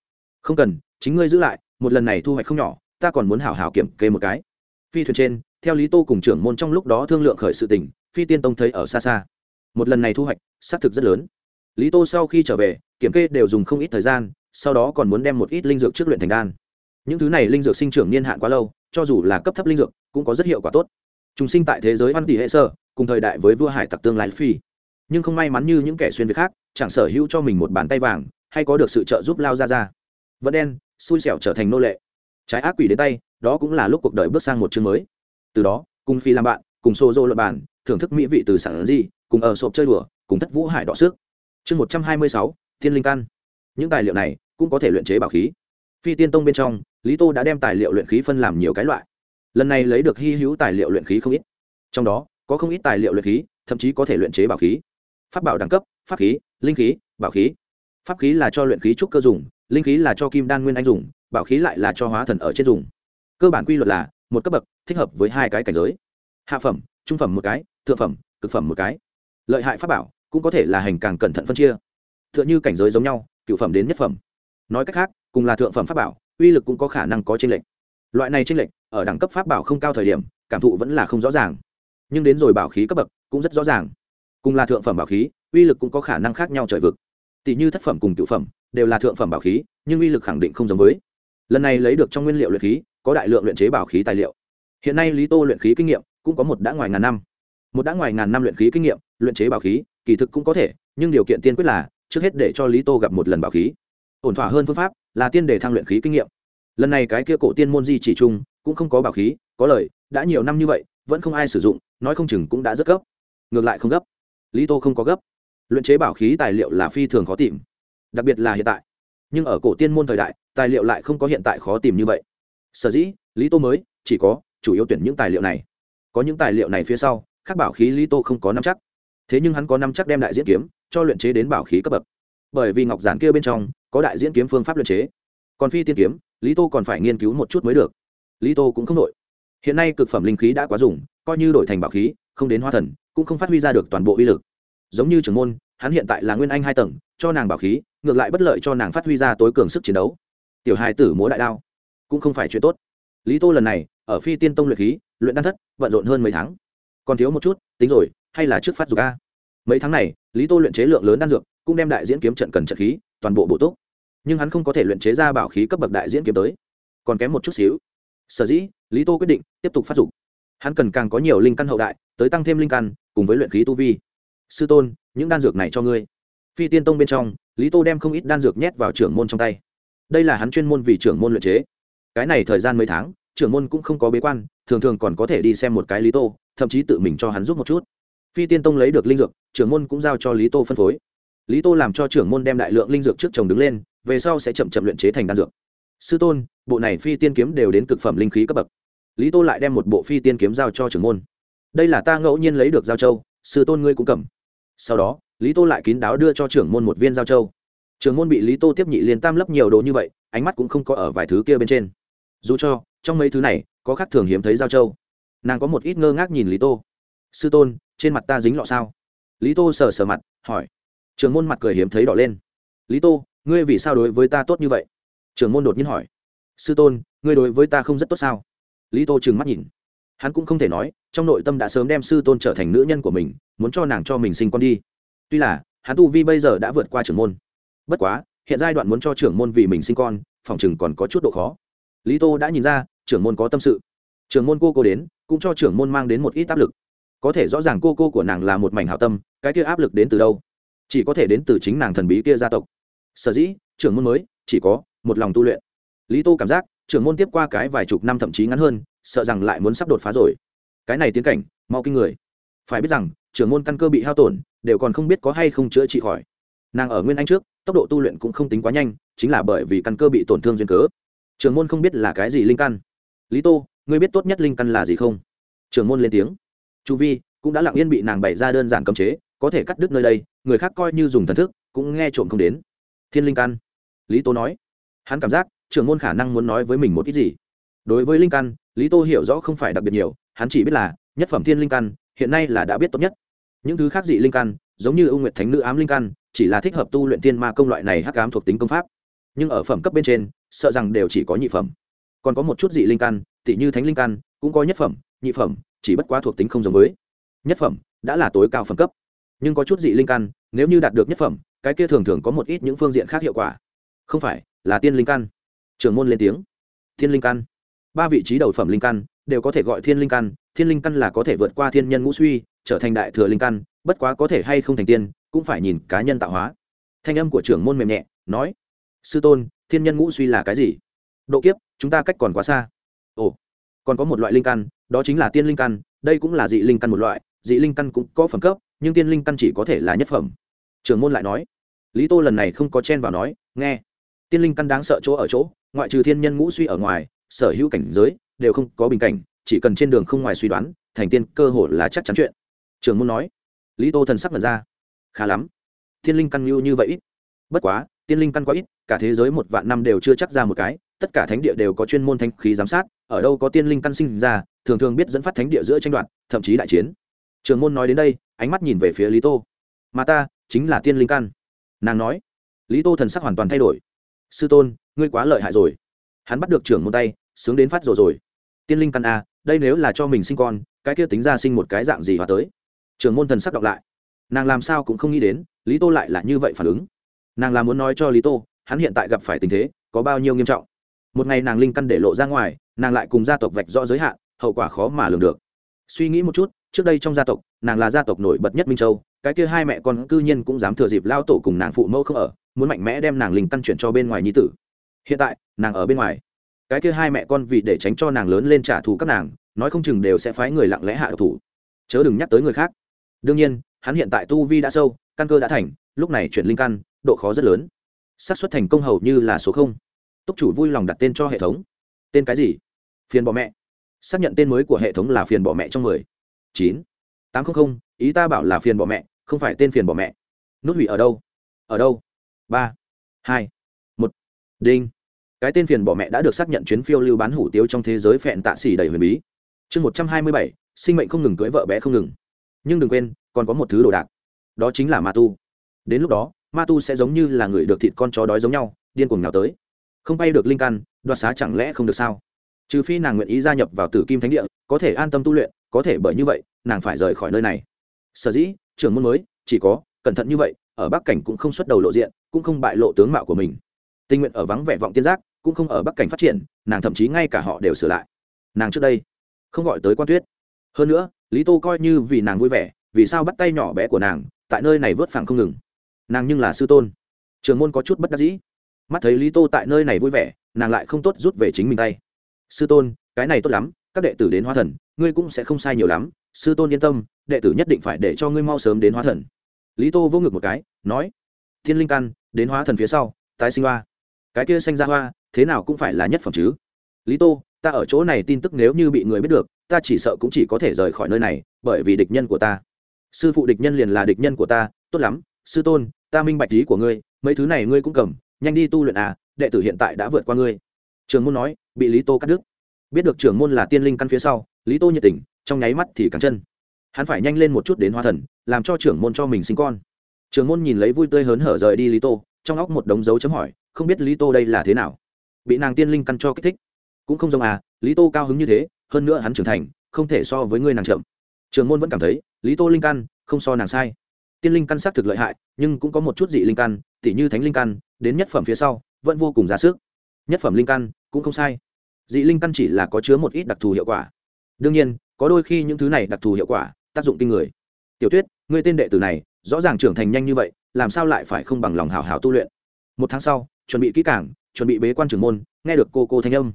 Không cần, chính ngươi giữ lại, một lần này thu hoạch không nhỏ, ta còn muốn hảo hảo kiểm kê một cái. Phi thuyền trên, theo lý tô cùng trưởng môn trong lúc đó thương lượng khởi sự tình, phi tiên tông thấy ở xa xa. Một lần này thu hoạch, xác thực rất lớn. Lý tô sau khi trở về, kiểm kê đều dùng không ít thời gian sau đó còn muốn đem một ít linh dược trước luyện thành đan. Những thứ này linh dược sinh trưởng niên hạn quá lâu, cho dù là cấp thấp linh dược, cũng có rất hiệu quả tốt. Chúng sinh tại thế giới văn tỷ hệ sơ cùng thời đại với vua hải tặc tương lai phi. Nhưng không may mắn như những kẻ xuyên việt khác, chẳng sở hữu cho mình một bàn tay vàng, hay có được sự trợ giúp lao ra ra vẫn đen, xui xẻo trở thành nô lệ. Trái ác quỷ đến tay, đó cũng là lúc cuộc đời bước sang một chương mới. Từ đó, cùng phi làm bạn, cùng xô dô luật bản thưởng thức mỹ vị từ sản di cùng ở sộp chơi đùa, cùng thất vũ hải đỏ xước chương một trăm hai mươi sáu, thiên linh căn những tài liệu này cũng có thể luyện chế bảo khí. Phi tiên tông bên trong, lý tô đã đem tài liệu luyện khí phân làm nhiều cái loại. Lần này lấy được hy hữu tài liệu luyện khí không ít. Trong đó, có không ít tài liệu luyện khí, thậm chí có thể luyện chế bảo khí. Pháp bảo đẳng cấp, pháp khí, linh khí, bảo khí. Pháp khí là cho luyện khí trúc cơ dùng, linh khí là cho kim đan nguyên anh dùng, bảo khí lại là cho hóa thần ở trên dùng. Cơ bản quy luật là, một cấp bậc, thích hợp với hai cái cảnh giới. Hạ phẩm, trung phẩm một cái, thượng phẩm, cực phẩm một cái. Lợi hại pháp bảo cũng có thể là hành càng cẩn thận phân chia. T h ư ợ n h ư cảnh giới giống nhau cựu phẩm đến nhất phẩm. Nói cách khác, cùng là thượng phẩm pháp bảo, uy lực cũng có khả năng có tranh lệch. Loại này tranh lệch, ở đẳng cấp pháp bảo không cao thời điểm, cảm thụ vẫn là không rõ ràng. Nhưng đến rồi bảo khí cấp bậc, cũng rất rõ ràng. Cùng là thượng phẩm bảo khí, uy lực cũng có khả năng khác nhau trời vực. Tỷ như thất phẩm cùng cựu phẩm, đều là thượng phẩm bảo khí, nhưng uy lực khẳng định không giống với. Lần này lấy được trong nguyên liệu luyện khí, có đại lượng luyện chế bảo khí tài liệu. Hiện nay lý tô luyện khí kinh nghiệm cũng có một đã ngoài ngàn năm. Một đã ngoài ngàn năm luyện khí kinh nghiệm, luyện chế bảo khí, kỳ thực cũng có thể, nhưng điều kiện tiên quyết là trước hết để cho lý tô gặp một lần bảo khí. Ổn thỏa hơn phương pháp là tiên đề thăng luyện khí kinh nghiệm. Lần này cái kia cổ tiên môn di chỉ chung cũng không có bảo khí, có lời, đã nhiều năm như vậy, vẫn không ai sử dụng, nói không chừng cũng đã rất gấp. Ngược lại không gấp. Lý tô không có gấp. Luyện chế bảo khí tài liệu là phi thường khó tìm, đặc biệt là hiện tại. Nhưng ở cổ tiên môn thời đại, tài liệu lại không có hiện tại khó tìm như vậy. Sở dĩ, lý tô mới chỉ có chủ yếu tuyển những tài liệu này. Có những tài liệu này phía sau các bảo khí lý tô không có năm chắc. Thế nhưng hắn có năm chắc đem đại diễn kiếm cho luyện chế đến bảo khí cấp bậc. Bởi vì ngọc giản kia bên trong có đại diễn kiếm phương pháp luyện chế. Còn phi tiên kiếm, lý tô còn phải nghiên cứu một chút mới được. Lý tô cũng không đổi hiện nay cực phẩm linh khí đã quá dùng, coi như đổi thành bảo khí, không đến hoa thần, cũng không phát huy ra được toàn bộ uy lực. Giống như trưởng môn, hắn hiện tại là nguyên anh hai tầng, cho nàng bảo khí, ngược lại bất lợi cho nàng phát huy ra tối cường sức chiến đấu. Tiểu hai tử múa đại đao, cũng không phải chuyện tốt. Lý tô lần này, ở phi tiên tông luyện khí, luyện đan thất bận rộn hơn mấy tháng. Còn thiếu một chút, tính rồi, hay là trước phát dục a? Mấy tháng này, lý tô luyện chế lượng lớn đan dược, cũng đem đại diễn kiếm trận cần trận khí, toàn bộ bổ túc. Nhưng hắn không có thể luyện chế ra bảo khí cấp bậc đại diễn kiếm tới. Còn kém một chút xíu. Sở dĩ, lý tô quyết định tiếp tục phát dục. Hắn cần càng có nhiều linh căn hậu đại, tới tăng thêm linh căn, cùng với luyện khí tu vi. Sư tôn, những đan dược này cho ngươi. Phi tiên tông bên trong, lý tô đem không ít đan dược nhét vào trưởng môn trong tay. Đây là hắn chuyên môn vì trưởng môn luyện chế. Cái này thời gian mấy tháng, trưởng môn cũng không có bế quan, thường thường còn có thể đi xem một cái lý tô, thậm chí tự mình cho hắn giúp một chút. Phi tiên tông lấy được linh dược trưởng môn cũng giao cho lý tô phân phối. Lý tô làm cho trưởng môn đem đại lượng linh dược trước chồng đứng lên, về sau sẽ chậm chậm luyện chế thành đan dược. Sư tôn, bộ này phi tiên kiếm đều đến cực phẩm linh khí cấp bậc. Lý tô lại đem một bộ phi tiên kiếm giao cho trưởng môn. Đây là ta ngẫu nhiên lấy được giao châu, sư tôn ngươi cũng cầm. Sau đó, lý tô lại kín đáo đưa cho trưởng môn một viên giao châu. Trưởng môn bị lý tô tiếp nhị liền tam lấp nhiều đồ như vậy, ánh mắt cũng không có ở vài thứ kia bên trên. Dù cho, trong mấy thứ này, có khác thường hiếm thấy giao châu. Nàng có một ít ngơ ngác nhìn lý tô. Sư tôn, trên mặt ta dính lọ sao? Lý tô sờ sờ mặt, hỏi. Trường môn mặt cười hiếm thấy đỏ lên. Lý tô, ngươi vì sao đối với ta tốt như vậy? Trường môn đột nhiên hỏi. Sư tôn, ngươi đối với ta không rất tốt sao? Lý tô trừng mắt nhìn. Hắn cũng không thể nói, trong nội tâm đã sớm đem sư tôn trở thành nữ nhân của mình, muốn cho nàng cho mình sinh con đi. Tuy là, hắn tu vi bây giờ đã vượt qua trưởng môn. Bất quá, hiện giai đoạn muốn cho trưởng môn vì mình sinh con, phòng chừng còn có chút độ khó. Lý tô đã nhìn ra, trưởng môn có tâm sự. Trưởng môn cô cô đến, cũng cho trưởng môn mang đến một ít áp lực có thể rõ ràng cô cô của nàng là một mảnh hảo tâm, cái kia áp lực đến từ đâu? Chỉ có thể đến từ chính nàng thần bí kia gia tộc. Sở dĩ, trưởng môn mới, chỉ có một lòng tu luyện. Lý tô cảm giác, trưởng môn tiếp qua cái vài chục năm thậm chí ngắn hơn, sợ rằng lại muốn sắp đột phá rồi. Cái này tiến cảnh, mau kinh người. Phải biết rằng, trưởng môn căn cơ bị hao tổn, đều còn không biết có hay không chữa trị khỏi. Nàng ở nguyên anh trước, tốc độ tu luyện cũng không tính quá nhanh, chính là bởi vì căn cơ bị tổn thương duyên cớ. Trưởng môn không biết là cái gì linh căn. Lý tô, ngươi biết tốt nhất linh căn là gì không? Trưởng môn lên tiếng chu vi, cũng đã lặng yên bị nàng bày ra đơn giản cấm chế, có thể cắt đứt nơi đây, người khác coi như dùng thần thức, cũng nghe trộm không đến. Thiên linh căn. Lý tô nói. Hắn cảm giác, trưởng môn khả năng muốn nói với mình một ít gì. Đối với linh căn, lý tô hiểu rõ không phải đặc biệt nhiều, hắn chỉ biết là, nhất phẩm thiên linh căn, hiện nay là đã biết tốt nhất. Những thứ khác dị linh căn, giống như ưu nguyệt thánh nữ ám linh căn, chỉ là thích hợp tu luyện tiên ma công loại này hắc ám thuộc tính công pháp. Nhưng ở phẩm cấp bên trên, sợ rằng đều chỉ có nhị phẩm. Còn có một chút dị linh căn, tỉ như thánh linh căn, cũng có nhất phẩm, nhị phẩm chỉ bất quá thuộc tính không giống với. Nhất phẩm, đã là tối cao phẩm cấp. Nhưng có chút dị linh căn, nếu như đạt được nhất phẩm, cái kia thường thường có một ít những phương diện khác hiệu quả. Không phải, là tiên linh căn. Trưởng môn lên tiếng. Thiên linh căn. Ba vị trí đầu phẩm linh căn đều có thể gọi thiên linh căn, thiên linh căn là có thể vượt qua thiên nhân ngũ suy, trở thành đại thừa linh căn, bất quá có thể hay không thành tiên, cũng phải nhìn cá nhân tạo hóa. Thanh âm của trưởng môn mềm nhẹ, nói, sư tôn, thiên nhân ngũ suy là cái gì? Độ kiếp, chúng ta cách còn quá xa. Ồ, còn có một loại linh căn đó chính là tiên linh căn, đây cũng là dị linh căn một loại, dị linh căn cũng có phẩm cấp, nhưng tiên linh căn chỉ có thể là nhất phẩm. Trưởng môn lại nói, lý tô lần này không có chen vào nói, nghe, tiên linh căn đáng sợ chỗ ở chỗ, ngoại trừ thiên nhân ngũ suy ở ngoài, sở hữu cảnh giới đều không có bình cảnh, chỉ cần trên đường không ngoài suy đoán, thành tiên cơ hội là chắc chắn chuyện. Trưởng môn nói. Lý tô thần sắc mật ra. Khá lắm thiên linh căn mưu như vậy ít. Bất quá, tiên linh căn quá ít, cả thế giới một vạn năm đều chưa chắc ra một cái tất cả thánh địa đều có chuyên môn thanh khí giám sát, ở đâu có tiên linh căn sinh ra, thường thường biết dẫn phát thánh địa giữa tranh đoạt, thậm chí đại chiến. Trường môn nói đến đây, ánh mắt nhìn về phía lý tô. Mà ta, chính là tiên linh căn. Nàng nói. Lý tô thần sắc hoàn toàn thay đổi. Sư tôn, ngươi quá lợi hại rồi. Hắn bắt được trưởng môn tay, sướng đến phát rồi rồi. Tiên linh căn a đây nếu là cho mình sinh con, cái kia tính ra sinh một cái dạng gì hòa tới? Trưởng môn thần sắc đọc lại. Nàng làm sao cũng không nghĩ đến, lý tô lại là như vậy phản ứng. Nàng là muốn nói cho lý tô, hắn hiện tại gặp phải tình thế, có bao nhiêu nghiêm trọng? Một ngày nàng linh căn để lộ ra ngoài, nàng lại cùng gia tộc vạch rõ giới hạn, hậu quả khó mà lường được. Suy nghĩ một chút, trước đây trong gia tộc, nàng là gia tộc nổi bật nhất minh châu, cái kia hai mẹ con cư nhiên cũng dám thừa dịp lao tổ cùng nàng phụ mẫu không ở, muốn mạnh mẽ đem nàng linh căn chuyển cho bên ngoài nhi tử. Hiện tại, nàng ở bên ngoài. Cái kia hai mẹ con vì để tránh cho nàng lớn lên trả thù các nàng, nói không chừng đều sẽ phái người lặng lẽ hạ thủ. Chớ đừng nhắc tới người khác. Đương nhiên, hắn hiện tại tu vi đã sâu, căn cơ đã thành, lúc này chuyển linh căn, độ khó rất lớn. Xác suất thành công hầu như là số không túc chủ vui lòng đặt tên cho hệ thống. Tên cái gì? Phiền bỏ mẹ. Xác nhận tên mới của hệ thống là phiền bỏ mẹ trong mười. Chín. Tám trăm linh ý ta bảo là phiền bỏ mẹ, không phải tên phiền bỏ mẹ. Nút hủy ở đâu? Ở đâu? Ba. Hai. Một. Đinh. Cái tên phiền bỏ mẹ đã được xác nhận chuyến phiêu lưu bán hủ tiếu trong thế giới phẹn tạ xỉ đầy huyền bí. Chương một trăm hai mươi bảy, sinh mệnh không ngừng cưới vợ bé không ngừng. Nhưng đừng quên, còn có một thứ đồ đạc. Đó chính là ma tu. Đến lúc đó, ma tu sẽ giống như là người được thịt con chó đói giống nhau, điên cuồng nào tới không bay được linh căn, đoạt xá chẳng lẽ không được sao? Trừ phi nàng nguyện ý gia nhập vào tử kim thánh địa, có thể an tâm tu luyện, có thể bởi như vậy, nàng phải rời khỏi nơi này. Sở dĩ, trưởng môn mới, chỉ có, cẩn thận như vậy, ở bắc cảnh cũng không xuất đầu lộ diện, cũng không bại lộ tướng mạo của mình. Tình nguyện ở vắng vẻ vọng tiên giác, cũng không ở bắc cảnh phát triển, nàng thậm chí ngay cả họ đều sửa lại. Nàng trước đây, không gọi tới quan tuyết. Hơn nữa, lý tô coi như vì nàng vui vẻ, vì sao bắt tay nhỏ bé của nàng, tại nơi này vớt phẳng không ngừng. Nàng nhưng là sư tôn. Trường môn có chút bất đắc dĩ mắt thấy lý tô tại nơi này vui vẻ, nàng lại không tốt rút về chính mình tay. Sư tôn, cái này tốt lắm, các đệ tử đến hóa thần, ngươi cũng sẽ không sai nhiều lắm. Sư tôn yên tâm, đệ tử nhất định phải để cho ngươi mau sớm đến hóa thần. Lý tô vô ngực một cái, nói, thiên linh căn, đến hóa thần phía sau, tái sinh hoa. Cái kia xanh ra hoa, thế nào cũng phải là nhất phẩm chứ. Lý tô, ta ở chỗ này tin tức nếu như bị người biết được, ta chỉ sợ cũng chỉ có thể rời khỏi nơi này, bởi vì địch nhân của ta. Sư phụ địch nhân liền là địch nhân của ta, tốt lắm. Sư tôn, ta minh bạch lý của ngươi, mấy thứ này ngươi cũng cầm nhanh đi tu luyện à đệ tử hiện tại đã vượt qua ngươi. Trường môn nói, bị lý tô cắt đứt. Biết được trường môn là tiên linh căn phía sau, lý tô nhiệt tình, trong nháy mắt thì càng chân. Hắn phải nhanh lên một chút đến hoa thần, làm cho trưởng môn cho mình sinh con. Trường môn nhìn lấy vui tươi hớn hở rời đi lý tô, trong óc một đống dấu chấm hỏi, không biết lý tô đây là thế nào? Bị nàng tiên linh căn cho kích thích. Cũng không giống à lý tô cao hứng như thế, hơn nữa hắn trưởng thành, không thể so với ngươi nàng chậm. Trường môn vẫn cảm thấy, lý tô linh căn, không so nàng sai tiên linh căn xác thực lợi hại, nhưng cũng có một chút dị linh căn, tỉ như thánh linh căn, đến nhất phẩm phía sau, vẫn vô cùng giá sức. Nhất phẩm linh căn, cũng không sai. Dị linh căn chỉ là có chứa một ít đặc thù hiệu quả. Đương nhiên, có đôi khi những thứ này đặc thù hiệu quả, tác dụng kinh người. Tiểu tuyết người tên đệ tử này, rõ ràng trưởng thành nhanh như vậy, làm sao lại phải không bằng lòng hào hào tu luyện? Một tháng sau, chuẩn bị kỹ cảng chuẩn bị bế quan trưởng môn, nghe được cô cô thanh âm.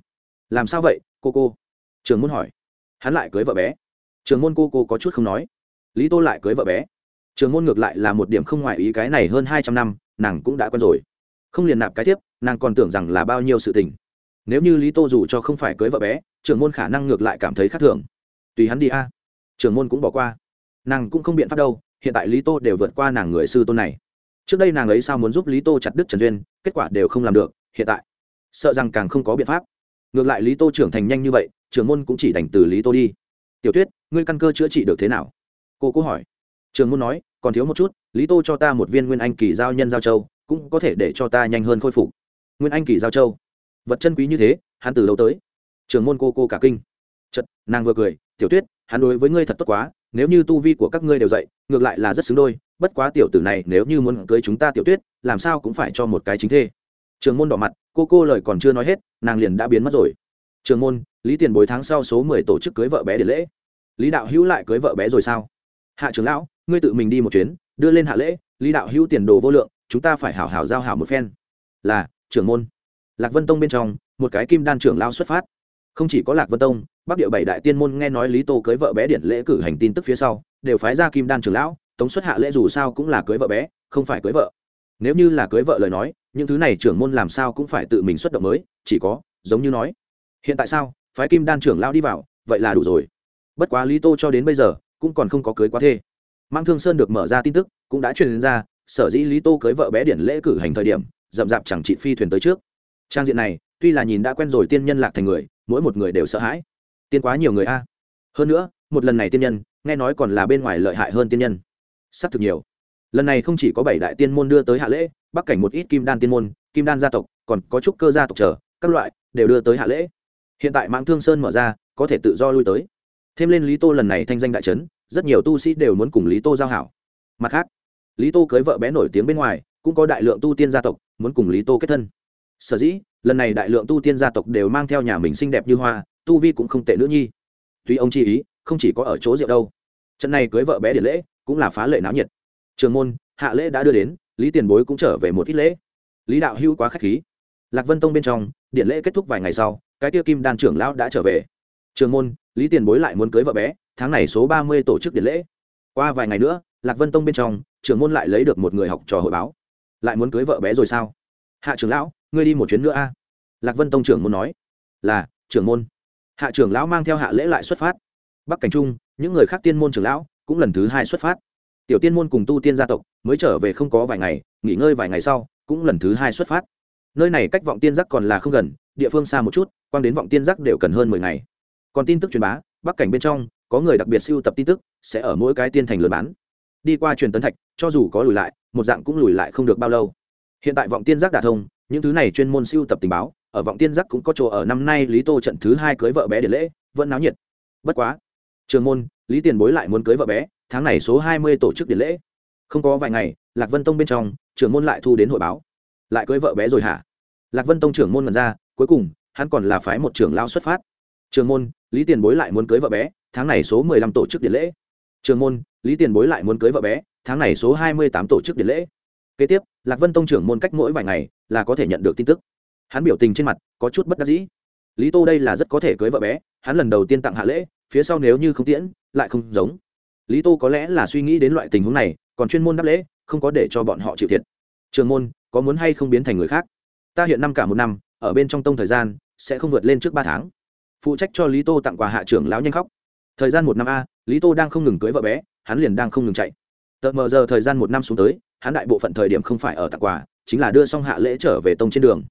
Làm sao vậy, cô cô? Trường môn hỏi. Hắn lại cưới vợ bé. Trường môn cô cô có chút không nói. Lý tô lại cưới vợ bé trường môn ngược lại là một điểm không ngoại ý cái này hơn hai trăm năm, nàng cũng đã quen rồi. Không liền nạp cái tiếp nàng còn tưởng rằng là bao nhiêu sự tình. Nếu như lý tô dù cho không phải cưới vợ bé, trường môn khả năng ngược lại cảm thấy khác thường. Tùy hắn đi a. Trường môn cũng bỏ qua. Nàng cũng không biện pháp đâu, hiện tại lý tô đều vượt qua nàng người sư tôn này. Trước đây nàng ấy sao muốn giúp lý tô chặt đứt trần duyên, kết quả đều không làm được, hiện tại sợ rằng càng không có biện pháp. Ngược lại lý tô trưởng thành nhanh như vậy, trường môn cũng chỉ đành từ lý tô đi. Tiểu tuyết, ngươi căn cơ chữa trị được thế nào? Cô cố hỏi trường môn nói, còn thiếu một chút, lý tô cho ta một viên nguyên anh kỳ giao nhân giao châu, cũng có thể để cho ta nhanh hơn khôi phục. Nguyên anh kỳ giao châu? Vật chân quý như thế, hắn từ lâu tới? Trường môn cô cô cả kinh. Chật nàng vừa cười, tiểu tuyết, hắn đối với ngươi thật tốt quá, nếu như tu vi của các ngươi đều dậy, ngược lại là rất xứng đôi, bất quá tiểu tử này nếu như muốn cưới chúng ta tiểu tuyết, làm sao cũng phải cho một cái chính thê. Trường môn đỏ mặt, cô cô lời còn chưa nói hết, nàng liền đã biến mất rồi. Trường môn, lý tiền bối tháng sau số mười tổ chức cưới vợ bé để lễ. Lý đạo hữu lại cưới vợ bé rồi sao? Hạ trưởng lão ngươi tự mình đi một chuyến, đưa lên hạ lễ, lý đạo hữu tiền đồ vô lượng, chúng ta phải hảo hảo giao hảo một phen. Là, trưởng môn. Lạc vân tông bên trong, một cái kim đan trưởng lao xuất phát. Không chỉ có lạc vân tông, bắc địa bảy đại tiên môn nghe nói lý tô cưới vợ bé điện lễ cử hành tin tức phía sau, đều phái ra kim đan trưởng lão, tống xuất hạ lễ dù sao cũng là cưới vợ bé, không phải cưới vợ. Nếu như là cưới vợ lời nói, những thứ này trưởng môn làm sao cũng phải tự mình xuất động mới, chỉ có, giống như nói, hiện tại sao, phái kim đan trưởng lão đi vào, vậy là đủ rồi. Bất quá lý tô cho đến bây giờ, cũng còn không có cưới quá thê mang thương sơn được mở ra tin tức, cũng đã truyền ra, sở dĩ lý tô cưới vợ bé điển lễ cử hành thời điểm, rậm rạp chẳng trị phi thuyền tới trước. Trang diện này, tuy là nhìn đã quen rồi tiên nhân lạc thành người, mỗi một người đều sợ hãi. Tiên quá nhiều người a. Hơn nữa, một lần này tiên nhân, nghe nói còn là bên ngoài lợi hại hơn tiên nhân. S ắ c thực nhiều. Lần này không chỉ có bảy đại tiên môn đưa tới hạ lễ, bắc cảnh một ít kim đan tiên môn, kim đan gia tộc, còn có trúc cơ gia tộc trở các loại, đều đưa tới hạ lễ. Hiện tại mạng thương sơn mở ra, có thể tự do lui tới. Thêm lên lý tô lần này thanh danh đại trấn rất nhiều tu sĩ đều muốn cùng lý tô giao hảo. Mặt khác, lý tô cưới vợ bé nổi tiếng bên ngoài, cũng có đại lượng tu tiên gia tộc muốn cùng lý tô kết thân. Sở dĩ, lần này đại lượng tu tiên gia tộc đều mang theo nhà mình xinh đẹp như hoa, tu vi cũng không tệ nữ nhi. Tuy ông chi ý, không chỉ có ở chỗ rượu đâu. Trận này cưới vợ bé điện lễ, cũng là phá lệ náo nhiệt. Trường môn, hạ lễ đã đưa đến, lý tiền bối cũng trở về một ít lễ. Lý đạo hưu quá k h á c h khí. Lạc vân tông bên trong điện lễ kết thúc vài ngày sau, cái tiêu kim đan trưởng lão đã trở về. Trường môn, lý tiền bối lại muốn cưới vợ bé tháng này số ba mươi tổ chức điện lễ. Qua vài ngày nữa, lạc vân tông bên trong, trưởng môn lại lấy được một người học trò hội báo. Lại muốn cưới vợ bé rồi sao? Hạ trưởng lão, ngươi đi một chuyến nữa a. Lạc vân tông trưởng môn nói. Là, trưởng môn. Hạ trưởng lão mang theo hạ lễ lại xuất phát. Bắc cảnh trung, những người khác tiên môn trưởng lão cũng lần thứ hai xuất phát. Tiểu tiên môn cùng tu tiên gia tộc mới trở về không có vài ngày, nghỉ ngơi vài ngày sau cũng lần thứ hai xuất phát. Nơi này cách vọng tiên giác còn là không gần, địa phương xa một chút, quang đến vọng tiên giác đều cần hơn mười ngày. Còn tin tức truyền bá, bắc cảnh bên trong có người đặc biệt sưu tập tin tức, sẽ ở mỗi cái tiên thành lừa bán. Đi qua truyền tấn thạch, cho dù có lùi lại, một dạng cũng lùi lại không được bao lâu. Hiện tại vọng tiên giác đả thông, những thứ này chuyên môn sưu tập tình báo, ở vọng tiên giác cũng có chỗ ở năm nay lý tô trận thứ hai cưới vợ bé để lễ, vẫn náo nhiệt. Bất quá, trường môn, lý tiền bối lại muốn cưới vợ bé, tháng này số hai mươi tổ chức điện lễ. Không có vài ngày, lạc vân tông bên trong trưởng môn lại thu đến hội báo. Lại cưới vợ bé rồi hả? Lạc vân tông trưởng môn mật ra, cuối cùng, hắn còn là phái một trưởng lao xuất phát. Trường môn, lý tiền bối lại muốn cưới vợ bé tháng này số mười lăm tổ chức điện lễ. Trường môn, lý tiền bối lại muốn cưới vợ bé, tháng này số hai mươi tám tổ chức điện lễ. Kế tiếp, lạc vân tông trưởng môn cách mỗi vài ngày là có thể nhận được tin tức. Hắn biểu tình trên mặt có chút bất đắc dĩ. Lý tô đây là rất có thể cưới vợ bé, hắn lần đầu tiên tặng hạ lễ, phía sau nếu như không tiễn, lại không giống. Lý tô có lẽ là suy nghĩ đến loại tình huống này, còn chuyên môn đáp lễ, không có để cho bọn họ chịu thiệt. Trường môn, có muốn hay không biến thành người khác? Ta hiện năm cả một năm, ở bên trong tông thời gian, sẽ không vượt lên trước ba tháng. Phụ trách cho lý tô tặng quà hạ trưởng lão nhanh khóc thời gian một năm a, lý tô đang không ngừng cưới vợ bé, hắn liền đang không ngừng chạy. Tờ mờ giờ thời gian một năm xuống tới, hắn đại bộ phận thời điểm không phải ở tặng quà, chính là đưa xong hạ lễ trở về tông trên đường.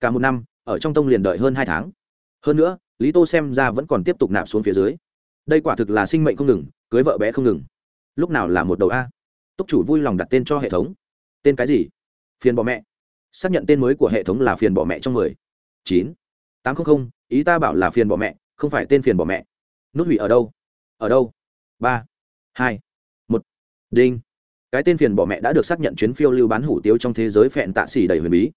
Cả một năm, ở trong tông liền đợi hơn hai tháng. Hơn nữa, lý tô xem ra vẫn còn tiếp tục nạp xuống phía dưới. Đây quả thực là sinh mệnh không ngừng, cưới vợ bé không ngừng. Lúc nào là một đầu a? Túc chủ vui lòng đặt tên cho hệ thống. Tên cái gì? Phiền bỏ mẹ. Xác nhận tên mới của hệ thống là phiền bỏ mẹ trong mười. Chín. Tám trăm linh ý ta bảo là phiền bỏ mẹ, không phải tên phiền bỏ mẹ nút hủy ở đâu? Ở đâu? Ba, hai, một. Đinh. Cái tên phiền bỏ mẹ đã được xác nhận chuyến phiêu lưu bán hủ tiếu trong thế giới phẹn tạ xỉ đầy huyền bí.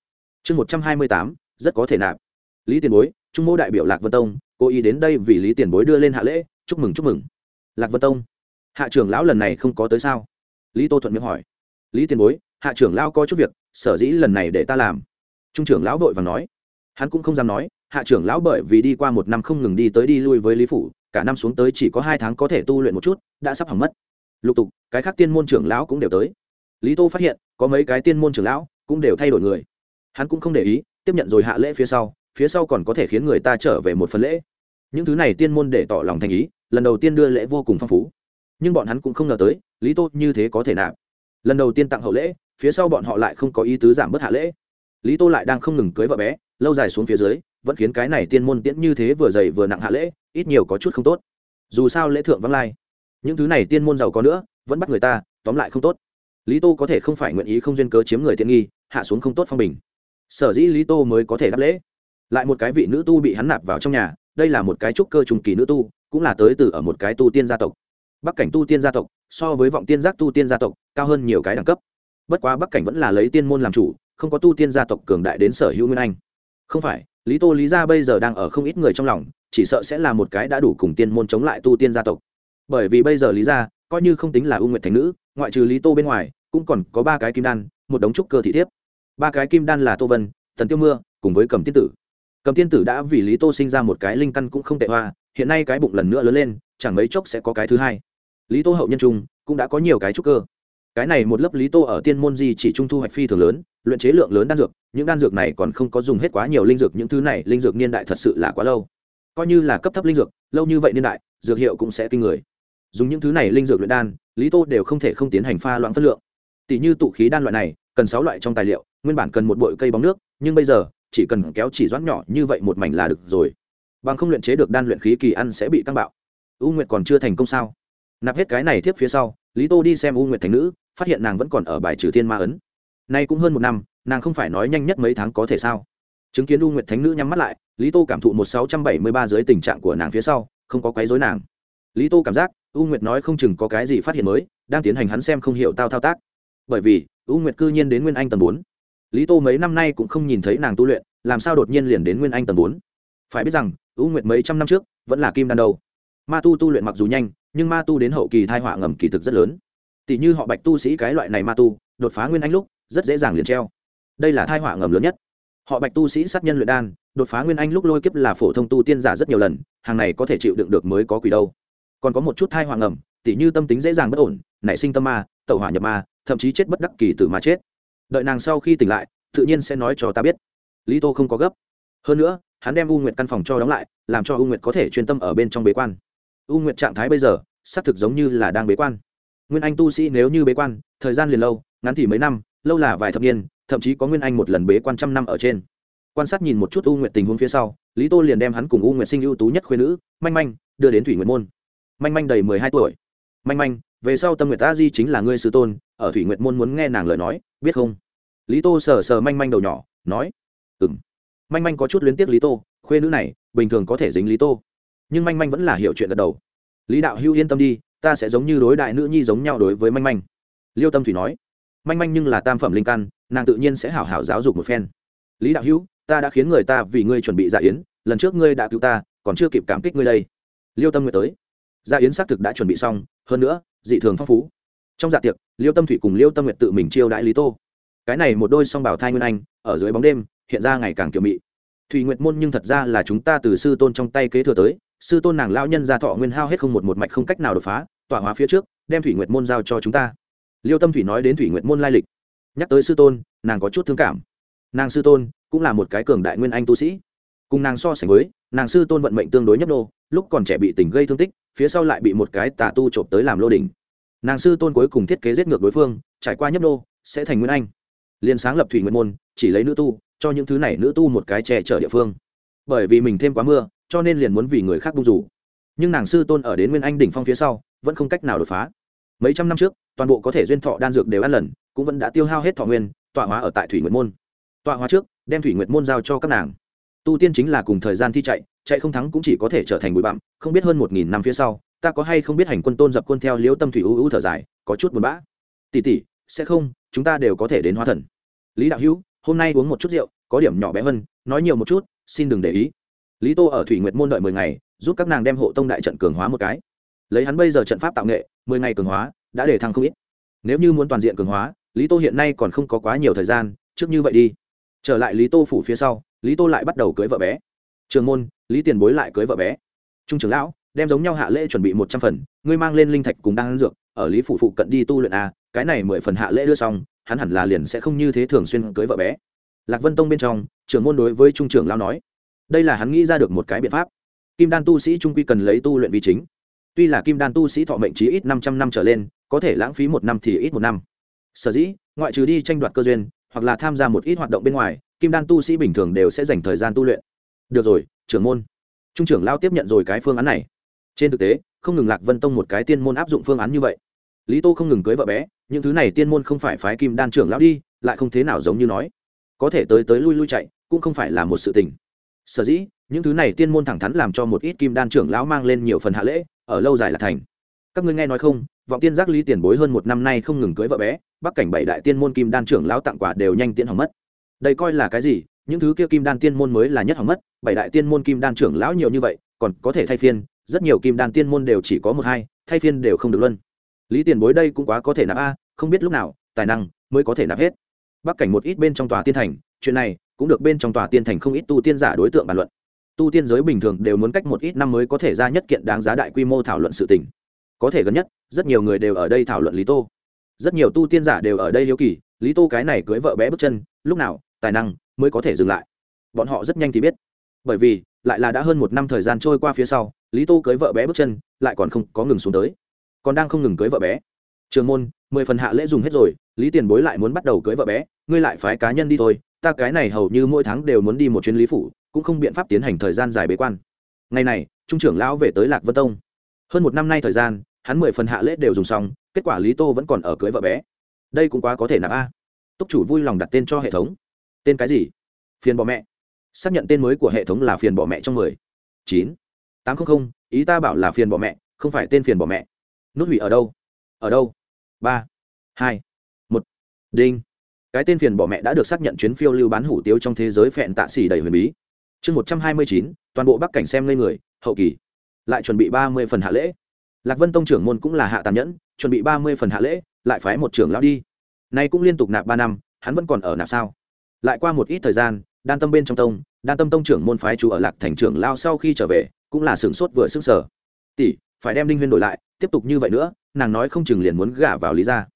Chương một trăm hai mươi tám, rất có thể nạp. Lý tiền bối, trung mô đại biểu lạc vân tông, cố ý đến đây vì lý tiền bối đưa lên hạ lễ, chúc mừng chúc mừng. Lạc vân tông. Hạ trưởng lão lần này không có tới sao? Lý tô thuận miệng hỏi. Lý tiền bối, hạ trưởng lão có chút việc, sở dĩ lần này để ta làm? Trung trưởng lão vội và nói. Hắn cũng không dám nói, hạ trưởng lão bởi vì đi qua một năm không ngừng đi tới đi lui với lý phủ cả năm xuống tới chỉ có hai tháng có thể tu luyện một chút, đã sắp hỏng mất. Lục tục, cái khác tiên môn trưởng lão cũng đều tới. Lý tô phát hiện, có mấy cái tiên môn trưởng lão cũng đều thay đổi người. Hắn cũng không để ý, tiếp nhận rồi hạ lễ phía sau phía sau còn có thể khiến người ta trở về một phần lễ. Những thứ này tiên môn để tỏ lòng thành ý, lần đầu tiên đưa lễ vô cùng phong phú. Nhưng bọn hắn cũng không ngờ tới, lý tô như thế có thể nạp. Lần đầu tiên tặng hậu lễ, phía sau bọn họ lại không có ý tứ giảm bớt hạ lễ. Lý tô lại đang không ngừng cưới vợ bé, lâu dài xuống phía dưới vẫn khiến cái này tiên môn tiễn như thế vừa dày vừa nặng hạ lễ, ít nhiều có chút không tốt. Dù sao lễ thượng vắng lai, những thứ này tiên môn giàu có nữa, vẫn bắt người ta, tóm lại không tốt. Lý tô có thể không phải nguyện ý không duyên cớ chiếm người tiện nghi, hạ xuống không tốt phong bình. Sở dĩ lý tô mới có thể đáp lễ. Lại một cái vị nữ tu bị hắn nạp vào trong nhà, đây là một cái trúc cơ trùng kỳ nữ tu, cũng là tới từ ở một cái tu tiên gia tộc. Bắc cảnh tu tiên gia tộc, so với vọng tiên giác tu tiên gia tộc, cao hơn nhiều cái đẳng cấp. Bất quá bắc cảnh vẫn là lấy tiên môn làm chủ, không có tu tiên gia tộc cường đại đến sở hữu nguyên anh. Không phải lý tô lý gia bây giờ đang ở không ít người trong lòng, chỉ sợ sẽ là một cái đã đủ cùng tiên môn chống lại tu tiên gia tộc. Bởi vì bây giờ lý gia coi như không tính là ưu nguyệt thành nữ, ngoại trừ lý tô bên ngoài, cũng còn có ba cái kim đan, một đống trúc cơ thị thiếp. Ba cái kim đan là tô vân thần tiêu mưa, cùng với cầm tiên tử. Cầm tiên tử đã vì lý tô sinh ra một cái linh căn cũng không tệ hoa, hiện nay cái bụng lần nữa lớn lên, chẳng mấy chốc sẽ có cái thứ hai. Lý tô hậu nhân trung cũng đã có nhiều cái trúc cơ. Cái này một lớp lý tô ở tiên môn gì chỉ trung thu hoạch phi thường lớn luyện chế lượng lớn đan dược, những đan dược này còn không có dùng hết quá nhiều linh dược, những thứ này linh dược niên đại thật sự là quá lâu. Coi như là cấp thấp linh dược, lâu như vậy niên đại, dược hiệu cũng sẽ kinh người. Dùng những thứ này linh dược luyện đan, lý tô đều không thể không tiến hành pha loãng phân lượng. Tỷ như tụ khí đan loại này, cần sáu loại trong tài liệu, nguyên bản cần một bội cây bóng nước, nhưng bây giờ, chỉ cần kéo chỉ doãn nhỏ như vậy một mảnh là được rồi. Bằng không luyện chế được đan luyện khí kỳ ăn sẽ bị tăng bạo. U nguyệt còn chưa thành công sao? Nạp hết cái này tiếp phía sau, lý tô đi xem u nguyệt thành nữ, phát hiện nàng vẫn còn ở bài trừ thiên ma ấn nay cũng hơn một năm, nàng không phải nói nhanh nhất mấy tháng có thể sao? Chứng kiến u nguyệt thánh nữ nhắm mắt lại, lý tô cảm thụ một sáu trăm bảy mươi ba dưới tình trạng của nàng phía sau, không có quấy dối nàng. Lý tô cảm giác, u nguyệt nói không chừng có cái gì phát hiện mới, đang tiến hành hắn xem không hiểu tao thao tác. Bởi vì, u nguyệt cư nhiên đến nguyên anh tầng bốn. Lý tô mấy năm nay cũng không nhìn thấy nàng tu luyện, làm sao đột nhiên liền đến nguyên anh tầng bốn? Phải biết rằng, u nguyệt mấy trăm năm trước, vẫn là kim đan đầu. Ma tu tu luyện mặc dù nhanh, nhưng ma tu đến hậu kỳ thai họa ngầm kỳ thực rất lớn. Tỷ như họ bạch tu sĩ cái loại này ma tu, đột phá nguyên anh lúc rất dễ dàng liền treo. Đây là thai họa ngầm lớn nhất. Họ bạch tu sĩ sát nhân luyện đan, đột phá nguyên anh lúc lôi kiếp là phổ thông tu tiên giả rất nhiều lần, hàng này có thể chịu đựng được mới có quỷ đâu. Còn có một chút thai họa ngầm tỷ như tâm tính dễ dàng bất ổn, nảy sinh tâm ma, tẩu hỏa nhập ma, thậm chí chết bất đắc kỳ tử mà chết. Đợi nàng sau khi tỉnh lại, tự nhiên sẽ nói cho ta biết. Lý tô không có gấp. Hơn nữa, hắn đem u nguyệt căn phòng cho đóng lại, làm cho u nguyệt có thể chuyên tâm ở bên trong bế quan. U nguyệt trạng thái bây giờ, xác thực giống như là đang bế quan. Nguyên anh tu sĩ nếu như bế quan, thời gian liền lâu, ngắn thì mấy năm lâu là vài thập niên, thậm chí có nguyên anh một lần bế quan trăm năm ở trên. Quan sát nhìn một chút u nguyệt tình huống phía sau, lý tô liền đem hắn cùng u nguyệt sinh ưu tú nhất khuyên nữ, manh manh, đưa đến thủy nguyệt môn. Manh manh đầy mười hai tuổi. Manh manh, về sau tâm nguyệt ta di chính là ngươi sư tôn, ở thủy nguyệt môn muốn nghe nàng lời nói, biết không? Lý tô sờ sờ manh manh đầu nhỏ, nói ừ m manh manh có chút luyến tiếc lý tô, khuê nữ này, bình thường có thể dính lý tô. Nhưng manh manh vẫn là hiểu chuyện gật đầu. Lý đạo hưu yên tâm đi, ta sẽ giống như đối đại nữ nhi giống nhau đối với manh manh. Liêu tâm thủy nói manh manh nhưng là tam phẩm linh căn, nàng tự nhiên sẽ hảo hảo giáo dục một phen. Lý đạo hữu, ta đã khiến người ta vì ngươi chuẩn bị dạ yến, lần trước ngươi đã cứu ta, còn chưa kịp cảm kích ngươi đây. Liêu tâm Nguyệt tới. Dạ yến xác thực đã chuẩn bị xong, hơn nữa, dị thường phong phú. Trong dạ tiệc, liêu tâm thủy cùng liêu tâm Nguyệt tự mình chiêu đãi lý tô. Cái này một đôi song bảo thai nguyên anh, ở dưới bóng đêm, hiện ra ngày càng kiểu mị. Thủy nguyệt môn nhưng thật ra là chúng ta từ sư tôn trong tay kế thừa tới, sư tôn nàng lao nhân ra thọ nguyên hao hết không một một mạch không cách nào đột phá, tọa hóa phía trước, đem thủy nguyệt môn giao cho chúng ta liêu tâm thủy nói đến thủy nguyệt môn lai lịch. Nhắc tới sư tôn, nàng có chút thương cảm. Nàng sư tôn cũng là một cái cường đại nguyên anh tu sĩ. Cùng nàng so sánh với, nàng sư tôn vận mệnh tương đối nhấp nô lúc còn trẻ bị tình gây thương tích, phía sau lại bị một cái tà tu trộm tới làm lô đình nàng sư tôn cuối cùng thiết kế giết ngược đối phương, trải qua nhấp nô sẽ thành nguyên anh. Liền sáng lập thủy nguyên môn, chỉ lấy nữ tu, cho những thứ này nữ tu một cái che chở địa phương. Bởi vì mình thêm quá mưa, cho nên liền muốn vì người khác bung rủ. Nhưng nàng sư tôn ở đến nguyên anh đỉnh phong phía sau, vẫn không cách nào đột phá. Mấy trăm năm trước toàn bộ có thể duyên thọ đan dược đều ăn lần, cũng vẫn đã tiêu hao hết thọ nguyên, tọa hóa ở tại thủy nguyệt môn. Tọa hóa trước, đem thủy nguyệt môn giao cho các nàng. Tu tiên chính là cùng thời gian thi chạy chạy không thắng cũng chỉ có thể trở thành bụi bặm, không biết hơn một nghìn năm phía sau, ta có hay không biết hành quân tôn dập quân theo liễu tâm thủy ưu ưu thở dài, có chút buồn bã. Tỷ tỷ, sẽ không, chúng ta đều có thể đến hóa thần. Lý đạo hữu, hôm nay uống một chút rượu, có điểm nhỏ bé hơn, nói nhiều một chút, xin đừng để ý. Lý tô ở thủy nguyệt môn đợi mười ngày, giúp các nàng đem hộ tông đại trận cường hóa một cái lấy hắn bây giờ trận pháp tạo nghệ, mười ngày cường hóa, đã để thăng không ít. Nếu như muốn toàn diện cường hóa, lý tô hiện nay còn không có quá nhiều thời gian, trước như vậy đi. Trở lại lý tô phủ phía sau, lý tô lại bắt đầu cưới vợ bé. Trường môn, lý tiền bối lại cưới vợ bé. Trung trưởng lão, đem giống nhau hạ lễ chuẩn bị một trăm phần, ngươi mang lên linh thạch cùng đang ăn dược, ở lý phủ phụ cận đi tu luyện a, cái này mười phần hạ lễ đưa xong, hắn hẳn là liền sẽ không như thế thường xuyên cưới vợ bé. Lạc vân tông bên trong, trưởng môn đối với trung trưởng lão nói, đây là hắn nghĩ ra được một cái biện pháp. Kim đan tu sĩ trung quy cần lấy tu luyện vi chính tuy là kim đan tu sĩ thọ mệnh trí ít năm trăm năm trở lên, có thể lãng phí một năm thì ít một năm. Sở dĩ, ngoại trừ đi tranh đoạt cơ duyên, hoặc là tham gia một ít hoạt động bên ngoài, kim đan tu sĩ bình thường đều sẽ dành thời gian tu luyện. Được rồi, trưởng môn. Trung trưởng lao tiếp nhận rồi cái phương án này. Trên thực tế, không ngừng lạc vân tông một cái tiên môn áp dụng phương án như vậy. Lý tô không ngừng cưới vợ bé, những thứ này tiên môn không phải phái kim đan trưởng lão đi, lại không thế nào giống như nói. Có thể tới tới lui lui chạy, cũng không phải là một sự tình. Sở dĩ, những thứ này tiên môn thẳng thắn làm cho một ít kim đan trưởng lão mang lên nhiều phần hạ lễ ở lâu dài là thành. Các ngươi nghe nói không, vọng tiên giác lý tiền bối hơn một năm nay không ngừng cưới vợ bé, bắc cảnh bảy đại tiên môn kim đan trưởng lão tặng quà đều nhanh tiễn hỏng mất. Đây coi là cái gì? Những thứ kia kim đan tiên môn mới là nhất hỏng mất, bảy đại tiên môn kim đan trưởng lão nhiều như vậy, còn có thể thay phiên, rất nhiều kim đan tiên môn đều chỉ có một hai, thay phiên đều không được luân. Lý tiền bối đây cũng quá có thể nạp a, không biết lúc nào, tài năng mới có thể nạp hết. Bắc cảnh một ít bên trong tòa tiên thành, chuyện này cũng được bên trong tòa tiên thành không ít tu tiên giả đối tượng bàn luận tu tiên giới bình thường đều muốn cách một ít năm mới có thể ra nhất kiện đáng giá đại quy mô thảo luận sự tình. Có thể gần nhất, rất nhiều người đều ở đây thảo luận lý tô. Rất nhiều tu tiên giả đều ở đây hiếu kỳ, lý tô cái này cưới vợ bé bước chân, lúc nào, tài năng mới có thể dừng lại. Bọn họ rất nhanh thì biết. Bởi vì, lại là đã hơn một năm thời gian trôi qua phía sau, lý tô cưới vợ bé bước chân lại còn không có ngừng xuống tới. Còn đang không ngừng cưới vợ bé. Trường môn, mười phần hạ lễ dùng hết rồi, lý tiền bối lại muốn bắt đầu cưới vợ bé, ngươi lại phái cá nhân đi thôi ta cái này hầu như mỗi tháng đều muốn đi một chuyến lý phủ, cũng không biện pháp tiến hành thời gian dài bế quan. Ngày này, trung trưởng lão về tới lạc vân tông. Hơn một năm nay thời gian, hắn mười phần hạ lễ đều dùng xong, kết quả lý tô vẫn còn ở cưới vợ bé. Đây cũng quá có thể nạp a. Túc chủ vui lòng đặt tên cho hệ thống. Tên cái gì? Phiền bỏ mẹ. Xác nhận tên mới của hệ thống là phiền bỏ mẹ trong mười. Chín. Tám trăm linh ý ta bảo là phiền bỏ mẹ, không phải tên phiền bỏ mẹ. Nút hủy ở đâu? Ở đâu? Ba. Hai. Một. Đinh cái tên phiền bỏ mẹ đã được xác nhận chuyến phiêu lưu bán hủ tiếu trong thế giới phẹn tạ xỉ đầy huyền bí. Chương một trăm hai mươi chín, toàn bộ bắc cảnh xem lên người, hậu kỳ. Lại chuẩn bị ba mươi phần hạ lễ. Lạc vân tông trưởng môn cũng là hạ tàn nhẫn, chuẩn bị ba mươi phần hạ lễ, lại phái một trưởng lão đi. Nay cũng liên tục nạp ba năm, hắn vẫn còn ở nạp sao? Lại qua một ít thời gian, đan tâm bên trong tông, đan tâm tông trưởng môn phái chủ ở lạc thành trưởng lao sau khi trở về, cũng là sửng sốt vừa sức sở tỷ, phải đem đinh huyên đổi lại, tiếp tục như vậy nữa, nàng nói không chừng liền muốn gả vào lý gia.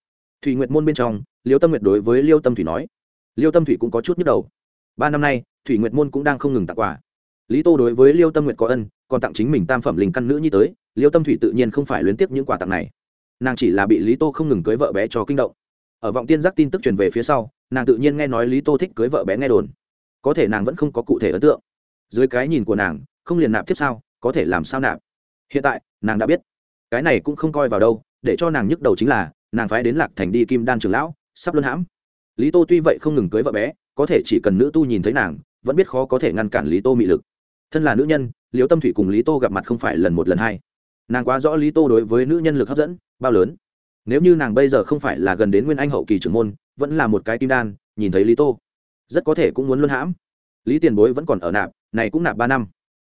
Thủy nguyệt môn bên trong liêu tâm nguyệt đối với liêu tâm thủy nói. Liêu tâm thủy cũng có chút nhức đầu. Ba năm nay, thủy nguyệt môn cũng đang không ngừng tặng quà. Lý tô đối với liêu tâm nguyệt có ân, còn tặng chính mình tam phẩm linh căn nữ như tới, liêu tâm thủy tự nhiên không phải luyến tiếp những quà tặng này. Nàng chỉ là bị lý tô không ngừng cưới vợ bé cho kinh động. Ở vọng tiên giác tin tức truyền về phía sau, nàng tự nhiên nghe nói lý tô thích cưới vợ bé nghe đồn. Có thể nàng vẫn không có cụ thể ấn tượng. Dưới cái nhìn của nàng, không liền nạp tiếp sao, có thể làm sao nạp? Hiện tại, nàng đã biết. Cái này cũng không coi vào đâu, để cho nàng nhức đầu chính là, nàng phái đến lạc thành đi kim đan trường lão sắp luân hãm. Lý tô tuy vậy không ngừng cưới vợ bé, có thể chỉ cần nữ tu nhìn thấy nàng, vẫn biết khó có thể ngăn cản lý tô mị lực. Thân là nữ nhân, liễu tâm thủy cùng lý tô gặp mặt không phải lần một lần hai. Nàng quá rõ lý tô đối với nữ nhân lực hấp dẫn, bao lớn. Nếu như nàng bây giờ không phải là gần đến nguyên anh hậu kỳ trưởng môn, vẫn là một cái kim đan, nhìn thấy lý tô, rất có thể cũng muốn luân hãm. Lý tiền bối vẫn còn ở nạp, này cũng nạp ba năm.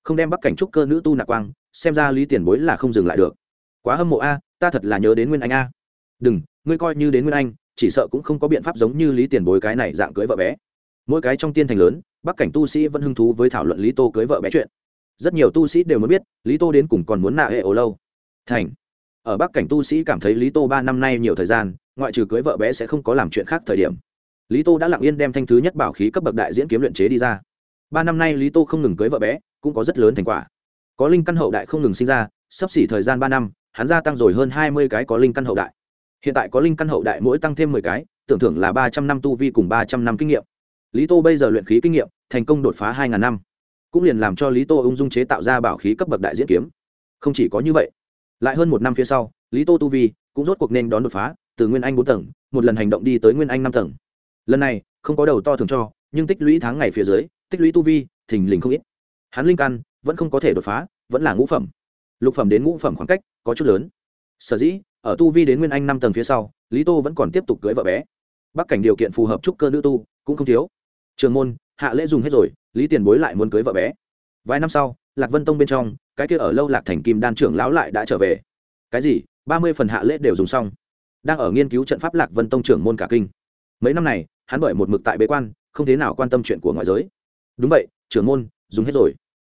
Không đem bắc cảnh trúc cơ nữ tu nạp quang, xem ra lý tiền bối là không dừng lại được. Quá hâm mộ a, ta thật là nhớ đến nguyên anh a. Đừng, ngươi coi như đến nguyên anh chỉ sợ cũng không có biện pháp giống như lý tiền bối cái này dạng cưới vợ bé. Mỗi cái trong tiên thành lớn, bắc cảnh tu sĩ vẫn hứng thú với thảo luận lý tô cưới vợ bé chuyện. Rất nhiều tu sĩ đều muốn biết, lý tô đến cùng còn muốn nạ hệ ổ lâu. Thành. Ở bắc cảnh tu sĩ cảm thấy lý tô ba năm nay nhiều thời gian, ngoại trừ cưới vợ bé sẽ không có làm chuyện khác thời điểm. Lý tô đã lặng yên đem thanh thứ nhất bảo khí cấp bậc đại diễn kiếm luyện chế đi ra. Ba năm nay lý tô không ngừng cưới vợ bé, cũng có rất lớn thành quả. Có linh căn hậu đại không ngừng sinh ra, sắp xỉ thời gian ba năm, hắn gia tăng rồi hơn hai mươi cái có linh căn hậu đại hiện tại có linh căn hậu đại mỗi tăng thêm mười cái, tưởng thưởng là ba trăm năm tu vi cùng ba trăm năm kinh nghiệm. Lý tô bây giờ luyện khí kinh nghiệm, thành công đột phá hai ngàn năm. Cũng liền làm cho lý tô ung dung chế tạo ra bảo khí cấp bậc đại diễn kiếm. Không chỉ có như vậy, lại hơn một năm phía sau, lý tô tu vi cũng rốt cuộc nên đón đột phá từ nguyên anh bốn tầng, một lần hành động đi tới nguyên anh năm tầng. Lần này, không có đầu to thường cho, nhưng tích lũy tháng ngày phía dưới, tích lũy tu vi, thình lình không ít. Hắn linh căn vẫn không có thể đột phá, vẫn là ngũ phẩm. Lục phẩm đến ngũ phẩm khoảng cách có chút lớn. Sở dĩ ở tu vi đến nguyên anh năm tầng phía sau, lý tô vẫn còn tiếp tục cưới vợ bé. Bắc cảnh điều kiện phù hợp trúc cơ nữ tu, cũng không thiếu. Trường môn, hạ lễ dùng hết rồi, lý tiền bối lại muốn cưới vợ bé. Vài năm sau, lạc vân tông bên trong, cái kia ở lâu lạc thành kim đan trưởng lão lại đã trở về. Cái gì? Ba mươi phần hạ lễ đều dùng xong. Đang ở nghiên cứu trận pháp lạc vân tông trưởng môn cả kinh. Mấy năm này, hắn bởi một mực tại bế quan, không thế nào quan tâm chuyện của ngoại giới. Đúng vậy, trưởng môn, dùng hết rồi.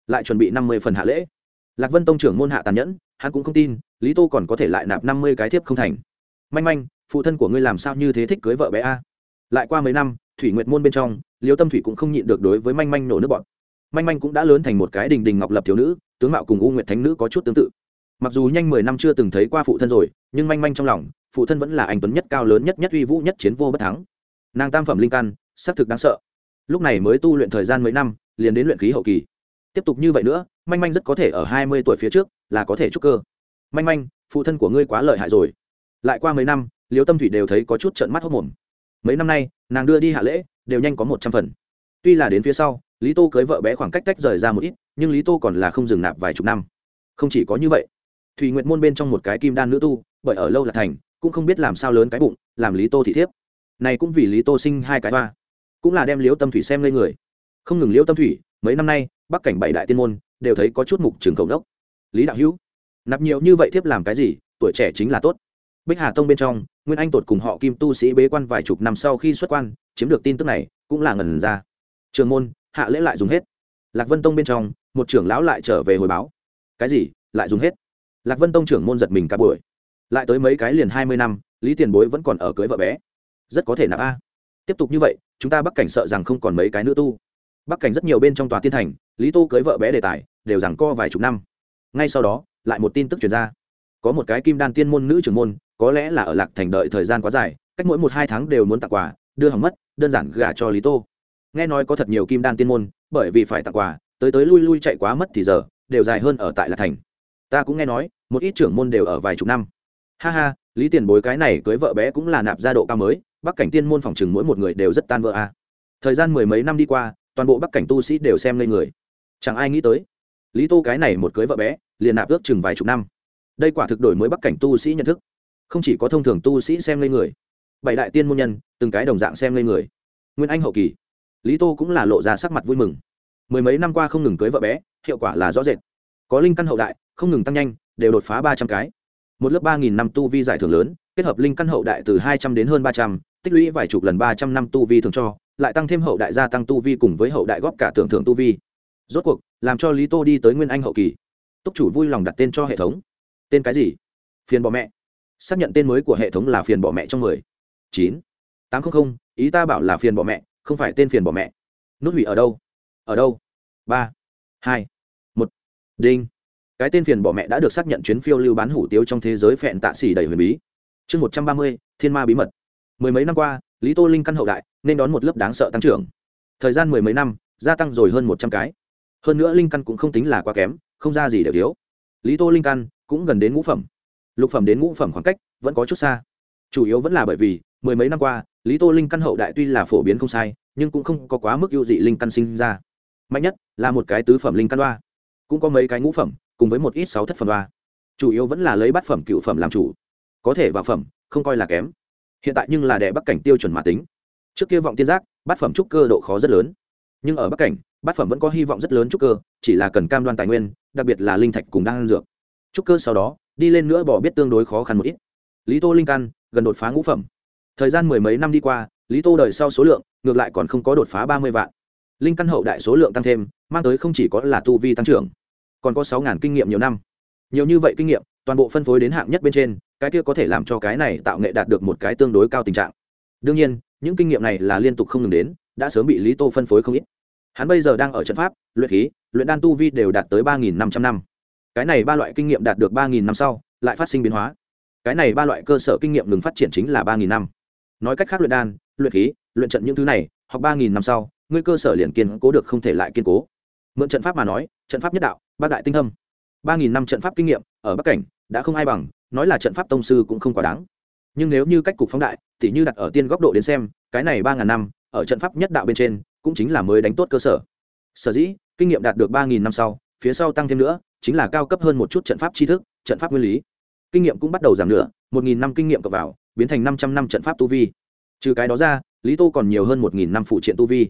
Lại chuẩn bị năm mươi phần hạ lễ. Lạc vân tông trưởng môn hạ tàn nhẫn hắn cũng không tin, lý tô còn có thể lại nạp năm mươi cái thiếp không thành. Manh manh, phụ thân của ngươi làm sao như thế thích cưới vợ bé a? Lại qua mấy năm, thủy nguyệt môn bên trong, liêu tâm thủy cũng không nhịn được đối với manh manh nổ nước bọn manh manh cũng đã lớn thành một cái đình đình ngọc lập thiếu nữ, tướng mạo cùng u nguyệt thánh nữ có chút tương tự. Mặc dù nhanh mười năm chưa từng thấy qua phụ thân rồi, nhưng manh manh trong lòng, phụ thân vẫn là anh tuấn nhất cao lớn nhất nhất uy vũ nhất chiến vô bất thắng. Nàng tam phẩm linh căn, xác thực đáng sợ. Lúc này mới tu luyện thời gian mấy năm, liền đến luyện khí hậu kỳ tiếp tục như vậy nữa, manh manh rất có thể ở hai mươi tuổi phía trước là có thể trúc cơ. Manh manh, phụ thân của ngươi quá lợi hại rồi. Lại qua mấy năm, liêu tâm thủy đều thấy có chút trận mắt hốc mồm. Mấy năm nay, nàng đưa đi hạ lễ, đều nhanh có một trăm phần. Tuy là đến phía sau, lý tô cưới vợ bé khoảng cách tách rời ra một ít, nhưng lý tô còn là không dừng nạp vài chục năm. Không chỉ có như vậy thùy nguyện môn bên trong một cái kim đan nữ tu, bởi ở lâu là thành, cũng không biết làm sao lớn cái bụng, làm lý tô thị thiếp. Này cũng vì lý tô sinh hai cái hoa, cũng là đem liễu tâm thủy xem lên người. Không ngừng liễu tâm thủy, mấy năm nay bắc cảnh bảy đại tiên môn, đều thấy có chút mục trường cầu đốc lý đạo hữu, nạp nhiều như vậy thiếp làm cái gì, tuổi trẻ chính là tốt. Bích hà tông bên trong, nguyên anh tột cùng họ kim tu sĩ bế quan vài chục năm sau khi xuất quan, chiếm được tin tức này, cũng là ngần ra. Trường môn, hạ lễ lại dùng hết. Lạc vân tông bên trong, một trưởng lão lại trở về hồi báo. Cái gì? Lại dùng hết? Lạc vân tông trưởng môn giật mình cả buổi. Lại tới mấy cái liền hai mươi năm, lý tiền bối vẫn còn ở cưới vợ bé. Rất có thể nạp a. Tiếp tục như vậy, chúng ta bắc cảnh sợ rằng không còn mấy cái nữ tu. Bắc cảnh rất nhiều bên trong tòa tiên thành lý tô cưới vợ bé đề tài, đều rằng co vài chục năm. Ngay sau đó, lại một tin tức chuyển ra. Có một cái kim đan tiên môn nữ trưởng môn, có lẽ là ở lạc thành đợi thời gian quá dài, cách mỗi một hai tháng đều muốn tặng quà, đưa hỏng mất, đơn giản gả cho lý tô. Nghe nói có thật nhiều kim đan tiên môn, bởi vì phải tặng quà, tới tới lui lui chạy quá mất thì giờ, đều dài hơn ở tại lạc thành. Ta cũng nghe nói, một ít trưởng môn đều ở vài chục năm. Ha ha, lý tiền bối cái này cưới vợ bé cũng là nạp gia độ cao mới, bắc cảnh tiên môn phòng chừng mỗi một người đều rất tan vợ a. À. thời gian mười mấy năm đi qua, toàn bộ bắc cảnh tu sĩ đều xem lên người chẳng ai nghĩ tới, lý tô cái này một cưới vợ bé, liền nạp ước chừng vài chục năm. Đây quả thực đổi mới bắc cảnh tu sĩ nhận thức. Không chỉ có thông thường tu sĩ xem lên người, bảy đại tiên môn nhân, từng cái đồng dạng xem lên người. Nguyên anh hậu kỳ, lý tô cũng là lộ ra sắc mặt vui mừng. Mười mấy năm qua không ngừng cưới vợ bé, hiệu quả là rõ rệt. Có linh căn hậu đại, không ngừng tăng nhanh, đều đột phá ba trăm cái. Một lớp ba nghìn năm tu vi giải thưởng lớn, kết hợp linh căn hậu đại từ hai trăm đến hơn ba trăm, tích lũy vài chục lần ba trăm năm tu vi thường cho, lại tăng thêm hậu đại gia tăng tu vi cùng với hậu đại góp cả tưởng thưởng tu vi rốt cuộc, làm cho lý tô đi tới nguyên anh hậu kỳ. Túc chủ vui lòng đặt tên cho hệ thống. Tên cái gì? Phiền bỏ mẹ. Xác nhận tên mới của hệ thống là phiền bỏ mẹ trong mười. Chín. Tám trăm linh ý ta bảo là phiền bỏ mẹ, không phải tên phiền bỏ mẹ. Nút hủy ở đâu? Ở đâu? Ba. Hai. Một. Đinh. Cái tên phiền bỏ mẹ đã được xác nhận chuyến phiêu lưu bán hủ tiếu trong thế giới phẹn tạ xỉ đầy huyền bí. Chương một trăm ba mươi, thiên ma bí mật. Mười mấy năm qua, lý tô linh căn hậu đại, nên đón một lớp đáng sợ tăng trưởng. Thời gian mười mấy năm, gia tăng rồi hơn một trăm cái hơn nữa linh căn cũng không tính là quá kém, không ra gì đều thiếu. Lý tô linh căn cũng gần đến ngũ phẩm. Lục phẩm đến ngũ phẩm khoảng cách vẫn có chút xa. Chủ yếu vẫn là bởi vì, mười mấy năm qua, lý tô linh căn hậu đại tuy là phổ biến không sai, nhưng cũng không có quá mức ưu dị linh căn sinh ra. Mạnh nhất là một cái tứ phẩm linh căn đoa. Cũng có mấy cái ngũ phẩm, cùng với một ít sáu thất phẩm đoa. Chủ yếu vẫn là lấy bát phẩm cựu phẩm làm chủ. Có thể vào phẩm, không coi là kém. Hiện tại nhưng là đẻ bắc cảnh tiêu chuẩn mã tính. Trước kia vọng tiên giác, bát phẩm trúc cơ độ khó rất lớn. Nhưng ở bắc cảnh bát phẩm vẫn có hy vọng rất lớn trúc cơ, chỉ là cần cam đoan tài nguyên, đặc biệt là linh thạch cùng đang dược. Trúc cơ sau đó, đi lên nữa bỏ biết tương đối khó khăn một ít. Lý tô linh căn gần đột phá ngũ phẩm. Thời gian mười mấy năm đi qua, lý tô đợi sau số lượng, ngược lại còn không có đột phá ba mươi vạn. Linh căn hậu đại số lượng tăng thêm, mang tới không chỉ có là tu vi tăng trưởng, còn có sáu ngàn kinh nghiệm nhiều năm. Nhiều như vậy kinh nghiệm, toàn bộ phân phối đến hạng nhất bên trên, cái kia có thể làm cho cái này tạo nghệ đạt được một cái tương đối cao tình trạng. Đương nhiên, những kinh nghiệm này là liên tục không ngừng đến, đã sớm bị lý tô phân phối không ít hắn bây giờ đang ở trận pháp, luyện khí, luyện đan tu vi đều đạt tới ba nghìn năm trăm năm. Cái này ba loại kinh nghiệm đạt được ba nghìn năm sau, lại phát sinh biến hóa. Cái này ba loại cơ sở kinh nghiệm ngừng phát triển chính là ba nghìn năm. Nói cách khác luyện đan, luyện khí, luyện trận những thứ này, học ba nghìn năm sau, ngươi cơ sở liền kiên cố được không thể lại kiên cố. Mượn trận pháp mà nói, trận pháp nhất đạo ba đại tinh thâm. ba nghìn năm trận pháp kinh nghiệm, ở bắc cảnh, đã không ai bằng, nói là trận pháp tông sư cũng không quá đáng. Nhưng nếu như cách cục phóng đại thì như đặt ở tiên góc độ đến xem, cái này ba ngàn năm, ở trận pháp nhất đạo bên trên cũng chính là mới đánh tốt cơ sở. Sở dĩ, kinh nghiệm đạt được ba nghìn năm sau, phía sau tăng thêm nữa, chính là cao cấp hơn một chút trận pháp tri thức, trận pháp nguyên lý. Kinh nghiệm cũng bắt đầu giảm nữa một nghìn năm kinh nghiệm cộng vào, biến thành năm trăm năm trận pháp tu vi. Trừ cái đó ra, lý tô còn nhiều hơn một nghìn năm phụ triện tu vi.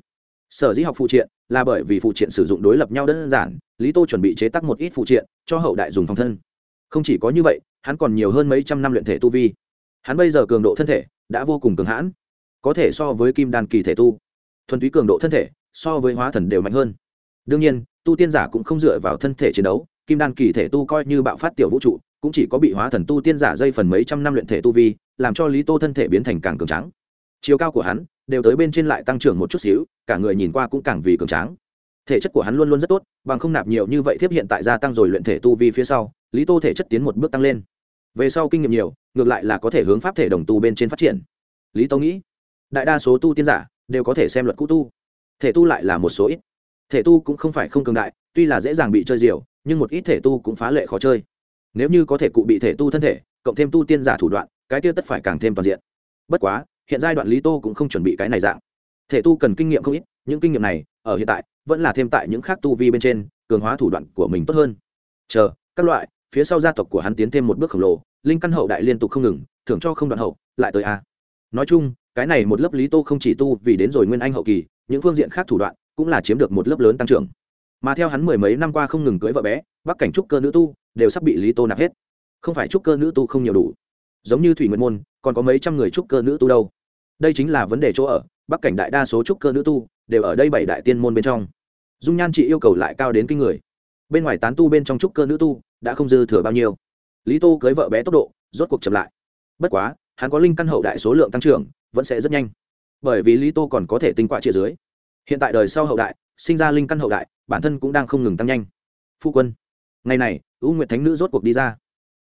Sở dĩ học phụ triện là bởi vì phụ triện sử dụng đối lập nhau đơn giản, lý tô chuẩn bị chế tác một ít phụ triện cho hậu đại dùng phòng thân. Không chỉ có như vậy, hắn còn nhiều hơn mấy trăm năm luyện thể tu vi. Hắn bây giờ cường độ thân thể đã vô cùng cường hãn, có thể so với kim đan kỳ thể tu thuần túy cường độ thân thể, so với hóa thần đều mạnh hơn. Đương nhiên, tu tiên giả cũng không dựa vào thân thể chiến đấu, kim đan kỳ thể tu coi như bạo phát tiểu vũ trụ, cũng chỉ có bị hóa thần tu tiên giả dây phần mấy trăm năm luyện thể tu vi, làm cho lý tô thân thể biến thành càng cường tráng. Chiều cao của hắn đều tới bên trên lại tăng trưởng một chút xíu, cả người nhìn qua cũng càng vì cường tráng. Thể chất của hắn luôn luôn rất tốt, bằng không nạp nhiều như vậy thiếp hiện tại gia tăng rồi luyện thể tu vi phía sau, lý tô thể chất tiến một bước tăng lên. Về sau kinh nghiệm nhiều, ngược lại là có thể hướng pháp thể đồng tu bên trên phát triển. Lý tô nghĩ, đại đa số tu tiên giả đều có thể xem luật cũ tu. Thể tu lại là một số ít. Thể tu cũng không phải không cường đại, tuy là dễ dàng bị chơi diều, nhưng một ít thể tu cũng phá lệ khó chơi. Nếu như có thể cụ bị thể tu thân thể, cộng thêm tu tiên giả thủ đoạn, cái kia tất phải càng thêm toàn diện. Bất quá, hiện giai đoạn lý tô cũng không chuẩn bị cái này dạng. Thể tu cần kinh nghiệm không ít, những kinh nghiệm này, ở hiện tại, vẫn là thêm tại những khác tu vi bên trên, cường hóa thủ đoạn của mình tốt hơn. Chờ, các loại, phía sau gia tộc của hắn tiến thêm một bước khổng lồ, linh căn hậu đại liên tục không ngừng, thưởng cho không đoạn hậu, lại tới a. Nói chung cái này một lớp lý tô không chỉ tu vì đến rồi nguyên anh hậu kỳ, những phương diện khác thủ đoạn cũng là chiếm được một lớp lớn tăng trưởng. Mà theo hắn mười mấy năm qua không ngừng cưới vợ bé, bắc cảnh trúc cơ nữ tu đều sắp bị lý tô nạp hết. Không phải trúc cơ nữ tu không nhiều đủ, giống như thủy nguyện môn, còn có mấy trăm người trúc cơ nữ tu đâu. Đây chính là vấn đề chỗ ở, bắc cảnh đại đa số trúc cơ nữ tu đều ở đây bảy đại tiên môn bên trong. Dung nhan chị yêu cầu lại cao đến kinh người. Bên ngoài tán tu bên trong trúc cơ nữ tu đã không dư thừa bao nhiêu. Lý tô cưới vợ bé tốc độ rốt cuộc chậm lại. Bất quá, hắn có linh căn hậu đại số lượng tăng trưởng vẫn sẽ rất nhanh. Bởi vì lý tô còn có thể tinh quạ chia dưới. Hiện tại đời sau hậu đại, sinh ra linh căn hậu đại, bản thân cũng đang không ngừng tăng nhanh. Phu quân, ngày này, u nguyệt thánh nữ rốt cuộc đi ra.